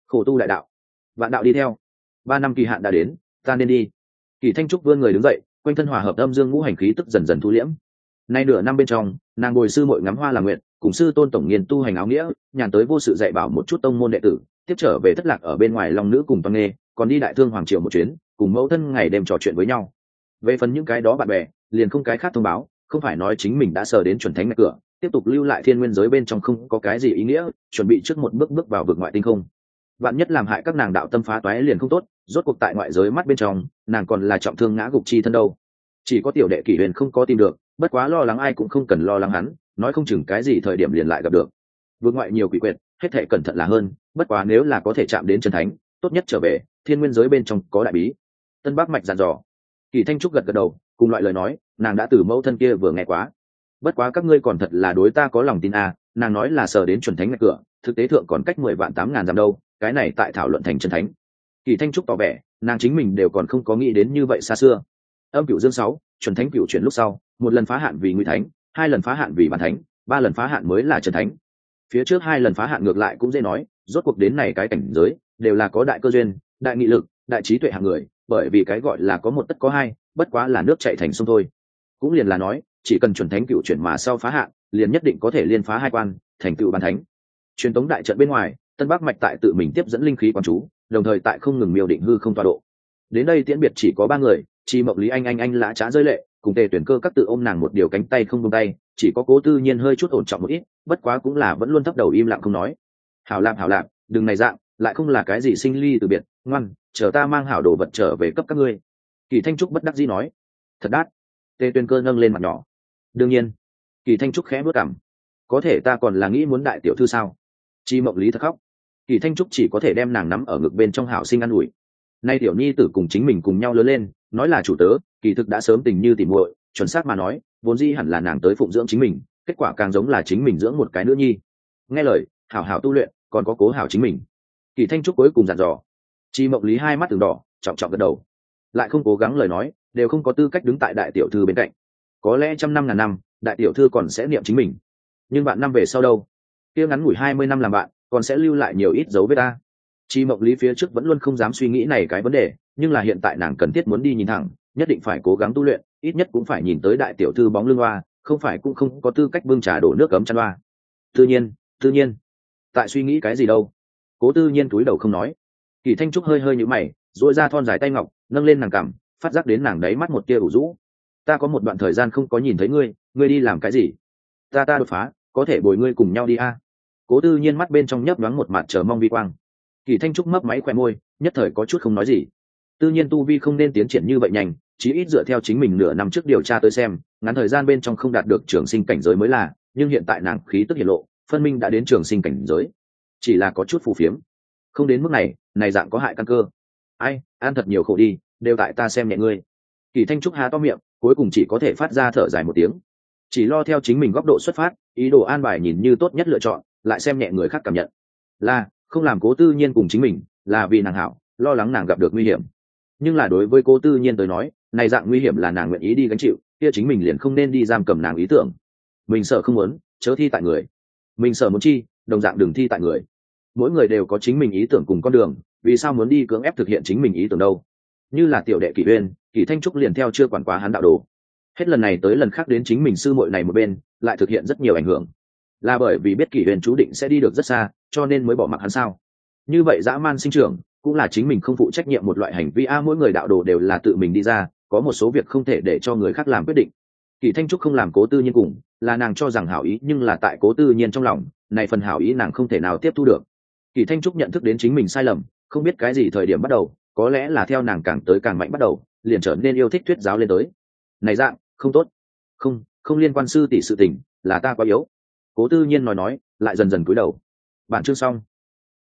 A: Khổ tu đại đạo. Vạn đạo đi theo. Ba năm kỳ hạn đã đến, ta nên đi. Kỳ thanh trúc vươn người đứng dậy quanh thân hòa hợp âm dương ngũ hành khí tức dần dần thu liễm. Nay nửa năm bên trong, nàng ngồi sư mội ngắm hoa là nguyện, cùng sư tôn tổng nghiên tu hành áo nghĩa, nhàn tới vô sự dạy bảo một chút tông môn đệ tử, tiếp trở về thất lạc ở bên ngoài long nữ cùng toàn nghê, còn đi đại thương hoàng triều một chuyến, cùng mẫu thân ngày đêm trò chuyện với nhau. Về phần những cái đó bạn bè, liền không cái khác thông báo, không phải nói chính mình đã sờ đến chuẩn thánh ngạch cửa, tiếp tục lưu lại thiên nguyên giới bên trong không có cái gì ý nghĩa, chuẩn bị trước một bước bước vào vực ngoại tinh không bạn nhất làm hại các nàng đạo tâm phá toái liền không tốt rốt cuộc tại ngoại giới mắt bên trong nàng còn là trọng thương ngã gục chi thân đâu. Chỉ có tiểu đệ kỷ huyền không có tìm được bất quá lo lắng ai cũng không cần lo lắng hắn nói không chừng cái gì thời điểm liền lại gặp được. Vượt ngoại nhiều quỷ quyệt hết thể cẩn thận là hơn bất quá nếu là có thể chạm đến chân thánh tốt nhất trở về thiên nguyên giới bên trong có đại bí. Tân bắc mạch dàn dò. Kỳ thanh trúc gật gật đầu cùng loại lời nói nàng đã từ mẫu thân kia vừa nghe quá. Bất quá các ngươi còn thật là đối ta có lòng tin à, nàng nói là sờ đến chuẩn thánh ngạch cửa thực tế thượng còn cách mười vạn tám ngàn dặm đâu, cái này tại thảo luận thành trần thánh. Kỳ thanh trúc tỏ vẻ, nàng chính mình đều còn không có nghĩ đến như vậy xa xưa. Âm cửu dương sáu, chuẩn thánh cửu chuyển lúc sau, một lần phá hạn vì nguy thánh, hai lần phá hạn vì bản thánh, ba lần phá hạn mới là trần thánh. Phía trước hai lần phá hạn ngược lại cũng dễ nói, rốt cuộc đến này cái cảnh giới, đều là có đại cơ duyên, đại nghị lực, đại trí tuệ hạng người, bởi vì cái gọi là có một tất có hai, bất quá là nước chạy thành sông thôi. Cũng liền là nói, chỉ cần chuẩn thánh cựu chuyển mà sau phá hạn, liền nhất định có thể liên phá hai quan, thành cựu bàn thánh truyền tống đại trận bên ngoài, tân bắc mạch tại tự mình tiếp dẫn linh khí quán chú, đồng thời tại không ngừng miêu định hư không tọa độ. Đến đây tiễn biệt chỉ có ba người, chi mộng lý anh anh anh lã trá rơi lệ, cùng tề tuyển cơ các tự ôm nàng một điều cánh tay không buông tay, chỉ có cố tư nhiên hơi chút ổn trọng một ít, bất quá cũng là vẫn luôn thấp đầu im lặng không nói. Hảo lạp hảo lạp, đừng này dạng, lại không là cái gì sinh ly từ biệt, ngoan, chờ ta mang hảo đồ vật trở về cấp các ngươi. Kỳ thanh trúc bất đắc dĩ nói. Thật đắt tề tuyển cơ nâng lên mặt nhỏ. Đương nhiên. Kỳ thanh trúc khẽ bước cảm. Có thể ta còn là nghĩ muốn đại tiểu thư sao? Chi mộng lý thật khóc. Kỳ thanh trúc chỉ có thể đem nàng nắm ở ngực bên trong hảo sinh ă n ủi. Nay tiểu nhi tử cùng chính mình cùng nhau lớn lên, nói là chủ tớ, kỳ thực đã sớm tình như tìm muội, chuẩn xác mà nói, vốn di hẳn là nàng tới phụng dưỡng chính mình, kết quả càng giống là chính mình dưỡng một cái nữ nhi. Nghe lời, hảo hảo tu luyện, còn có cố hảo chính mình. Kỳ thanh trúc cuối cùng dặn dò. Chi mộng lý hai mắt từng đỏ, trọng trọng gật đầu. Lại không cố gắng lời nói, đều không có tư cách đứng tại đại tiểu thư bên cạnh. Có lẽ trăm năm ngàn năm, đại tiểu thư còn sẽ niệm chính mình. Nhưng bạn năm về sau đâu? Kia ngắn ngủi hai mươi năm làm bạn, còn sẽ lưu lại nhiều ít dấu vết ta. Chi mộng lý phía trước vẫn luôn không dám suy nghĩ này cái vấn đề, nhưng là hiện tại nàng cần thiết muốn đi nhìn thẳng, nhất định phải cố gắng tu luyện, ít nhất cũng phải nhìn tới đại tiểu thư bóng lưng hoa, không phải cũng không có tư cách bưng trà đổ nước cấm chăn hoa. Tự nhiên tự nhiên. Tại suy nghĩ cái gì đâu? Cố tư nhiên túi đầu không nói. Kỳ thanh trúc hơi hơi nhũ mày dội ra thon dài tay ngọc, nâng lên nàng cằm, phát giác đến nàng đáy mắt một tia ủ rũ. Ta có một đoạn thời gian không có nhìn thấy ngươi ngươi đi làm cái gì? Ta ta đột phá, có thể bồi ngươi cùng nhau đi a cố tư nhiên mắt bên trong nhấp nhoáng một mặt chờ mong vi quang. Kỳ thanh trúc mấp máy khoe môi, nhất thời có chút không nói gì. Tư nhiên tu vi không nên tiến triển như vậy nhanh, chí ít dựa theo chính mình nửa năm trước điều tra tới xem, ngắn thời gian bên trong không đạt được trường sinh cảnh giới mới là, nhưng hiện tại nàng khí tức hiện lộ, phân minh đã đến trường sinh cảnh giới. Chỉ là có chút phù phiếm. Không đến mức này này dạng có hại căn cơ. Ai, ăn thật nhiều khổ đi, đều tại ta xem nhẹ ngươi. Kỳ thanh trúc há to miệng, cuối cùng chỉ có thể phát ra thở dài một tiếng. Chỉ lo theo chính mình góc độ xuất phát, ý đồ an bài nhìn như tốt nhất lựa chọn lại xem nhẹ người khác cảm nhận. Là, không làm cố tư nhiên cùng chính mình, là vì nàng hảo, lo lắng nàng gặp được nguy hiểm. Nhưng là đối với cố tư nhiên tới nói, này dạng nguy hiểm là nàng nguyện ý đi gánh chịu, kia chính mình liền không nên đi giam cầm nàng ý tưởng. Mình sợ không muốn, chớ thi tại người. Mình sợ muốn chi, đồng dạng đừng thi tại người. Mỗi người đều có chính mình ý tưởng cùng con đường, vì sao muốn đi cưỡng ép thực hiện chính mình ý tưởng đâu? Như là tiểu đệ kỷ uyên kỷ thanh trúc liền theo chưa quản quá hắn đạo đồ. Hết lần này tới lần khác đến chính mình sư muội này một bên, lại thực hiện rất nhiều ảnh hưởng là bởi vì biết kỷ huyền chú định sẽ đi được rất xa, cho nên mới bỏ mặc hắn sao? Như vậy dã man sinh trưởng, cũng là chính mình không phụ trách nhiệm một loại hành vi a, mỗi người đạo đồ đều là tự mình đi ra, có một số việc không thể để cho người khác làm quyết định. Kỳ thanh trúc không làm cố tư nhiên cùng, là nàng cho rằng hảo ý, nhưng là tại cố tư nhiên trong lòng, này phần hảo ý nàng không thể nào tiếp thu được. Kỳ thanh trúc nhận thức đến chính mình sai lầm, không biết cái gì thời điểm bắt đầu, có lẽ là theo nàng càng tới càng mạnh bắt đầu, liền trở nên yêu thích thuyết giáo lên tới. Này dạng, không tốt. Không không liên quan sư tỷ sự tình, là ta quá yếu cố tư nhiên nói nói lại dần dần cúi đầu. Bản chương xong.